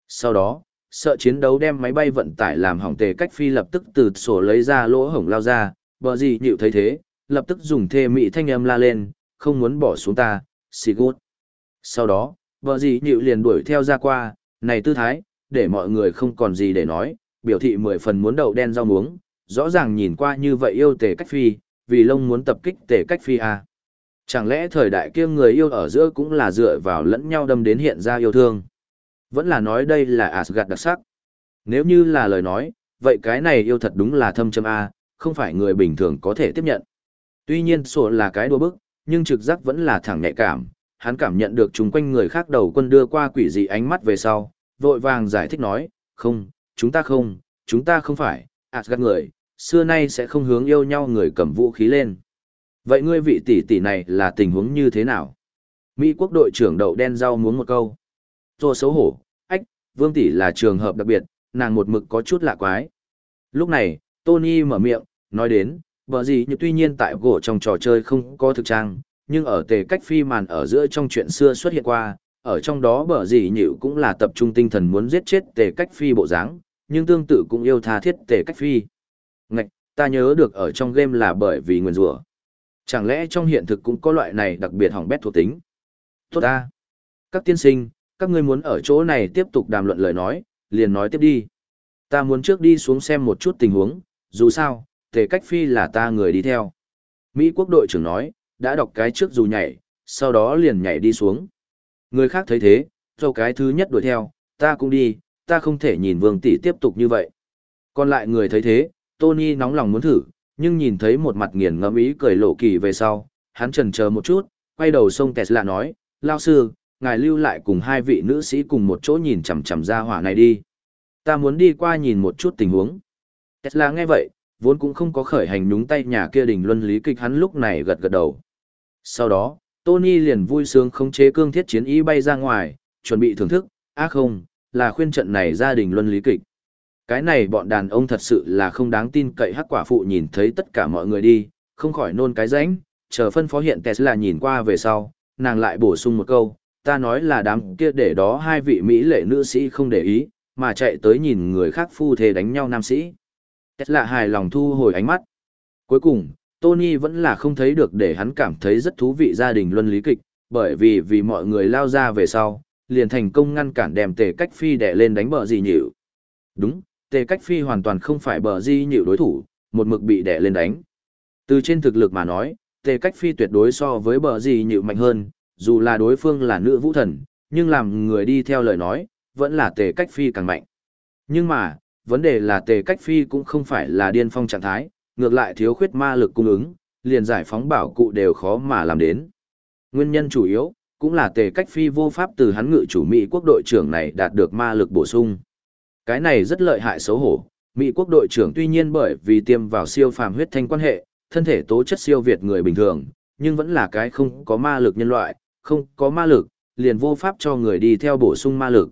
Sau đó, sợ chiến đấu đem máy bay vận tải làm hỏng tề cách phi lập tức từ sổ lấy ra lỗ hổng lao ra, bờ gì nhịu thấy thế, lập tức dùng thê mị thanh âm la lên, không muốn bỏ xuống ta, xì gút. Sau đó, bờ gì nhịu liền đuổi theo ra qua, này tư thái, để mọi người không còn gì để nói, biểu thị mười phần muốn đậu đen rau muống, rõ ràng nhìn qua như vậy yêu tề cách phi, vì lông muốn tập kích tề cách phi à. Chẳng lẽ thời đại kia người yêu ở giữa cũng là dựa vào lẫn nhau đâm đến hiện ra yêu thương? Vẫn là nói đây là Asgard đặc sắc. Nếu như là lời nói, vậy cái này yêu thật đúng là thâm châm A, không phải người bình thường có thể tiếp nhận. Tuy nhiên sổ là cái đùa bức, nhưng trực giác vẫn là thẳng nhạy cảm, hắn cảm nhận được chung quanh người khác đầu quân đưa qua quỷ dị ánh mắt về sau, vội vàng giải thích nói, không, chúng ta không, chúng ta không phải, Asgard người, xưa nay sẽ không hướng yêu nhau người cầm vũ khí lên. Vậy ngươi vị tỷ tỷ này là tình huống như thế nào? Mỹ quốc đội trưởng đậu đen rau muốn một câu. Rồi xấu hổ, ách, vương tỷ là trường hợp đặc biệt, nàng một mực có chút lạ quái. Lúc này, Tony mở miệng, nói đến, vợ gì như tuy nhiên tại gỗ trong trò chơi không có thực trang, nhưng ở tề cách phi màn ở giữa trong chuyện xưa xuất hiện qua, ở trong đó bở gì nhịu cũng là tập trung tinh thần muốn giết chết tề cách phi bộ dáng, nhưng tương tự cũng yêu tha thiết tề cách phi. Ngạch, ta nhớ được ở trong game là bởi vì nguyền rủa Chẳng lẽ trong hiện thực cũng có loại này đặc biệt hỏng bét thuộc tính? Tốt ta! Các tiên sinh, các ngươi muốn ở chỗ này tiếp tục đàm luận lời nói, liền nói tiếp đi. Ta muốn trước đi xuống xem một chút tình huống, dù sao, tề cách phi là ta người đi theo. Mỹ quốc đội trưởng nói, đã đọc cái trước dù nhảy, sau đó liền nhảy đi xuống. Người khác thấy thế, dâu cái thứ nhất đuổi theo, ta cũng đi, ta không thể nhìn vương tỷ tiếp tục như vậy. Còn lại người thấy thế, Tony nóng lòng muốn thử, nhưng nhìn thấy một mặt nghiền ngẫm ý cười lộ kỳ về sau, hắn chần chờ một chút, quay đầu sông Tesla nói, lao sư, ngài lưu lại cùng hai vị nữ sĩ cùng một chỗ nhìn chằm chằm ra hỏa này đi. Ta muốn đi qua nhìn một chút tình huống. Tesla nghe vậy, vốn cũng không có khởi hành nhúng tay nhà kia đình luân lý kịch hắn lúc này gật gật đầu. Sau đó, Tony liền vui sướng khống chế cương thiết chiến ý bay ra ngoài, chuẩn bị thưởng thức, á không, là khuyên trận này gia đình luân lý kịch. Cái này bọn đàn ông thật sự là không đáng tin cậy hắc quả phụ nhìn thấy tất cả mọi người đi, không khỏi nôn cái rãnh, chờ phân phó hiện Tesla nhìn qua về sau, nàng lại bổ sung một câu, ta nói là đám kia để đó hai vị Mỹ lệ nữ sĩ không để ý, mà chạy tới nhìn người khác phu thề đánh nhau nam sĩ. Tesla hài lòng thu hồi ánh mắt. Cuối cùng, Tony vẫn là không thấy được để hắn cảm thấy rất thú vị gia đình luân lý kịch, bởi vì vì mọi người lao ra về sau, liền thành công ngăn cản đèm tề cách phi đẻ lên đánh bờ gì nhịu. Đúng, tề cách phi hoàn toàn không phải bờ di nhịu đối thủ, một mực bị đẻ lên đánh. Từ trên thực lực mà nói, tề cách phi tuyệt đối so với bờ di nhịu mạnh hơn, dù là đối phương là nữ vũ thần, nhưng làm người đi theo lời nói, vẫn là tề cách phi càng mạnh. Nhưng mà, vấn đề là tề cách phi cũng không phải là điên phong trạng thái, ngược lại thiếu khuyết ma lực cung ứng, liền giải phóng bảo cụ đều khó mà làm đến. Nguyên nhân chủ yếu, cũng là tề cách phi vô pháp từ hắn ngự chủ Mỹ quốc đội trưởng này đạt được ma lực bổ sung. Cái này rất lợi hại xấu hổ, Mỹ quốc đội trưởng tuy nhiên bởi vì tiêm vào siêu phàm huyết thanh quan hệ, thân thể tố chất siêu việt người bình thường, nhưng vẫn là cái không có ma lực nhân loại, không có ma lực, liền vô pháp cho người đi theo bổ sung ma lực.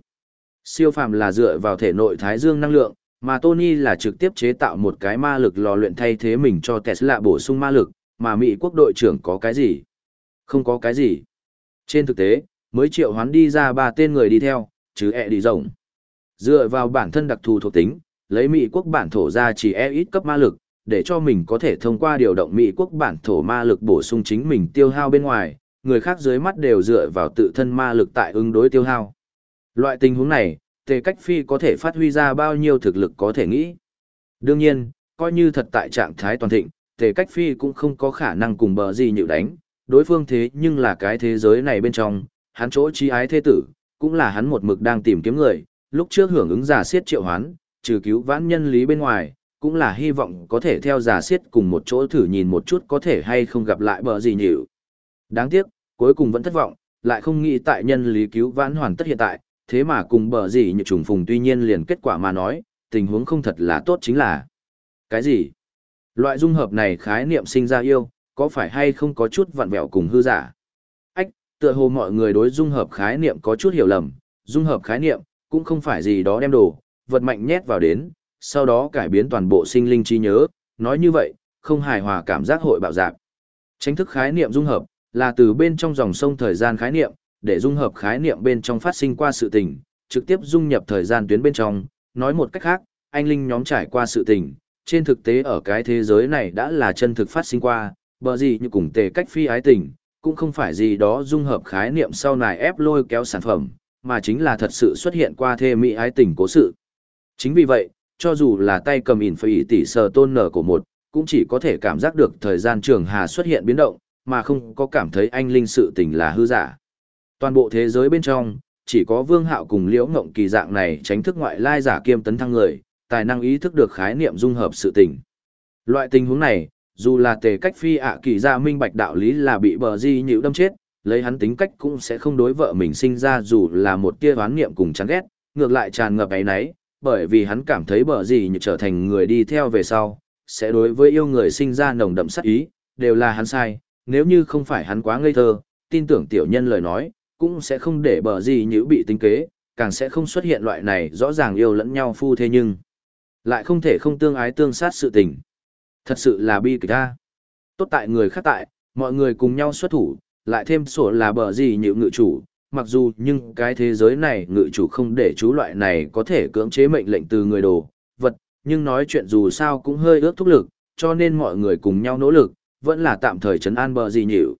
Siêu phàm là dựa vào thể nội thái dương năng lượng, mà Tony là trực tiếp chế tạo một cái ma lực lò luyện thay thế mình cho Tesla bổ sung ma lực, mà Mỹ quốc đội trưởng có cái gì? Không có cái gì. Trên thực tế, mới triệu hoán đi ra ba tên người đi theo, chứ e đi rộng. Dựa vào bản thân đặc thù thuộc tính, lấy Mỹ quốc bản thổ ra chỉ e ít cấp ma lực, để cho mình có thể thông qua điều động Mỹ quốc bản thổ ma lực bổ sung chính mình tiêu hao bên ngoài, người khác dưới mắt đều dựa vào tự thân ma lực tại ứng đối tiêu hao. Loại tình huống này, tề cách phi có thể phát huy ra bao nhiêu thực lực có thể nghĩ. Đương nhiên, coi như thật tại trạng thái toàn thịnh, tề cách phi cũng không có khả năng cùng bờ gì nhịu đánh, đối phương thế nhưng là cái thế giới này bên trong, hắn chỗ chi ái thế tử, cũng là hắn một mực đang tìm kiếm người, lúc trước hưởng ứng giả siết triệu hoán, trừ cứu vãn nhân lý bên ngoài, cũng là hy vọng có thể theo giả siết cùng một chỗ thử nhìn một chút có thể hay không gặp lại bờ gì nhịu. Đáng tiếc, cuối cùng vẫn thất vọng, lại không nghĩ tại nhân lý cứu vãn hoàn tất hiện tại, thế mà cùng bờ gì như trùng phùng tuy nhiên liền kết quả mà nói, tình huống không thật là tốt chính là. Cái gì? Loại dung hợp này khái niệm sinh ra yêu, có phải hay không có chút vặn vẹo cùng hư giả? Ách, tựa hồ mọi người đối dung hợp khái niệm có chút hiểu lầm, dung hợp khái niệm, cũng không phải gì đó đem đồ, vật mạnh nhét vào đến, sau đó cải biến toàn bộ sinh linh trí nhớ, nói như vậy, không hài hòa cảm giác hội bạo dạp. Tránh thức khái niệm dung hợp, là từ bên trong dòng sông thời gian khái niệm, để dung hợp khái niệm bên trong phát sinh qua sự tình, trực tiếp dung nhập thời gian tuyến bên trong, nói một cách khác, anh linh nhóm trải qua sự tình, trên thực tế ở cái thế giới này đã là chân thực phát sinh qua, bờ gì như cùng tề cách phi ái tình, cũng không phải gì đó dung hợp khái niệm sau này ép lôi kéo sản phẩm, mà chính là thật sự xuất hiện qua thê mỹ ái tình cố sự. Chính vì vậy, cho dù là tay cầm ỉn phải tỷ sờ tôn nở của một, cũng chỉ có thể cảm giác được thời gian trường hà xuất hiện biến động, mà không có cảm thấy anh linh sự tình là hư giả. Toàn bộ thế giới bên trong, chỉ có Vương Hạo cùng Liễu Ngộng Kỳ dạng này tránh thức ngoại lai giả kiêm tấn thăng người, tài năng ý thức được khái niệm dung hợp sự tình. Loại tình huống này, dù là tề cách phi ạ kỳ ra minh bạch đạo lý là bị bờ di nhữ đâm chết, lấy hắn tính cách cũng sẽ không đối vợ mình sinh ra dù là một tia oán niệm cùng chán ghét, ngược lại tràn ngập ấy nấy, bởi vì hắn cảm thấy bờ gì như trở thành người đi theo về sau, sẽ đối với yêu người sinh ra nồng đậm sát ý, đều là hắn sai, nếu như không phải hắn quá ngây thơ, tin tưởng tiểu nhân lời nói, cũng sẽ không để bờ gì như bị tính kế, càng sẽ không xuất hiện loại này rõ ràng yêu lẫn nhau phu thế nhưng lại không thể không tương ái tương sát sự tình. Thật sự là bi kịch ta. Tốt tại người khác tại, mọi người cùng nhau xuất thủ, lại thêm sổ là bờ gì nhịu ngự chủ, mặc dù nhưng cái thế giới này ngự chủ không để chú loại này có thể cưỡng chế mệnh lệnh từ người đồ, vật, nhưng nói chuyện dù sao cũng hơi ước thúc lực, cho nên mọi người cùng nhau nỗ lực, vẫn là tạm thời chấn an bờ gì nhịu.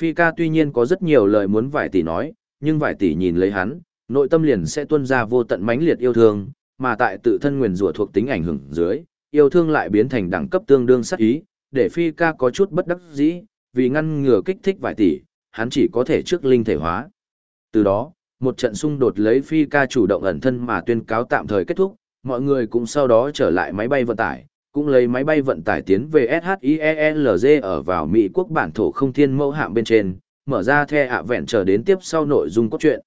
Phi ca tuy nhiên có rất nhiều lời muốn vải tỷ nói, nhưng vải tỷ nhìn lấy hắn, nội tâm liền sẽ tuôn ra vô tận mãnh liệt yêu thương, mà tại tự thân nguyền rủa thuộc tính ảnh hưởng dưới, yêu thương lại biến thành đẳng cấp tương đương sát ý, để Phi ca có chút bất đắc dĩ, vì ngăn ngừa kích thích vài tỷ, hắn chỉ có thể trước linh thể hóa. Từ đó, một trận xung đột lấy Phi ca chủ động ẩn thân mà tuyên cáo tạm thời kết thúc, mọi người cũng sau đó trở lại máy bay vận tải, cũng lấy máy bay vận tải tiến về SHIELZ ở vào Mỹ quốc bản thổ không thiên mẫu hạm bên trên, mở ra the ạ vẹn trở đến tiếp sau nội dung cốt truyện.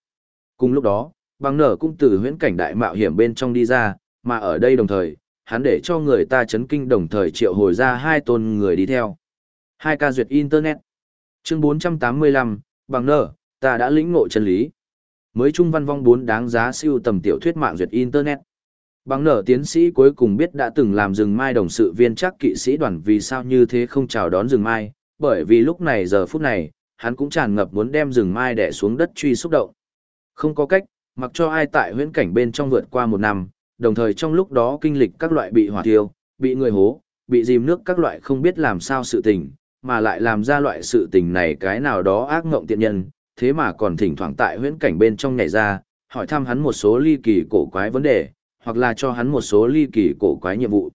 Cùng lúc đó, bằng nở cũng từ huyễn cảnh đại mạo hiểm bên trong đi ra, mà ở đây đồng thời, hắn để cho người ta chấn kinh đồng thời triệu hồi ra hai tôn người đi theo. Hai ca duyệt Internet. Chương 485, bằng nở, ta đã lĩnh ngộ chân lý. Mới trung văn vong 4 đáng giá siêu tầm tiểu thuyết mạng duyệt Internet. Bằng nở tiến sĩ cuối cùng biết đã từng làm rừng mai đồng sự viên chắc kỵ sĩ đoàn vì sao như thế không chào đón rừng mai, bởi vì lúc này giờ phút này, hắn cũng tràn ngập muốn đem rừng mai đẻ xuống đất truy xúc động. Không có cách, mặc cho ai tại huyễn cảnh bên trong vượt qua một năm, đồng thời trong lúc đó kinh lịch các loại bị hỏa tiêu, bị người hố, bị dìm nước các loại không biết làm sao sự tình, mà lại làm ra loại sự tình này cái nào đó ác ngộng tiện nhân, thế mà còn thỉnh thoảng tại huyễn cảnh bên trong nhảy ra, hỏi thăm hắn một số ly kỳ cổ quái vấn đề, hoặc là cho hắn một số ly kỳ cổ quái nhiệm vụ.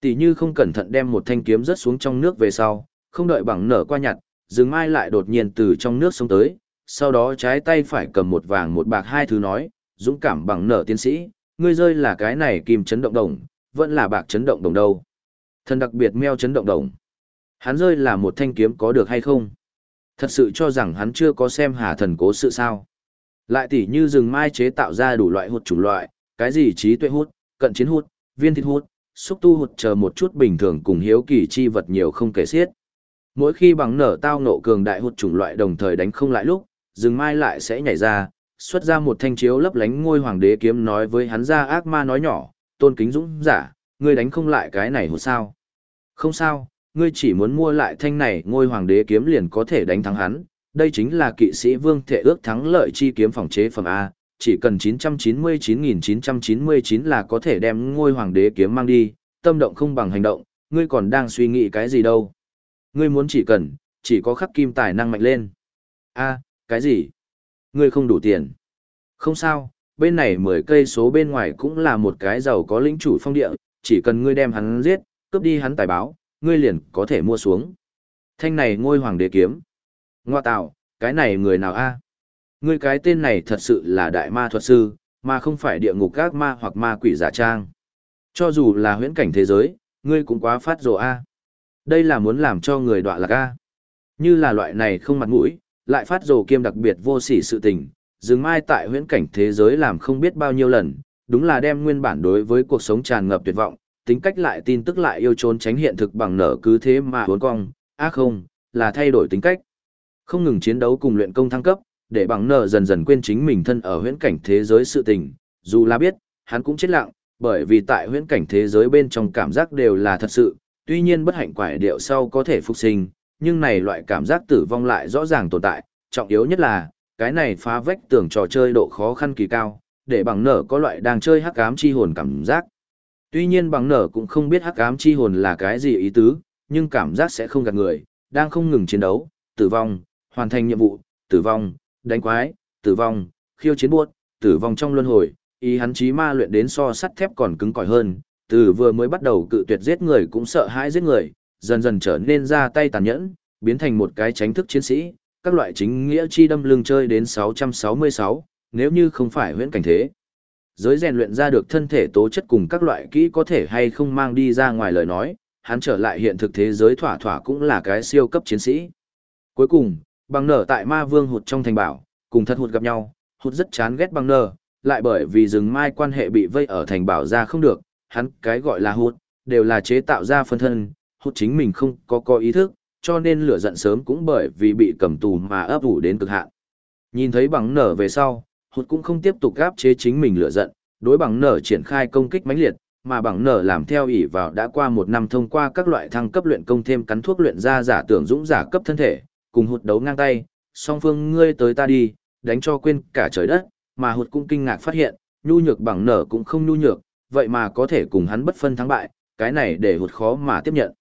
Tỷ như không cẩn thận đem một thanh kiếm rớt xuống trong nước về sau, không đợi bằng nở qua nhặt, dừng mai lại đột nhiên từ trong nước xuống tới, sau đó trái tay phải cầm một vàng một bạc hai thứ nói, dũng cảm bằng nở tiến sĩ, ngươi rơi là cái này kim chấn động đồng, vẫn là bạc chấn động đồng đâu. Thần đặc biệt meo chấn động đồng. Hắn rơi là một thanh kiếm có được hay không? Thật sự cho rằng hắn chưa có xem hà thần cố sự sao. Lại tỉ như rừng mai chế tạo ra đủ loại hút chủng loại, cái gì trí tuệ hút, cận chiến hút, viên thịt hút, xúc tu hút chờ một chút bình thường cùng hiếu kỳ chi vật nhiều không kể xiết. Mỗi khi bằng nở tao nộ cường đại hút chủng loại đồng thời đánh không lại lúc, rừng mai lại sẽ nhảy ra, xuất ra một thanh chiếu lấp lánh ngôi hoàng đế kiếm nói với hắn ra ác ma nói nhỏ, tôn kính dũng giả, ngươi đánh không lại cái này hụt sao. Không sao, ngươi chỉ muốn mua lại thanh này ngôi hoàng đế kiếm liền có thể đánh thắng hắn, đây chính là kỵ sĩ vương thể ước thắng lợi chi kiếm phòng chế phẩm A, chỉ cần 999.999 là có thể đem ngôi hoàng đế kiếm mang đi, tâm động không bằng hành động, ngươi còn đang suy nghĩ cái gì đâu. Ngươi muốn chỉ cần, chỉ có khắc kim tài năng mạnh lên. A, cái gì? Ngươi không đủ tiền. Không sao, bên này 10 cây số bên ngoài cũng là một cái giàu có lĩnh chủ phong địa, chỉ cần ngươi đem hắn giết, cướp đi hắn tài báo, ngươi liền có thể mua xuống. Thanh này ngôi hoàng đế kiếm. Ngoa tạo, cái này người nào a? Ngươi cái tên này thật sự là đại ma thuật sư, mà không phải địa ngục các ma hoặc ma quỷ giả trang. Cho dù là huyễn cảnh thế giới, ngươi cũng quá phát rồ a. Đây là muốn làm cho người đọa lạc a. Như là loại này không mặt mũi, lại phát rồ kiêm đặc biệt vô sỉ sự tình, dừng mai tại huyễn cảnh thế giới làm không biết bao nhiêu lần, đúng là đem nguyên bản đối với cuộc sống tràn ngập tuyệt vọng, tính cách lại tin tức lại yêu trốn tránh hiện thực bằng nở cứ thế mà uốn cong, ác không, là thay đổi tính cách. Không ngừng chiến đấu cùng luyện công thăng cấp, để bằng nở dần dần quên chính mình thân ở huyễn cảnh thế giới sự tình, dù là biết, hắn cũng chết lặng, bởi vì tại huyễn cảnh thế giới bên trong cảm giác đều là thật sự, tuy nhiên bất hạnh quải điệu sau có thể phục sinh, nhưng này loại cảm giác tử vong lại rõ ràng tồn tại, trọng yếu nhất là, cái này phá vách tưởng trò chơi độ khó khăn kỳ cao, để bằng nở có loại đang chơi hắc ám chi hồn cảm giác. Tuy nhiên bằng nở cũng không biết hắc ám chi hồn là cái gì ý tứ, nhưng cảm giác sẽ không gạt người, đang không ngừng chiến đấu, tử vong, hoàn thành nhiệm vụ, tử vong, đánh quái, tử vong, khiêu chiến buốt, tử vong trong luân hồi, ý hắn chí ma luyện đến so sắt thép còn cứng cỏi hơn, từ vừa mới bắt đầu cự tuyệt giết người cũng sợ hãi giết người, dần dần trở nên ra tay tàn nhẫn, biến thành một cái tránh thức chiến sĩ, các loại chính nghĩa chi đâm lưng chơi đến 666, nếu như không phải huyễn cảnh thế. Giới rèn luyện ra được thân thể tố chất cùng các loại kỹ có thể hay không mang đi ra ngoài lời nói, hắn trở lại hiện thực thế giới thỏa thỏa cũng là cái siêu cấp chiến sĩ. Cuối cùng, bằng nở tại ma vương hụt trong thành bảo, cùng thật hụt gặp nhau, hụt rất chán ghét bằng nở, lại bởi vì rừng mai quan hệ bị vây ở thành bảo ra không được, hắn cái gọi là hụt, đều là chế tạo ra phân thân, hụt chính mình không có có ý thức, cho nên lửa giận sớm cũng bởi vì bị cầm tù mà ấp ủ đến cực hạn. Nhìn thấy bằng nở về sau, hụt cũng không tiếp tục gáp chế chính mình lựa giận, đối bằng nở triển khai công kích mãnh liệt, mà bằng nở làm theo ỷ vào đã qua một năm thông qua các loại thăng cấp luyện công thêm cắn thuốc luyện ra giả tưởng dũng giả cấp thân thể, cùng hụt đấu ngang tay, song phương ngươi tới ta đi, đánh cho quên cả trời đất, mà hụt cũng kinh ngạc phát hiện, nhu nhược bằng nở cũng không nhu nhược, vậy mà có thể cùng hắn bất phân thắng bại, cái này để hụt khó mà tiếp nhận.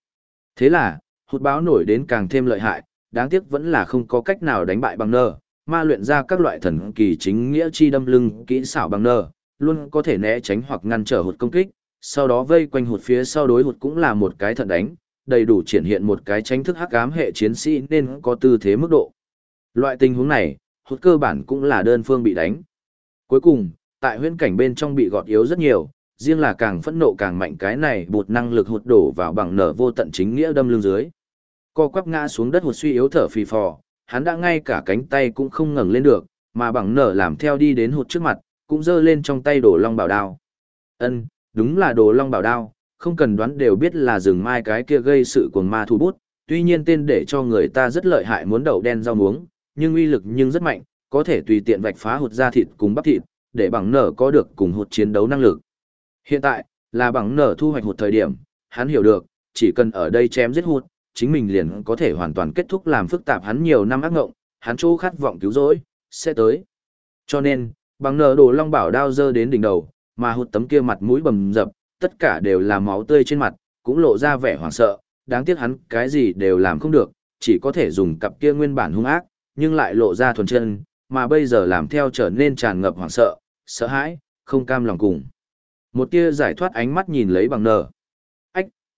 Thế là, hụt báo nổi đến càng thêm lợi hại, đáng tiếc vẫn là không có cách nào đánh bại bằng nở, ma luyện ra các loại thần kỳ chính nghĩa chi đâm lưng, kỹ xảo bằng nở, luôn có thể né tránh hoặc ngăn trở hụt công kích, sau đó vây quanh hụt phía sau đối hụt cũng là một cái thận đánh, đầy đủ triển hiện một cái tránh thức hắc ám hệ chiến sĩ nên có tư thế mức độ. Loại tình huống này, hụt cơ bản cũng là đơn phương bị đánh. Cuối cùng, tại huyễn cảnh bên trong bị gọt yếu rất nhiều, riêng là càng phẫn nộ càng mạnh cái này bột năng lực hụt đổ vào bằng nở vô tận chính nghĩa đâm lưng dưới. Co quắp ngã xuống đất hụt suy yếu thở phì phò, hắn đã ngay cả cánh tay cũng không ngẩng lên được, mà bằng nở làm theo đi đến hụt trước mặt, cũng giơ lên trong tay đồ long bảo đao. Ân, đúng là đồ long bảo đao, không cần đoán đều biết là rừng mai cái kia gây sự cuồng ma thủ bút, tuy nhiên tên để cho người ta rất lợi hại muốn đậu đen rau muống, nhưng uy lực nhưng rất mạnh, có thể tùy tiện vạch phá hụt da thịt cùng bắp thịt, để bằng nở có được cùng hụt chiến đấu năng lực. Hiện tại, là bằng nở thu hoạch hụt thời điểm, hắn hiểu được, chỉ cần ở đây chém giết hụt, chính mình liền có thể hoàn toàn kết thúc làm phức tạp hắn nhiều năm ác ngộng, hắn chỗ khát vọng cứu rỗi, sẽ tới. Cho nên, bằng nở đồ long bảo đao dơ đến đỉnh đầu, mà hụt tấm kia mặt mũi bầm dập, tất cả đều là máu tươi trên mặt, cũng lộ ra vẻ hoảng sợ, đáng tiếc hắn cái gì đều làm không được, chỉ có thể dùng cặp kia nguyên bản hung ác, nhưng lại lộ ra thuần chân, mà bây giờ làm theo trở nên tràn ngập hoảng sợ, sợ hãi, không cam lòng cùng. Một tia giải thoát ánh mắt nhìn lấy bằng nở.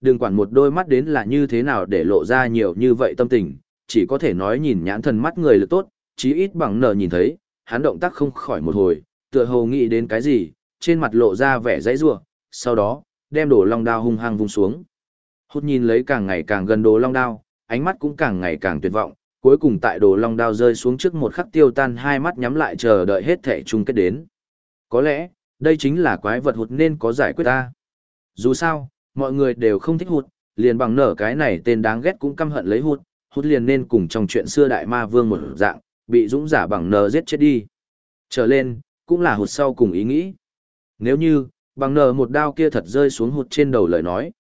Đừng quản một đôi mắt đến là như thế nào để lộ ra nhiều như vậy tâm tình, chỉ có thể nói nhìn nhãn thần mắt người lực tốt, chí ít bằng nở nhìn thấy, hắn động tác không khỏi một hồi, tựa hồ nghĩ đến cái gì, trên mặt lộ ra vẻ dãy rủa, sau đó, đem đồ long đao hung hăng vung xuống. Hút nhìn lấy càng ngày càng gần đồ long đao, ánh mắt cũng càng ngày càng tuyệt vọng, cuối cùng tại đồ long đao rơi xuống trước một khắc tiêu tan hai mắt nhắm lại chờ đợi hết thể chung kết đến. Có lẽ, đây chính là quái vật hụt nên có giải quyết ta. Dù sao, mọi người đều không thích hụt, liền bằng nở cái này tên đáng ghét cũng căm hận lấy hụt, hụt liền nên cùng trong chuyện xưa đại ma vương một dạng, bị dũng giả bằng nở giết chết đi. Trở lên, cũng là hụt sau cùng ý nghĩ. Nếu như, bằng nở một đao kia thật rơi xuống hụt trên đầu lời nói.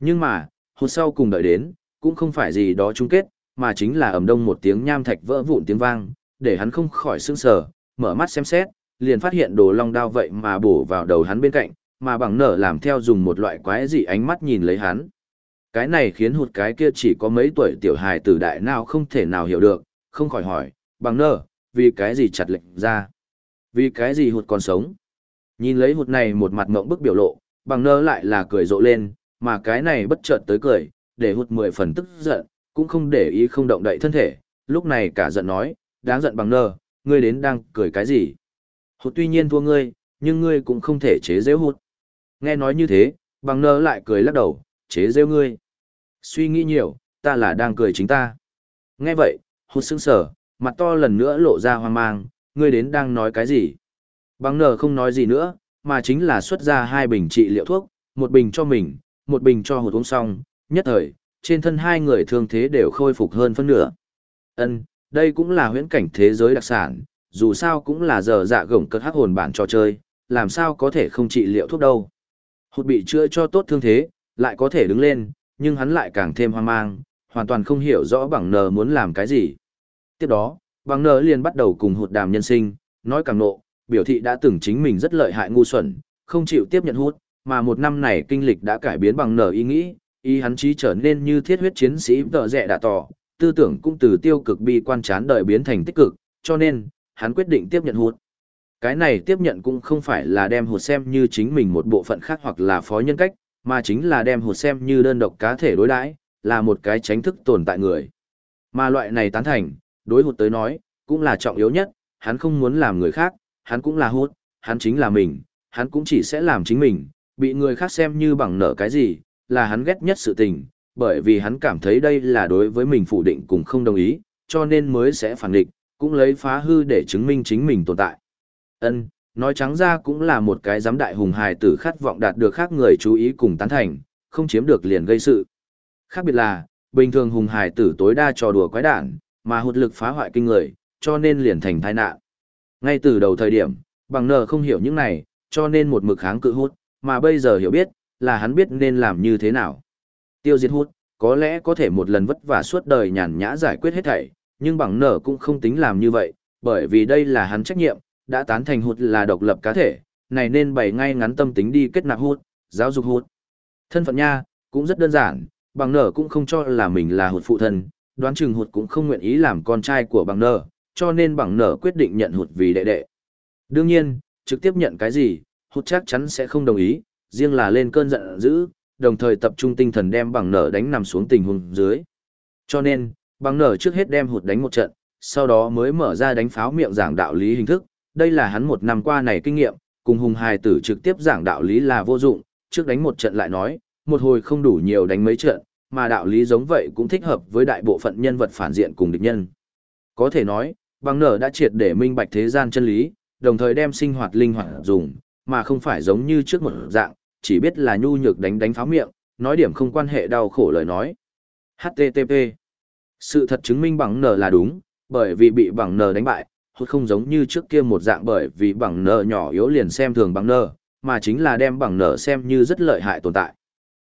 Nhưng mà, hụt sau cùng đợi đến, cũng không phải gì đó chung kết, mà chính là ầm đông một tiếng nham thạch vỡ vụn tiếng vang, để hắn không khỏi sững sờ, mở mắt xem xét, liền phát hiện đồ long đao vậy mà bổ vào đầu hắn bên cạnh, mà bằng nở làm theo dùng một loại quái dị ánh mắt nhìn lấy hắn. Cái này khiến hụt cái kia chỉ có mấy tuổi tiểu hài tử đại nào không thể nào hiểu được, không khỏi hỏi, bằng nở, vì cái gì chặt lệnh ra? Vì cái gì hụt còn sống? Nhìn lấy hụt này một mặt mộng bức biểu lộ, bằng nở lại là cười rộ lên, mà cái này bất chợt tới cười, để hụt mười phần tức giận, cũng không để ý không động đậy thân thể, lúc này cả giận nói, đáng giận bằng nở, ngươi đến đang cười cái gì? Hụt tuy nhiên thua ngươi, nhưng ngươi cũng không thể chế giễu hụt. Nghe nói như thế, bằng nơ lại cười lắc đầu, chế rêu ngươi. Suy nghĩ nhiều, ta là đang cười chính ta. Nghe vậy, hụt sững sở, mặt to lần nữa lộ ra hoang mang, ngươi đến đang nói cái gì? Bằng nơ không nói gì nữa, mà chính là xuất ra hai bình trị liệu thuốc, một bình cho mình, một bình cho hụt uống xong, nhất thời, trên thân hai người thương thế đều khôi phục hơn phân nửa. Ân, đây cũng là huyễn cảnh thế giới đặc sản, dù sao cũng là giờ dạ gổng cất hắc hồn bản trò chơi, làm sao có thể không trị liệu thuốc đâu. Hụt bị chữa cho tốt thương thế, lại có thể đứng lên, nhưng hắn lại càng thêm hoang mang, hoàn toàn không hiểu rõ bằng nờ muốn làm cái gì. Tiếp đó, bằng nờ liền bắt đầu cùng hụt đàm nhân sinh, nói càng nộ, biểu thị đã từng chính mình rất lợi hại ngu xuẩn, không chịu tiếp nhận hút, mà một năm này kinh lịch đã cải biến bằng nở ý nghĩ, ý hắn trí trở nên như thiết huyết chiến sĩ tợ rẻ đã tỏ, tư tưởng cũng từ tiêu cực bi quan chán đời biến thành tích cực, cho nên, hắn quyết định tiếp nhận hụt. Cái này tiếp nhận cũng không phải là đem hụt xem như chính mình một bộ phận khác hoặc là phó nhân cách, mà chính là đem hụt xem như đơn độc cá thể đối đãi, là một cái tránh thức tồn tại người. Mà loại này tán thành, đối hụt tới nói, cũng là trọng yếu nhất, hắn không muốn làm người khác, hắn cũng là hốt hắn chính là mình, hắn cũng chỉ sẽ làm chính mình, bị người khác xem như bằng nợ cái gì, là hắn ghét nhất sự tình, bởi vì hắn cảm thấy đây là đối với mình phủ định cùng không đồng ý, cho nên mới sẽ phản định, cũng lấy phá hư để chứng minh chính mình tồn tại. Ân, nói trắng ra cũng là một cái giám đại hùng hài tử khát vọng đạt được khác người chú ý cùng tán thành, không chiếm được liền gây sự. Khác biệt là, bình thường hùng hài tử tối đa trò đùa quái đản, mà hụt lực phá hoại kinh người, cho nên liền thành tai nạn. Ngay từ đầu thời điểm, bằng nờ không hiểu những này, cho nên một mực kháng cự hút, mà bây giờ hiểu biết, là hắn biết nên làm như thế nào. Tiêu diệt hút, có lẽ có thể một lần vất vả suốt đời nhàn nhã giải quyết hết thảy, nhưng bằng nở cũng không tính làm như vậy, bởi vì đây là hắn trách nhiệm, đã tán thành hụt là độc lập cá thể, này nên bày ngay ngắn tâm tính đi kết nạp hụt, giáo dục hụt. Thân phận nha, cũng rất đơn giản, bằng nở cũng không cho là mình là hụt phụ thân, đoán chừng hụt cũng không nguyện ý làm con trai của bằng nở, cho nên bằng nở quyết định nhận hụt vì đệ đệ. Đương nhiên, trực tiếp nhận cái gì, hụt chắc chắn sẽ không đồng ý, riêng là lên cơn giận dữ, đồng thời tập trung tinh thần đem bằng nở đánh nằm xuống tình huống dưới. Cho nên, Bằng nở trước hết đem hụt đánh một trận, sau đó mới mở ra đánh pháo miệng giảng đạo lý hình thức, đây là hắn một năm qua này kinh nghiệm, cùng hùng hài tử trực tiếp giảng đạo lý là vô dụng, trước đánh một trận lại nói, một hồi không đủ nhiều đánh mấy trận, mà đạo lý giống vậy cũng thích hợp với đại bộ phận nhân vật phản diện cùng địch nhân. Có thể nói, bằng nở đã triệt để minh bạch thế gian chân lý, đồng thời đem sinh hoạt linh hoạt dùng, mà không phải giống như trước một dạng, chỉ biết là nhu nhược đánh đánh pháo miệng, nói điểm không quan hệ đau khổ lời nói. HTTP Sự thật chứng minh bằng nở là đúng, bởi vì bị bằng nở đánh bại, hút không giống như trước kia một dạng bởi vì bằng nở nhỏ yếu liền xem thường bằng nở, mà chính là đem bằng nở xem như rất lợi hại tồn tại.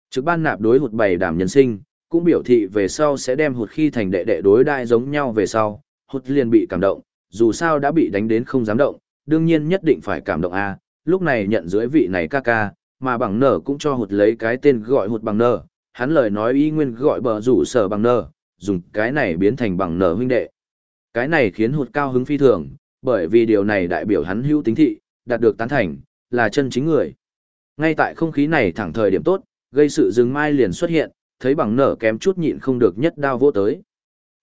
Trực ban nạp đối hụt bày đảm nhân sinh, cũng biểu thị về sau sẽ đem hụt khi thành đệ đệ đối đai giống nhau về sau, hụt liền bị cảm động, dù sao đã bị đánh đến không dám động, đương nhiên nhất định phải cảm động a lúc này nhận dưới vị này ca ca, mà bằng nở cũng cho hụt lấy cái tên gọi hụt bằng nở, hắn lời nói y nguyên gọi bờ rủ sở bằng nở, dùng cái này biến thành bằng nở huynh đệ. Cái này khiến hụt cao hứng phi thường, bởi vì điều này đại biểu hắn hữu tính thị, đạt được tán thành, là chân chính người. Ngay tại không khí này thẳng thời điểm tốt, gây sự dừng mai liền xuất hiện, thấy bằng nở kém chút nhịn không được nhất đao vô tới.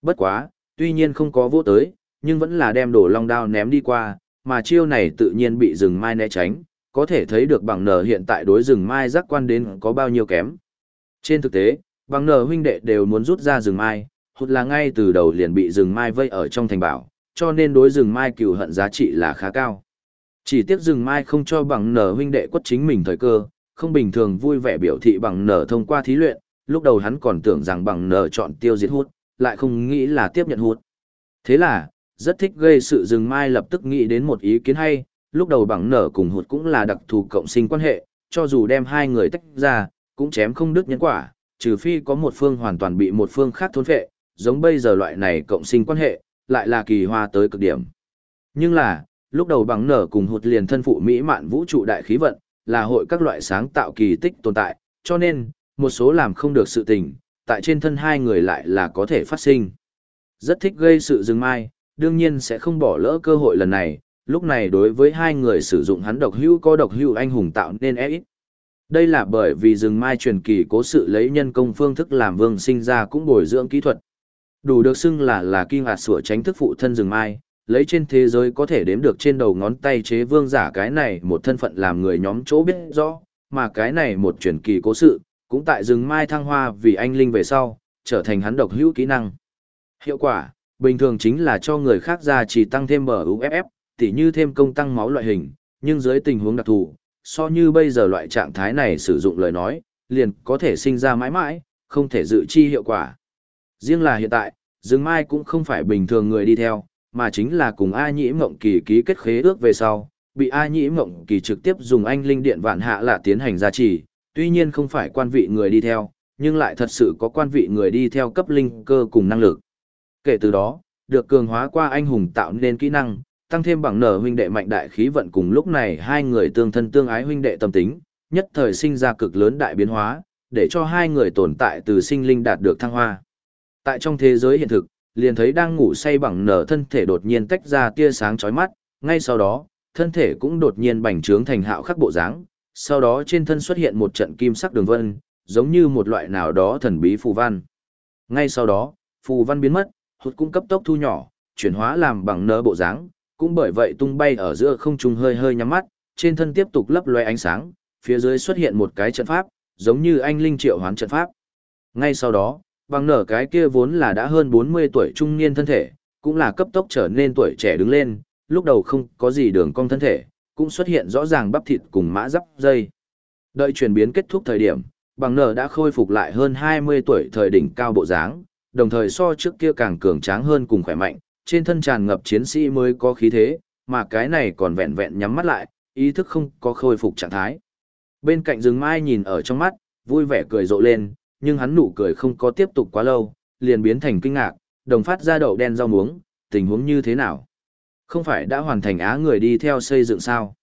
Bất quá, tuy nhiên không có vô tới, nhưng vẫn là đem đổ long đao ném đi qua, mà chiêu này tự nhiên bị rừng mai né tránh, có thể thấy được bằng nở hiện tại đối rừng mai giác quan đến có bao nhiêu kém. Trên thực tế, bằng nở huynh đệ đều muốn rút ra rừng mai, hụt là ngay từ đầu liền bị rừng mai vây ở trong thành bảo, cho nên đối rừng mai cừu hận giá trị là khá cao. Chỉ tiếc rừng mai không cho bằng nở huynh đệ quất chính mình thời cơ, không bình thường vui vẻ biểu thị bằng nở thông qua thí luyện, lúc đầu hắn còn tưởng rằng bằng nở chọn tiêu diệt hút, lại không nghĩ là tiếp nhận hút. Thế là, rất thích gây sự rừng mai lập tức nghĩ đến một ý kiến hay, lúc đầu bằng nở cùng hụt cũng là đặc thù cộng sinh quan hệ, cho dù đem hai người tách ra, cũng chém không đứt nhân quả, trừ phi có một phương hoàn toàn bị một phương khác thôn phệ, giống bây giờ loại này cộng sinh quan hệ, lại là kỳ hoa tới cực điểm. Nhưng là, lúc đầu bằng nở cùng hụt liền thân phụ mỹ mạn vũ trụ đại khí vận, là hội các loại sáng tạo kỳ tích tồn tại, cho nên, một số làm không được sự tình, tại trên thân hai người lại là có thể phát sinh. Rất thích gây sự dừng mai, đương nhiên sẽ không bỏ lỡ cơ hội lần này, lúc này đối với hai người sử dụng hắn độc hữu có độc hữu anh hùng tạo nên e ít. Đây là bởi vì rừng mai truyền kỳ cố sự lấy nhân công phương thức làm vương sinh ra cũng bồi dưỡng kỹ thuật. Đủ được xưng là là kinh hạt sủa tránh thức phụ thân rừng mai, lấy trên thế giới có thể đếm được trên đầu ngón tay chế vương giả cái này một thân phận làm người nhóm chỗ biết rõ, mà cái này một truyền kỳ cố sự, cũng tại rừng mai thăng hoa vì anh linh về sau, trở thành hắn độc hữu kỹ năng. Hiệu quả, bình thường chính là cho người khác ra chỉ tăng thêm MUFF, tỉ như thêm công tăng máu loại hình, nhưng dưới tình huống đặc thù, so như bây giờ loại trạng thái này sử dụng lời nói, liền có thể sinh ra mãi mãi, không thể dự chi hiệu quả. Riêng là hiện tại, Dương Mai cũng không phải bình thường người đi theo, mà chính là cùng A Nhĩ Mộng Kỳ ký kết khế ước về sau, bị A Nhĩ Mộng Kỳ trực tiếp dùng anh linh điện vạn hạ là tiến hành gia trì, tuy nhiên không phải quan vị người đi theo, nhưng lại thật sự có quan vị người đi theo cấp linh cơ cùng năng lực. Kể từ đó, được cường hóa qua anh hùng tạo nên kỹ năng, tăng thêm bằng nở huynh đệ mạnh đại khí vận cùng lúc này hai người tương thân tương ái huynh đệ tâm tính, nhất thời sinh ra cực lớn đại biến hóa, để cho hai người tồn tại từ sinh linh đạt được thăng hoa. Tại trong thế giới hiện thực, liền thấy đang ngủ say bằng nở thân thể đột nhiên tách ra tia sáng chói mắt, ngay sau đó, thân thể cũng đột nhiên bành trướng thành hạo khắc bộ dáng, sau đó trên thân xuất hiện một trận kim sắc đường vân, giống như một loại nào đó thần bí phù văn. Ngay sau đó, phù văn biến mất, hụt cũng cấp tốc thu nhỏ, chuyển hóa làm bằng nở bộ dáng, cũng bởi vậy tung bay ở giữa không trung hơi hơi nhắm mắt, trên thân tiếp tục lấp loe ánh sáng, phía dưới xuất hiện một cái trận pháp, giống như anh linh triệu hoán trận pháp. Ngay sau đó, bằng nở cái kia vốn là đã hơn 40 tuổi trung niên thân thể, cũng là cấp tốc trở nên tuổi trẻ đứng lên, lúc đầu không có gì đường cong thân thể, cũng xuất hiện rõ ràng bắp thịt cùng mã giáp dây. Đợi chuyển biến kết thúc thời điểm, bằng nở đã khôi phục lại hơn 20 tuổi thời đỉnh cao bộ dáng, đồng thời so trước kia càng cường tráng hơn cùng khỏe mạnh, trên thân tràn ngập chiến sĩ mới có khí thế, mà cái này còn vẹn vẹn nhắm mắt lại, ý thức không có khôi phục trạng thái. Bên cạnh rừng mai nhìn ở trong mắt, vui vẻ cười rộ lên, nhưng hắn nụ cười không có tiếp tục quá lâu, liền biến thành kinh ngạc, đồng phát ra đậu đen rau muống, tình huống như thế nào? Không phải đã hoàn thành á người đi theo xây dựng sao?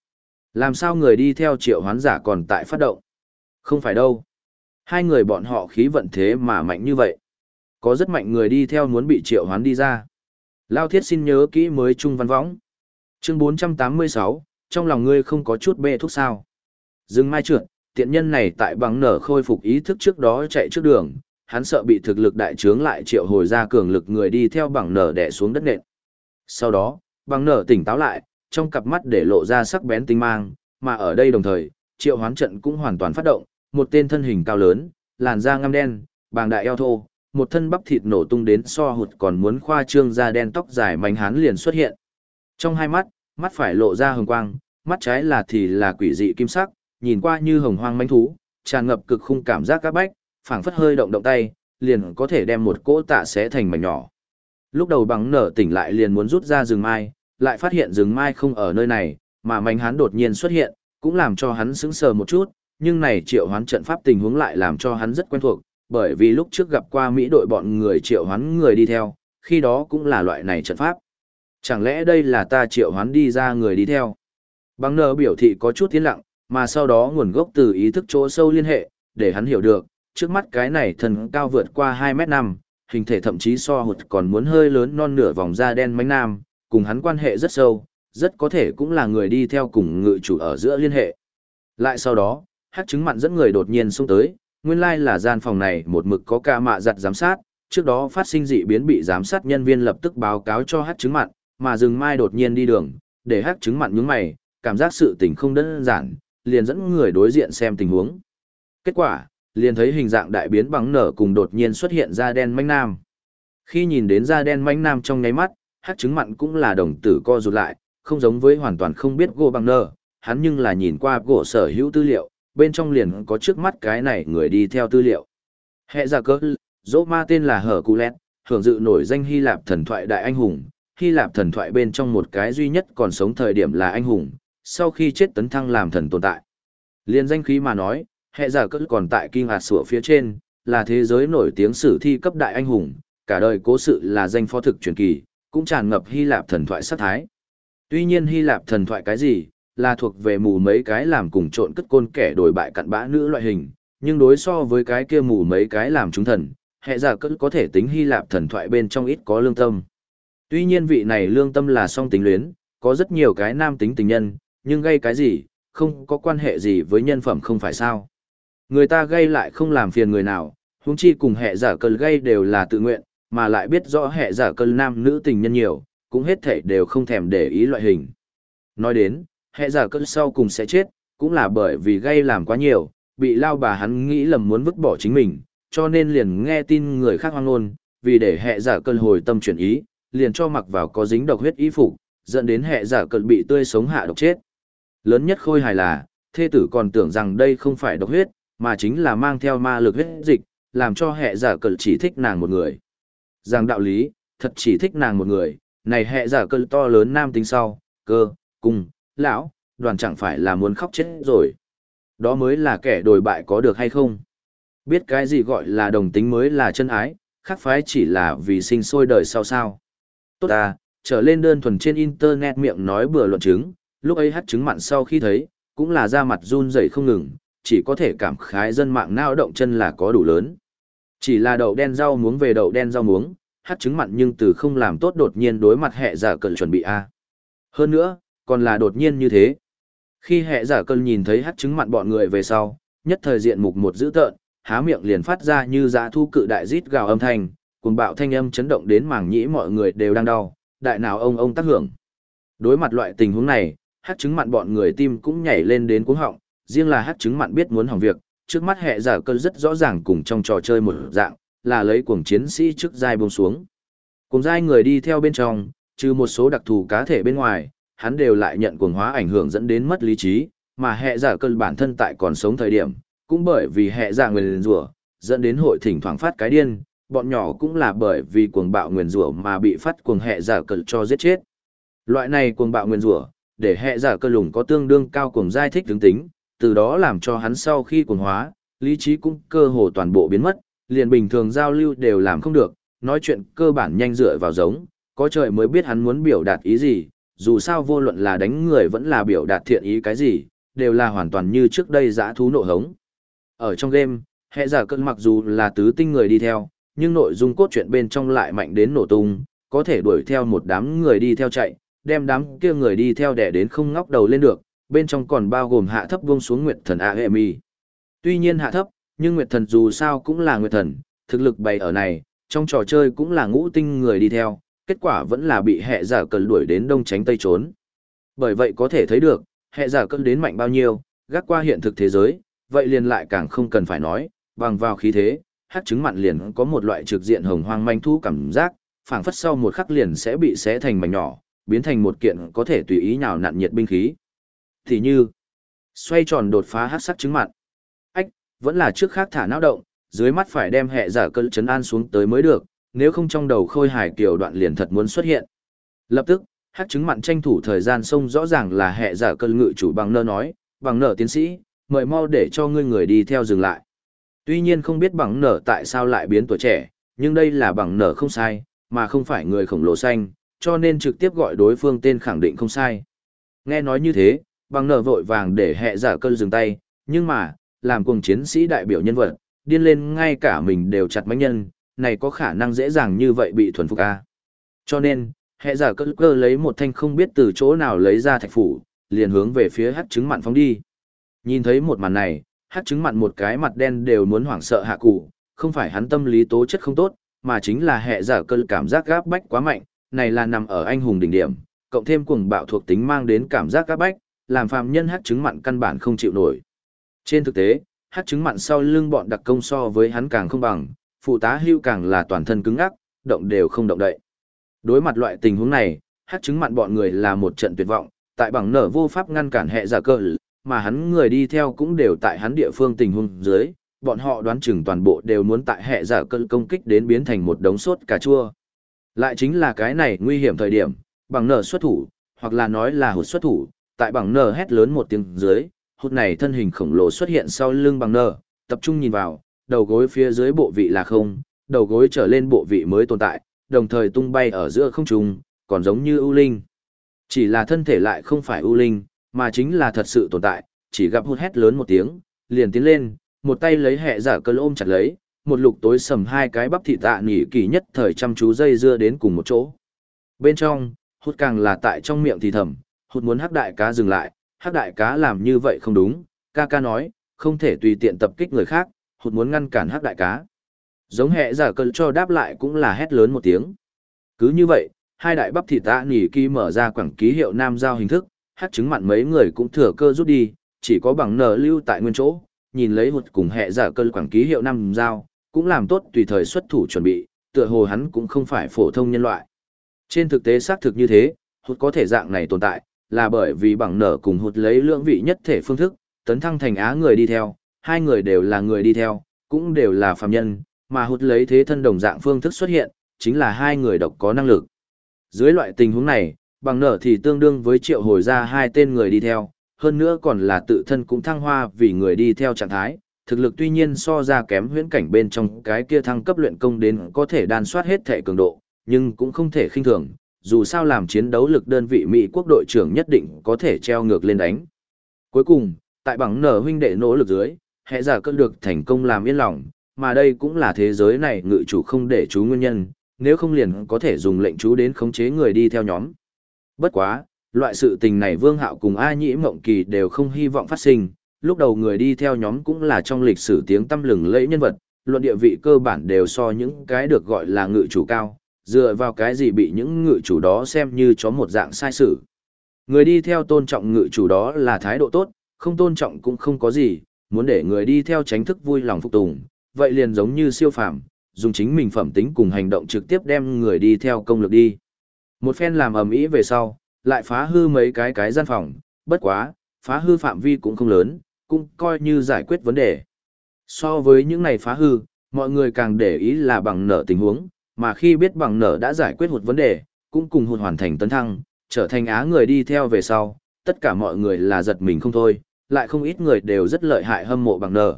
Làm sao người đi theo triệu hoán giả còn tại phát động? Không phải đâu. Hai người bọn họ khí vận thế mà mạnh như vậy. Có rất mạnh người đi theo muốn bị triệu hoán đi ra. Lao thiết xin nhớ kỹ mới trung văn võng. Chương 486, trong lòng ngươi không có chút bê thuốc sao. Dừng mai trượt, tiện nhân này tại bằng nở khôi phục ý thức trước đó chạy trước đường, hắn sợ bị thực lực đại trướng lại triệu hồi ra cường lực người đi theo bằng nở đè xuống đất nện. Sau đó, bằng nở tỉnh táo lại, trong cặp mắt để lộ ra sắc bén tinh mang, mà ở đây đồng thời, triệu hoán trận cũng hoàn toàn phát động, một tên thân hình cao lớn, làn da ngăm đen, bàng đại eo thô, một thân bắp thịt nổ tung đến so hụt còn muốn khoa trương da đen tóc dài mảnh hán liền xuất hiện. Trong hai mắt, mắt phải lộ ra hồng quang, mắt trái là thì là quỷ dị kim sắc, nhìn qua như hồng hoang manh thú, tràn ngập cực khung cảm giác các bách, phảng phất hơi động động tay, liền có thể đem một cỗ tạ xé thành mảnh nhỏ. Lúc đầu bằng nở tỉnh lại liền muốn rút ra rừng mai, lại phát hiện rừng mai không ở nơi này, mà mảnh hán đột nhiên xuất hiện, cũng làm cho hắn sững sờ một chút, nhưng này triệu hoán trận pháp tình huống lại làm cho hắn rất quen thuộc, bởi vì lúc trước gặp qua Mỹ đội bọn người triệu hoán người đi theo, khi đó cũng là loại này trận pháp. Chẳng lẽ đây là ta triệu hoán đi ra người đi theo? Bằng nở biểu thị có chút tiến lặng, mà sau đó nguồn gốc từ ý thức chỗ sâu liên hệ, để hắn hiểu được, trước mắt cái này thần cao vượt qua 2 mét năm, hình thể thậm chí so hụt còn muốn hơi lớn non nửa vòng da đen mánh nam, cùng hắn quan hệ rất sâu, rất có thể cũng là người đi theo cùng ngự chủ ở giữa liên hệ. Lại sau đó, hát chứng mặn dẫn người đột nhiên xông tới, nguyên lai là gian phòng này một mực có ca mạ giặt giám sát, trước đó phát sinh dị biến bị giám sát nhân viên lập tức báo cáo cho hát chứng mặn, mà rừng mai đột nhiên đi đường, để hát chứng mặn nhướng mày, cảm giác sự tình không đơn giản, liền dẫn người đối diện xem tình huống. Kết quả, liền thấy hình dạng đại biến bằng nở cùng đột nhiên xuất hiện da đen manh nam. Khi nhìn đến da đen manh nam trong nháy mắt, hát chứng mặn cũng là đồng tử co rụt lại, không giống với hoàn toàn không biết gỗ bằng nở, hắn nhưng là nhìn qua gỗ sở hữu tư liệu, bên trong liền có trước mắt cái này người đi theo tư liệu. Hệ giả cơ, dỗ ma tên là Hở Cú Lẹt, hưởng dự nổi danh Hy Lạp thần thoại đại anh hùng, Hy Lạp thần thoại bên trong một cái duy nhất còn sống thời điểm là anh hùng, sau khi chết tấn thăng làm thần tồn tại. Liên danh khí mà nói, hệ giả cất còn tại kinh hạt sủa phía trên, là thế giới nổi tiếng sử thi cấp đại anh hùng, cả đời cố sự là danh phó thực truyền kỳ, cũng tràn ngập Hy Lạp thần thoại sát thái. Tuy nhiên Hy Lạp thần thoại cái gì, là thuộc về mù mấy cái làm cùng trộn cất côn kẻ đổi bại cặn bã nữ loại hình, nhưng đối so với cái kia mù mấy cái làm chúng thần, hệ giả cất có thể tính Hy Lạp thần thoại bên trong ít có lương tâm. Tuy nhiên vị này lương tâm là song tính luyến, có rất nhiều cái nam tính tình nhân, nhưng gây cái gì, không có quan hệ gì với nhân phẩm không phải sao. Người ta gây lại không làm phiền người nào, huống chi cùng hệ giả cơn gây đều là tự nguyện, mà lại biết rõ hệ giả cơn nam nữ tình nhân nhiều, cũng hết thể đều không thèm để ý loại hình. Nói đến, hệ giả cơn sau cùng sẽ chết, cũng là bởi vì gây làm quá nhiều, bị lao bà hắn nghĩ lầm muốn vứt bỏ chính mình, cho nên liền nghe tin người khác hoang ngôn, vì để hệ giả cơn hồi tâm chuyển ý, liền cho mặc vào có dính độc huyết y phục, dẫn đến hệ giả cơn bị tươi sống hạ độc chết. Lớn nhất khôi hài là, thê tử còn tưởng rằng đây không phải độc huyết, mà chính là mang theo ma lực huyết dịch, làm cho hệ giả cờ chỉ thích nàng một người. Rằng đạo lý, thật chỉ thích nàng một người, này hệ giả cờ to lớn nam tính sau, cơ, cung, lão, đoàn chẳng phải là muốn khóc chết rồi. Đó mới là kẻ đồi bại có được hay không? Biết cái gì gọi là đồng tính mới là chân ái, khác phái chỉ là vì sinh sôi đời sau sao. Tốt à, trở lên đơn thuần trên internet miệng nói bừa luận chứng, lúc ấy hát chứng mặn sau khi thấy, cũng là da mặt run rẩy không ngừng, chỉ có thể cảm khái dân mạng nao động chân là có đủ lớn. Chỉ là đậu đen rau muống về đậu đen rau muống, hát chứng mặn nhưng từ không làm tốt đột nhiên đối mặt hệ giả cận chuẩn bị a Hơn nữa, còn là đột nhiên như thế. Khi hệ giả cơn nhìn thấy hát chứng mặn bọn người về sau, nhất thời diện mục một dữ tợn, há miệng liền phát ra như dã thu cự đại rít gào âm thanh, cùng bạo thanh âm chấn động đến màng nhĩ mọi người đều đang đau, đại nào ông ông tác hưởng. Đối mặt loại tình huống này, hát chứng mặn bọn người tim cũng nhảy lên đến cuống họng, riêng là hát chứng mặn biết muốn hỏng việc, trước mắt hệ giả cơn rất rõ ràng cùng trong trò chơi một dạng, là lấy cuồng chiến sĩ trước dai buông xuống. Cùng dai người đi theo bên trong, trừ một số đặc thù cá thể bên ngoài, hắn đều lại nhận cuồng hóa ảnh hưởng dẫn đến mất lý trí, mà hệ giả cơn bản thân tại còn sống thời điểm, cũng bởi vì hệ giả nguyền rủa dẫn đến hội thỉnh thoảng phát cái điên, bọn nhỏ cũng là bởi vì cuồng bạo nguyền rủa mà bị phát cuồng hệ giả cơn cho giết chết. Loại này cuồng bạo nguyền rủa để hệ giả cơ lùng có tương đương cao cùng giai thích tướng tính, từ đó làm cho hắn sau khi cuồng hóa, lý trí cũng cơ hồ toàn bộ biến mất, liền bình thường giao lưu đều làm không được, nói chuyện cơ bản nhanh dựa vào giống, có trời mới biết hắn muốn biểu đạt ý gì, dù sao vô luận là đánh người vẫn là biểu đạt thiện ý cái gì, đều là hoàn toàn như trước đây giã thú nộ hống. Ở trong game, hệ giả cơn mặc dù là tứ tinh người đi theo, nhưng nội dung cốt truyện bên trong lại mạnh đến nổ tung, có thể đuổi theo một đám người đi theo chạy, đem đám kia người đi theo đẻ đến không ngóc đầu lên được, bên trong còn bao gồm hạ thấp buông xuống Nguyệt Thần Aemi. Tuy nhiên hạ thấp, nhưng Nguyệt Thần dù sao cũng là Nguyệt Thần, thực lực bày ở này, trong trò chơi cũng là ngũ tinh người đi theo, kết quả vẫn là bị hệ giả cẩn đuổi đến đông tránh tây trốn. Bởi vậy có thể thấy được, hệ giả cẩn đến mạnh bao nhiêu, gác qua hiện thực thế giới, vậy liền lại càng không cần phải nói, bằng vào khí thế, hát trứng mặn liền có một loại trực diện hồng hoang manh thu cảm giác, phảng phất sau một khắc liền sẽ bị xé thành mảnh nhỏ, biến thành một kiện có thể tùy ý nhào nặn nhiệt binh khí. Thì như, xoay tròn đột phá hắc sắc trứng mặn. Ách, vẫn là trước khác thả não động, dưới mắt phải đem hệ giả cơn chấn an xuống tới mới được, nếu không trong đầu khôi hài kiểu đoạn liền thật muốn xuất hiện. Lập tức, hắc trứng mặn tranh thủ thời gian xông rõ ràng là hệ giả cơn ngự chủ bằng nơ nói, bằng nở tiến sĩ, mời mau để cho ngươi người đi theo dừng lại. Tuy nhiên không biết bằng nở tại sao lại biến tuổi trẻ, nhưng đây là bằng nở không sai, mà không phải người khổng lồ xanh, cho nên trực tiếp gọi đối phương tên khẳng định không sai. Nghe nói như thế, bằng nở vội vàng để hệ giả cơn dừng tay, nhưng mà, làm cùng chiến sĩ đại biểu nhân vật, điên lên ngay cả mình đều chặt mánh nhân, này có khả năng dễ dàng như vậy bị thuần phục a. Cho nên, hệ giả cơ cơ lấy một thanh không biết từ chỗ nào lấy ra thạch phủ, liền hướng về phía hát trứng mặn phóng đi. Nhìn thấy một màn này, hát trứng mặn một cái mặt đen đều muốn hoảng sợ hạ cụ, không phải hắn tâm lý tố chất không tốt, mà chính là hệ giả cơ cảm giác gáp bách quá mạnh, này là nằm ở anh hùng đỉnh điểm, cộng thêm cuồng bạo thuộc tính mang đến cảm giác các bách, làm phàm nhân hát trứng mặn căn bản không chịu nổi. Trên thực tế, hát trứng mặn sau lưng bọn đặc công so với hắn càng không bằng, phụ tá hưu càng là toàn thân cứng ngắc, động đều không động đậy. Đối mặt loại tình huống này, hát trứng mặn bọn người là một trận tuyệt vọng, tại bằng nở vô pháp ngăn cản hệ giả cơ, mà hắn người đi theo cũng đều tại hắn địa phương tình huống dưới, bọn họ đoán chừng toàn bộ đều muốn tại hệ giả cơ công kích đến biến thành một đống sốt cà chua. Lại chính là cái này nguy hiểm thời điểm, bằng nở xuất thủ, hoặc là nói là hụt xuất thủ, tại bằng nở hét lớn một tiếng dưới, hụt này thân hình khổng lồ xuất hiện sau lưng bằng nở, tập trung nhìn vào, đầu gối phía dưới bộ vị là không, đầu gối trở lên bộ vị mới tồn tại, đồng thời tung bay ở giữa không trung, còn giống như ưu linh. Chỉ là thân thể lại không phải ưu linh, mà chính là thật sự tồn tại, chỉ gặp hụt hét lớn một tiếng, liền tiến lên, một tay lấy hệ giả cơ ôm chặt lấy, một lục tối sầm hai cái bắp thịt tạ nỉ kỳ nhất thời chăm chú dây dưa đến cùng một chỗ. Bên trong, hút càng là tại trong miệng thì thầm, hút muốn hắc đại cá dừng lại, hắc đại cá làm như vậy không đúng, ca ca nói, không thể tùy tiện tập kích người khác, hụt muốn ngăn cản hắc đại cá. Giống hệ giả cơn cho đáp lại cũng là hét lớn một tiếng. Cứ như vậy, hai đại bắp thịt tạ nỉ kỳ mở ra quảng ký hiệu nam giao hình thức, hát chứng mặn mấy người cũng thừa cơ rút đi, chỉ có bằng nở lưu tại nguyên chỗ, nhìn lấy hụt cùng hệ giả cơn quảng ký hiệu nam giao, cũng làm tốt tùy thời xuất thủ chuẩn bị, tựa hồ hắn cũng không phải phổ thông nhân loại. Trên thực tế xác thực như thế, hụt có thể dạng này tồn tại, là bởi vì bằng nở cùng hụt lấy lượng vị nhất thể phương thức, tấn thăng thành á người đi theo, hai người đều là người đi theo, cũng đều là phàm nhân, mà hụt lấy thế thân đồng dạng phương thức xuất hiện, chính là hai người độc có năng lực. Dưới loại tình huống này, bằng nở thì tương đương với triệu hồi ra hai tên người đi theo, hơn nữa còn là tự thân cũng thăng hoa vì người đi theo trạng thái, thực lực tuy nhiên so ra kém huyễn cảnh bên trong cái kia thăng cấp luyện công đến có thể đan soát hết thể cường độ, nhưng cũng không thể khinh thường, dù sao làm chiến đấu lực đơn vị Mỹ quốc đội trưởng nhất định có thể treo ngược lên đánh. Cuối cùng, tại bằng nở huynh đệ nỗ lực dưới, hệ giả cơn được thành công làm yên lòng, mà đây cũng là thế giới này ngự chủ không để chú nguyên nhân, nếu không liền có thể dùng lệnh chú đến khống chế người đi theo nhóm. Bất quá, loại sự tình này Vương Hạo cùng A Nhĩ Mộng Kỳ đều không hy vọng phát sinh, lúc đầu người đi theo nhóm cũng là trong lịch sử tiếng tăm lừng lẫy nhân vật, luận địa vị cơ bản đều so những cái được gọi là ngự chủ cao, dựa vào cái gì bị những ngự chủ đó xem như chó một dạng sai sự. Người đi theo tôn trọng ngự chủ đó là thái độ tốt, không tôn trọng cũng không có gì, muốn để người đi theo tránh thức vui lòng phục tùng, vậy liền giống như siêu phàm, dùng chính mình phẩm tính cùng hành động trực tiếp đem người đi theo công lực đi. Một phen làm ầm ĩ về sau, lại phá hư mấy cái cái gian phòng, bất quá, phá hư phạm vi cũng không lớn, cũng coi như giải quyết vấn đề. So với những này phá hư, mọi người càng để ý là bằng nở tình huống, mà khi biết bằng nở đã giải quyết một vấn đề, cũng cùng hụt hoàn thành tấn thăng, trở thành á người đi theo về sau, tất cả mọi người là giật mình không thôi, lại không ít người đều rất lợi hại hâm mộ bằng nở.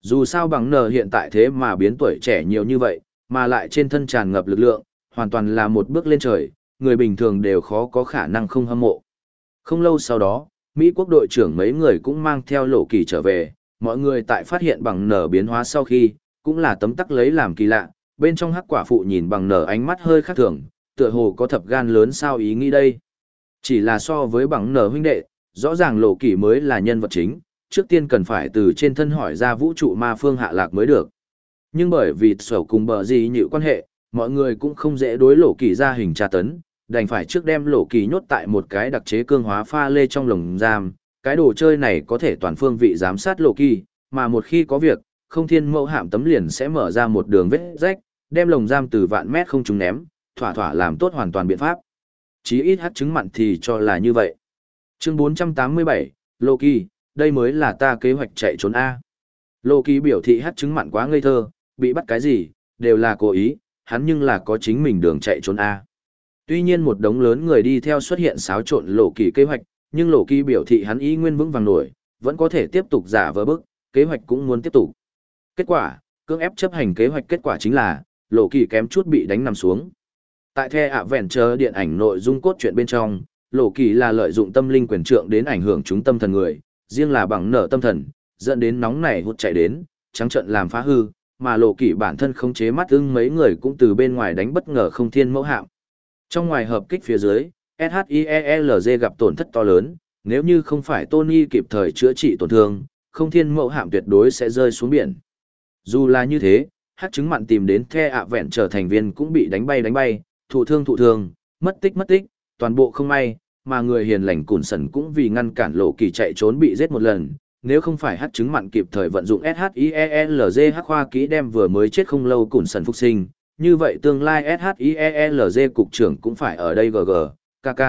Dù sao bằng nở hiện tại thế mà biến tuổi trẻ nhiều như vậy, mà lại trên thân tràn ngập lực lượng, hoàn toàn là một bước lên trời, người bình thường đều khó có khả năng không hâm mộ. Không lâu sau đó, Mỹ quốc đội trưởng mấy người cũng mang theo lộ kỳ trở về, mọi người tại phát hiện bằng nở biến hóa sau khi, cũng là tấm tắc lấy làm kỳ lạ, bên trong hắc quả phụ nhìn bằng nở ánh mắt hơi khác thường, tựa hồ có thập gan lớn sao ý nghĩ đây. Chỉ là so với bằng nở huynh đệ, rõ ràng lộ kỳ mới là nhân vật chính, trước tiên cần phải từ trên thân hỏi ra vũ trụ ma phương hạ lạc mới được. Nhưng bởi vì sổ cùng bờ gì nhịu quan hệ, mọi người cũng không dễ đối lộ kỳ ra hình tra tấn, đành phải trước đem lộ kỳ nhốt tại một cái đặc chế cương hóa pha lê trong lồng giam. Cái đồ chơi này có thể toàn phương vị giám sát lộ kỳ, mà một khi có việc, không thiên mẫu hạm tấm liền sẽ mở ra một đường vết rách, đem lồng giam từ vạn mét không trúng ném, thỏa thỏa làm tốt hoàn toàn biện pháp. Chí ít hát chứng mặn thì cho là như vậy. Chương 487, Loki, đây mới là ta kế hoạch chạy trốn A. Loki biểu thị hát chứng mặn quá ngây thơ, bị bắt cái gì, đều là cố ý, hắn nhưng là có chính mình đường chạy trốn A. Tuy nhiên một đống lớn người đi theo xuất hiện xáo trộn lộ kỳ kế hoạch, nhưng lộ kỳ biểu thị hắn ý nguyên vững vàng nổi, vẫn có thể tiếp tục giả vờ bức, kế hoạch cũng muốn tiếp tục. Kết quả, cưỡng ép chấp hành kế hoạch kết quả chính là, lộ kỳ kém chút bị đánh nằm xuống. Tại The Adventure điện ảnh nội dung cốt truyện bên trong, lộ kỳ là lợi dụng tâm linh quyền trượng đến ảnh hưởng chúng tâm thần người, riêng là bằng nở tâm thần, dẫn đến nóng này hụt chạy đến, trắng trận làm phá hư, mà lộ kỳ bản thân không chế mắt ưng mấy người cũng từ bên ngoài đánh bất ngờ không thiên mẫu hạm. Trong ngoài hợp kích phía dưới, SHIELZ gặp tổn thất to lớn, nếu như không phải Tony kịp thời chữa trị tổn thương, không thiên mẫu hạm tuyệt đối sẽ rơi xuống biển. Dù là như thế, hát chứng mặn tìm đến the ạ vẹn trở thành viên cũng bị đánh bay đánh bay, thụ thương thụ thương, mất tích mất tích, toàn bộ không may, mà người hiền lành cùn sần cũng vì ngăn cản lộ kỳ chạy trốn bị giết một lần. Nếu không phải hát chứng mặn kịp thời vận dụng SHIELZ hắc khoa kỹ đem vừa mới chết không lâu cùn sần phục sinh, như vậy tương lai SHIELZ cục trưởng cũng phải ở đây GG, KK.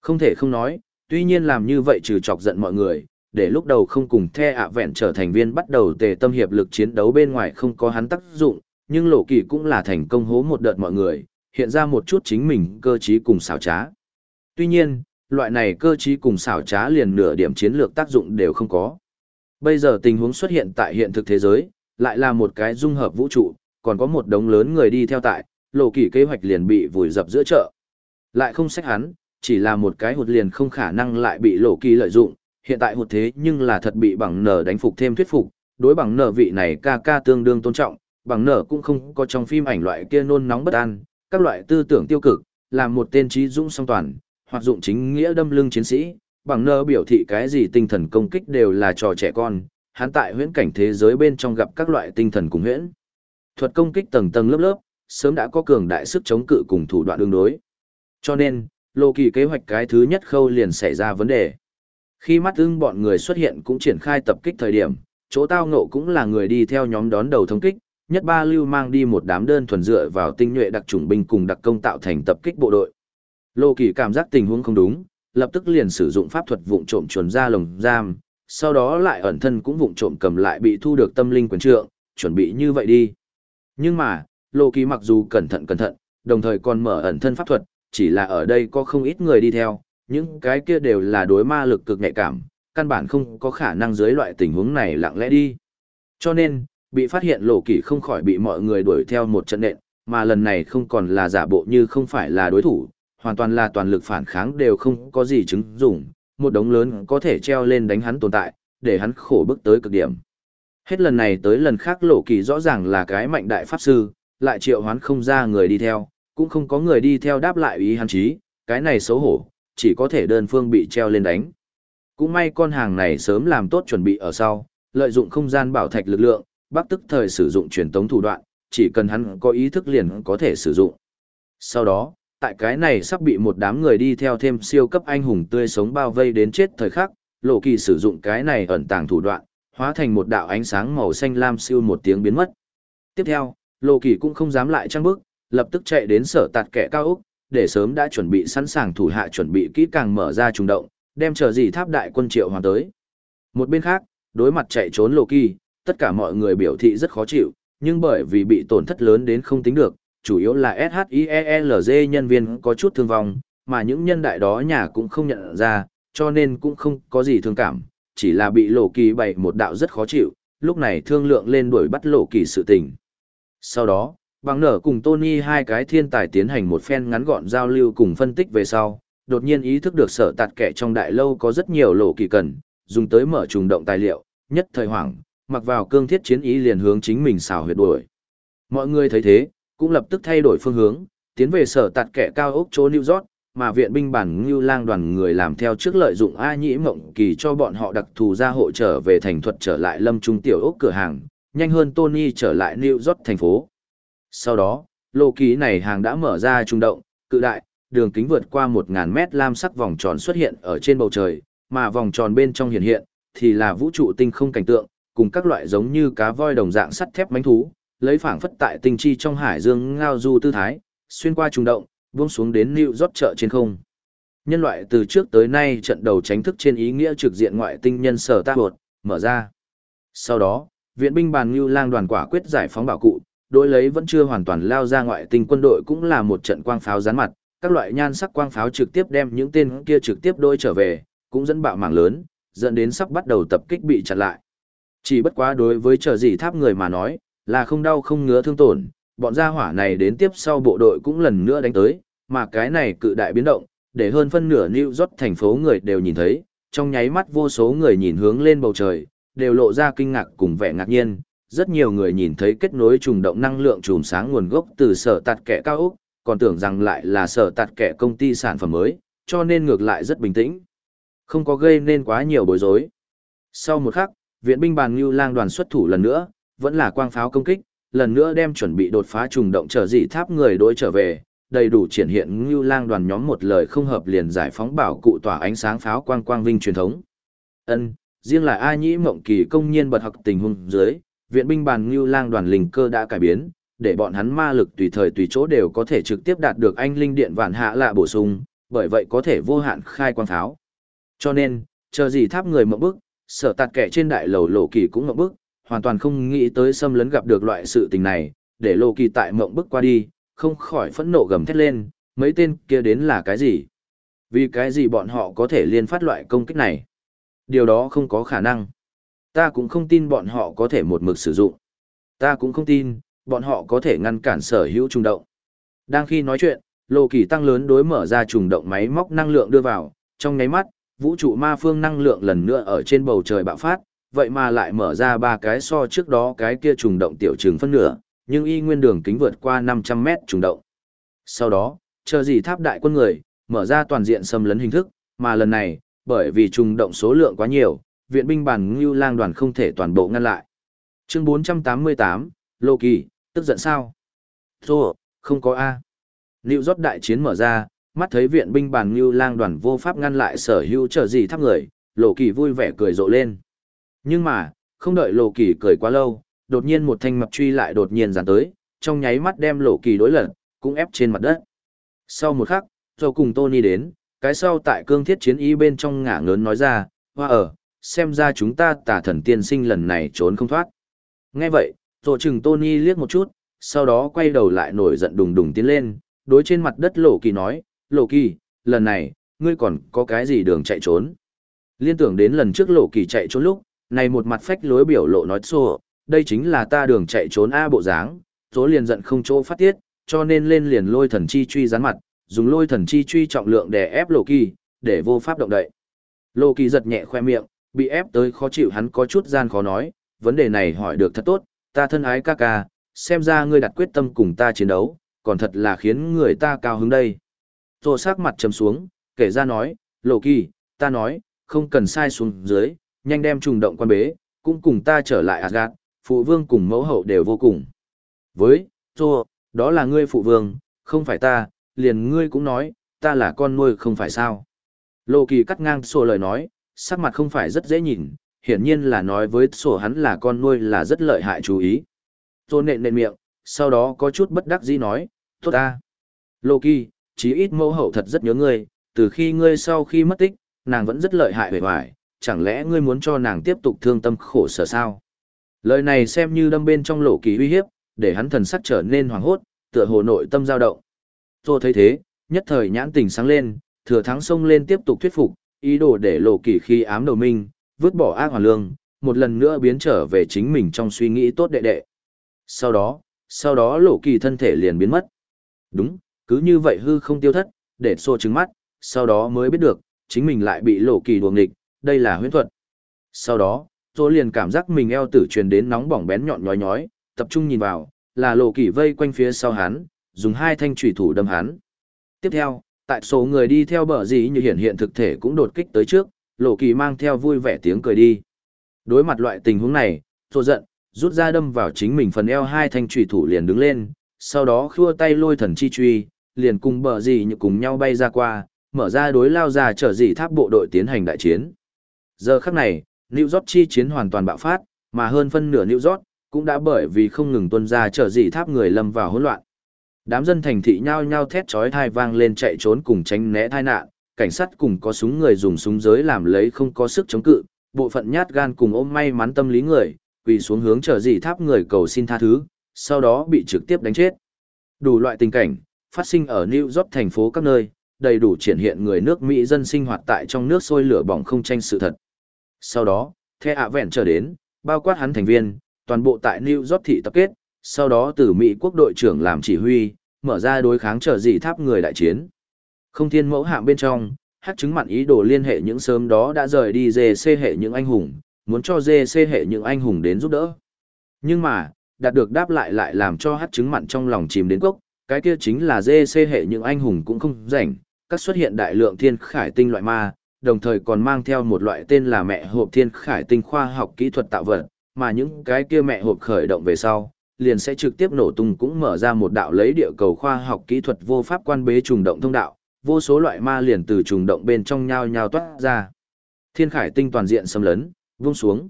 Không thể không nói, tuy nhiên làm như vậy trừ chọc giận mọi người, để lúc đầu không cùng the ạ vẹn trở thành viên bắt đầu tề tâm hiệp lực chiến đấu bên ngoài không có hắn tác dụng, nhưng lộ kỳ cũng là thành công hố một đợt mọi người, hiện ra một chút chính mình cơ trí cùng xảo trá. Tuy nhiên, loại này cơ trí cùng xảo trá liền nửa điểm chiến lược tác dụng đều không có. Bây giờ tình huống xuất hiện tại hiện thực thế giới, lại là một cái dung hợp vũ trụ, còn có một đống lớn người đi theo tại, lộ kỳ kế hoạch liền bị vùi dập giữa chợ. Lại không sách hắn, chỉ là một cái hụt liền không khả năng lại bị lộ kỳ lợi dụng, hiện tại hụt thế nhưng là thật bị bằng nở đánh phục thêm thuyết phục, đối bằng nở vị này ca ca tương đương tôn trọng, bằng nở cũng không có trong phim ảnh loại kia nôn nóng bất an, các loại tư tưởng tiêu cực, làm một tên trí dũng song toàn, hoặc dụng chính nghĩa đâm lưng chiến sĩ, bằng nở biểu thị cái gì tinh thần công kích đều là trò trẻ con, hắn tại huyễn cảnh thế giới bên trong gặp các loại tinh thần cùng huyễn. Thuật công kích tầng tầng lớp lớp, sớm đã có cường đại sức chống cự cùng thủ đoạn đương đối. Cho nên, Lô Kỳ kế hoạch cái thứ nhất khâu liền xảy ra vấn đề. Khi mắt ưng bọn người xuất hiện cũng triển khai tập kích thời điểm, chỗ tao ngộ cũng là người đi theo nhóm đón đầu thống kích, nhất ba lưu mang đi một đám đơn thuần dựa vào tinh nhuệ đặc chủng binh cùng đặc công tạo thành tập kích bộ đội. Lô Kỳ cảm giác tình huống không đúng, lập tức liền sử dụng pháp thuật vụng trộm chuồn ra lồng giam, sau đó lại ẩn thân cũng vụng trộm cầm lại bị thu được tâm linh quyền trượng, chuẩn bị như vậy đi. Nhưng mà, Lô Kỳ mặc dù cẩn thận cẩn thận, đồng thời còn mở ẩn thân pháp thuật, chỉ là ở đây có không ít người đi theo, những cái kia đều là đối ma lực cực nhạy cảm, căn bản không có khả năng dưới loại tình huống này lặng lẽ đi. Cho nên, bị phát hiện lộ kỳ không khỏi bị mọi người đuổi theo một trận nện, mà lần này không còn là giả bộ như không phải là đối thủ, hoàn toàn là toàn lực phản kháng đều không có gì chứng dụng, một đống lớn có thể treo lên đánh hắn tồn tại, để hắn khổ bức tới cực điểm. Hết lần này tới lần khác lộ kỳ rõ ràng là cái mạnh đại pháp sư, lại triệu hoán không ra người đi theo, cũng không có người đi theo đáp lại ý hắn chí, cái này xấu hổ, chỉ có thể đơn phương bị treo lên đánh. Cũng may con hàng này sớm làm tốt chuẩn bị ở sau, lợi dụng không gian bảo thạch lực lượng, bác tức thời sử dụng truyền tống thủ đoạn, chỉ cần hắn có ý thức liền có thể sử dụng. Sau đó, tại cái này sắp bị một đám người đi theo thêm siêu cấp anh hùng tươi sống bao vây đến chết thời khắc, lộ kỳ sử dụng cái này ẩn tàng thủ đoạn, hóa thành một đạo ánh sáng màu xanh lam siêu một tiếng biến mất. Tiếp theo, lộ kỳ cũng không dám lại trăng bước, lập tức chạy đến sở tạt kẻ cao Úc, để sớm đã chuẩn bị sẵn sàng thủ hạ chuẩn bị kỹ càng mở ra trùng động, đem chờ gì tháp đại quân triệu hoàn tới. Một bên khác, đối mặt chạy trốn Loki, tất cả mọi người biểu thị rất khó chịu, nhưng bởi vì bị tổn thất lớn đến không tính được, chủ yếu là SHIELZ nhân viên có chút thương vong, mà những nhân đại đó nhà cũng không nhận ra, cho nên cũng không có gì thương cảm, chỉ là bị lộ kỳ bày một đạo rất khó chịu, lúc này thương lượng lên đuổi bắt lộ kỳ sự tình. Sau đó, Bằng nở cùng Tony hai cái thiên tài tiến hành một phen ngắn gọn giao lưu cùng phân tích về sau, đột nhiên ý thức được sở tạt kẻ trong đại lâu có rất nhiều lộ kỳ cần, dùng tới mở trùng động tài liệu, nhất thời hoảng, mặc vào cương thiết chiến ý liền hướng chính mình xào huyệt đuổi. Mọi người thấy thế, cũng lập tức thay đổi phương hướng, tiến về sở tạt kẻ cao ốc chỗ New York, mà viện binh bản Ngưu lang đoàn người làm theo trước lợi dụng A Nhĩ Mộng Kỳ cho bọn họ đặc thù ra hộ trở về thành thuật trở lại lâm trung tiểu ốc cửa hàng, nhanh hơn Tony trở lại New York thành phố. Sau đó, lô ký này hàng đã mở ra trung động, cự đại, đường kính vượt qua 1.000 mét lam sắc vòng tròn xuất hiện ở trên bầu trời, mà vòng tròn bên trong hiện hiện, thì là vũ trụ tinh không cảnh tượng, cùng các loại giống như cá voi đồng dạng sắt thép mãnh thú, lấy phảng phất tại tinh chi trong hải dương ngao du tư thái, xuyên qua trung động, buông xuống đến New York chợ trên không. Nhân loại từ trước tới nay trận đầu tránh thức trên ý nghĩa trực diện ngoại tinh nhân sở ta hột, mở ra. Sau đó, viện binh bàn Ngưu Lang đoàn quả quyết giải phóng bảo cụ, đối lấy vẫn chưa hoàn toàn lao ra ngoại tinh quân đội cũng là một trận quang pháo gián mặt, các loại nhan sắc quang pháo trực tiếp đem những tên kia trực tiếp đôi trở về, cũng dẫn bạo mảng lớn, dẫn đến sắp bắt đầu tập kích bị chặn lại. Chỉ bất quá đối với chờ gì tháp người mà nói, là không đau không ngứa thương tổn, bọn gia hỏa này đến tiếp sau bộ đội cũng lần nữa đánh tới, mà cái này cự đại biến động, để hơn phân nửa New York thành phố người đều nhìn thấy, trong nháy mắt vô số người nhìn hướng lên bầu trời, đều lộ ra kinh ngạc cùng vẻ ngạc nhiên. Rất nhiều người nhìn thấy kết nối trùng động năng lượng chùm sáng nguồn gốc từ sở tạt kẻ cao Úc, còn tưởng rằng lại là sở tạt kẻ công ty sản phẩm mới, cho nên ngược lại rất bình tĩnh. Không có gây nên quá nhiều bối rối. Sau một khắc, viện binh bàn Ngưu Lang đoàn xuất thủ lần nữa, vẫn là quang pháo công kích, lần nữa đem chuẩn bị đột phá trùng động trở dị tháp người đối trở về, đầy đủ triển hiện Ngưu Lang đoàn nhóm một lời không hợp liền giải phóng bảo cụ tỏa ánh sáng pháo quang quang vinh truyền thống. Ân, riêng là A Nhĩ Mộng Kỳ công nhiên bật học tình huống dưới, viện binh bàn Ngưu Lang đoàn linh cơ đã cải biến, để bọn hắn ma lực tùy thời tùy chỗ đều có thể trực tiếp đạt được anh linh điện vạn hạ lạ bổ sung, bởi vậy có thể vô hạn khai quang pháo. Cho nên, chờ gì tháp người mộng bức, sở tạt kẻ trên đại lầu lộ kỳ cũng mộng bức, hoàn toàn không nghĩ tới xâm lấn gặp được loại sự tình này, để lộ kỳ tại mộng bức qua đi, không khỏi phẫn nộ gầm thét lên, mấy tên kia đến là cái gì? Vì cái gì bọn họ có thể liên phát loại công kích này? Điều đó không có khả năng. Ta cũng không tin bọn họ có thể một mực sử dụng. Ta cũng không tin, bọn họ có thể ngăn cản sở hữu trùng động. Đang khi nói chuyện, lộ kỳ tăng lớn đối mở ra trùng động máy móc năng lượng đưa vào, trong nháy mắt, vũ trụ ma phương năng lượng lần nữa ở trên bầu trời bạo phát, vậy mà lại mở ra ba cái so trước đó cái kia trùng động tiểu trừng phân nửa, nhưng y nguyên đường kính vượt qua 500 mét trùng động. Sau đó, chờ gì tháp đại quân người, mở ra toàn diện xâm lấn hình thức, mà lần này, bởi vì trùng động số lượng quá nhiều, viện binh bản Ngưu Lang đoàn không thể toàn bộ ngăn lại. Chương 488, Lô Kỳ, tức giận sao? Thô, không có A. Liệu rót đại chiến mở ra, mắt thấy viện binh bản Ngưu Lang đoàn vô pháp ngăn lại sở hữu chờ gì tháp người, Lô Kỳ vui vẻ cười rộ lên. Nhưng mà, không đợi Lô Kỳ cười quá lâu, đột nhiên một thanh mập truy lại đột nhiên dàn tới, trong nháy mắt đem lỗ Kỳ đối lật, cũng ép trên mặt đất. Sau một khắc, rồi cùng Tony đến, cái sau tại cương thiết chiến y bên trong ngả ngớn nói ra, hoa ở, xem ra chúng ta tà thần tiên sinh lần này trốn không thoát. Nghe vậy, rồi chừng Tony liếc một chút, sau đó quay đầu lại nổi giận đùng đùng tiến lên, đối trên mặt đất Lộ Kỳ nói, Lộ Kỳ, lần này, ngươi còn có cái gì đường chạy trốn? Liên tưởng đến lần trước Lộ Kỳ chạy trốn lúc, này một mặt phách lối biểu lộ nói xô, đây chính là ta đường chạy trốn A bộ dáng, tố liền giận không chỗ phát tiết, cho nên lên liền lôi thần chi truy rán mặt, dùng lôi thần chi truy trọng lượng để ép Lộ Kỳ, để vô pháp động đậy. Lộ Kỳ giật nhẹ khoe miệng, bị ép tới khó chịu hắn có chút gian khó nói, vấn đề này hỏi được thật tốt, ta thân ái ca ca, xem ra ngươi đặt quyết tâm cùng ta chiến đấu, còn thật là khiến người ta cao hứng đây. Tô sắc mặt trầm xuống, kể ra nói, Lộ Kỳ, ta nói, không cần sai xuống dưới, nhanh đem trùng động quan bế, cũng cùng ta trở lại Asgard, phụ vương cùng mẫu hậu đều vô cùng. Với, Tô, đó là ngươi phụ vương, không phải ta, liền ngươi cũng nói, ta là con nuôi không phải sao. Lô kỳ cắt ngang sổ lời nói, sắc mặt không phải rất dễ nhìn, hiển nhiên là nói với sổ hắn là con nuôi là rất lợi hại chú ý. Tô nện nện miệng, sau đó có chút bất đắc dĩ nói, tốt ta. Lô kỳ, chí ít mẫu hậu thật rất nhớ ngươi, từ khi ngươi sau khi mất tích, nàng vẫn rất lợi hại vẻ vải, chẳng lẽ ngươi muốn cho nàng tiếp tục thương tâm khổ sở sao? Lời này xem như đâm bên trong lộ kỳ uy hiếp, để hắn thần sắc trở nên hoảng hốt, tựa hồ nội tâm dao động. Tô thấy thế, nhất thời nhãn tình sáng lên, thừa thắng xông lên tiếp tục thuyết phục, ý đồ để lộ kỳ khi ám đầu minh, vứt bỏ ác hoàn lương, một lần nữa biến trở về chính mình trong suy nghĩ tốt đệ đệ. Sau đó, sau đó lộ kỳ thân thể liền biến mất. Đúng, cứ như vậy hư không tiêu thất, để xô trứng mắt, sau đó mới biết được, chính mình lại bị lộ kỳ đuồng nghịch, đây là huyễn thuật. Sau đó, tôi liền cảm giác mình eo tử truyền đến nóng bỏng bén nhọn nhói nhói, tập trung nhìn vào, là lộ kỳ vây quanh phía sau hắn, dùng hai thanh trùy thủ đâm hắn. Tiếp theo, tại số người đi theo bờ gì như hiện hiện thực thể cũng đột kích tới trước, lộ kỳ mang theo vui vẻ tiếng cười đi. Đối mặt loại tình huống này, tôi giận, rút ra đâm vào chính mình phần eo hai thanh trùy thủ liền đứng lên, sau đó khua tay lôi thần chi truy, liền cùng bờ gì như cùng nhau bay ra qua, mở ra đối lao ra trở dị tháp bộ đội tiến hành đại chiến. Giờ khắc này, New York chi chiến hoàn toàn bạo phát, mà hơn phân nửa New York, cũng đã bởi vì không ngừng tuân ra trở dị tháp người lâm vào hỗn loạn. Đám dân thành thị nhao nhao thét chói tai vang lên chạy trốn cùng tránh né tai nạn, cảnh sát cùng có súng người dùng súng giới làm lấy không có sức chống cự, bộ phận nhát gan cùng ôm may mắn tâm lý người, quỳ xuống hướng trở dị tháp người cầu xin tha thứ, sau đó bị trực tiếp đánh chết. Đủ loại tình cảnh, phát sinh ở New York thành phố các nơi, đầy đủ triển hiện người nước Mỹ dân sinh hoạt tại trong nước sôi lửa bỏng không tranh sự thật. Sau đó, The ạ vẹn trở đến, bao quát hắn thành viên, toàn bộ tại New York thị tập kết, sau đó từ Mỹ quốc đội trưởng làm chỉ huy, mở ra đối kháng trở dị tháp người đại chiến. Không thiên mẫu hạng bên trong, hát chứng mặn ý đồ liên hệ những sớm đó đã rời đi GC hệ những anh hùng, muốn cho GC hệ những anh hùng đến giúp đỡ. Nhưng mà, đạt được đáp lại lại làm cho hát chứng mặn trong lòng chìm đến cốc, cái kia chính là GC hệ những anh hùng cũng không rảnh, các xuất hiện đại lượng thiên khải tinh loại ma, đồng thời còn mang theo một loại tên là mẹ hộp thiên khải tinh khoa học kỹ thuật tạo vật, mà những cái kia mẹ hộp khởi động về sau, liền sẽ trực tiếp nổ tung cũng mở ra một đạo lấy địa cầu khoa học kỹ thuật vô pháp quan bế trùng động thông đạo, vô số loại ma liền từ trùng động bên trong nhau nhau toát ra. Thiên khải tinh toàn diện xâm lấn, vung xuống.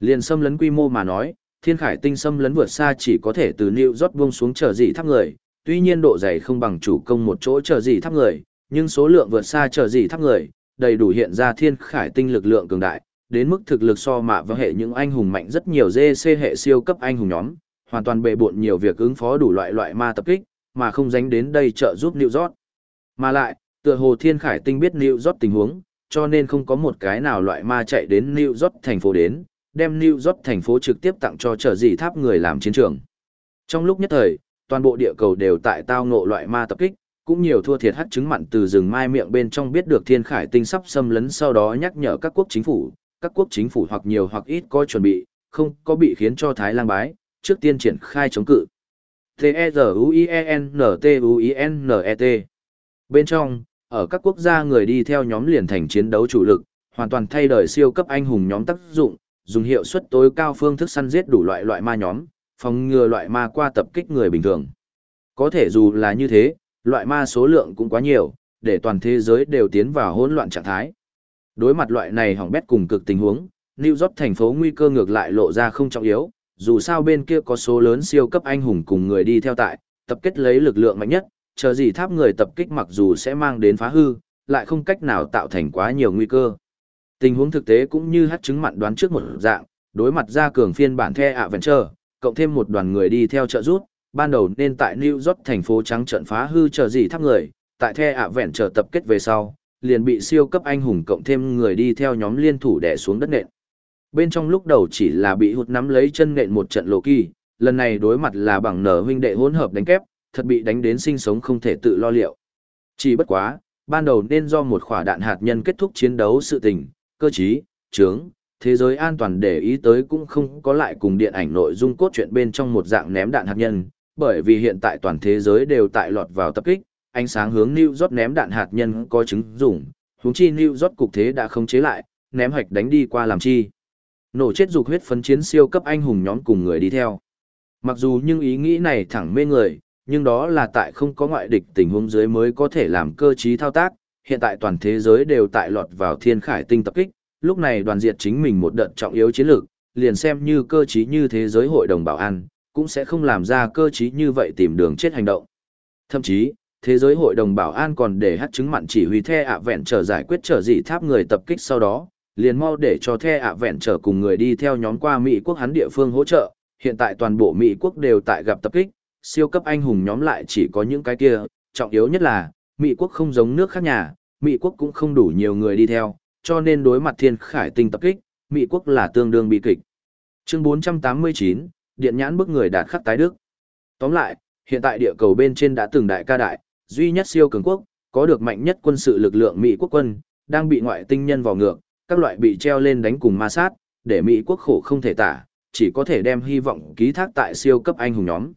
Liền xâm lấn quy mô mà nói, thiên khải tinh xâm lấn vượt xa chỉ có thể từ New York vung xuống trở dị tháp người, tuy nhiên độ dày không bằng chủ công một chỗ trở dị tháp người, nhưng số lượng vượt xa trở dị tháp người, đầy đủ hiện ra thiên khải tinh lực lượng cường đại, đến mức thực lực so mạ và hệ những anh hùng mạnh rất nhiều GC hệ siêu cấp anh hùng nhóm, hoàn toàn bệ bộn nhiều việc ứng phó đủ loại loại ma tập kích, mà không dánh đến đây trợ giúp New York. Mà lại, tựa hồ thiên khải tinh biết New York tình huống, cho nên không có một cái nào loại ma chạy đến New York thành phố đến, đem New York thành phố trực tiếp tặng cho trở dị tháp người làm chiến trường. Trong lúc nhất thời, toàn bộ địa cầu đều tại tao ngộ loại ma tập kích, cũng nhiều thua thiệt hắc chứng mặn từ rừng mai miệng bên trong biết được thiên khải tinh sắp xâm lấn sau đó nhắc nhở các quốc chính phủ, các quốc chính phủ hoặc nhiều hoặc ít có chuẩn bị, không có bị khiến cho Thái Lang bái, trước tiên triển khai chống cự. T-E-Z-U-I-E-N-T-U-I-N-E-T Bên trong, ở các quốc gia người đi theo nhóm liền thành chiến đấu chủ lực, hoàn toàn thay đổi siêu cấp anh hùng nhóm tác dụng, dùng hiệu suất tối cao phương thức săn giết đủ loại loại ma nhóm, phòng ngừa loại ma qua tập kích người bình thường. Có thể dù là như thế, loại ma số lượng cũng quá nhiều, để toàn thế giới đều tiến vào hỗn loạn trạng thái. Đối mặt loại này hỏng bét cùng cực tình huống, New York thành phố nguy cơ ngược lại lộ ra không trọng yếu, dù sao bên kia có số lớn siêu cấp anh hùng cùng người đi theo tại, tập kết lấy lực lượng mạnh nhất, chờ gì tháp người tập kích mặc dù sẽ mang đến phá hư, lại không cách nào tạo thành quá nhiều nguy cơ. Tình huống thực tế cũng như hát chứng mặn đoán trước một dạng, đối mặt ra cường phiên bản The Adventure, cộng thêm một đoàn người đi theo trợ rút, ban đầu nên tại New York thành phố trắng trận phá hư chờ gì tháp người, tại The chờ tập kết về sau, liền bị siêu cấp anh hùng cộng thêm người đi theo nhóm liên thủ đè xuống đất nện. Bên trong lúc đầu chỉ là bị hụt nắm lấy chân nện một trận lộ kỳ, lần này đối mặt là bằng nở huynh đệ hỗn hợp đánh kép, thật bị đánh đến sinh sống không thể tự lo liệu. Chỉ bất quá, ban đầu nên do một quả đạn hạt nhân kết thúc chiến đấu sự tình, cơ trí, trướng, thế giới an toàn để ý tới cũng không có lại cùng điện ảnh nội dung cốt truyện bên trong một dạng ném đạn hạt nhân, bởi vì hiện tại toàn thế giới đều tại lọt vào tập kích, ánh sáng hướng New York ném đạn hạt nhân có chứng dụng, huống chi New York cục thế đã không chế lại, ném hạch đánh đi qua làm chi. Nổ chết dục huyết phấn chiến siêu cấp anh hùng nhóm cùng người đi theo. Mặc dù nhưng ý nghĩ này thẳng mê người, nhưng đó là tại không có ngoại địch tình huống dưới mới có thể làm cơ trí thao tác, hiện tại toàn thế giới đều tại lọt vào thiên khải tinh tập kích, lúc này đoàn diệt chính mình một đợt trọng yếu chiến lược, liền xem như cơ trí như thế giới hội đồng bảo an, cũng sẽ không làm ra cơ trí như vậy tìm đường chết hành động. Thậm chí, thế giới hội đồng bảo an còn để hát chứng mặn chỉ huy the ạ vẹn trở giải quyết trở dị tháp người tập kích sau đó, liền mau để cho the ạ vẹn trở cùng người đi theo nhóm qua Mỹ quốc hắn địa phương hỗ trợ, hiện tại toàn bộ Mỹ quốc đều tại gặp tập kích, siêu cấp anh hùng nhóm lại chỉ có những cái kia, trọng yếu nhất là, Mỹ quốc không giống nước khác nhà, Mỹ quốc cũng không đủ nhiều người đi theo, cho nên đối mặt thiên khải tinh tập kích, Mỹ quốc là tương đương bị kịch. Chương 489, Điện nhãn bức người đạt khắc tái đức. Tóm lại, hiện tại địa cầu bên trên đã từng đại ca đại, duy nhất siêu cường quốc, có được mạnh nhất quân sự lực lượng Mỹ quốc quân, đang bị ngoại tinh nhân vào ngược, các loại bị treo lên đánh cùng ma sát, để Mỹ quốc khổ không thể tả, chỉ có thể đem hy vọng ký thác tại siêu cấp anh hùng nhóm.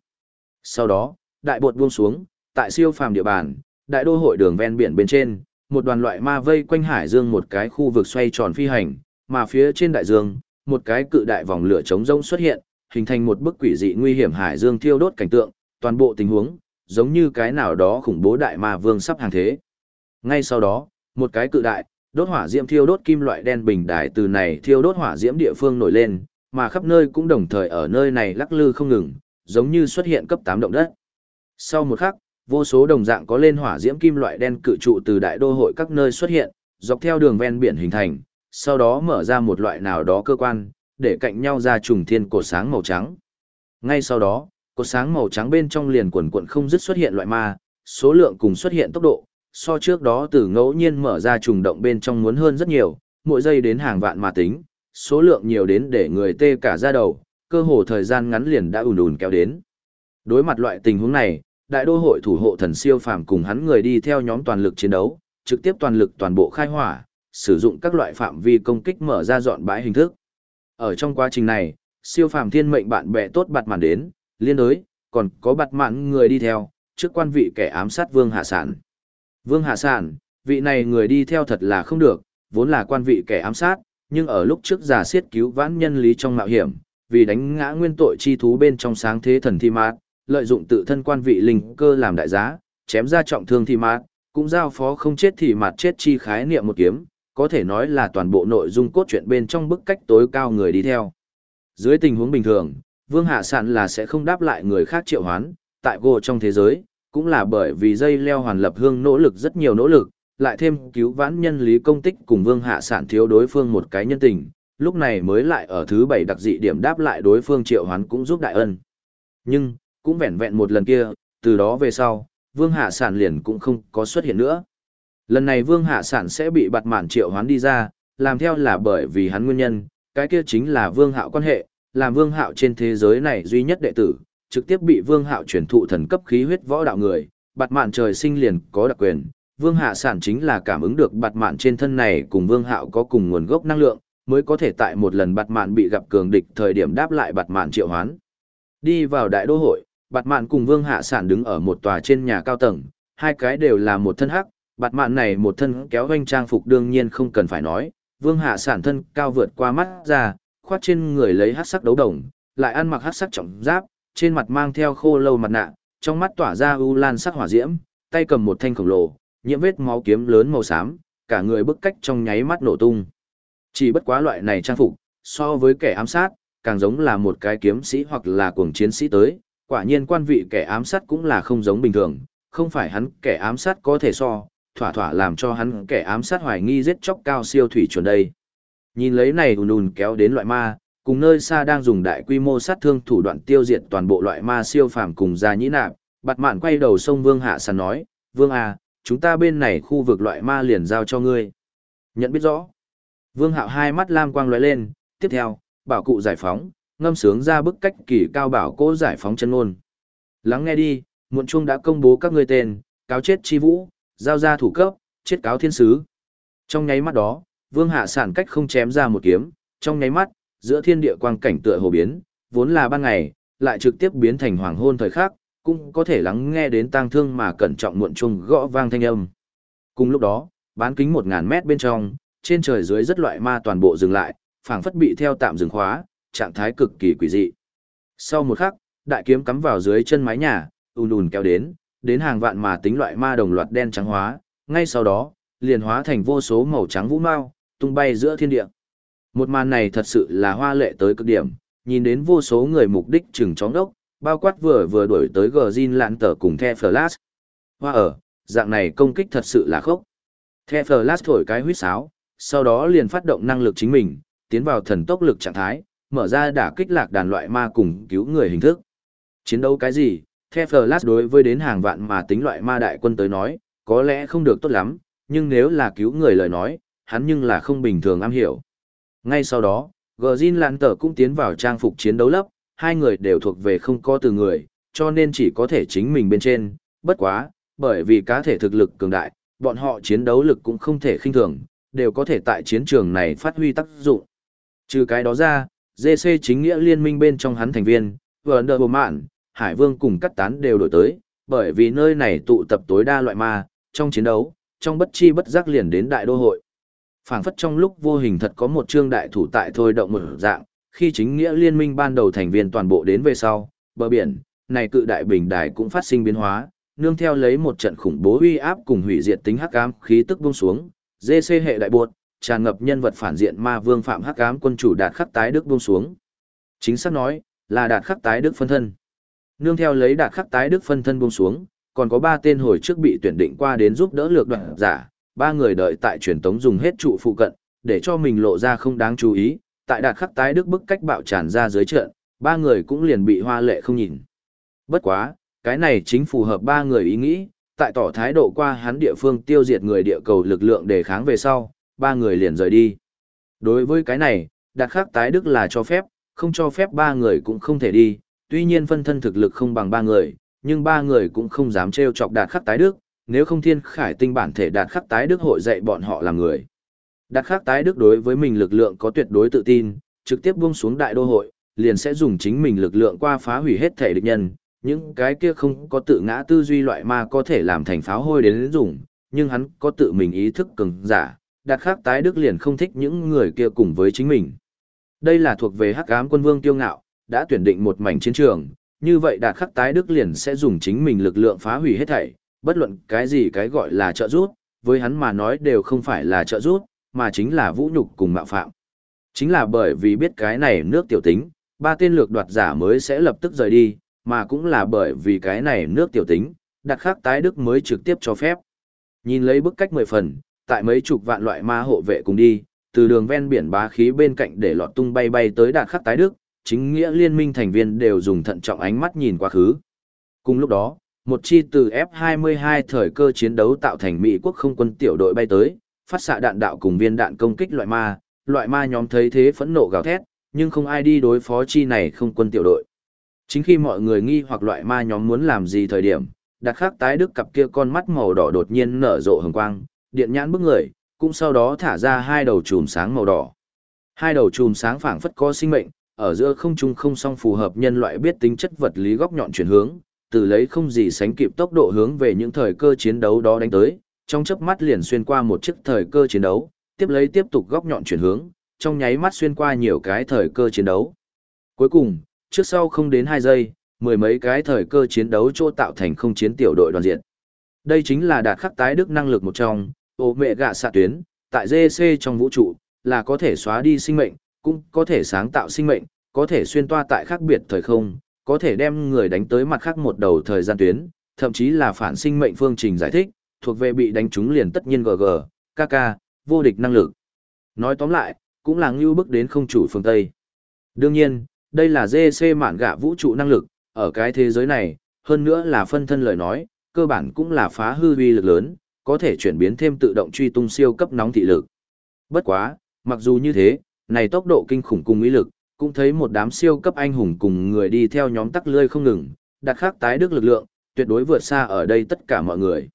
Sau đó, đại bột buông xuống, tại siêu phàm địa bàn, đại đô hội đường ven biển bên trên, một đoàn loại ma vây quanh hải dương một cái khu vực xoay tròn phi hành, mà phía trên đại dương, một cái cự đại vòng lửa trống rông xuất hiện, hình thành một bức quỷ dị nguy hiểm hải dương thiêu đốt cảnh tượng, toàn bộ tình huống, giống như cái nào đó khủng bố đại ma vương sắp hàng thế. Ngay sau đó, một cái cự đại, đốt hỏa diễm thiêu đốt kim loại đen bình đài từ này thiêu đốt hỏa diễm địa phương nổi lên, mà khắp nơi cũng đồng thời ở nơi này lắc lư không ngừng, giống như xuất hiện cấp 8 động đất. Sau một khắc, vô số đồng dạng có lên hỏa diễm kim loại đen cự trụ từ đại đô hội các nơi xuất hiện, dọc theo đường ven biển hình thành, sau đó mở ra một loại nào đó cơ quan, để cạnh nhau ra trùng thiên cột sáng màu trắng. Ngay sau đó, cột sáng màu trắng bên trong liền quần quần không dứt xuất hiện loại ma, số lượng cùng xuất hiện tốc độ, so trước đó từ ngẫu nhiên mở ra trùng động bên trong muốn hơn rất nhiều, mỗi giây đến hàng vạn mà tính, số lượng nhiều đến để người tê cả da đầu, cơ hồ thời gian ngắn liền đã ùn ùn kéo đến. Đối mặt loại tình huống này, đại đô hội thủ hộ thần siêu phàm cùng hắn người đi theo nhóm toàn lực chiến đấu, trực tiếp toàn lực toàn bộ khai hỏa, sử dụng các loại phạm vi công kích mở ra dọn bãi hình thức. Ở trong quá trình này, siêu phàm thiên mệnh bạn bè tốt bạt mạn đến, liên đối, còn có bạt mạn người đi theo, trước quan vị kẻ ám sát Vương Hạ Sản. Vương Hạ Sản, vị này người đi theo thật là không được, vốn là quan vị kẻ ám sát, nhưng ở lúc trước giả siết cứu vãn nhân lý trong mạo hiểm, vì đánh ngã nguyên tội chi thú bên trong sáng thế thần thi mát, lợi dụng tự thân quan vị linh cơ làm đại giá, chém ra trọng thương thi mát, cũng giao phó không chết thì mạt chết chi khái niệm một kiếm, có thể nói là toàn bộ nội dung cốt truyện bên trong bức cách tối cao người đi theo. Dưới tình huống bình thường, Vương Hạ Sạn là sẽ không đáp lại người khác triệu hoán, tại gồ trong thế giới, cũng là bởi vì dây leo hoàn lập hương nỗ lực rất nhiều nỗ lực, lại thêm cứu vãn nhân lý công tích cùng Vương Hạ Sạn thiếu đối phương một cái nhân tình, lúc này mới lại ở thứ bảy đặc dị điểm đáp lại đối phương triệu hoán cũng giúp đại ân. Nhưng, cũng vẹn vẹn một lần kia, từ đó về sau, Vương Hạ Sản liền cũng không có xuất hiện nữa. Lần này Vương Hạ Sản sẽ bị bạt mạn triệu hoán đi ra, làm theo là bởi vì hắn nguyên nhân, cái kia chính là Vương Hạo quan hệ, làm Vương Hạo trên thế giới này duy nhất đệ tử, trực tiếp bị Vương Hạo chuyển thụ thần cấp khí huyết võ đạo người, bạt mạn trời sinh liền có đặc quyền. Vương Hạ Sản chính là cảm ứng được bạt mạn trên thân này cùng Vương Hạo có cùng nguồn gốc năng lượng, mới có thể tại một lần bạt mạn bị gặp cường địch thời điểm đáp lại bạt mạn triệu hoán. Đi vào đại đô hội, bạt mạn cùng Vương Hạ Sản đứng ở một tòa trên nhà cao tầng, hai cái đều là một thân hắc, bạt mạn này một thân kéo vanh trang phục đương nhiên không cần phải nói, Vương Hạ Sản thân cao vượt qua mắt ra, khoát trên người lấy hắc sắc đấu đồng, lại ăn mặc hắc sắc trọng giáp, trên mặt mang theo khô lâu mặt nạ, trong mắt tỏa ra u lan sắc hỏa diễm, tay cầm một thanh khổng lồ, nhiễm vết máu kiếm lớn màu xám, cả người bức cách trong nháy mắt nổ tung. Chỉ bất quá loại này trang phục, so với kẻ ám sát, càng giống là một cái kiếm sĩ hoặc là cuồng chiến sĩ tới, quả nhiên quan vị kẻ ám sát cũng là không giống bình thường, không phải hắn kẻ ám sát có thể so, thỏa thỏa làm cho hắn kẻ ám sát hoài nghi giết chóc cao siêu thủy chuẩn đây. Nhìn lấy này ùn ùn kéo đến loại ma, cùng nơi xa đang dùng đại quy mô sát thương thủ đoạn tiêu diệt toàn bộ loại ma siêu phàm cùng gia nhĩ nạp, bạt mạn quay đầu sông Vương Hạ Sàn nói, Vương à, chúng ta bên này khu vực loại ma liền giao cho ngươi. Nhận biết rõ. Vương Hạo hai mắt lam quang lóe lên, tiếp theo, bảo cụ giải phóng, ngâm sướng ra bức cách kỳ cao bảo cố giải phóng chân ngôn. Lắng nghe đi, muộn chuông đã công bố các ngươi tên, cáo chết chi vũ, giao ra thủ cấp, chết cáo thiên sứ. Trong nháy mắt đó, Vương Hạ sản cách không chém ra một kiếm, trong nháy mắt, giữa thiên địa quang cảnh tựa hồ biến, vốn là ban ngày, lại trực tiếp biến thành hoàng hôn thời khắc, cũng có thể lắng nghe đến tang thương mà cẩn trọng muộn trung gõ vang thanh âm. Cùng lúc đó, bán kính một ngàn mét bên trong, trên trời dưới rất loại ma toàn bộ dừng lại, phảng phất bị theo tạm dừng khóa, trạng thái cực kỳ quỷ dị. Sau một khắc, đại kiếm cắm vào dưới chân mái nhà, ùn ùn kéo đến, đến hàng vạn mà tính loại ma đồng loạt đen trắng hóa, ngay sau đó, liền hóa thành vô số màu trắng vũ mao, tung bay giữa thiên địa. Một màn này thật sự là hoa lệ tới cực điểm, nhìn đến vô số người mục đích chừng chóng đốc, bao quát vừa vừa đuổi tới gờ Jin lạn tờ cùng The Flash. Hoa ở, dạng này công kích thật sự là khốc. The Flash thổi cái huyết sáo, sau đó liền phát động năng lực chính mình, tiến vào thần tốc lực trạng thái, mở ra đả kích lạc đàn loại ma cùng cứu người hình thức. Chiến đấu cái gì? The Flash đối với đến hàng vạn mà tính loại ma đại quân tới nói, có lẽ không được tốt lắm, nhưng nếu là cứu người lời nói, hắn nhưng là không bình thường am hiểu. Ngay sau đó, Gjin Lan Tở cũng tiến vào trang phục chiến đấu lấp, hai người đều thuộc về không có từ người, cho nên chỉ có thể chính mình bên trên, bất quá, bởi vì cá thể thực lực cường đại, bọn họ chiến đấu lực cũng không thể khinh thường, đều có thể tại chiến trường này phát huy tác dụng. Trừ cái đó ra, GC chính nghĩa liên minh bên trong hắn thành viên, Wonder Woman, Hải Vương cùng cắt tán đều đổi tới, bởi vì nơi này tụ tập tối đa loại ma, trong chiến đấu, trong bất chi bất giác liền đến đại đô hội. phảng phất trong lúc vô hình thật có một trương đại thủ tại thôi động một dạng, khi chính nghĩa liên minh ban đầu thành viên toàn bộ đến về sau, bờ biển, này cự đại bình đài cũng phát sinh biến hóa, nương theo lấy một trận khủng bố uy áp cùng hủy diệt tính hắc ám khí tức buông xuống, GC hệ đại buột, tràn ngập nhân vật phản diện ma vương phạm hắc ám quân chủ đạt khắc tái đức buông xuống. Chính xác nói, là đạt khắc tái đức phân thân. Nương theo lấy đạt khắc tái đức phân thân buông xuống, còn có ba tên hồi trước bị tuyển định qua đến giúp đỡ lược đoạn giả, ba người đợi tại truyền tống dùng hết trụ phụ cận, để cho mình lộ ra không đáng chú ý, tại đạt khắc tái đức bức cách bạo tràn ra dưới trận, ba người cũng liền bị hoa lệ không nhìn. Bất quá, cái này chính phù hợp ba người ý nghĩ, tại tỏ thái độ qua hắn địa phương tiêu diệt người địa cầu lực lượng để kháng về sau, ba người liền rời đi. Đối với cái này, đạt khắc tái đức là cho phép, không cho phép ba người cũng không thể đi, tuy nhiên phân thân thực lực không bằng ba người, nhưng ba người cũng không dám trêu chọc đạt khắc tái đức, nếu không thiên khải tinh bản thể đạt khắc tái đức hội dạy bọn họ làm người. Đạt khắc tái đức đối với mình lực lượng có tuyệt đối tự tin, trực tiếp buông xuống đại đô hội, liền sẽ dùng chính mình lực lượng qua phá hủy hết thể địch nhân, những cái kia không có tự ngã tư duy loại ma có thể làm thành pháo hôi đến dùng, nhưng hắn có tự mình ý thức cường giả, đạt khắc tái đức liền không thích những người kia cùng với chính mình. Đây là thuộc về hắc ám quân vương tiêu ngạo, đã tuyển định một mảnh chiến trường, như vậy đạt khắc tái đức liền sẽ dùng chính mình lực lượng phá hủy hết thảy, bất luận cái gì cái gọi là trợ giúp, với hắn mà nói đều không phải là trợ giúp, mà chính là vũ nhục cùng mạo phạm. Chính là bởi vì biết cái này nước tiểu tính, ba tên lược đoạt giả mới sẽ lập tức rời đi, mà cũng là bởi vì cái này nước tiểu tính, đặt khắc tái đức mới trực tiếp cho phép. Nhìn lấy bức cách mười phần, tại mấy chục vạn loại ma hộ vệ cùng đi, từ đường ven biển bá khí bên cạnh để lọt tung bay bay tới đạt khắc tái đức, chính nghĩa liên minh thành viên đều dùng thận trọng ánh mắt nhìn quá khứ. Cùng lúc đó, một chi từ F-22 thời cơ chiến đấu tạo thành Mỹ quốc không quân tiểu đội bay tới, phát xạ đạn đạo cùng viên đạn công kích loại ma, loại ma nhóm thấy thế phẫn nộ gào thét, nhưng không ai đi đối phó chi này không quân tiểu đội. Chính khi mọi người nghi hoặc loại ma nhóm muốn làm gì thời điểm, đặc khắc tái đức cặp kia con mắt màu đỏ đột nhiên nở rộ hồng quang, điện nhãn bức người, cũng sau đó thả ra hai đầu chùm sáng màu đỏ. Hai đầu chùm sáng phảng phất có sinh mệnh, ở giữa không trung không song phù hợp nhân loại biết tính chất vật lý góc nhọn chuyển hướng, từ lấy không gì sánh kịp tốc độ hướng về những thời cơ chiến đấu đó đánh tới, trong chớp mắt liền xuyên qua một chiếc thời cơ chiến đấu, tiếp lấy tiếp tục góc nhọn chuyển hướng, trong nháy mắt xuyên qua nhiều cái thời cơ chiến đấu. Cuối cùng, trước sau không đến 2 giây, mười mấy cái thời cơ chiến đấu chỗ tạo thành không chiến tiểu đội đoàn diện. Đây chính là đạt khắc tái đức năng lực một trong, ô mẹ gạ xạ tuyến, tại GC trong vũ trụ, là có thể xóa đi sinh mệnh, cũng có thể sáng tạo sinh mệnh, có thể xuyên toa tại khác biệt thời không, có thể đem người đánh tới mặt khác một đầu thời gian tuyến, thậm chí là phản sinh mệnh phương trình giải thích, thuộc về bị đánh trúng liền tất nhiên GG, KK, vô địch năng lực. Nói tóm lại, cũng là ngưu bức đến không chủ phương Tây. Đương nhiên, đây là GC mạn gạ vũ trụ năng lực, ở cái thế giới này, hơn nữa là phân thân lời nói, cơ bản cũng là phá hư vi lực lớn, có thể chuyển biến thêm tự động truy tung siêu cấp nóng thị lực. Bất quá, mặc dù như thế, này tốc độ kinh khủng cùng ý lực, cũng thấy một đám siêu cấp anh hùng cùng người đi theo nhóm tắc lươi không ngừng, đặt khắc tái đức lực lượng, tuyệt đối vượt xa ở đây tất cả mọi người.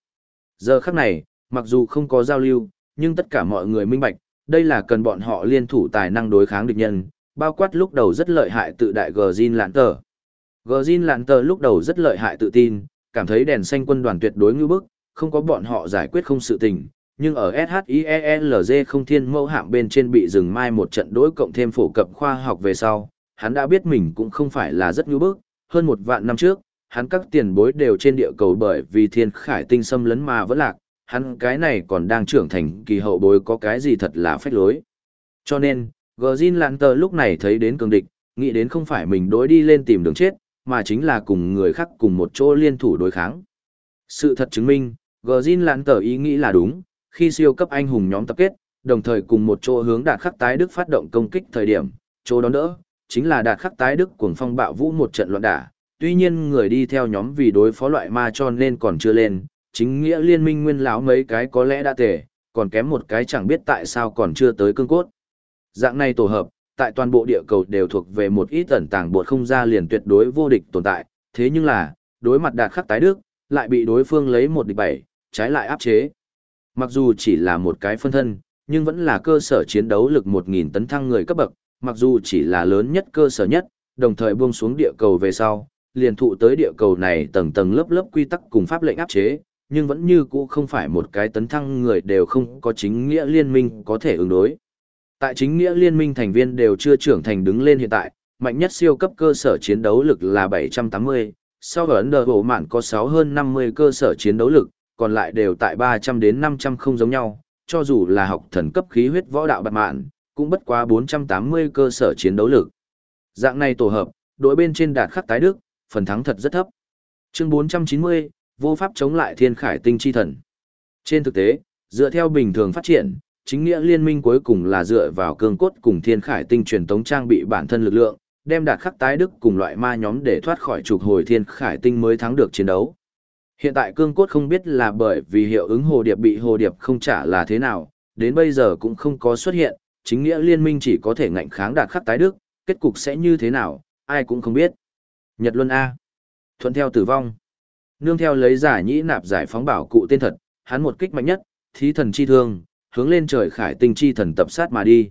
Giờ khắc này, mặc dù không có giao lưu, nhưng tất cả mọi người minh bạch, đây là cần bọn họ liên thủ tài năng đối kháng địch nhân, bao quát lúc đầu rất lợi hại tự đại Gjin Lạn Tờ. Gjin Lạn Tờ lúc đầu rất lợi hại tự tin, cảm thấy đèn xanh quân đoàn tuyệt đối ngư bức, không có bọn họ giải quyết không sự tình, nhưng ở SHIELZ không thiên mẫu hạm bên trên bị dừng mai một trận đối cộng thêm phổ cập khoa học về sau, hắn đã biết mình cũng không phải là rất nhu bức, hơn một vạn năm trước, hắn các tiền bối đều trên địa cầu bởi vì thiên khải tinh xâm lấn mà vẫn lạc, hắn cái này còn đang trưởng thành kỳ hậu bối có cái gì thật là phách lối. Cho nên, Gjin Lanter lúc này thấy đến cường địch, nghĩ đến không phải mình đối đi lên tìm đường chết, mà chính là cùng người khác cùng một chỗ liên thủ đối kháng. Sự thật chứng minh, Gjin Lanter ý nghĩ là đúng, khi siêu cấp anh hùng nhóm tập kết, đồng thời cùng một chỗ hướng đạt khắc tái đức phát động công kích thời điểm, chỗ đón đỡ, chính là đạt khắc tái đức cuồng phong bạo vũ một trận loạn đả. Tuy nhiên người đi theo nhóm vì đối phó loại ma cho nên còn chưa lên, chính nghĩa liên minh nguyên lão mấy cái có lẽ đã tề, còn kém một cái chẳng biết tại sao còn chưa tới cương cốt. Dạng này tổ hợp, tại toàn bộ địa cầu đều thuộc về một ít ẩn tàng bột không ra liền tuyệt đối vô địch tồn tại, thế nhưng là, đối mặt đạt khắc tái đức, lại bị đối phương lấy một địch bảy, trái lại áp chế. Mặc dù chỉ là một cái phân thân, nhưng vẫn là cơ sở chiến đấu lực 1.000 tấn thăng người cấp bậc, mặc dù chỉ là lớn nhất cơ sở nhất, đồng thời buông xuống địa cầu về sau, liền thụ tới địa cầu này tầng tầng lớp lớp quy tắc cùng pháp lệnh áp chế, nhưng vẫn như cũ không phải một cái tấn thăng người đều không có chính nghĩa liên minh có thể ứng đối. Tại chính nghĩa liên minh thành viên đều chưa trưởng thành đứng lên hiện tại, mạnh nhất siêu cấp cơ sở chiến đấu lực là 780, sau ở Ấn Độ Bộ Mạn có 6 hơn 50 cơ sở chiến đấu lực, còn lại đều tại 300 đến 500 không giống nhau, cho dù là học thần cấp khí huyết võ đạo bạc mạn, cũng bất quá 480 cơ sở chiến đấu lực. Dạng này tổ hợp, đội bên trên đạt khắc tái đức, phần thắng thật rất thấp. Chương 490, vô pháp chống lại thiên khải tinh chi thần. Trên thực tế, dựa theo bình thường phát triển, chính nghĩa liên minh cuối cùng là dựa vào cương cốt cùng thiên khải tinh truyền tống trang bị bản thân lực lượng, đem đạt khắc tái đức cùng loại ma nhóm để thoát khỏi trục hồi thiên khải tinh mới thắng được chiến đấu. Hiện tại cương cốt không biết là bởi vì hiệu ứng hồ điệp bị hồ điệp không trả là thế nào, đến bây giờ cũng không có xuất hiện, chính nghĩa liên minh chỉ có thể ngạnh kháng đạt khắc tái đức, kết cục sẽ như thế nào, ai cũng không biết. Nhật Luân A. Thuận theo tử vong. Nương theo lấy giả nhĩ nạp giải phóng bảo cụ tên thật, hắn một kích mạnh nhất, thí thần chi thương, hướng lên trời khải tinh chi thần tập sát mà đi.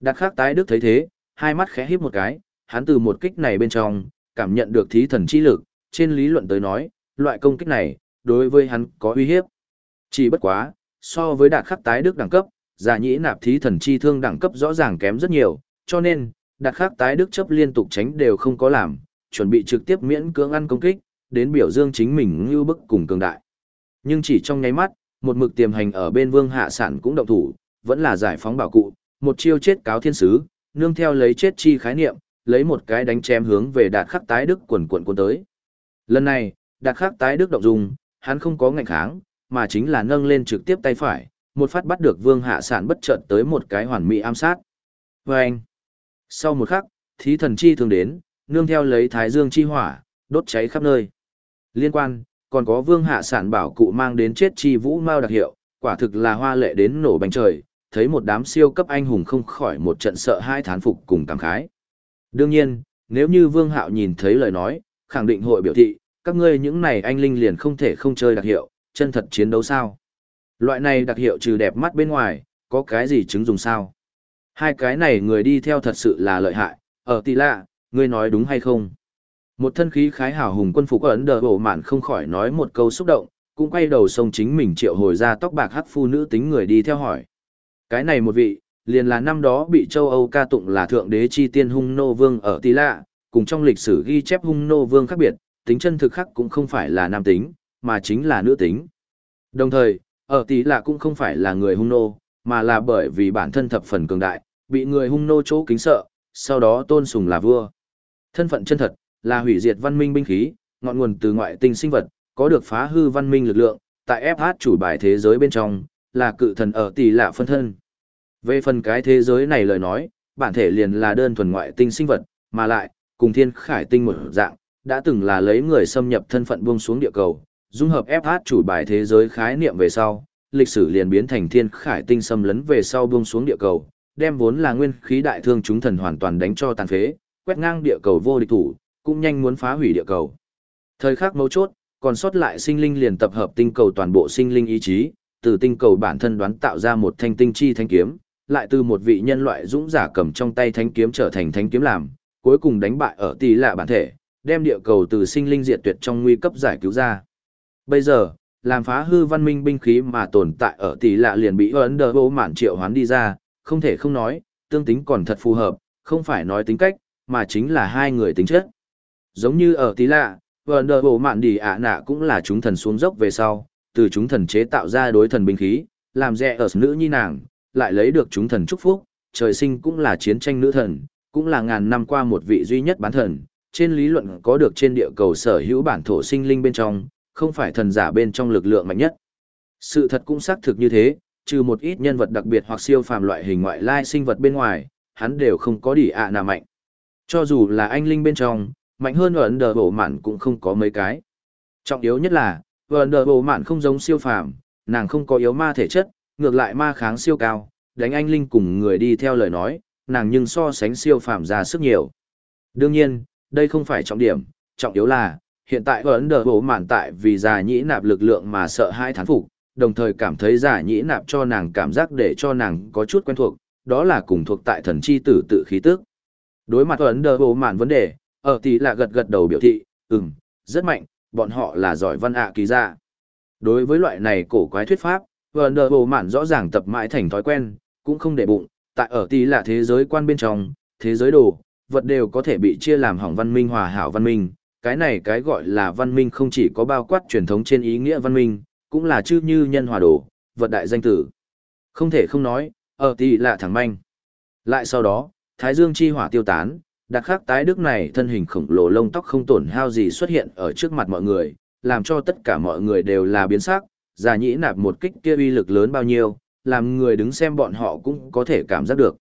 Đạt khắc tái đức thấy thế, hai mắt khẽ híp một cái, hắn từ một kích này bên trong, cảm nhận được thí thần chi lực, trên lý luận tới nói, loại công kích này, đối với hắn có uy hiếp. Chỉ bất quá, so với đạt khắc tái đức đẳng cấp, giả nhĩ nạp thí thần chi thương đẳng cấp rõ ràng kém rất nhiều, cho nên, đạt khắc tái đức chấp liên tục tránh đều không có làm, chuẩn bị trực tiếp miễn cưỡng ăn công kích, đến biểu dương chính mình như bức cùng cường đại. Nhưng chỉ trong nháy mắt, một mực tiềm hành ở bên vương hạ sản cũng động thủ, vẫn là giải phóng bảo cụ, một chiêu chết cáo thiên sứ, nương theo lấy chết chi khái niệm, lấy một cái đánh chém hướng về đạt khắc tái đức quần quần cuốn tới. Lần này, đạt khắc tái đức động dung, hắn không có ngạnh kháng, mà chính là nâng lên trực tiếp tay phải, một phát bắt được vương hạ sản bất chợt tới một cái hoàn mỹ ám sát. Vâng! Sau một khắc, thí thần chi thường đến, nương theo lấy thái dương chi hỏa, đốt cháy khắp nơi. Liên quan, còn có vương hạ sản bảo cụ mang đến chết chi vũ mao đặc hiệu, quả thực là hoa lệ đến nổ bánh trời, thấy một đám siêu cấp anh hùng không khỏi một trận sợ hai thán phục cùng cảm khái. Đương nhiên, nếu như vương hạo nhìn thấy lời nói, khẳng định hội biểu thị, các ngươi những này anh linh liền không thể không chơi đặc hiệu, chân thật chiến đấu sao. Loại này đặc hiệu trừ đẹp mắt bên ngoài, có cái gì chứng dùng sao? Hai cái này người đi theo thật sự là lợi hại, ờ, ở tỷ lạ, ngươi nói đúng hay không? Một thân khí khái hào hùng quân phục ấn đờ bổ mạn không khỏi nói một câu xúc động, cũng quay đầu sông chính mình triệu hồi ra tóc bạc hắc phu nữ tính người đi theo hỏi. Cái này một vị, liền là năm đó bị châu Âu ca tụng là thượng đế chi tiên hung nô vương ở tỷ Lạ, cùng trong lịch sử ghi chép hung nô vương khác biệt, tính chân thực khắc cũng không phải là nam tính, mà chính là nữ tính. Đồng thời, ở tỷ Lạ cũng không phải là người hung nô, mà là bởi vì bản thân thập phần cường đại, bị người hung nô chỗ kính sợ, sau đó tôn sùng là vua. Thân phận chân thật, là hủy diệt văn minh binh khí, ngọn nguồn từ ngoại tinh sinh vật, có được phá hư văn minh lực lượng, tại FH chủ bài thế giới bên trong, là cự thần ở tỷ lạ phân thân. Về phần cái thế giới này lời nói, bản thể liền là đơn thuần ngoại tinh sinh vật, mà lại, cùng thiên khải tinh một dạng, đã từng là lấy người xâm nhập thân phận buông xuống địa cầu, dung hợp FH chủ bài thế giới khái niệm về sau, lịch sử liền biến thành thiên khải tinh xâm lấn về sau buông xuống địa cầu, đem vốn là nguyên khí đại thương chúng thần hoàn toàn đánh cho tàn phế, quét ngang địa cầu vô địch thủ, cũng nhanh muốn phá hủy địa cầu. Thời khắc mấu chốt, còn sót lại sinh linh liền tập hợp tinh cầu toàn bộ sinh linh ý chí, từ tinh cầu bản thân đoán tạo ra một thanh tinh chi thanh kiếm, lại từ một vị nhân loại dũng giả cầm trong tay thanh kiếm trở thành thanh kiếm làm, cuối cùng đánh bại ở tỷ lạ bản thể, đem địa cầu từ sinh linh diệt tuyệt trong nguy cấp giải cứu ra. Bây giờ, làm phá hư văn minh binh khí mà tồn tại ở tỷ lạ liền bị ấn đờ bố mạn triệu hoán đi ra, không thể không nói, tương tính còn thật phù hợp, không phải nói tính cách, mà chính là hai người tính chất. Giống như ở tỷ lạ, Underworld đờ bộ mạn đi ạ nạ cũng là chúng thần xuống dốc về sau, từ chúng thần chế tạo ra đối thần binh khí, làm rẻ ở nữ nhi nàng, lại lấy được chúng thần chúc phúc, trời sinh cũng là chiến tranh nữ thần, cũng là ngàn năm qua một vị duy nhất bán thần, trên lý luận có được trên địa cầu sở hữu bản thổ sinh linh bên trong, không phải thần giả bên trong lực lượng mạnh nhất. Sự thật cũng xác thực như thế, trừ một ít nhân vật đặc biệt hoặc siêu phàm loại hình ngoại lai sinh vật bên ngoài, hắn đều không có đỉ ạ nào mạnh. Cho dù là anh linh bên trong, mạnh hơn ẩn đờ bộ mạn cũng không có mấy cái. Trọng yếu nhất là, ẩn đờ bộ mạn không giống siêu phàm, nàng không có yếu ma thể chất, ngược lại ma kháng siêu cao, đánh anh linh cùng người đi theo lời nói, nàng nhưng so sánh siêu phàm ra sức nhiều. Đương nhiên, đây không phải trọng điểm, trọng yếu là, hiện tại vẫn đờ bộ mạn tại vì già nhĩ nạp lực lượng mà sợ hai thán phục, đồng thời cảm thấy giả nhĩ nạp cho nàng cảm giác để cho nàng có chút quen thuộc, đó là cùng thuộc tại thần chi tử tự khí tức. Đối mặt vẫn đờ bộ mạn vấn đề, ở tỷ là gật gật đầu biểu thị, ừm, rất mạnh, bọn họ là giỏi văn ạ kỳ ra. Đối với loại này cổ quái thuyết pháp, vẫn đờ bộ mạn rõ ràng tập mãi thành thói quen, cũng không để bụng, tại ở tỷ là thế giới quan bên trong, thế giới đồ, vật đều có thể bị chia làm hỏng văn minh hòa hảo văn minh. Cái này cái gọi là văn minh không chỉ có bao quát truyền thống trên ý nghĩa văn minh, cũng là chư như nhân hòa đồ, vật đại danh tử. Không thể không nói, ở tỷ là thẳng manh. Lại sau đó, Thái Dương chi hỏa tiêu tán, đặc khắc tái đức này thân hình khổng lồ lông tóc không tổn hao gì xuất hiện ở trước mặt mọi người, làm cho tất cả mọi người đều là biến sắc, giả nhĩ nạp một kích kia uy lực lớn bao nhiêu, làm người đứng xem bọn họ cũng có thể cảm giác được.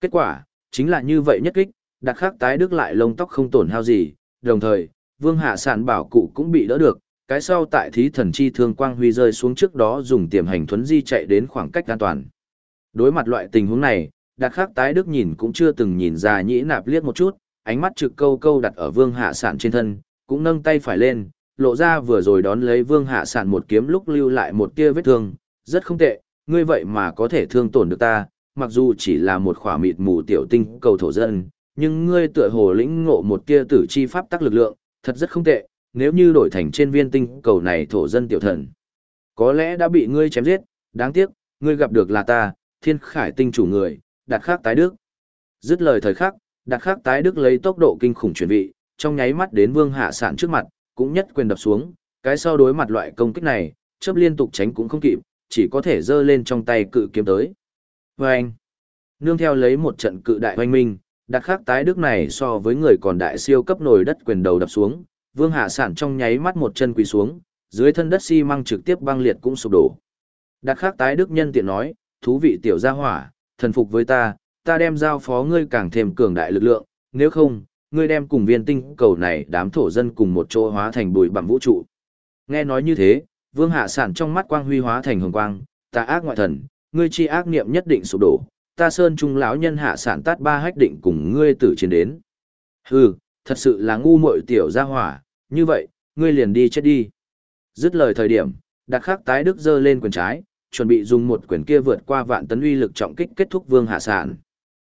Kết quả, chính là như vậy nhất kích, đặc khắc tái đức lại lông tóc không tổn hao gì, đồng thời, vương hạ sản bảo cụ cũng bị đỡ được, cái sau tại thí thần chi thương quang huy rơi xuống trước đó dùng tiềm hành thuấn di chạy đến khoảng cách an toàn. Đối mặt loại tình huống này, đặc khắc tái đức nhìn cũng chưa từng nhìn ra nhĩ nạp liếc một chút, ánh mắt trực câu câu đặt ở vương hạ sản trên thân, cũng nâng tay phải lên, lộ ra vừa rồi đón lấy vương hạ sản một kiếm lúc lưu lại một kia vết thương, rất không tệ, ngươi vậy mà có thể thương tổn được ta, mặc dù chỉ là một khỏa mịt mù tiểu tinh cầu thổ dân, nhưng ngươi tựa hồ lĩnh ngộ một tia tử chi pháp tắc lực lượng, thật rất không tệ, nếu như đổi thành trên viên tinh cầu này thổ dân tiểu thần. Có lẽ đã bị ngươi chém giết, đáng tiếc, ngươi gặp được là ta, thiên khải tinh chủ người, đạt khắc tái đức. Dứt lời thời khắc, đạt khắc tái đức lấy tốc độ kinh khủng chuyển vị, trong nháy mắt đến vương hạ sản trước mặt, cũng nhất quyền đập xuống, cái sau đối mặt loại công kích này, chớp liên tục tránh cũng không kịp, chỉ có thể giơ lên trong tay cự kiếm tới. Vâng! anh, nương theo lấy một trận cự đại hoanh minh, đặc khắc tái đức này so với người còn đại siêu cấp nổi đất quyền đầu đập xuống, vương hạ sản trong nháy mắt một chân quỳ xuống, dưới thân đất xi măng trực tiếp băng liệt cũng sụp đổ. Đặc khắc tái đức nhân tiện nói, thú vị tiểu gia hỏa, thần phục với ta, ta đem giao phó ngươi càng thêm cường đại lực lượng, nếu không, ngươi đem cùng viên tinh cầu này đám thổ dân cùng một chỗ hóa thành bụi bằng vũ trụ. Nghe nói như thế, vương hạ sản trong mắt quang huy hóa thành hồng quang, ta ác ngoại thần, ngươi chi ác niệm nhất định sụp đổ, ta sơn trung lão nhân hạ sản tát ba hách định cùng ngươi tử chiến đến. Hừ, thật sự là ngu muội tiểu gia hỏa, như vậy, ngươi liền đi chết đi. Dứt lời thời điểm, đặc khắc tái đức giơ lên quyền trái, chuẩn bị dùng một quyền kia vượt qua vạn tấn uy lực trọng kích kết thúc vương hạ sản.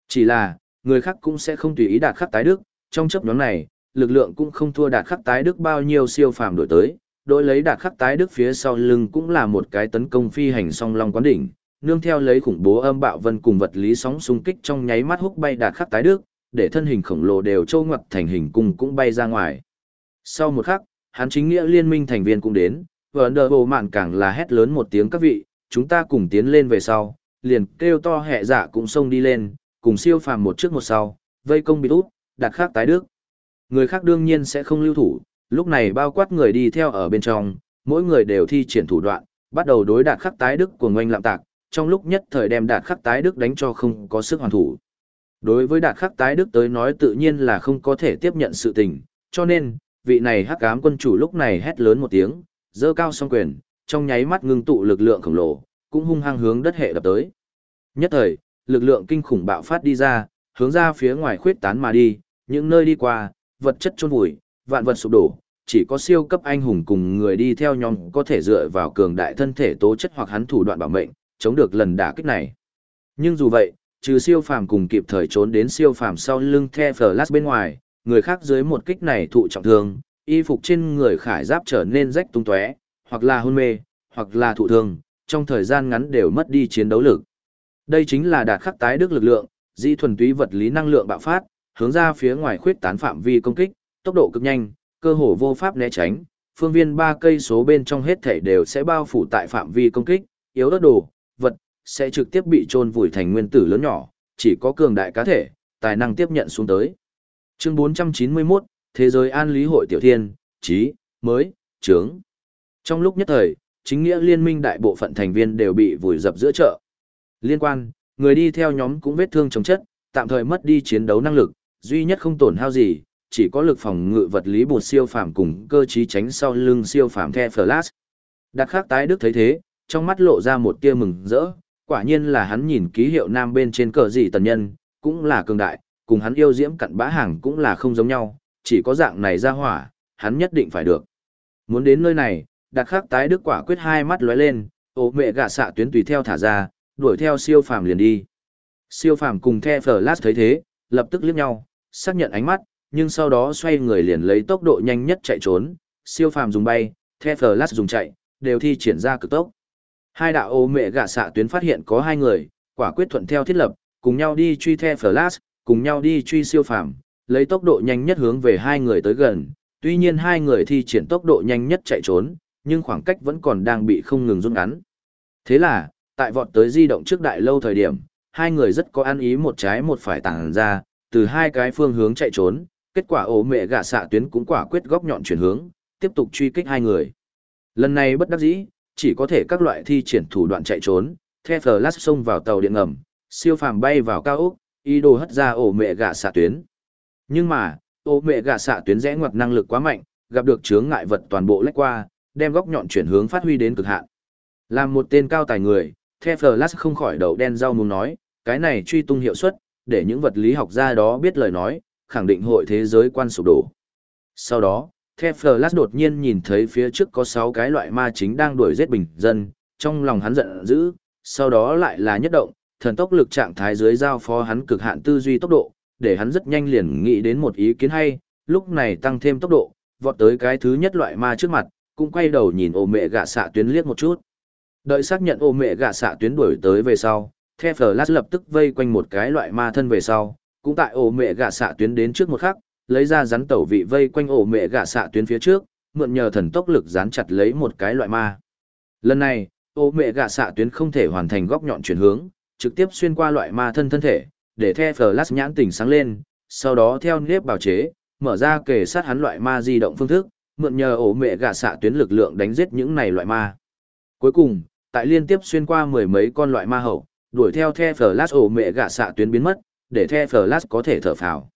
Chỉ là, người khác cũng sẽ không tùy ý đạt khắc tái đức, trong chấp nhóm này, lực lượng cũng không thua đạt khắc tái đức bao nhiêu siêu phàm đổi tới, đội lấy đạt khắc tái đức phía sau lưng cũng là một cái tấn công phi hành song long quán đỉnh, nương theo lấy khủng bố âm bạo vân cùng vật lý sóng xung kích trong nháy mắt húc bay đạt khắc tái đức, để thân hình khổng lồ đều trâu ngoặt thành hình cung cũng bay ra ngoài. Sau một khắc, hắn chính nghĩa liên minh thành viên cũng đến, và ấn đờ bộ mạn càng là hét lớn một tiếng các vị, chúng ta cùng tiến lên về sau, liền kêu to hẹ dạ cũng xông đi lên, cùng siêu phàm một trước một sau, vây công bị út, đạt khắc tái đức. Người khác đương nhiên sẽ không lưu thủ, lúc này bao quát người đi theo ở bên trong, mỗi người đều thi triển thủ đoạn, bắt đầu đối đạt khắc tái đức của ngoanh lạm tạc, trong lúc nhất thời đem đạt khắc tái đức đánh cho không có sức hoàn thủ. Đối với đạt khắc tái đức tới nói tự nhiên là không có thể tiếp nhận sự tình, cho nên, vị này hắc ám quân chủ lúc này hét lớn một tiếng, dơ cao song quyền, trong nháy mắt ngưng tụ lực lượng khổng lồ, cũng hung hăng hướng đất hệ đập tới. Nhất thời, lực lượng kinh khủng bạo phát đi ra, hướng ra phía ngoài khuyết tán mà đi, những nơi đi qua, vật chất chôn vùi, vạn vật sụp đổ, chỉ có siêu cấp anh hùng cùng người đi theo nhóm có thể dựa vào cường đại thân thể tố chất hoặc hắn thủ đoạn bảo mệnh, chống được lần đả kích này. Nhưng dù vậy, trừ siêu phàm cùng kịp thời trốn đến siêu phàm sau lưng The Flash bên ngoài, người khác dưới một kích này thụ trọng thương, y phục trên người khải giáp trở nên rách tung tóe, hoặc là hôn mê, hoặc là thụ thương, trong thời gian ngắn đều mất đi chiến đấu lực. Đây chính là đạt khắc tái đức lực lượng, di thuần túy vật lý năng lượng bạo phát, hướng ra phía ngoài khuyết tán phạm vi công kích, tốc độ cực nhanh, cơ hồ vô pháp né tránh, phương viên 3 cây số bên trong hết thể đều sẽ bao phủ tại phạm vi công kích, yếu đất đồ, sẽ trực tiếp bị trôn vùi thành nguyên tử lớn nhỏ, chỉ có cường đại cá thể, tài năng tiếp nhận xuống tới. Chương 491, Thế giới an lý hội tiểu thiên, Chí mới, trướng. Trong lúc nhất thời, chính nghĩa liên minh đại bộ phận thành viên đều bị vùi dập giữa chợ. Liên quan, người đi theo nhóm cũng vết thương chống chất, tạm thời mất đi chiến đấu năng lực, duy nhất không tổn hao gì, chỉ có lực phòng ngự vật lý bột siêu phàm cùng cơ trí tránh sau lưng siêu phàm the flash. Đặc khắc tái đức thấy thế, trong mắt lộ ra một tia mừng rỡ, quả nhiên là hắn nhìn ký hiệu nam bên trên cờ gì tần nhân, cũng là cường đại, cùng hắn yêu diễm cặn bã hàng cũng là không giống nhau, chỉ có dạng này ra hỏa, hắn nhất định phải được. Muốn đến nơi này, đặc khắc tái đức quả quyết hai mắt lóe lên, ố mẹ gạ xạ tuyến tùy theo thả ra, đuổi theo siêu phàm liền đi. Siêu phàm cùng The Flash thấy thế, lập tức liếc nhau, xác nhận ánh mắt, nhưng sau đó xoay người liền lấy tốc độ nhanh nhất chạy trốn, siêu phàm dùng bay, The Flash dùng chạy, đều thi triển ra cực tốc. Hai đạo ô mẹ gạ xạ tuyến phát hiện có hai người, quả quyết thuận theo thiết lập, cùng nhau đi truy The Flash, cùng nhau đi truy siêu phàm, lấy tốc độ nhanh nhất hướng về hai người tới gần. Tuy nhiên hai người thi triển tốc độ nhanh nhất chạy trốn, nhưng khoảng cách vẫn còn đang bị không ngừng rút ngắn. Thế là, tại vọt tới di động trước đại lâu thời điểm, hai người rất có ăn ý một trái một phải tàng ra, từ hai cái phương hướng chạy trốn, kết quả ố mẹ gạ xạ tuyến cũng quả quyết góc nhọn chuyển hướng, tiếp tục truy kích hai người. Lần này bất đắc dĩ, chỉ có thể các loại thi triển thủ đoạn chạy trốn, The Flash xông vào tàu điện ngầm, siêu phàm bay vào cao ốc, ý đồ hất ra ổ mẹ gạ xạ tuyến. Nhưng mà, ổ mẹ gạ xạ tuyến rẽ ngoặt năng lực quá mạnh, gặp được chướng ngại vật toàn bộ lách qua, đem góc nhọn chuyển hướng phát huy đến cực hạn. Làm một tên cao tài người, The Flash không khỏi đầu đen rau muốn nói, cái này truy tung hiệu suất, để những vật lý học gia đó biết lời nói, khẳng định hội thế giới quan sụp đổ. Sau đó, The Flash đột nhiên nhìn thấy phía trước có 6 cái loại ma chính đang đuổi giết bình dân, trong lòng hắn giận dữ, sau đó lại là nhất động, thần tốc lực trạng thái dưới giao phó hắn cực hạn tư duy tốc độ, để hắn rất nhanh liền nghĩ đến một ý kiến hay, lúc này tăng thêm tốc độ, vọt tới cái thứ nhất loại ma trước mặt, cũng quay đầu nhìn ổ mẹ gạ xạ tuyến liếc một chút. Đợi xác nhận ổ mẹ gạ xạ tuyến đuổi tới về sau, The Flash lập tức vây quanh một cái loại ma thân về sau, cũng tại ổ mẹ gạ xạ tuyến đến trước một khắc, lấy ra rắn tẩu vị vây quanh ổ mẹ gạ xạ tuyến phía trước, mượn nhờ thần tốc lực dán chặt lấy một cái loại ma. Lần này, ổ mẹ gạ xạ tuyến không thể hoàn thành góc nhọn chuyển hướng, trực tiếp xuyên qua loại ma thân thân thể, để The Flash nhãn tỉnh sáng lên, sau đó theo nếp bào chế, mở ra kề sát hắn loại ma di động phương thức, mượn nhờ ổ mẹ gạ xạ tuyến lực lượng đánh giết những này loại ma. Cuối cùng, tại liên tiếp xuyên qua mười mấy con loại ma hậu, đuổi theo The Flash ổ mẹ gạ xạ tuyến biến mất, để The Flash có thể thở phào.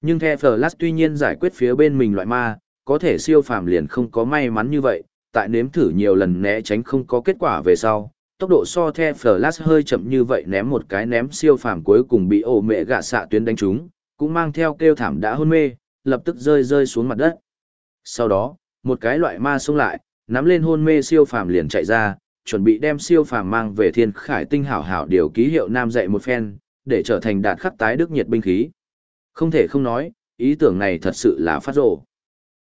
Nhưng The Flash tuy nhiên giải quyết phía bên mình loại ma, có thể siêu phàm liền không có may mắn như vậy, tại nếm thử nhiều lần né tránh không có kết quả về sau, tốc độ so The Flash hơi chậm như vậy ném một cái ném siêu phàm cuối cùng bị ổ mẹ gạ xạ tuyến đánh trúng, cũng mang theo kêu thảm đã hôn mê, lập tức rơi rơi xuống mặt đất. Sau đó, một cái loại ma xông lại, nắm lên hôn mê siêu phàm liền chạy ra, chuẩn bị đem siêu phàm mang về thiên khải tinh hảo hảo điều ký hiệu nam dạy một phen, để trở thành đạt khắc tái đức nhiệt binh khí. Không thể không nói, ý tưởng này thật sự là phát rồ.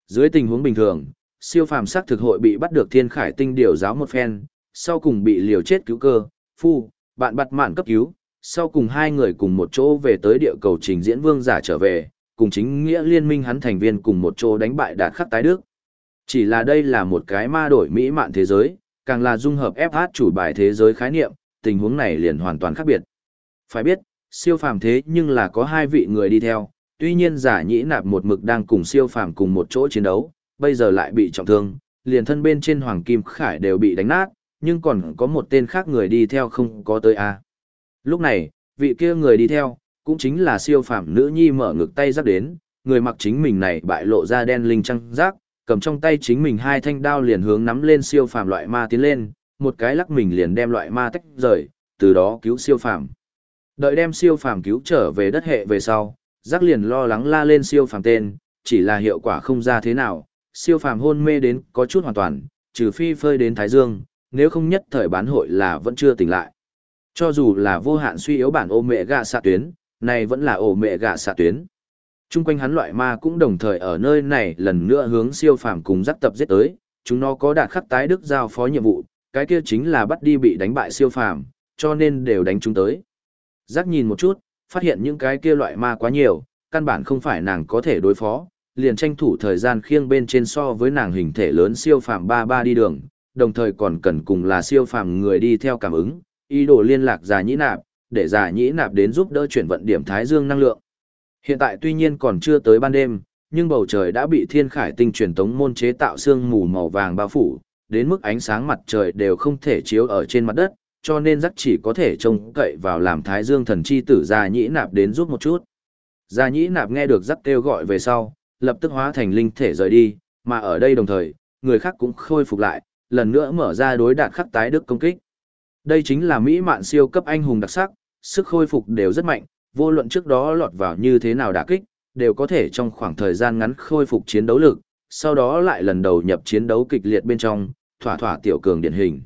Dưới tình huống bình thường, siêu phàm sắc thực hội bị bắt được thiên khải tinh điều giáo một phen, sau cùng bị liều chết cứu cơ, phu, bạn bắt mạn cấp cứu, sau cùng hai người cùng một chỗ về tới địa cầu trình diễn vương giả trở về, cùng chính nghĩa liên minh hắn thành viên cùng một chỗ đánh bại đạt khắc tái đức. Chỉ là đây là một cái ma đổi mỹ mạn thế giới, càng là dung hợp FH chủ bài thế giới khái niệm, tình huống này liền hoàn toàn khác biệt. Phải biết, siêu phàm thế nhưng là có hai vị người đi theo, tuy nhiên giả nhĩ nạp một mực đang cùng siêu phàm cùng một chỗ chiến đấu, bây giờ lại bị trọng thương, liền thân bên trên Hoàng Kim Khải đều bị đánh nát, nhưng còn có một tên khác người đi theo không có tới a. Lúc này, vị kia người đi theo, cũng chính là siêu phàm nữ nhi mở ngực tay giáp đến, người mặc chính mình này bại lộ ra đen linh trăng giác, cầm trong tay chính mình hai thanh đao liền hướng nắm lên siêu phàm loại ma tiến lên, một cái lắc mình liền đem loại ma tách rời, từ đó cứu siêu phàm. Đợi đem siêu phàm cứu trở về đất hệ về sau, giác liền lo lắng la lên siêu phàm tên, chỉ là hiệu quả không ra thế nào, siêu phàm hôn mê đến có chút hoàn toàn, trừ phi phơi đến Thái Dương, nếu không nhất thời bán hội là vẫn chưa tỉnh lại. Cho dù là vô hạn suy yếu bản ô mẹ gạ xạ tuyến, này vẫn là ổ mẹ gạ xạ tuyến. Trung quanh hắn loại ma cũng đồng thời ở nơi này lần nữa hướng siêu phàm cùng giác tập giết tới, chúng nó có đạt khắc tái đức giao phó nhiệm vụ, cái kia chính là bắt đi bị đánh bại siêu phàm, cho nên đều đánh chúng tới. Giác nhìn một chút, phát hiện những cái kia loại ma quá nhiều, căn bản không phải nàng có thể đối phó, liền tranh thủ thời gian khiêng bên trên so với nàng hình thể lớn siêu phàm ba ba đi đường, đồng thời còn cần cùng là siêu phàm người đi theo cảm ứng, ý đồ liên lạc già nhĩ nạp, để già nhĩ nạp đến giúp đỡ chuyển vận điểm thái dương năng lượng. Hiện tại tuy nhiên còn chưa tới ban đêm, nhưng bầu trời đã bị thiên khải tinh truyền tống môn chế tạo sương mù màu vàng bao phủ, đến mức ánh sáng mặt trời đều không thể chiếu ở trên mặt đất, cho nên rắc chỉ có thể trông cậy vào làm thái dương thần chi tử gia nhĩ nạp đến giúp một chút. Gia nhĩ nạp nghe được rắc kêu gọi về sau, lập tức hóa thành linh thể rời đi, mà ở đây đồng thời, người khác cũng khôi phục lại, lần nữa mở ra đối đạt khắc tái đức công kích. Đây chính là mỹ mạn siêu cấp anh hùng đặc sắc, sức khôi phục đều rất mạnh, vô luận trước đó lọt vào như thế nào đả kích, đều có thể trong khoảng thời gian ngắn khôi phục chiến đấu lực, sau đó lại lần đầu nhập chiến đấu kịch liệt bên trong, thỏa thỏa tiểu cường điển hình.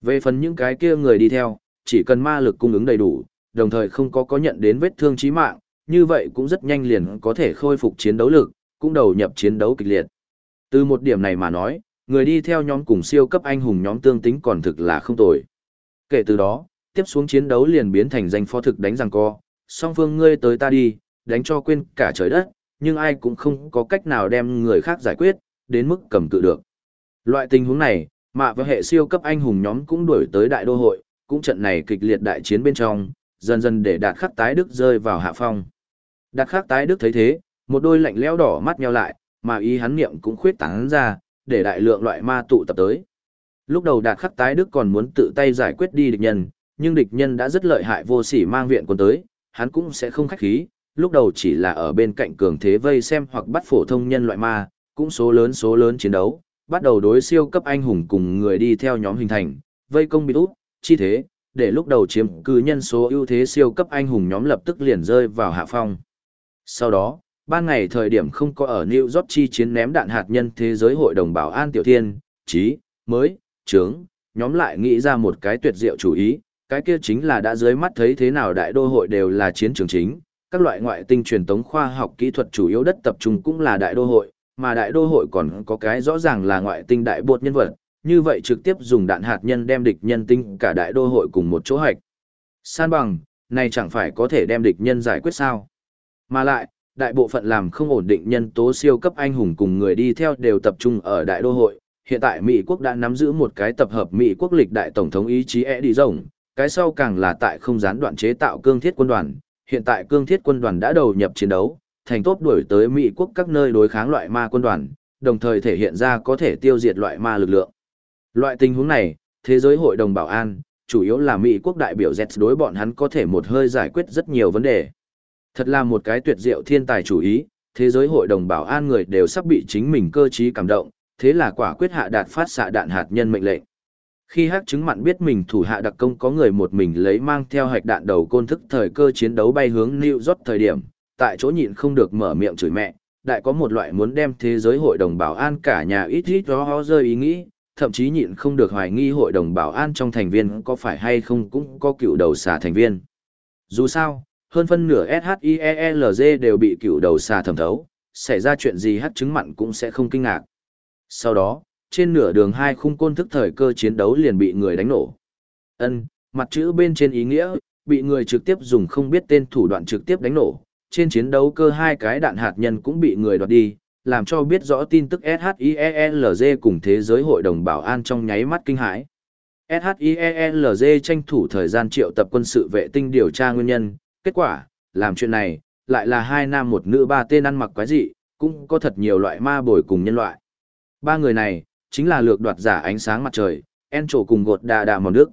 Về phần những cái kia người đi theo, chỉ cần ma lực cung ứng đầy đủ, đồng thời không có có nhận đến vết thương chí mạng, như vậy cũng rất nhanh liền có thể khôi phục chiến đấu lực, cũng đầu nhập chiến đấu kịch liệt. Từ một điểm này mà nói, người đi theo nhóm cùng siêu cấp anh hùng nhóm tương tính còn thực là không tồi. Kể từ đó, tiếp xuống chiến đấu liền biến thành danh phó thực đánh rằng co, song phương ngươi tới ta đi, đánh cho quên cả trời đất, nhưng ai cũng không có cách nào đem người khác giải quyết, đến mức cầm cự được. Loại tình huống này, mạ và hệ siêu cấp anh hùng nhóm cũng đuổi tới đại đô hội, cũng trận này kịch liệt đại chiến bên trong, dần dần để đạt khắc tái đức rơi vào hạ phong. Đạt khắc tái đức thấy thế, một đôi lạnh lẽo đỏ mắt nheo lại, mà ý hắn niệm cũng khuyết tán ra, để đại lượng loại ma tụ tập tới. Lúc đầu đạt khắc tái đức còn muốn tự tay giải quyết đi địch nhân, nhưng địch nhân đã rất lợi hại vô sỉ mang viện quân tới, hắn cũng sẽ không khách khí, lúc đầu chỉ là ở bên cạnh cường thế vây xem hoặc bắt phổ thông nhân loại ma, cũng số lớn số lớn chiến đấu, bắt đầu đối siêu cấp anh hùng cùng người đi theo nhóm hình thành, vây công bị út, chi thế, để lúc đầu chiếm cứ nhân số ưu thế siêu cấp anh hùng nhóm lập tức liền rơi vào hạ phong. Sau đó, ban ngày thời điểm không có ở New York chi chiến ném đạn hạt nhân thế giới hội đồng bảo an tiểu thiên, trí, mới, trướng, nhóm lại nghĩ ra một cái tuyệt diệu chủ ý, cái kia chính là đã dưới mắt thấy thế nào đại đô hội đều là chiến trường chính, các loại ngoại tinh truyền tống khoa học kỹ thuật chủ yếu đất tập trung cũng là đại đô hội, mà đại đô hội còn có cái rõ ràng là ngoại tinh đại bột nhân vật, như vậy trực tiếp dùng đạn hạt nhân đem địch nhân tinh cả đại đô hội cùng một chỗ hạch. San bằng, này chẳng phải có thể đem địch nhân giải quyết sao? Mà lại, đại bộ phận làm không ổn định nhân tố siêu cấp anh hùng cùng người đi theo đều tập trung ở đại đô hội. Hiện tại Mỹ quốc đã nắm giữ một cái tập hợp Mỹ quốc lịch đại tổng thống ý chí e đi rồng, cái sau càng là tại không gián đoạn chế tạo cương thiết quân đoàn. Hiện tại cương thiết quân đoàn đã đầu nhập chiến đấu, thành tốt đuổi tới Mỹ quốc các nơi đối kháng loại ma quân đoàn, đồng thời thể hiện ra có thể tiêu diệt loại ma lực lượng. Loại tình huống này, thế giới hội đồng bảo an, chủ yếu là Mỹ quốc đại biểu Z đối bọn hắn có thể một hơi giải quyết rất nhiều vấn đề. Thật là một cái tuyệt diệu thiên tài chủ ý, thế giới hội đồng bảo an người đều sắp bị chính mình cơ trí cảm động, thế là quả quyết hạ đạt phát xạ đạn hạt nhân mệnh lệnh. Khi hắc chứng mặn biết mình thủ hạ đặc công có người một mình lấy mang theo hạch đạn đầu côn thức thời cơ chiến đấu bay hướng New York thời điểm, tại chỗ nhịn không được mở miệng chửi mẹ, đại có một loại muốn đem thế giới hội đồng bảo an cả nhà ít ít đó ho rơi ý nghĩ, thậm chí nhịn không được hoài nghi hội đồng bảo an trong thành viên có phải hay không cũng có cựu đầu xà thành viên. Dù sao, hơn phân nửa SHIELZ đều bị cựu đầu xà thẩm thấu, xảy ra chuyện gì hát chứng mặn cũng sẽ không kinh ngạc. Sau đó, trên nửa đường hai khung côn thức thời cơ chiến đấu liền bị người đánh nổ. Ân, mặt chữ bên trên ý nghĩa, bị người trực tiếp dùng không biết tên thủ đoạn trực tiếp đánh nổ. Trên chiến đấu cơ hai cái đạn hạt nhân cũng bị người đoạt đi, làm cho biết rõ tin tức SHIELZ cùng thế giới hội đồng bảo an trong nháy mắt kinh hãi. SHIELZ tranh thủ thời gian triệu tập quân sự vệ tinh điều tra nguyên nhân, kết quả, làm chuyện này, lại là hai nam một nữ ba tên ăn mặc quái dị, cũng có thật nhiều loại ma bồi cùng nhân loại. Ba người này, chính là lược đoạt giả ánh sáng mặt trời, en trổ cùng gột đà đà mòn nước.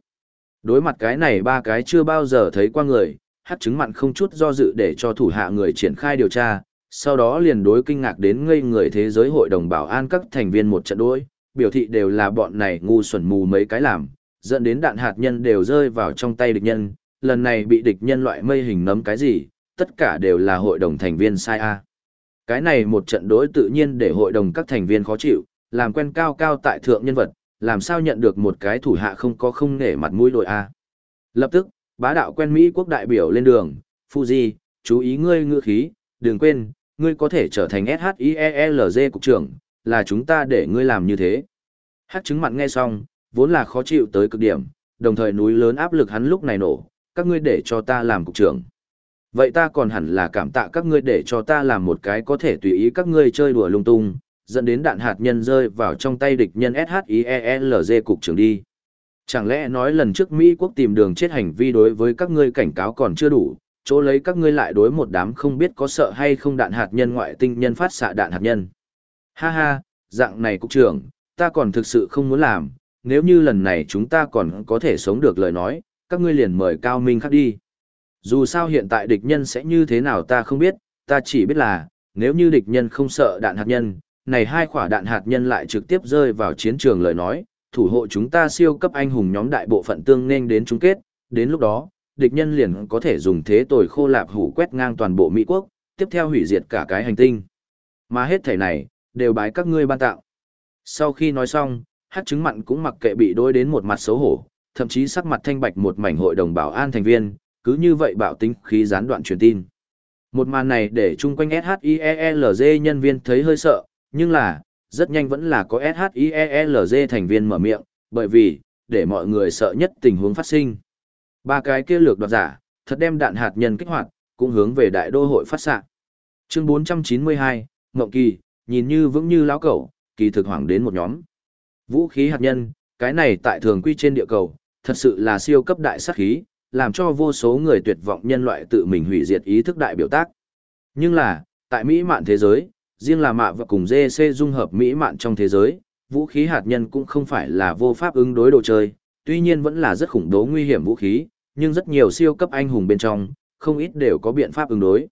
Đối mặt cái này ba cái chưa bao giờ thấy qua người, hát chứng mặn không chút do dự để cho thủ hạ người triển khai điều tra, sau đó liền đối kinh ngạc đến ngây người thế giới hội đồng bảo an các thành viên một trận đối, biểu thị đều là bọn này ngu xuẩn mù mấy cái làm, dẫn đến đạn hạt nhân đều rơi vào trong tay địch nhân, lần này bị địch nhân loại mây hình nấm cái gì, tất cả đều là hội đồng thành viên sai A. Cái này một trận đối tự nhiên để hội đồng các thành viên khó chịu, làm quen cao cao tại thượng nhân vật, làm sao nhận được một cái thủ hạ không có không nể mặt mũi đội A. Lập tức, bá đạo quen Mỹ quốc đại biểu lên đường, Fuji, chú ý ngươi ngựa khí, đừng quên, ngươi có thể trở thành SHIELZ cục trưởng, là chúng ta để ngươi làm như thế. Hát chứng mặn nghe xong, vốn là khó chịu tới cực điểm, đồng thời núi lớn áp lực hắn lúc này nổ, các ngươi để cho ta làm cục trưởng. Vậy ta còn hẳn là cảm tạ các ngươi để cho ta làm một cái có thể tùy ý các ngươi chơi đùa lung tung, dẫn đến đạn hạt nhân rơi vào trong tay địch nhân SHIELZ cục trưởng đi. Chẳng lẽ nói lần trước Mỹ quốc tìm đường chết hành vi đối với các ngươi cảnh cáo còn chưa đủ, chỗ lấy các ngươi lại đối một đám không biết có sợ hay không đạn hạt nhân ngoại tinh nhân phát xạ đạn hạt nhân. Ha ha, dạng này cục trưởng, ta còn thực sự không muốn làm, nếu như lần này chúng ta còn có thể sống được lời nói, các ngươi liền mời Cao Minh khắc đi. Dù sao hiện tại địch nhân sẽ như thế nào ta không biết, ta chỉ biết là, nếu như địch nhân không sợ đạn hạt nhân, này hai quả đạn hạt nhân lại trực tiếp rơi vào chiến trường lời nói, thủ hộ chúng ta siêu cấp anh hùng nhóm đại bộ phận tương nên đến chung kết, đến lúc đó, địch nhân liền có thể dùng thế tồi khô lạp hủ quét ngang toàn bộ Mỹ quốc, tiếp theo hủy diệt cả cái hành tinh. Mà hết thể này, đều bái các ngươi ban tạo. Sau khi nói xong, hát chứng mặn cũng mặc kệ bị đối đến một mặt xấu hổ, thậm chí sắc mặt thanh bạch một mảnh hội đồng bảo an thành viên, cứ như vậy bạo tính khí gián đoạn truyền tin. Một màn này để chung quanh SHIELZ nhân viên thấy hơi sợ, nhưng là, rất nhanh vẫn là có SHIELZ thành viên mở miệng, bởi vì, để mọi người sợ nhất tình huống phát sinh. Ba cái kia lược đoạt giả, thật đem đạn hạt nhân kích hoạt, cũng hướng về đại đô hội phát xạ. Chương 492, Ngộng Kỳ, nhìn như vững như lão cẩu, kỳ thực hoảng đến một nhóm. Vũ khí hạt nhân, cái này tại thường quy trên địa cầu, thật sự là siêu cấp đại sát khí, làm cho vô số người tuyệt vọng nhân loại tự mình hủy diệt ý thức đại biểu tác. Nhưng là, tại Mỹ mạn thế giới, riêng là mạ và cùng GC dung hợp Mỹ mạn trong thế giới, vũ khí hạt nhân cũng không phải là vô pháp ứng đối đồ chơi, tuy nhiên vẫn là rất khủng bố nguy hiểm vũ khí, nhưng rất nhiều siêu cấp anh hùng bên trong, không ít đều có biện pháp ứng đối.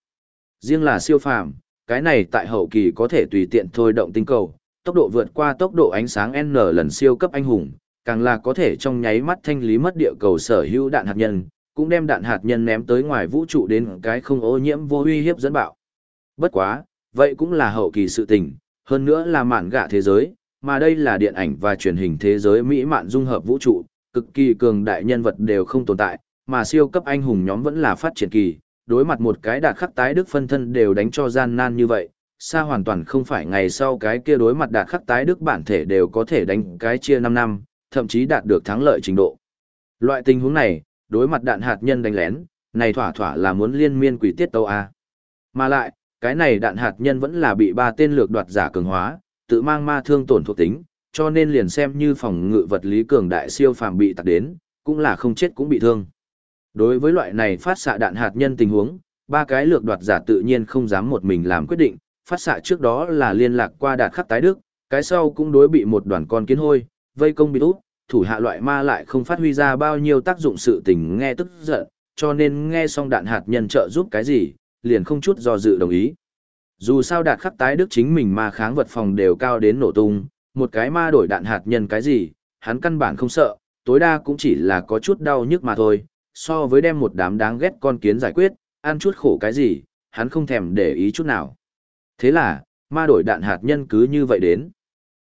Riêng là siêu phàm, cái này tại hậu kỳ có thể tùy tiện thôi động tinh cầu, tốc độ vượt qua tốc độ ánh sáng N lần siêu cấp anh hùng, càng là có thể trong nháy mắt thanh lý mất địa cầu sở hữu đạn hạt nhân, cũng đem đạn hạt nhân ném tới ngoài vũ trụ đến cái không ô nhiễm vô uy hiếp dẫn bạo. Bất quá, vậy cũng là hậu kỳ sự tình, hơn nữa là mạn gạ thế giới, mà đây là điện ảnh và truyền hình thế giới mỹ mạn dung hợp vũ trụ, cực kỳ cường đại nhân vật đều không tồn tại, mà siêu cấp anh hùng nhóm vẫn là phát triển kỳ, đối mặt một cái đạt khắc tái đức phân thân đều đánh cho gian nan như vậy, xa hoàn toàn không phải ngày sau cái kia đối mặt đạt khắc tái đức bản thể đều có thể đánh cái chia 5 năm, thậm chí đạt được thắng lợi trình độ. Loại tình huống này, đối mặt đạn hạt nhân đánh lén, này thỏa thỏa là muốn liên miên quỷ tiết tâu A. Mà lại, cái này đạn hạt nhân vẫn là bị ba tên lược đoạt giả cường hóa, tự mang ma thương tổn thuộc tính, cho nên liền xem như phòng ngự vật lý cường đại siêu phàm bị tạc đến, cũng là không chết cũng bị thương. Đối với loại này phát xạ đạn hạt nhân tình huống, ba cái lược đoạt giả tự nhiên không dám một mình làm quyết định, phát xạ trước đó là liên lạc qua đạt khắc tái đức, cái sau cũng đối bị một đoàn con kiến hôi, vây công bị út, thủ hạ loại ma lại không phát huy ra bao nhiêu tác dụng sự tình nghe tức giận, cho nên nghe xong đạn hạt nhân trợ giúp cái gì, liền không chút do dự đồng ý. Dù sao đạt khắc tái đức chính mình ma kháng vật phòng đều cao đến nổ tung, một cái ma đổi đạn hạt nhân cái gì, hắn căn bản không sợ, tối đa cũng chỉ là có chút đau nhức mà thôi, so với đem một đám đáng ghét con kiến giải quyết, ăn chút khổ cái gì, hắn không thèm để ý chút nào. Thế là, ma đổi đạn hạt nhân cứ như vậy đến.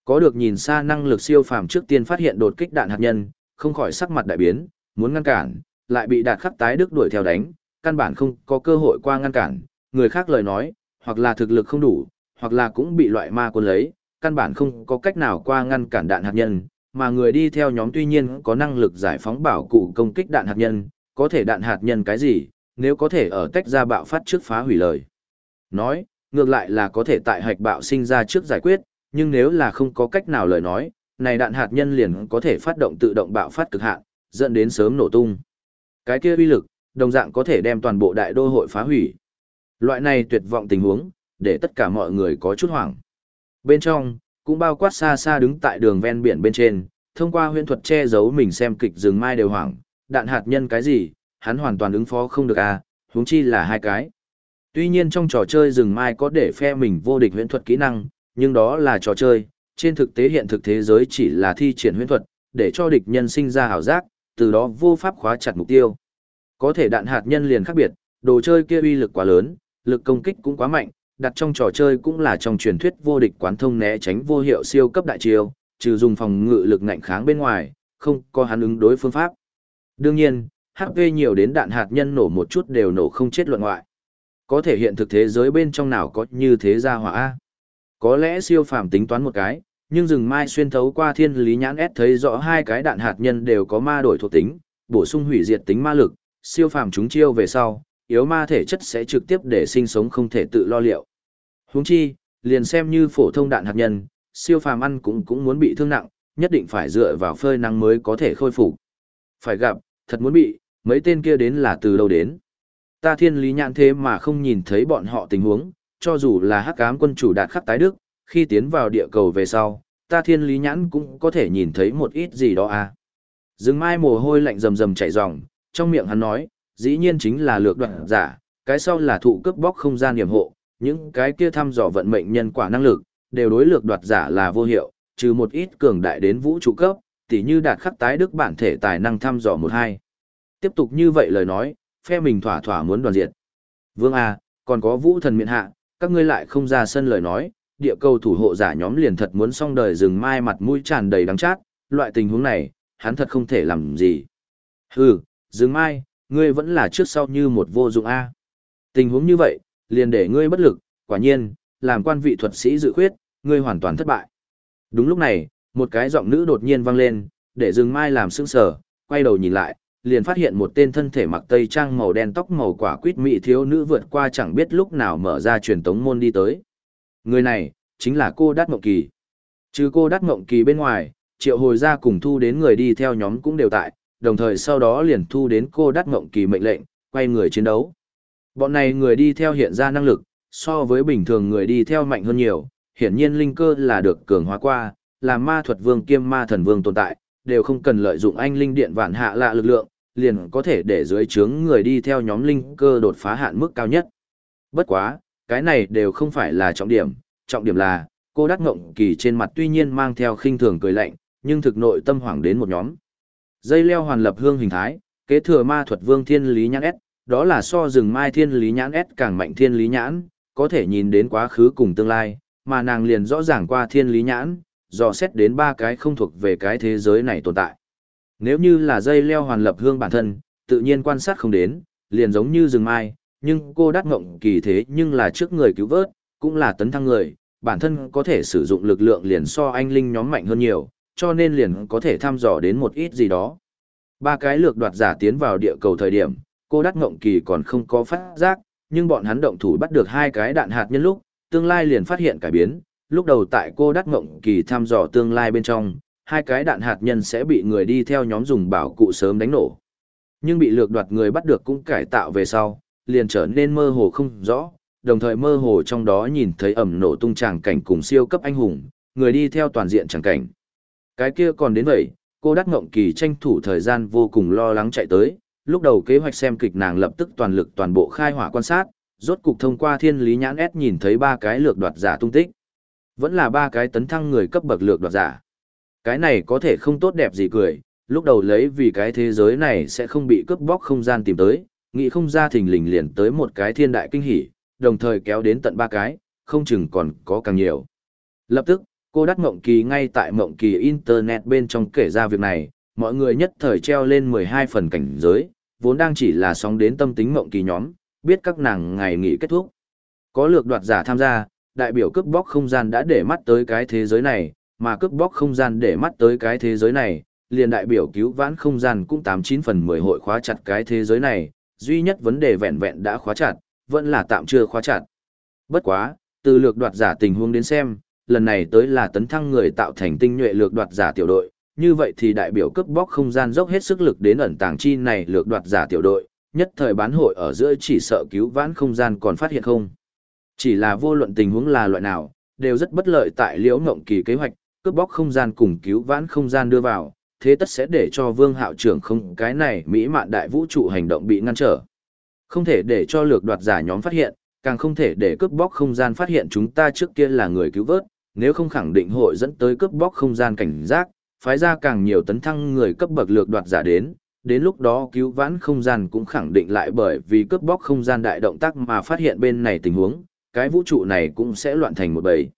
Có được nhìn xa năng lực siêu phàm trước tiên phát hiện đột kích đạn hạt nhân, không khỏi sắc mặt đại biến, muốn ngăn cản, lại bị đạt khắc tái đức đuổi theo đánh, căn bản không có cơ hội qua ngăn cản, người khác lời nói, hoặc là thực lực không đủ, hoặc là cũng bị loại ma cuốn lấy, căn bản không có cách nào qua ngăn cản đạn hạt nhân, mà người đi theo nhóm tuy nhiên có năng lực giải phóng bảo cụ công kích đạn hạt nhân, có thể đạn hạt nhân cái gì, nếu có thể ở tách ra bạo phát trước phá hủy lời. Nói, ngược lại là có thể tại hạch bạo sinh ra trước giải quyết, nhưng nếu là không có cách nào lời nói, này đạn hạt nhân liền có thể phát động tự động bạo phát cực hạn, dẫn đến sớm nổ tung. Cái kia uy lực, đồng dạng có thể đem toàn bộ đại đô hội phá hủy. Loại này tuyệt vọng tình huống, để tất cả mọi người có chút hoảng. Bên trong, cũng bao quát xa xa đứng tại đường ven biển bên trên, thông qua huyễn thuật che giấu mình xem kịch rừng mai đều hoảng, đạn hạt nhân cái gì, hắn hoàn toàn ứng phó không được à, huống chi là hai cái. Tuy nhiên trong trò chơi rừng mai có để phe mình vô địch huyễn thuật kỹ năng, nhưng đó là trò chơi, trên thực tế hiện thực thế giới chỉ là thi triển huyễn thuật, để cho địch nhân sinh ra hảo giác, từ đó vô pháp khóa chặt mục tiêu. Có thể đạn hạt nhân liền khác biệt, đồ chơi kia uy lực quá lớn, lực công kích cũng quá mạnh, đặt trong trò chơi cũng là trong truyền thuyết vô địch quán thông né tránh vô hiệu siêu cấp đại chiêu, trừ dùng phòng ngự lực ngạnh kháng bên ngoài, không có hắn ứng đối phương pháp. Đương nhiên, HP nhiều đến đạn hạt nhân nổ một chút đều nổ không chết luận ngoại. Có thể hiện thực thế giới bên trong nào có như thế ra hỏa Có lẽ siêu phàm tính toán một cái, nhưng rừng mai xuyên thấu qua thiên lý nhãn ép thấy rõ hai cái đạn hạt nhân đều có ma đổi thuộc tính, bổ sung hủy diệt tính ma lực, siêu phàm chúng chiêu về sau, yếu ma thể chất sẽ trực tiếp để sinh sống không thể tự lo liệu. Huống chi, liền xem như phổ thông đạn hạt nhân, siêu phàm ăn cũng cũng muốn bị thương nặng, nhất định phải dựa vào phơi nắng mới có thể khôi phục. Phải gặp, thật muốn bị, mấy tên kia đến là từ đâu đến. Ta thiên lý nhãn thế mà không nhìn thấy bọn họ tình huống, cho dù là hắc ám quân chủ đạt khắc tái đức, khi tiến vào địa cầu về sau, ta thiên lý nhãn cũng có thể nhìn thấy một ít gì đó à. Dừng mai mồ hôi lạnh rầm rầm chảy ròng, trong miệng hắn nói, dĩ nhiên chính là lược đoạn giả, cái sau là thụ cướp bóc không gian niềm hộ, những cái kia thăm dò vận mệnh nhân quả năng lực, đều đối lược đoạt giả là vô hiệu, trừ một ít cường đại đến vũ trụ cấp, tỉ như đạt khắc tái đức bản thể tài năng thăm dò một hai. Tiếp tục như vậy lời nói, phe mình thỏa thỏa muốn đoàn diệt. Vương A, còn có vũ thần miện hạ, các ngươi lại không ra sân lời nói, địa cầu thủ hộ giả nhóm liền thật muốn xong đời rừng mai mặt mũi tràn đầy đắng chát, loại tình huống này, hắn thật không thể làm gì. Hừ, Dương mai, ngươi vẫn là trước sau như một vô dụng A. Tình huống như vậy, liền để ngươi bất lực, quả nhiên, làm quan vị thuật sĩ dự khuyết, ngươi hoàn toàn thất bại. Đúng lúc này, một cái giọng nữ đột nhiên vang lên, để Dương mai làm sững sờ, quay đầu nhìn lại, liền phát hiện một tên thân thể mặc tây trang màu đen tóc màu quả quýt mị thiếu nữ vượt qua chẳng biết lúc nào mở ra truyền tống môn đi tới. Người này, chính là cô Đát Mộng Kỳ. Trừ cô Đát Mộng Kỳ bên ngoài, triệu hồi ra cùng thu đến người đi theo nhóm cũng đều tại, đồng thời sau đó liền thu đến cô Đát Mộng Kỳ mệnh lệnh, quay người chiến đấu. Bọn này người đi theo hiện ra năng lực, so với bình thường người đi theo mạnh hơn nhiều, hiển nhiên linh cơ là được cường hóa qua, là ma thuật vương kiêm ma thần vương tồn tại, đều không cần lợi dụng anh linh điện vạn hạ lạ lực lượng, liền có thể để dưới trướng người đi theo nhóm linh cơ đột phá hạn mức cao nhất. Bất quá, cái này đều không phải là trọng điểm, trọng điểm là, cô đắc ngộng kỳ trên mặt tuy nhiên mang theo khinh thường cười lạnh, nhưng thực nội tâm hoảng đến một nhóm. Dây leo hoàn lập hương hình thái, kế thừa ma thuật vương thiên lý nhãn S, đó là so rừng mai thiên lý nhãn S càng mạnh thiên lý nhãn, có thể nhìn đến quá khứ cùng tương lai, mà nàng liền rõ ràng qua thiên lý nhãn, dò xét đến ba cái không thuộc về cái thế giới này tồn tại. Nếu như là dây leo hoàn lập hương bản thân, tự nhiên quan sát không đến, liền giống như rừng mai, nhưng cô đắc ngộng kỳ thế nhưng là trước người cứu vớt, cũng là tấn thăng người, bản thân có thể sử dụng lực lượng liền so anh linh nhóm mạnh hơn nhiều, cho nên liền có thể thăm dò đến một ít gì đó. Ba cái lược đoạt giả tiến vào địa cầu thời điểm, cô đắc ngộng kỳ còn không có phát giác, nhưng bọn hắn động thủ bắt được hai cái đạn hạt nhân lúc, tương lai liền phát hiện cải biến, lúc đầu tại cô đắc ngộng kỳ thăm dò tương lai bên trong, hai cái đạn hạt nhân sẽ bị người đi theo nhóm dùng bảo cụ sớm đánh nổ. Nhưng bị lược đoạt người bắt được cũng cải tạo về sau, liền trở nên mơ hồ không rõ, đồng thời mơ hồ trong đó nhìn thấy ẩm nổ tung tràng cảnh cùng siêu cấp anh hùng, người đi theo toàn diện tràng cảnh. Cái kia còn đến vậy, cô đắc ngộng kỳ tranh thủ thời gian vô cùng lo lắng chạy tới, lúc đầu kế hoạch xem kịch nàng lập tức toàn lực toàn bộ khai hỏa quan sát, rốt cục thông qua thiên lý nhãn ép nhìn thấy ba cái lược đoạt giả tung tích. Vẫn là ba cái tấn thăng người cấp bậc lược đoạt giả. Cái này có thể không tốt đẹp gì cười, lúc đầu lấy vì cái thế giới này sẽ không bị cướp bóc không gian tìm tới, nghĩ không ra thình lình liền tới một cái thiên đại kinh hỉ, đồng thời kéo đến tận ba cái, không chừng còn có càng nhiều. Lập tức, cô đắt mộng kỳ ngay tại mộng kỳ internet bên trong kể ra việc này, mọi người nhất thời treo lên 12 phần cảnh giới, vốn đang chỉ là sóng đến tâm tính mộng kỳ nhóm, biết các nàng ngày nghỉ kết thúc. Có lược đoạt giả tham gia, đại biểu cướp bóc không gian đã để mắt tới cái thế giới này, mà cướp bóc không gian để mắt tới cái thế giới này, liền đại biểu cứu vãn không gian cũng 89 phần 10 hội khóa chặt cái thế giới này, duy nhất vấn đề vẹn vẹn đã khóa chặt, vẫn là tạm chưa khóa chặt. Bất quá, từ lược đoạt giả tình huống đến xem, lần này tới là tấn thăng người tạo thành tinh nhuệ lược đoạt giả tiểu đội, như vậy thì đại biểu cướp bóc không gian dốc hết sức lực đến ẩn tàng chi này lược đoạt giả tiểu đội, nhất thời bán hội ở giữa chỉ sợ cứu vãn không gian còn phát hiện không. Chỉ là vô luận tình huống là loại nào, đều rất bất lợi tại liễu ngộng kỳ kế hoạch, cướp bóc không gian cùng cứu vãn không gian đưa vào, thế tất sẽ để cho vương hạo trưởng không cái này mỹ mạn đại vũ trụ hành động bị ngăn trở. Không thể để cho lược đoạt giả nhóm phát hiện, càng không thể để cướp bóc không gian phát hiện chúng ta trước kia là người cứu vớt, nếu không khẳng định hội dẫn tới cướp bóc không gian cảnh giác, phái ra càng nhiều tấn thăng người cấp bậc lược đoạt giả đến, đến lúc đó cứu vãn không gian cũng khẳng định lại bởi vì cướp bóc không gian đại động tác mà phát hiện bên này tình huống, cái vũ trụ này cũng sẽ loạn thành một bầy.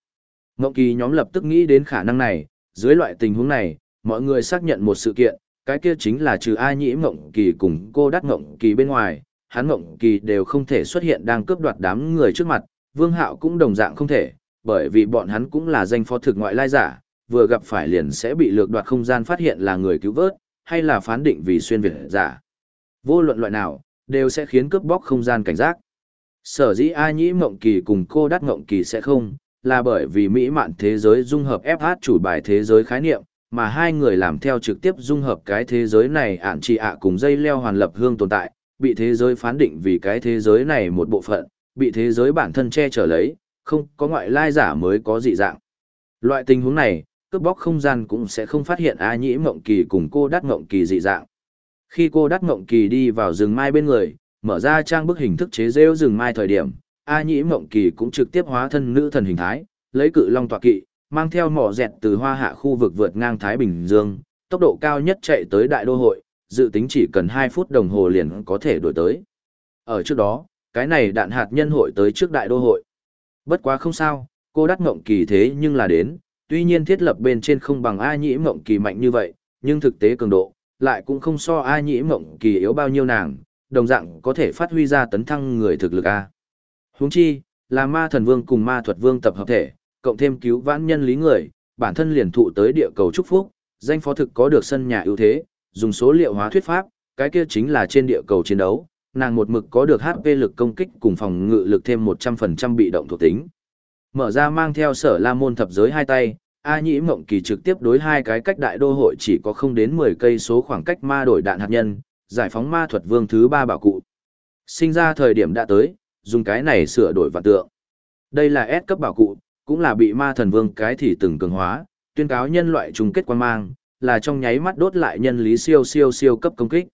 Ngộng kỳ nhóm lập tức nghĩ đến khả năng này, dưới loại tình huống này, mọi người xác nhận một sự kiện, cái kia chính là trừ ai nhĩ Ngộng kỳ cùng cô đắc Ngộng kỳ bên ngoài, hắn Ngộng kỳ đều không thể xuất hiện đang cướp đoạt đám người trước mặt, vương hạo cũng đồng dạng không thể, bởi vì bọn hắn cũng là danh phó thực ngoại lai giả, vừa gặp phải liền sẽ bị lược đoạt không gian phát hiện là người cứu vớt, hay là phán định vì xuyên việt giả. Vô luận loại nào, đều sẽ khiến cướp bóc không gian cảnh giác. Sở dĩ A Nhĩ Mộng Kỳ cùng cô Đắc Mộng Kỳ sẽ không, là bởi vì mỹ mạn thế giới dung hợp FH chủ bài thế giới khái niệm, mà hai người làm theo trực tiếp dung hợp cái thế giới này ản trị ạ cùng dây leo hoàn lập hương tồn tại, bị thế giới phán định vì cái thế giới này một bộ phận, bị thế giới bản thân che chở lấy, không có ngoại lai giả mới có dị dạng. Loại tình huống này, cướp bóc không gian cũng sẽ không phát hiện A Nhĩ Mộng Kỳ cùng cô Đắc Mộng Kỳ dị dạng. Khi cô Đắc Mộng Kỳ đi vào rừng mai bên người, mở ra trang bức hình thức chế rêu rừng mai thời điểm, A Nhĩ Mộng Kỳ cũng trực tiếp hóa thân nữ thần hình thái, lấy cự long tọa kỵ, mang theo mỏ dẹt từ hoa hạ khu vực vượt ngang Thái Bình Dương, tốc độ cao nhất chạy tới đại đô hội, dự tính chỉ cần 2 phút đồng hồ liền có thể đuổi tới. Ở trước đó, cái này đạn hạt nhân hội tới trước đại đô hội. Bất quá không sao, cô đắt mộng kỳ thế nhưng là đến, tuy nhiên thiết lập bên trên không bằng A nhĩ mộng kỳ mạnh như vậy, nhưng thực tế cường độ, lại cũng không so A nhĩ mộng kỳ yếu bao nhiêu nàng, đồng dạng có thể phát huy ra tấn thăng người thực lực A. Huống chi, là ma thần vương cùng ma thuật vương tập hợp thể, cộng thêm cứu vãn nhân lý người, bản thân liền thụ tới địa cầu chúc phúc, danh phó thực có được sân nhà ưu thế, dùng số liệu hóa thuyết pháp, cái kia chính là trên địa cầu chiến đấu, nàng một mực có được HP lực công kích cùng phòng ngự lực thêm 100% bị động thuộc tính. Mở ra mang theo sở la môn thập giới hai tay, A Nhĩ Mộng Kỳ trực tiếp đối hai cái cách đại đô hội chỉ có không đến 10 cây số khoảng cách ma đổi đạn hạt nhân, giải phóng ma thuật vương thứ ba bảo cụ. Sinh ra thời điểm đã tới, dùng cái này sửa đổi vạn tượng. Đây là S cấp bảo cụ, cũng là bị ma thần vương cái thì từng cường hóa, tuyên cáo nhân loại chung kết quan mang, là trong nháy mắt đốt lại nhân lý siêu siêu siêu cấp công kích.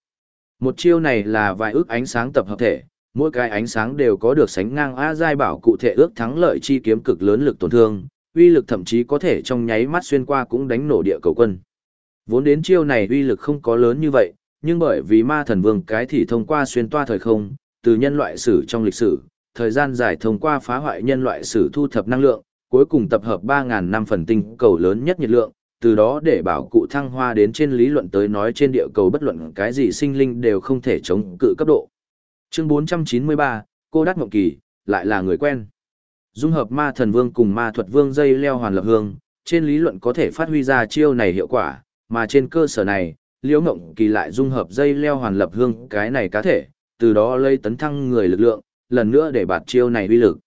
Một chiêu này là vài ước ánh sáng tập hợp thể, mỗi cái ánh sáng đều có được sánh ngang A giai bảo cụ thể ước thắng lợi chi kiếm cực lớn lực tổn thương, uy lực thậm chí có thể trong nháy mắt xuyên qua cũng đánh nổ địa cầu quân. Vốn đến chiêu này uy lực không có lớn như vậy, nhưng bởi vì ma thần vương cái thì thông qua xuyên toa thời không, từ nhân loại sử trong lịch sử, thời gian dài thông qua phá hoại nhân loại sử thu thập năng lượng, cuối cùng tập hợp 3.000 năm phần tinh cầu lớn nhất nhiệt lượng, từ đó để bảo cụ thăng hoa đến trên lý luận tới nói trên địa cầu bất luận cái gì sinh linh đều không thể chống cự cấp độ. Chương 493, cô Đắc Ngọc Kỳ, lại là người quen. Dung hợp ma thần vương cùng ma thuật vương dây leo hoàn lập hương, trên lý luận có thể phát huy ra chiêu này hiệu quả, mà trên cơ sở này, liễu ngộng kỳ lại dung hợp dây leo hoàn lập hương cái này cá thể, từ đó lây tấn thăng người lực lượng, lần nữa để bạt chiêu này uy lực.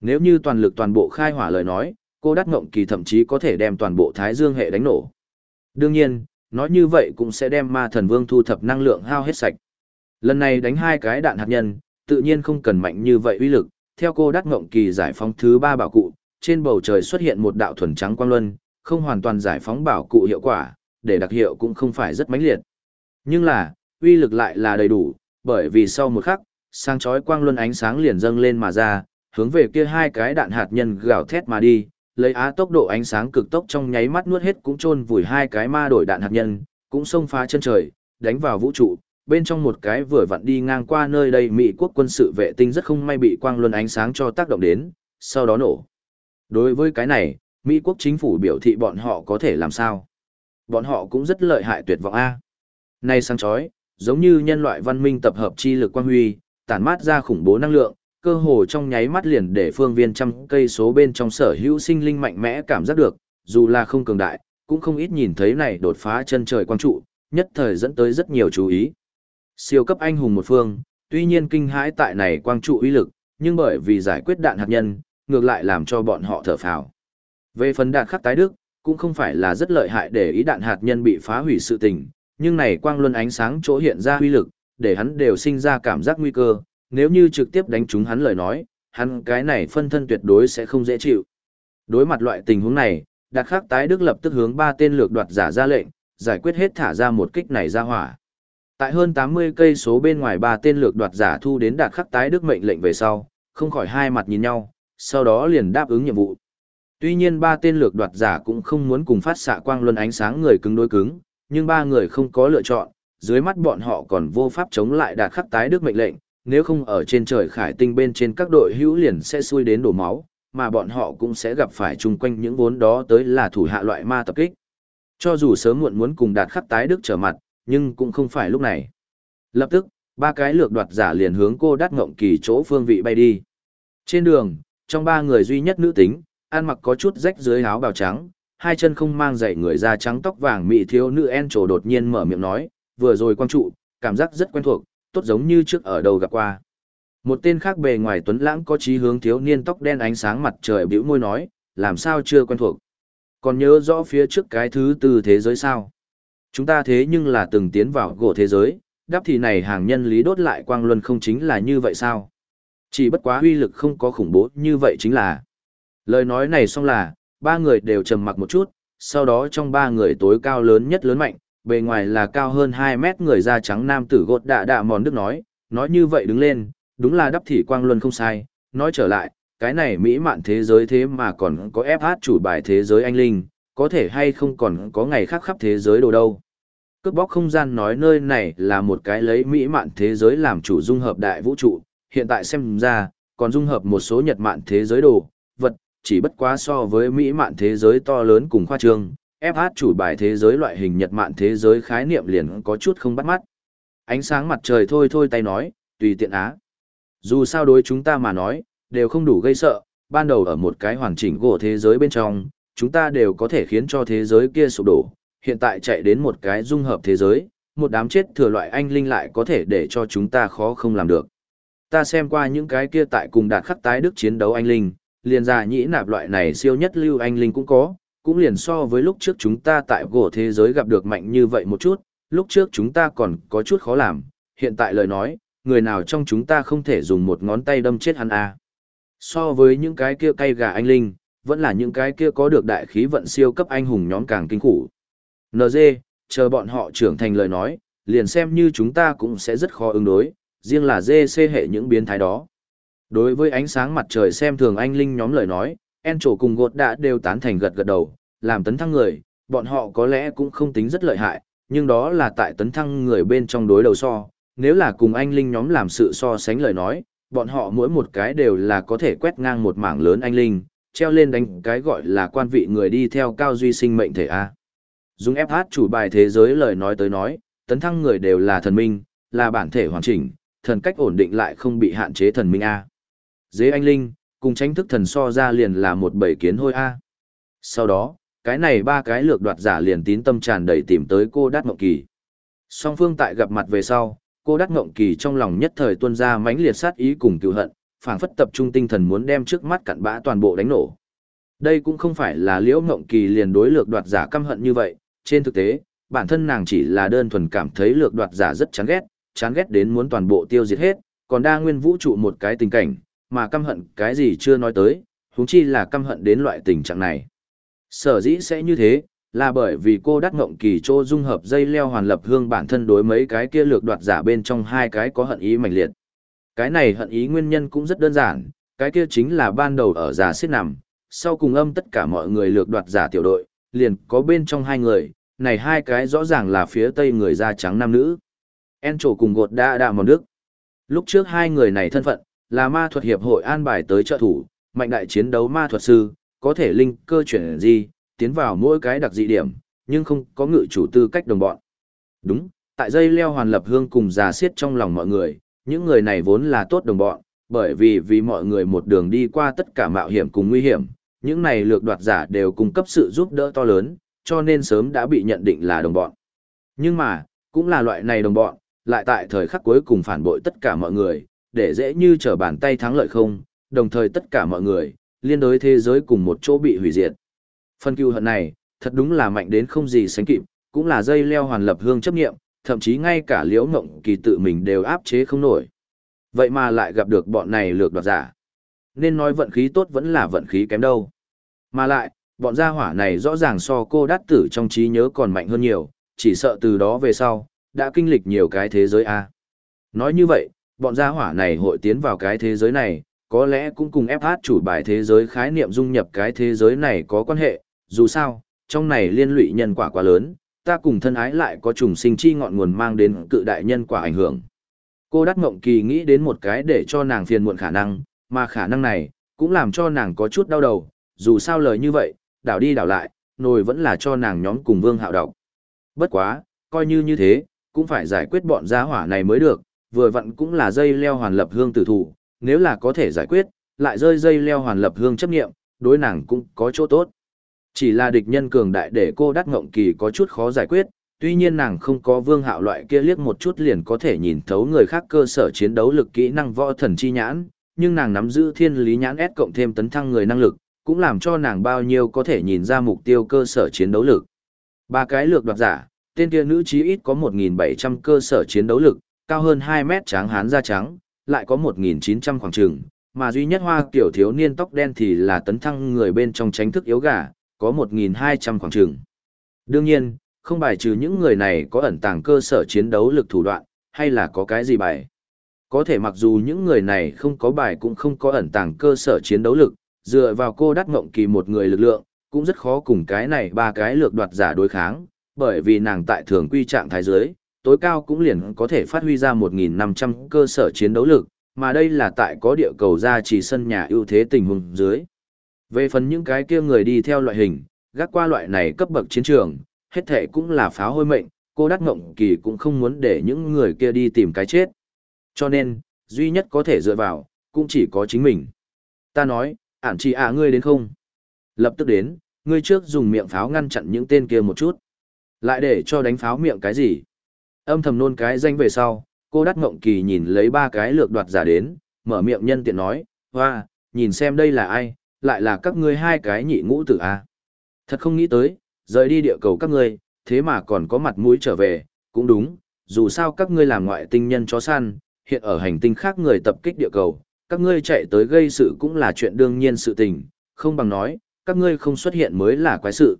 Nếu như toàn lực toàn bộ khai hỏa lời nói, cô đắt ngộng kỳ thậm chí có thể đem toàn bộ thái dương hệ đánh nổ. Đương nhiên, nói như vậy cũng sẽ đem ma thần vương thu thập năng lượng hao hết sạch. Lần này đánh hai cái đạn hạt nhân, tự nhiên không cần mạnh như vậy uy lực, theo cô đắt ngộng kỳ giải phóng thứ ba bảo cụ, trên bầu trời xuất hiện một đạo thuần trắng quang luân, không hoàn toàn giải phóng bảo cụ hiệu quả, để đặc hiệu cũng không phải rất mãnh liệt. Nhưng là, uy lực lại là đầy đủ, bởi vì sau một khắc, sang chói quang luân ánh sáng liền dâng lên mà ra, hướng về kia hai cái đạn hạt nhân gào thét mà đi, lấy á tốc độ ánh sáng cực tốc trong nháy mắt nuốt hết cũng chôn vùi hai cái ma đổi đạn hạt nhân, cũng xông phá chân trời, đánh vào vũ trụ, bên trong một cái vừa vặn đi ngang qua nơi đây Mỹ quốc quân sự vệ tinh rất không may bị quang luân ánh sáng cho tác động đến, sau đó nổ. Đối với cái này, Mỹ quốc chính phủ biểu thị bọn họ có thể làm sao? Bọn họ cũng rất lợi hại tuyệt vọng A. nay sáng chói, giống như nhân loại văn minh tập hợp chi lực quang huy, tản mát ra khủng bố năng lượng, cơ hồ trong nháy mắt liền để phương viên trăm cây số bên trong sở hữu sinh linh mạnh mẽ cảm giác được, dù là không cường đại, cũng không ít nhìn thấy này đột phá chân trời quang trụ, nhất thời dẫn tới rất nhiều chú ý. Siêu cấp anh hùng một phương, tuy nhiên kinh hãi tại này quang trụ uy lực, nhưng bởi vì giải quyết đạn hạt nhân, ngược lại làm cho bọn họ thở phào. Về phần đạn khắc tái đức, cũng không phải là rất lợi hại để ý đạn hạt nhân bị phá hủy sự tình, nhưng này quang luân ánh sáng chỗ hiện ra uy lực, để hắn đều sinh ra cảm giác nguy cơ, nếu như trực tiếp đánh trúng hắn lời nói, hắn cái này phân thân tuyệt đối sẽ không dễ chịu. Đối mặt loại tình huống này, Đạt Khắc tái đức lập tức hướng ba tên lược đoạt giả ra lệnh, giải quyết hết thả ra một kích này ra hỏa. Tại hơn 80 cây số bên ngoài ba tên lược đoạt giả thu đến Đạt Khắc tái đức mệnh lệnh về sau, không khỏi hai mặt nhìn nhau, sau đó liền đáp ứng nhiệm vụ. Tuy nhiên ba tên lược đoạt giả cũng không muốn cùng phát xạ quang luân ánh sáng người cứng đối cứng, nhưng ba người không có lựa chọn, dưới mắt bọn họ còn vô pháp chống lại đạt khắc tái đức mệnh lệnh, nếu không ở trên trời khải tinh bên trên các đội hữu liền sẽ xui đến đổ máu, mà bọn họ cũng sẽ gặp phải chung quanh những vốn đó tới là thủ hạ loại ma tập kích. Cho dù sớm muộn muốn cùng đạt khắc tái đức trở mặt, nhưng cũng không phải lúc này. Lập tức, ba cái lược đoạt giả liền hướng cô đát ngộng kỳ chỗ phương vị bay đi. Trên đường, trong ba người duy nhất nữ tính, ăn mặc có chút rách dưới áo bào trắng, hai chân không mang giày người da trắng tóc vàng mị thiếu nữ en trổ đột nhiên mở miệng nói, vừa rồi quang trụ, cảm giác rất quen thuộc, tốt giống như trước ở đầu gặp qua. Một tên khác bề ngoài tuấn lãng có chí hướng thiếu niên tóc đen ánh sáng mặt trời bĩu môi nói, làm sao chưa quen thuộc. Còn nhớ rõ phía trước cái thứ từ thế giới sao? Chúng ta thế nhưng là từng tiến vào gỗ thế giới, đáp thì này hàng nhân lý đốt lại quang luân không chính là như vậy sao? Chỉ bất quá uy lực không có khủng bố như vậy chính là. Lời nói này xong là, ba người đều trầm mặc một chút, sau đó trong ba người tối cao lớn nhất lớn mạnh, bề ngoài là cao hơn 2 mét người da trắng nam tử gột đạ đạ mòn đức nói, nói như vậy đứng lên, đúng là đắp thị quang luân không sai, nói trở lại, cái này mỹ mạn thế giới thế mà còn có FH chủ bài thế giới anh linh, có thể hay không còn có ngày khác khắp thế giới đồ đâu. Cướp bóc không gian nói nơi này là một cái lấy mỹ mạn thế giới làm chủ dung hợp đại vũ trụ, hiện tại xem ra, còn dung hợp một số nhật mạn thế giới đồ, vật, chỉ bất quá so với mỹ mạn thế giới to lớn cùng khoa trương, FH chủ bài thế giới loại hình nhật mạn thế giới khái niệm liền có chút không bắt mắt. Ánh sáng mặt trời thôi thôi tay nói, tùy tiện á. Dù sao đối chúng ta mà nói, đều không đủ gây sợ, ban đầu ở một cái hoàn chỉnh gỗ thế giới bên trong, chúng ta đều có thể khiến cho thế giới kia sụp đổ. Hiện tại chạy đến một cái dung hợp thế giới, một đám chết thừa loại anh linh lại có thể để cho chúng ta khó không làm được. Ta xem qua những cái kia tại cùng đạt khắc tái đức chiến đấu anh linh, liền ra nhĩ nạp loại này siêu nhất lưu anh linh cũng có, cũng liền so với lúc trước chúng ta tại gỗ thế giới gặp được mạnh như vậy một chút, lúc trước chúng ta còn có chút khó làm, hiện tại lời nói, người nào trong chúng ta không thể dùng một ngón tay đâm chết hắn à. So với những cái kia cay gà anh linh, vẫn là những cái kia có được đại khí vận siêu cấp anh hùng nhóm càng kinh khủng. NG, chờ bọn họ trưởng thành lời nói, liền xem như chúng ta cũng sẽ rất khó ứng đối, riêng là GC hệ những biến thái đó. Đối với ánh sáng mặt trời xem thường anh linh nhóm lời nói, En trổ cùng gột đã đều tán thành gật gật đầu, làm tấn thăng người, bọn họ có lẽ cũng không tính rất lợi hại, nhưng đó là tại tấn thăng người bên trong đối đầu so, nếu là cùng anh linh nhóm làm sự so sánh lời nói, bọn họ mỗi một cái đều là có thể quét ngang một mảng lớn anh linh, treo lên đánh cái gọi là quan vị người đi theo cao duy sinh mệnh thể A. Dùng FH chủ bài thế giới lời nói tới nói, tấn thăng người đều là thần minh, là bản thể hoàn chỉnh, thần cách ổn định lại không bị hạn chế thần minh A. Dế anh linh, cùng tranh thức thần so ra liền là một bầy kiến hôi A. Sau đó, cái này ba cái lược đoạt giả liền tín tâm tràn đầy tìm tới cô Đát Ngộng Kỳ. Song phương tại gặp mặt về sau, cô Đát Ngộng Kỳ trong lòng nhất thời tuôn ra mãnh liệt sát ý cùng cựu hận, phảng phất tập trung tinh thần muốn đem trước mắt cặn bã toàn bộ đánh nổ. Đây cũng không phải là Liễu Ngộng Kỳ liền đối lược đoạt giả căm hận như vậy, trên thực tế, bản thân nàng chỉ là đơn thuần cảm thấy lược đoạt giả rất chán ghét, chán ghét đến muốn toàn bộ tiêu diệt hết, còn đa nguyên vũ trụ một cái tình cảnh, mà căm hận cái gì chưa nói tới, huống chi là căm hận đến loại tình trạng này. Sở dĩ sẽ như thế, là bởi vì cô đắc ngộng kỳ trô dung hợp dây leo hoàn lập hương bản thân đối mấy cái kia lược đoạt giả bên trong hai cái có hận ý mạnh liệt. Cái này hận ý nguyên nhân cũng rất đơn giản, cái kia chính là ban đầu ở giả xếp nằm, sau cùng âm tất cả mọi người lược đoạt giả tiểu đội, liền có bên trong hai người, này hai cái rõ ràng là phía tây người da trắng nam nữ. En trổ cùng gột đã đạ một nước. Lúc trước hai người này thân phận, là ma thuật hiệp hội an bài tới trợ thủ, mạnh đại chiến đấu ma thuật sư, có thể linh cơ chuyển gì, tiến vào mỗi cái đặc dị điểm, nhưng không có ngự chủ tư cách đồng bọn. Đúng, tại dây leo hoàn lập hương cùng già xiết trong lòng mọi người, những người này vốn là tốt đồng bọn, bởi vì vì mọi người một đường đi qua tất cả mạo hiểm cùng nguy hiểm, những này lược đoạt giả đều cung cấp sự giúp đỡ to lớn, cho nên sớm đã bị nhận định là đồng bọn. Nhưng mà, cũng là loại này đồng bọn, lại tại thời khắc cuối cùng phản bội tất cả mọi người, để dễ như trở bàn tay thắng lợi không, đồng thời tất cả mọi người, liên đối thế giới cùng một chỗ bị hủy diệt. Phân cừu hận này, thật đúng là mạnh đến không gì sánh kịp, cũng là dây leo hoàn lập hương chấp nghiệm, thậm chí ngay cả liễu ngộng kỳ tự mình đều áp chế không nổi. Vậy mà lại gặp được bọn này lược đoạt giả. Nên nói vận khí tốt vẫn là vận khí kém đâu. Mà lại, bọn gia hỏa này rõ ràng so cô đát tử trong trí nhớ còn mạnh hơn nhiều, chỉ sợ từ đó về sau, đã kinh lịch nhiều cái thế giới a. Nói như vậy, bọn gia hỏa này hội tiến vào cái thế giới này, có lẽ cũng cùng FH chủ bài thế giới khái niệm dung nhập cái thế giới này có quan hệ, dù sao, trong này liên lụy nhân quả quá lớn, ta cùng thân ái lại có trùng sinh chi ngọn nguồn mang đến cự đại nhân quả ảnh hưởng. Cô Đắc Ngộng Kỳ nghĩ đến một cái để cho nàng phiền muộn khả năng, mà khả năng này, cũng làm cho nàng có chút đau đầu, dù sao lời như vậy, đảo đi đảo lại, nồi vẫn là cho nàng nhóm cùng Vương Hạo đọc. Bất quá, coi như như thế, cũng phải giải quyết bọn gia hỏa này mới được, vừa vặn cũng là dây leo hoàn lập hương tử thủ, nếu là có thể giải quyết, lại rơi dây leo hoàn lập hương chấp nghiệm, đối nàng cũng có chỗ tốt. Chỉ là địch nhân cường đại để cô đắc ngộng kỳ có chút khó giải quyết, tuy nhiên nàng không có vương hạo loại kia liếc một chút liền có thể nhìn thấu người khác cơ sở chiến đấu lực kỹ năng võ thần chi nhãn, nhưng nàng nắm giữ thiên lý nhãn S cộng thêm tấn thăng người năng lực, cũng làm cho nàng bao nhiêu có thể nhìn ra mục tiêu cơ sở chiến đấu lực. Ba cái lược đoạt giả, tên kia nữ chí ít có 1.700 cơ sở chiến đấu lực, cao hơn 2 mét tráng hán da trắng, lại có 1.900 khoảng trường, mà duy nhất hoa kiểu thiếu niên tóc đen thì là tấn thăng người bên trong tránh thức yếu gà, có 1.200 khoảng trường. Đương nhiên, không bài trừ những người này có ẩn tàng cơ sở chiến đấu lực thủ đoạn, hay là có cái gì bài. Có thể mặc dù những người này không có bài cũng không có ẩn tàng cơ sở chiến đấu lực, dựa vào cô đắc ngộng kỳ một người lực lượng, cũng rất khó cùng cái này ba cái lược đoạt giả đối kháng, bởi vì nàng tại thường quy trạng thái giới, tối cao cũng liền có thể phát huy ra 1.500 cơ sở chiến đấu lực, mà đây là tại có địa cầu ra chỉ sân nhà ưu thế tình huống dưới. Về phần những cái kia người đi theo loại hình, gác qua loại này cấp bậc chiến trường, hết thể cũng là pháo hôi mệnh, cô đắc ngộng kỳ cũng không muốn để những người kia đi tìm cái chết. Cho nên, duy nhất có thể dựa vào, cũng chỉ có chính mình. Ta nói, ản chỉ à ngươi đến không? Lập tức đến, ngươi trước dùng miệng pháo ngăn chặn những tên kia một chút. Lại để cho đánh pháo miệng cái gì? Âm thầm nôn cái danh về sau, cô đắt ngộng kỳ nhìn lấy ba cái lược đoạt giả đến, mở miệng nhân tiện nói, hoa, nhìn xem đây là ai, lại là các ngươi hai cái nhị ngũ tử a. Thật không nghĩ tới, rời đi địa cầu các ngươi, thế mà còn có mặt mũi trở về, cũng đúng, dù sao các ngươi làm ngoại tinh nhân chó săn, hiện ở hành tinh khác người tập kích địa cầu, Các ngươi chạy tới gây sự cũng là chuyện đương nhiên sự tình, không bằng nói, các ngươi không xuất hiện mới là quái sự.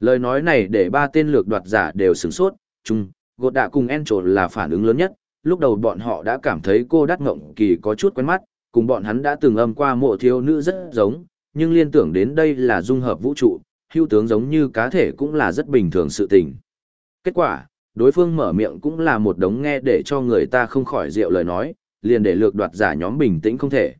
Lời nói này để ba tên lược đoạt giả đều sửng sốt, chung, gột đạ cùng en trộn là phản ứng lớn nhất, lúc đầu bọn họ đã cảm thấy cô đắc ngộng kỳ có chút quen mắt, cùng bọn hắn đã từng âm qua mộ thiếu nữ rất giống, nhưng liên tưởng đến đây là dung hợp vũ trụ, hưu tướng giống như cá thể cũng là rất bình thường sự tình. Kết quả, đối phương mở miệng cũng là một đống nghe để cho người ta không khỏi rượu lời nói, liền để lược đoạt giả nhóm bình tĩnh không thể.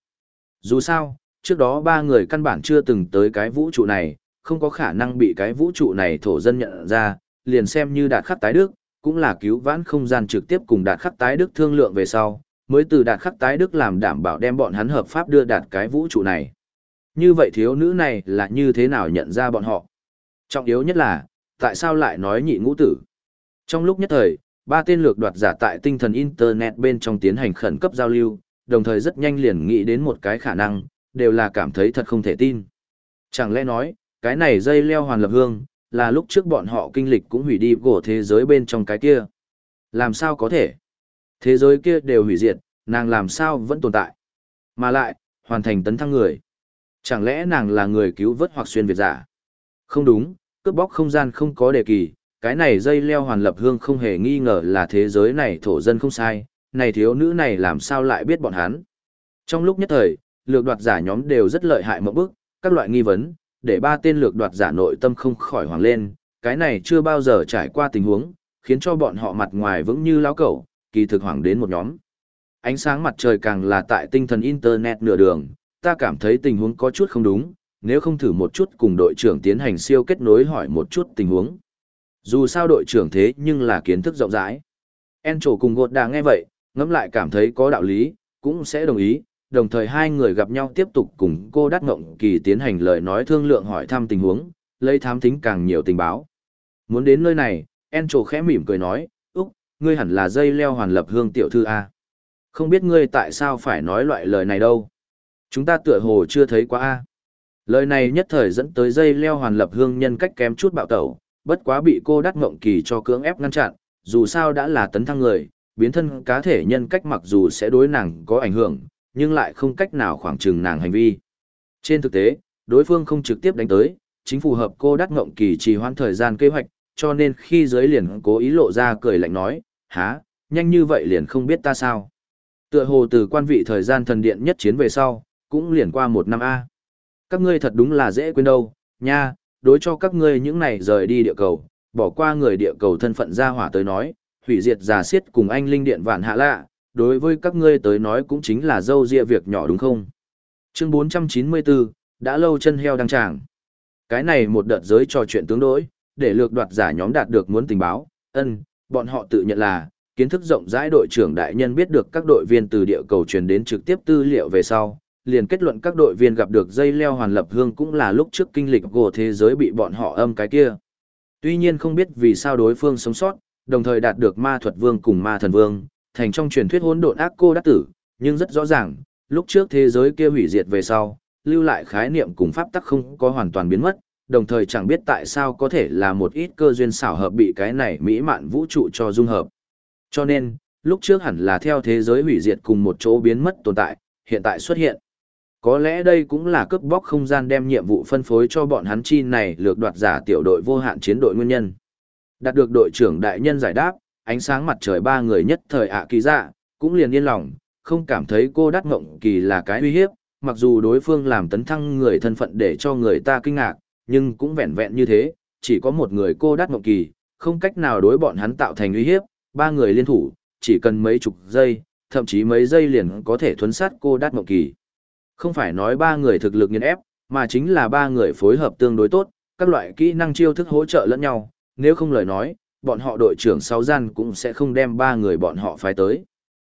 Dù sao, trước đó ba người căn bản chưa từng tới cái vũ trụ này, không có khả năng bị cái vũ trụ này thổ dân nhận ra, liền xem như đạt khắc tái đức, cũng là cứu vãn không gian trực tiếp cùng đạt khắc tái đức thương lượng về sau, mới từ đạt khắc tái đức làm đảm bảo đem bọn hắn hợp pháp đưa đạt cái vũ trụ này. Như vậy thiếu nữ này là như thế nào nhận ra bọn họ? Trọng yếu nhất là, tại sao lại nói nhị ngũ tử? Trong lúc nhất thời, ba tên lược đoạt giả tại tinh thần Internet bên trong tiến hành khẩn cấp giao lưu, đồng thời rất nhanh liền nghĩ đến một cái khả năng, đều là cảm thấy thật không thể tin. Chẳng lẽ nói, cái này dây leo hoàn lập hương, là lúc trước bọn họ kinh lịch cũng hủy đi của thế giới bên trong cái kia. Làm sao có thể? Thế giới kia đều hủy diệt, nàng làm sao vẫn tồn tại? Mà lại, hoàn thành tấn thăng người. Chẳng lẽ nàng là người cứu vớt hoặc xuyên Việt giả? Không đúng, cướp bóc không gian không có đề kỳ, cái này dây leo hoàn lập hương không hề nghi ngờ là thế giới này thổ dân không sai, này thiếu nữ này làm sao lại biết bọn hắn. Trong lúc nhất thời, lược đoạt giả nhóm đều rất lợi hại một bước, các loại nghi vấn, để ba tên lược đoạt giả nội tâm không khỏi hoàng lên, cái này chưa bao giờ trải qua tình huống, khiến cho bọn họ mặt ngoài vững như lão cẩu, kỳ thực hoàng đến một nhóm. Ánh sáng mặt trời càng là tại tinh thần internet nửa đường, ta cảm thấy tình huống có chút không đúng, nếu không thử một chút cùng đội trưởng tiến hành siêu kết nối hỏi một chút tình huống. Dù sao đội trưởng thế nhưng là kiến thức rộng rãi. En trổ cùng gột đà nghe vậy, ngẫm lại cảm thấy có đạo lý, cũng sẽ đồng ý, đồng thời hai người gặp nhau tiếp tục cùng cô Đắc Ngộng Kỳ tiến hành lời nói thương lượng hỏi thăm tình huống, lấy thám thính càng nhiều tình báo. Muốn đến nơi này, En trổ khẽ mỉm cười nói, Úc, ngươi hẳn là dây leo hoàn lập hương tiểu thư A. Không biết ngươi tại sao phải nói loại lời này đâu. Chúng ta tựa hồ chưa thấy quá A. Lời này nhất thời dẫn tới dây leo hoàn lập hương nhân cách kém chút bạo tẩu, bất quá bị cô đắc ngộng kỳ cho cưỡng ép ngăn chặn, dù sao đã là tấn thăng người, biến thân cá thể nhân cách mặc dù sẽ đối nàng có ảnh hưởng, nhưng lại không cách nào khoảng trừng nàng hành vi. Trên thực tế, đối phương không trực tiếp đánh tới, chính phù hợp cô đắc ngộng kỳ trì hoãn thời gian kế hoạch, cho nên khi giới liền cố ý lộ ra cười lạnh nói, há, nhanh như vậy liền không biết ta sao. Tựa hồ từ quan vị thời gian thần điện nhất chiến về sau, cũng liền qua một năm A. Các ngươi thật đúng là dễ quên đâu, nha, đối cho các ngươi những này rời đi địa cầu, bỏ qua người địa cầu thân phận ra hỏa tới nói, hủy diệt giả xiết cùng anh linh điện vạn hạ lạ, đối với các ngươi tới nói cũng chính là dâu ria việc nhỏ đúng không? Chương 494, đã lâu chân heo đăng tràng. Cái này một đợt giới trò chuyện tướng đối, để lược đoạt giả nhóm đạt được muốn tình báo, ân, bọn họ tự nhận là, kiến thức rộng rãi đội trưởng đại nhân biết được các đội viên từ địa cầu truyền đến trực tiếp tư liệu về sau, liền kết luận các đội viên gặp được dây leo hoàn lập hương cũng là lúc trước kinh lịch của thế giới bị bọn họ âm cái kia. Tuy nhiên không biết vì sao đối phương sống sót, đồng thời đạt được ma thuật vương cùng ma thần vương, thành trong truyền thuyết hỗn độn ác cô đắc tử, nhưng rất rõ ràng, lúc trước thế giới kia hủy diệt về sau, lưu lại khái niệm cùng pháp tắc không có hoàn toàn biến mất, đồng thời chẳng biết tại sao có thể là một ít cơ duyên xảo hợp bị cái này mỹ mạn vũ trụ cho dung hợp. Cho nên, lúc trước hẳn là theo thế giới hủy diệt cùng một chỗ biến mất tồn tại, hiện tại xuất hiện. Có lẽ đây cũng là cướp bóc không gian đem nhiệm vụ phân phối cho bọn hắn chi này lược đoạt giả tiểu đội vô hạn chiến đội nguyên nhân. Đạt được đội trưởng đại nhân giải đáp, ánh sáng mặt trời ba người nhất thời ạ kỳ dạ, cũng liền yên lòng, không cảm thấy cô đắc ngộng kỳ là cái uy hiếp, mặc dù đối phương làm tấn thăng người thân phận để cho người ta kinh ngạc, nhưng cũng vẹn vẹn như thế, chỉ có một người cô đắc ngộng kỳ, không cách nào đối bọn hắn tạo thành uy hiếp, ba người liên thủ, chỉ cần mấy chục giây, thậm chí mấy giây liền có thể thuấn sát cô đắc ngộng kỳ. Không phải nói ba người thực lực nghiên ép, mà chính là ba người phối hợp tương đối tốt, các loại kỹ năng chiêu thức hỗ trợ lẫn nhau, nếu không lời nói, bọn họ đội trưởng sáu gian cũng sẽ không đem ba người bọn họ phái tới.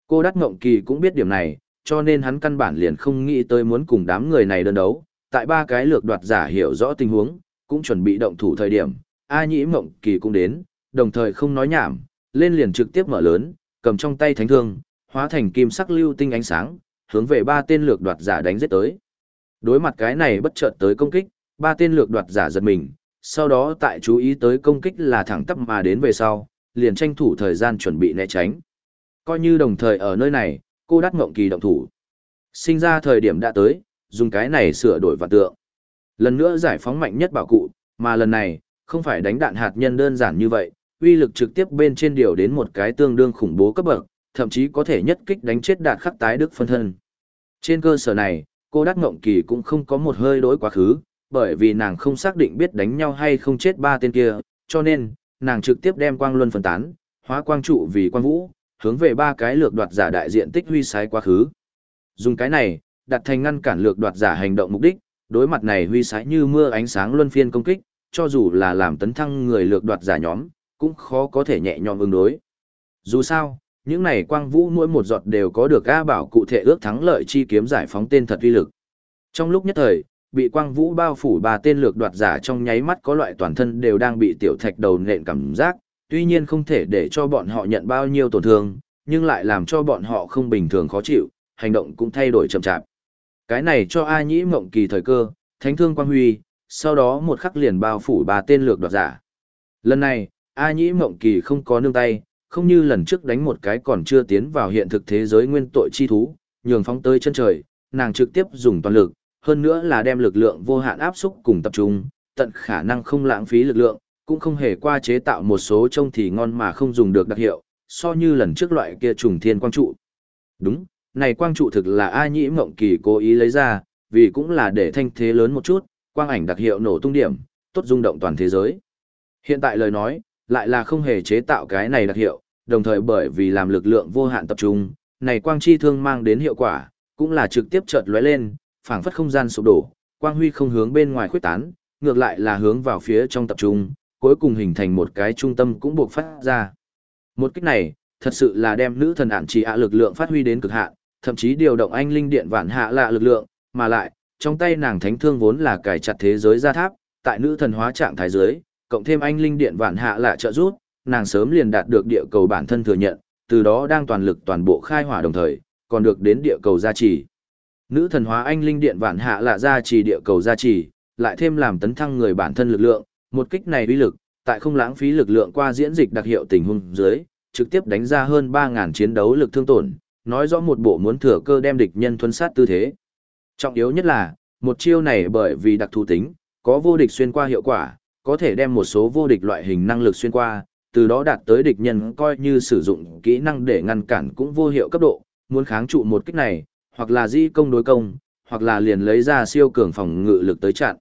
Cô Đắc Ngộng Kỳ cũng biết điểm này, cho nên hắn căn bản liền không nghĩ tới muốn cùng đám người này đơn đấu, tại ba cái lược đoạt giả hiểu rõ tình huống, cũng chuẩn bị động thủ thời điểm, A Nhĩ Mộng Kỳ cũng đến, đồng thời không nói nhảm, lên liền trực tiếp mở lớn, cầm trong tay thánh thương, hóa thành kim sắc lưu tinh ánh sáng, hướng về ba tên lược đoạt giả đánh giết tới. Đối mặt cái này bất chợt tới công kích, ba tên lược đoạt giả giật mình, sau đó tại chú ý tới công kích là thẳng tắp mà đến về sau, liền tranh thủ thời gian chuẩn bị né tránh. Coi như đồng thời ở nơi này, cô đắt ngộng kỳ động thủ. Sinh ra thời điểm đã tới, dùng cái này sửa đổi vạn tượng. Lần nữa giải phóng mạnh nhất bảo cụ, mà lần này, không phải đánh đạn hạt nhân đơn giản như vậy, uy lực trực tiếp bên trên điều đến một cái tương đương khủng bố cấp bậc, thậm chí có thể nhất kích đánh chết đạt khắc tái đức phân thân. Trên cơ sở này, cô Đắc Ngộng Kỳ cũng không có một hơi đối quá khứ, bởi vì nàng không xác định biết đánh nhau hay không chết ba tên kia, cho nên, nàng trực tiếp đem quang luân phân tán, hóa quang trụ vì quang vũ, hướng về ba cái lược đoạt giả đại diện tích huy sái quá khứ. Dùng cái này, đặt thành ngăn cản lược đoạt giả hành động mục đích, đối mặt này huy sái như mưa ánh sáng luân phiên công kích, cho dù là làm tấn thăng người lược đoạt giả nhóm, cũng khó có thể nhẹ nhõm ứng đối. Dù sao, những này quang vũ mỗi một giọt đều có được A bảo cụ thể ước thắng lợi chi kiếm giải phóng tên thật uy lực. Trong lúc nhất thời, bị quang vũ bao phủ ba tên lược đoạt giả trong nháy mắt có loại toàn thân đều đang bị tiểu thạch đầu nện cảm giác, tuy nhiên không thể để cho bọn họ nhận bao nhiêu tổn thương, nhưng lại làm cho bọn họ không bình thường khó chịu, hành động cũng thay đổi chậm chạp. Cái này cho A Nhĩ mộng kỳ thời cơ, thánh thương quang huy, sau đó một khắc liền bao phủ ba tên lược đoạt giả. Lần này, A Nhĩ mộng kỳ không có nương tay, không như lần trước đánh một cái còn chưa tiến vào hiện thực thế giới nguyên tội chi thú, nhường phóng tới chân trời, nàng trực tiếp dùng toàn lực, hơn nữa là đem lực lượng vô hạn áp xúc cùng tập trung, tận khả năng không lãng phí lực lượng, cũng không hề qua chế tạo một số trông thì ngon mà không dùng được đặc hiệu, so như lần trước loại kia trùng thiên quang trụ. Đúng, này quang trụ thực là A Nhĩ Mộng Kỳ cố ý lấy ra, vì cũng là để thanh thế lớn một chút, quang ảnh đặc hiệu nổ tung điểm, tốt rung động toàn thế giới. Hiện tại lời nói, lại là không hề chế tạo cái này đặc hiệu, đồng thời bởi vì làm lực lượng vô hạn tập trung, này quang chi thương mang đến hiệu quả, cũng là trực tiếp chợt lóe lên, phảng phất không gian sụp đổ, quang huy không hướng bên ngoài khuếch tán, ngược lại là hướng vào phía trong tập trung, cuối cùng hình thành một cái trung tâm cũng buộc phát ra. Một cách này, thật sự là đem nữ thần ản chỉ ạ lực lượng phát huy đến cực hạn, thậm chí điều động anh linh điện vạn hạ lạ lực lượng, mà lại, trong tay nàng thánh thương vốn là cài chặt thế giới ra tháp, tại nữ thần hóa trạng thái giới, cộng thêm anh linh điện vạn hạ lạ trợ giúp, nàng sớm liền đạt được địa cầu bản thân thừa nhận, từ đó đang toàn lực toàn bộ khai hỏa đồng thời, còn được đến địa cầu gia trì. Nữ thần hóa anh linh điện vạn hạ lạ gia trì địa cầu gia trì, lại thêm làm tấn thăng người bản thân lực lượng, một kích này uy lực, tại không lãng phí lực lượng qua diễn dịch đặc hiệu tình huống dưới, trực tiếp đánh ra hơn 3000 chiến đấu lực thương tổn, nói rõ một bộ muốn thừa cơ đem địch nhân thuần sát tư thế. Trọng yếu nhất là, một chiêu này bởi vì đặc thù tính, có vô địch xuyên qua hiệu quả, có thể đem một số vô địch loại hình năng lực xuyên qua, từ đó đạt tới địch nhân coi như sử dụng kỹ năng để ngăn cản cũng vô hiệu cấp độ, muốn kháng trụ một kích này, hoặc là di công đối công, hoặc là liền lấy ra siêu cường phòng ngự lực tới chặn.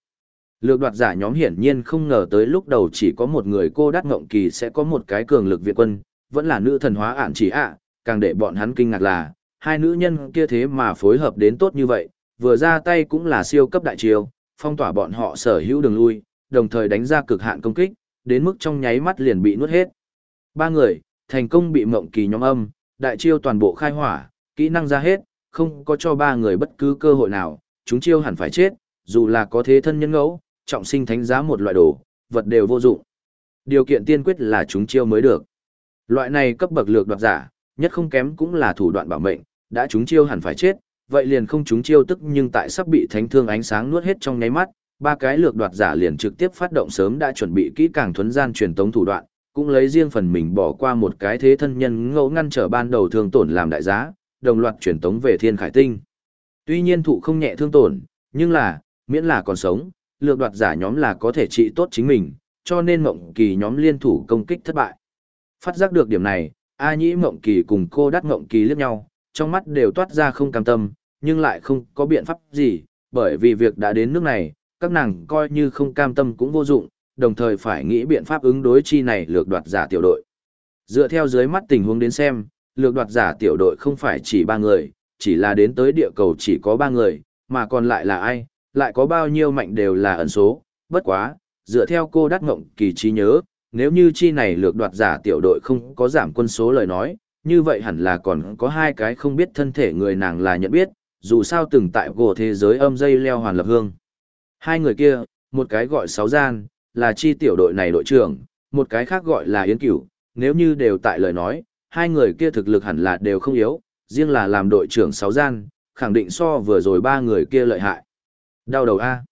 Lược đoạt giả nhóm hiển nhiên không ngờ tới lúc đầu chỉ có một người cô đắc ngộng kỳ sẽ có một cái cường lực viện quân, vẫn là nữ thần hóa ản chỉ ạ, càng để bọn hắn kinh ngạc là, hai nữ nhân kia thế mà phối hợp đến tốt như vậy, vừa ra tay cũng là siêu cấp đại chiêu, phong tỏa bọn họ sở hữu đường lui, đồng thời đánh ra cực hạn công kích, đến mức trong nháy mắt liền bị nuốt hết. Ba người, thành công bị mộng kỳ nhóm âm, đại chiêu toàn bộ khai hỏa, kỹ năng ra hết, không có cho ba người bất cứ cơ hội nào, chúng chiêu hẳn phải chết, dù là có thế thân nhân ngẫu, trọng sinh thánh giá một loại đồ, vật đều vô dụng. Điều kiện tiên quyết là chúng chiêu mới được. Loại này cấp bậc lược đoạt giả, nhất không kém cũng là thủ đoạn bảo mệnh, đã chúng chiêu hẳn phải chết, vậy liền không chúng chiêu tức nhưng tại sắp bị thánh thương ánh sáng nuốt hết trong nháy mắt, ba cái lược đoạt giả liền trực tiếp phát động sớm đã chuẩn bị kỹ càng thuấn gian truyền tống thủ đoạn, cũng lấy riêng phần mình bỏ qua một cái thế thân nhân ngẫu ngăn trở ban đầu thường tổn làm đại giá, đồng loạt truyền tống về thiên khải tinh. Tuy nhiên thụ không nhẹ thương tổn, nhưng là, miễn là còn sống, lược đoạt giả nhóm là có thể trị tốt chính mình, cho nên mộng kỳ nhóm liên thủ công kích thất bại. Phát giác được điểm này, A Nhĩ mộng kỳ cùng cô đắt mộng kỳ liếc nhau, trong mắt đều toát ra không cam tâm, nhưng lại không có biện pháp gì, bởi vì việc đã đến nước này, các nàng coi như không cam tâm cũng vô dụng, đồng thời phải nghĩ biện pháp ứng đối chi này lược đoạt giả tiểu đội. Dựa theo dưới mắt tình huống đến xem, lược đoạt giả tiểu đội không phải chỉ ba người, chỉ là đến tới địa cầu chỉ có ba người, mà còn lại là ai, lại có bao nhiêu mạnh đều là ẩn số, bất quá, dựa theo cô đắc ngộng kỳ trí nhớ, nếu như chi này lược đoạt giả tiểu đội không có giảm quân số lời nói, như vậy hẳn là còn có hai cái không biết thân thể người nàng là nhận biết, dù sao từng tại gồ thế giới âm dây leo hoàn lập hương. Hai người kia, một cái gọi sáu gian, là chi tiểu đội này đội trưởng, một cái khác gọi là Yến Cửu, nếu như đều tại lời nói, hai người kia thực lực hẳn là đều không yếu, riêng là làm đội trưởng sáu gian, khẳng định so vừa rồi ba người kia lợi hại. Đau đầu A.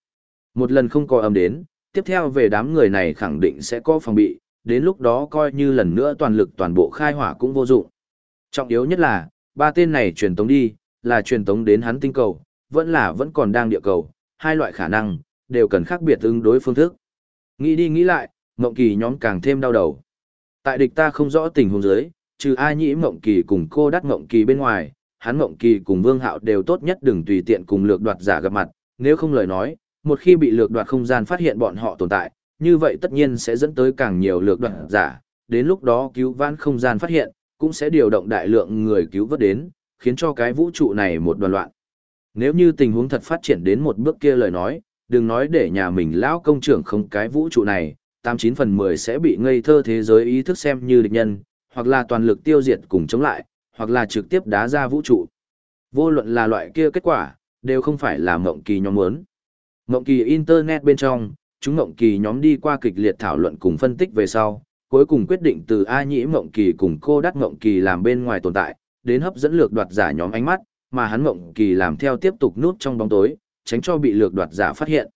Một lần không có âm đến, tiếp theo về đám người này khẳng định sẽ có phòng bị, đến lúc đó coi như lần nữa toàn lực toàn bộ khai hỏa cũng vô dụng. Trọng yếu nhất là, ba tên này truyền tống đi, là truyền tống đến hắn tinh cầu, vẫn là vẫn còn đang địa cầu, hai loại khả năng, đều cần khác biệt ứng đối phương thức. Nghĩ đi nghĩ lại, Ngộng Kỳ nhóm càng thêm đau đầu. Tại địch ta không rõ tình huống dưới, trừ A Nhĩ Mộng Kỳ cùng cô Đắc Mộng Kỳ bên ngoài, hắn Mộng Kỳ cùng Vương Hạo đều tốt nhất đừng tùy tiện cùng lược đoạt giả gặp mặt, nếu không lời nói, một khi bị lược đoạt không gian phát hiện bọn họ tồn tại, như vậy tất nhiên sẽ dẫn tới càng nhiều lược đoạt giả, đến lúc đó cứu vãn không gian phát hiện, cũng sẽ điều động đại lượng người cứu vớt đến, khiến cho cái vũ trụ này một đoàn loạn. Nếu như tình huống thật phát triển đến một bước kia lời nói, đừng nói để nhà mình lão công trưởng không cái vũ trụ này, 89 phần 10 sẽ bị ngây thơ thế giới ý thức xem như địch nhân, hoặc là toàn lực tiêu diệt cùng chống lại, hoặc là trực tiếp đá ra vũ trụ. Vô luận là loại kia kết quả, đều không phải là mộng kỳ nhóm muốn. Mộng kỳ Internet bên trong, chúng mộng kỳ nhóm đi qua kịch liệt thảo luận cùng phân tích về sau, cuối cùng quyết định từ A Nhĩ mộng kỳ cùng cô đắt mộng kỳ làm bên ngoài tồn tại, đến hấp dẫn lược đoạt giả nhóm ánh mắt, mà hắn mộng kỳ làm theo tiếp tục nút trong bóng tối, tránh cho bị lược đoạt giả phát hiện.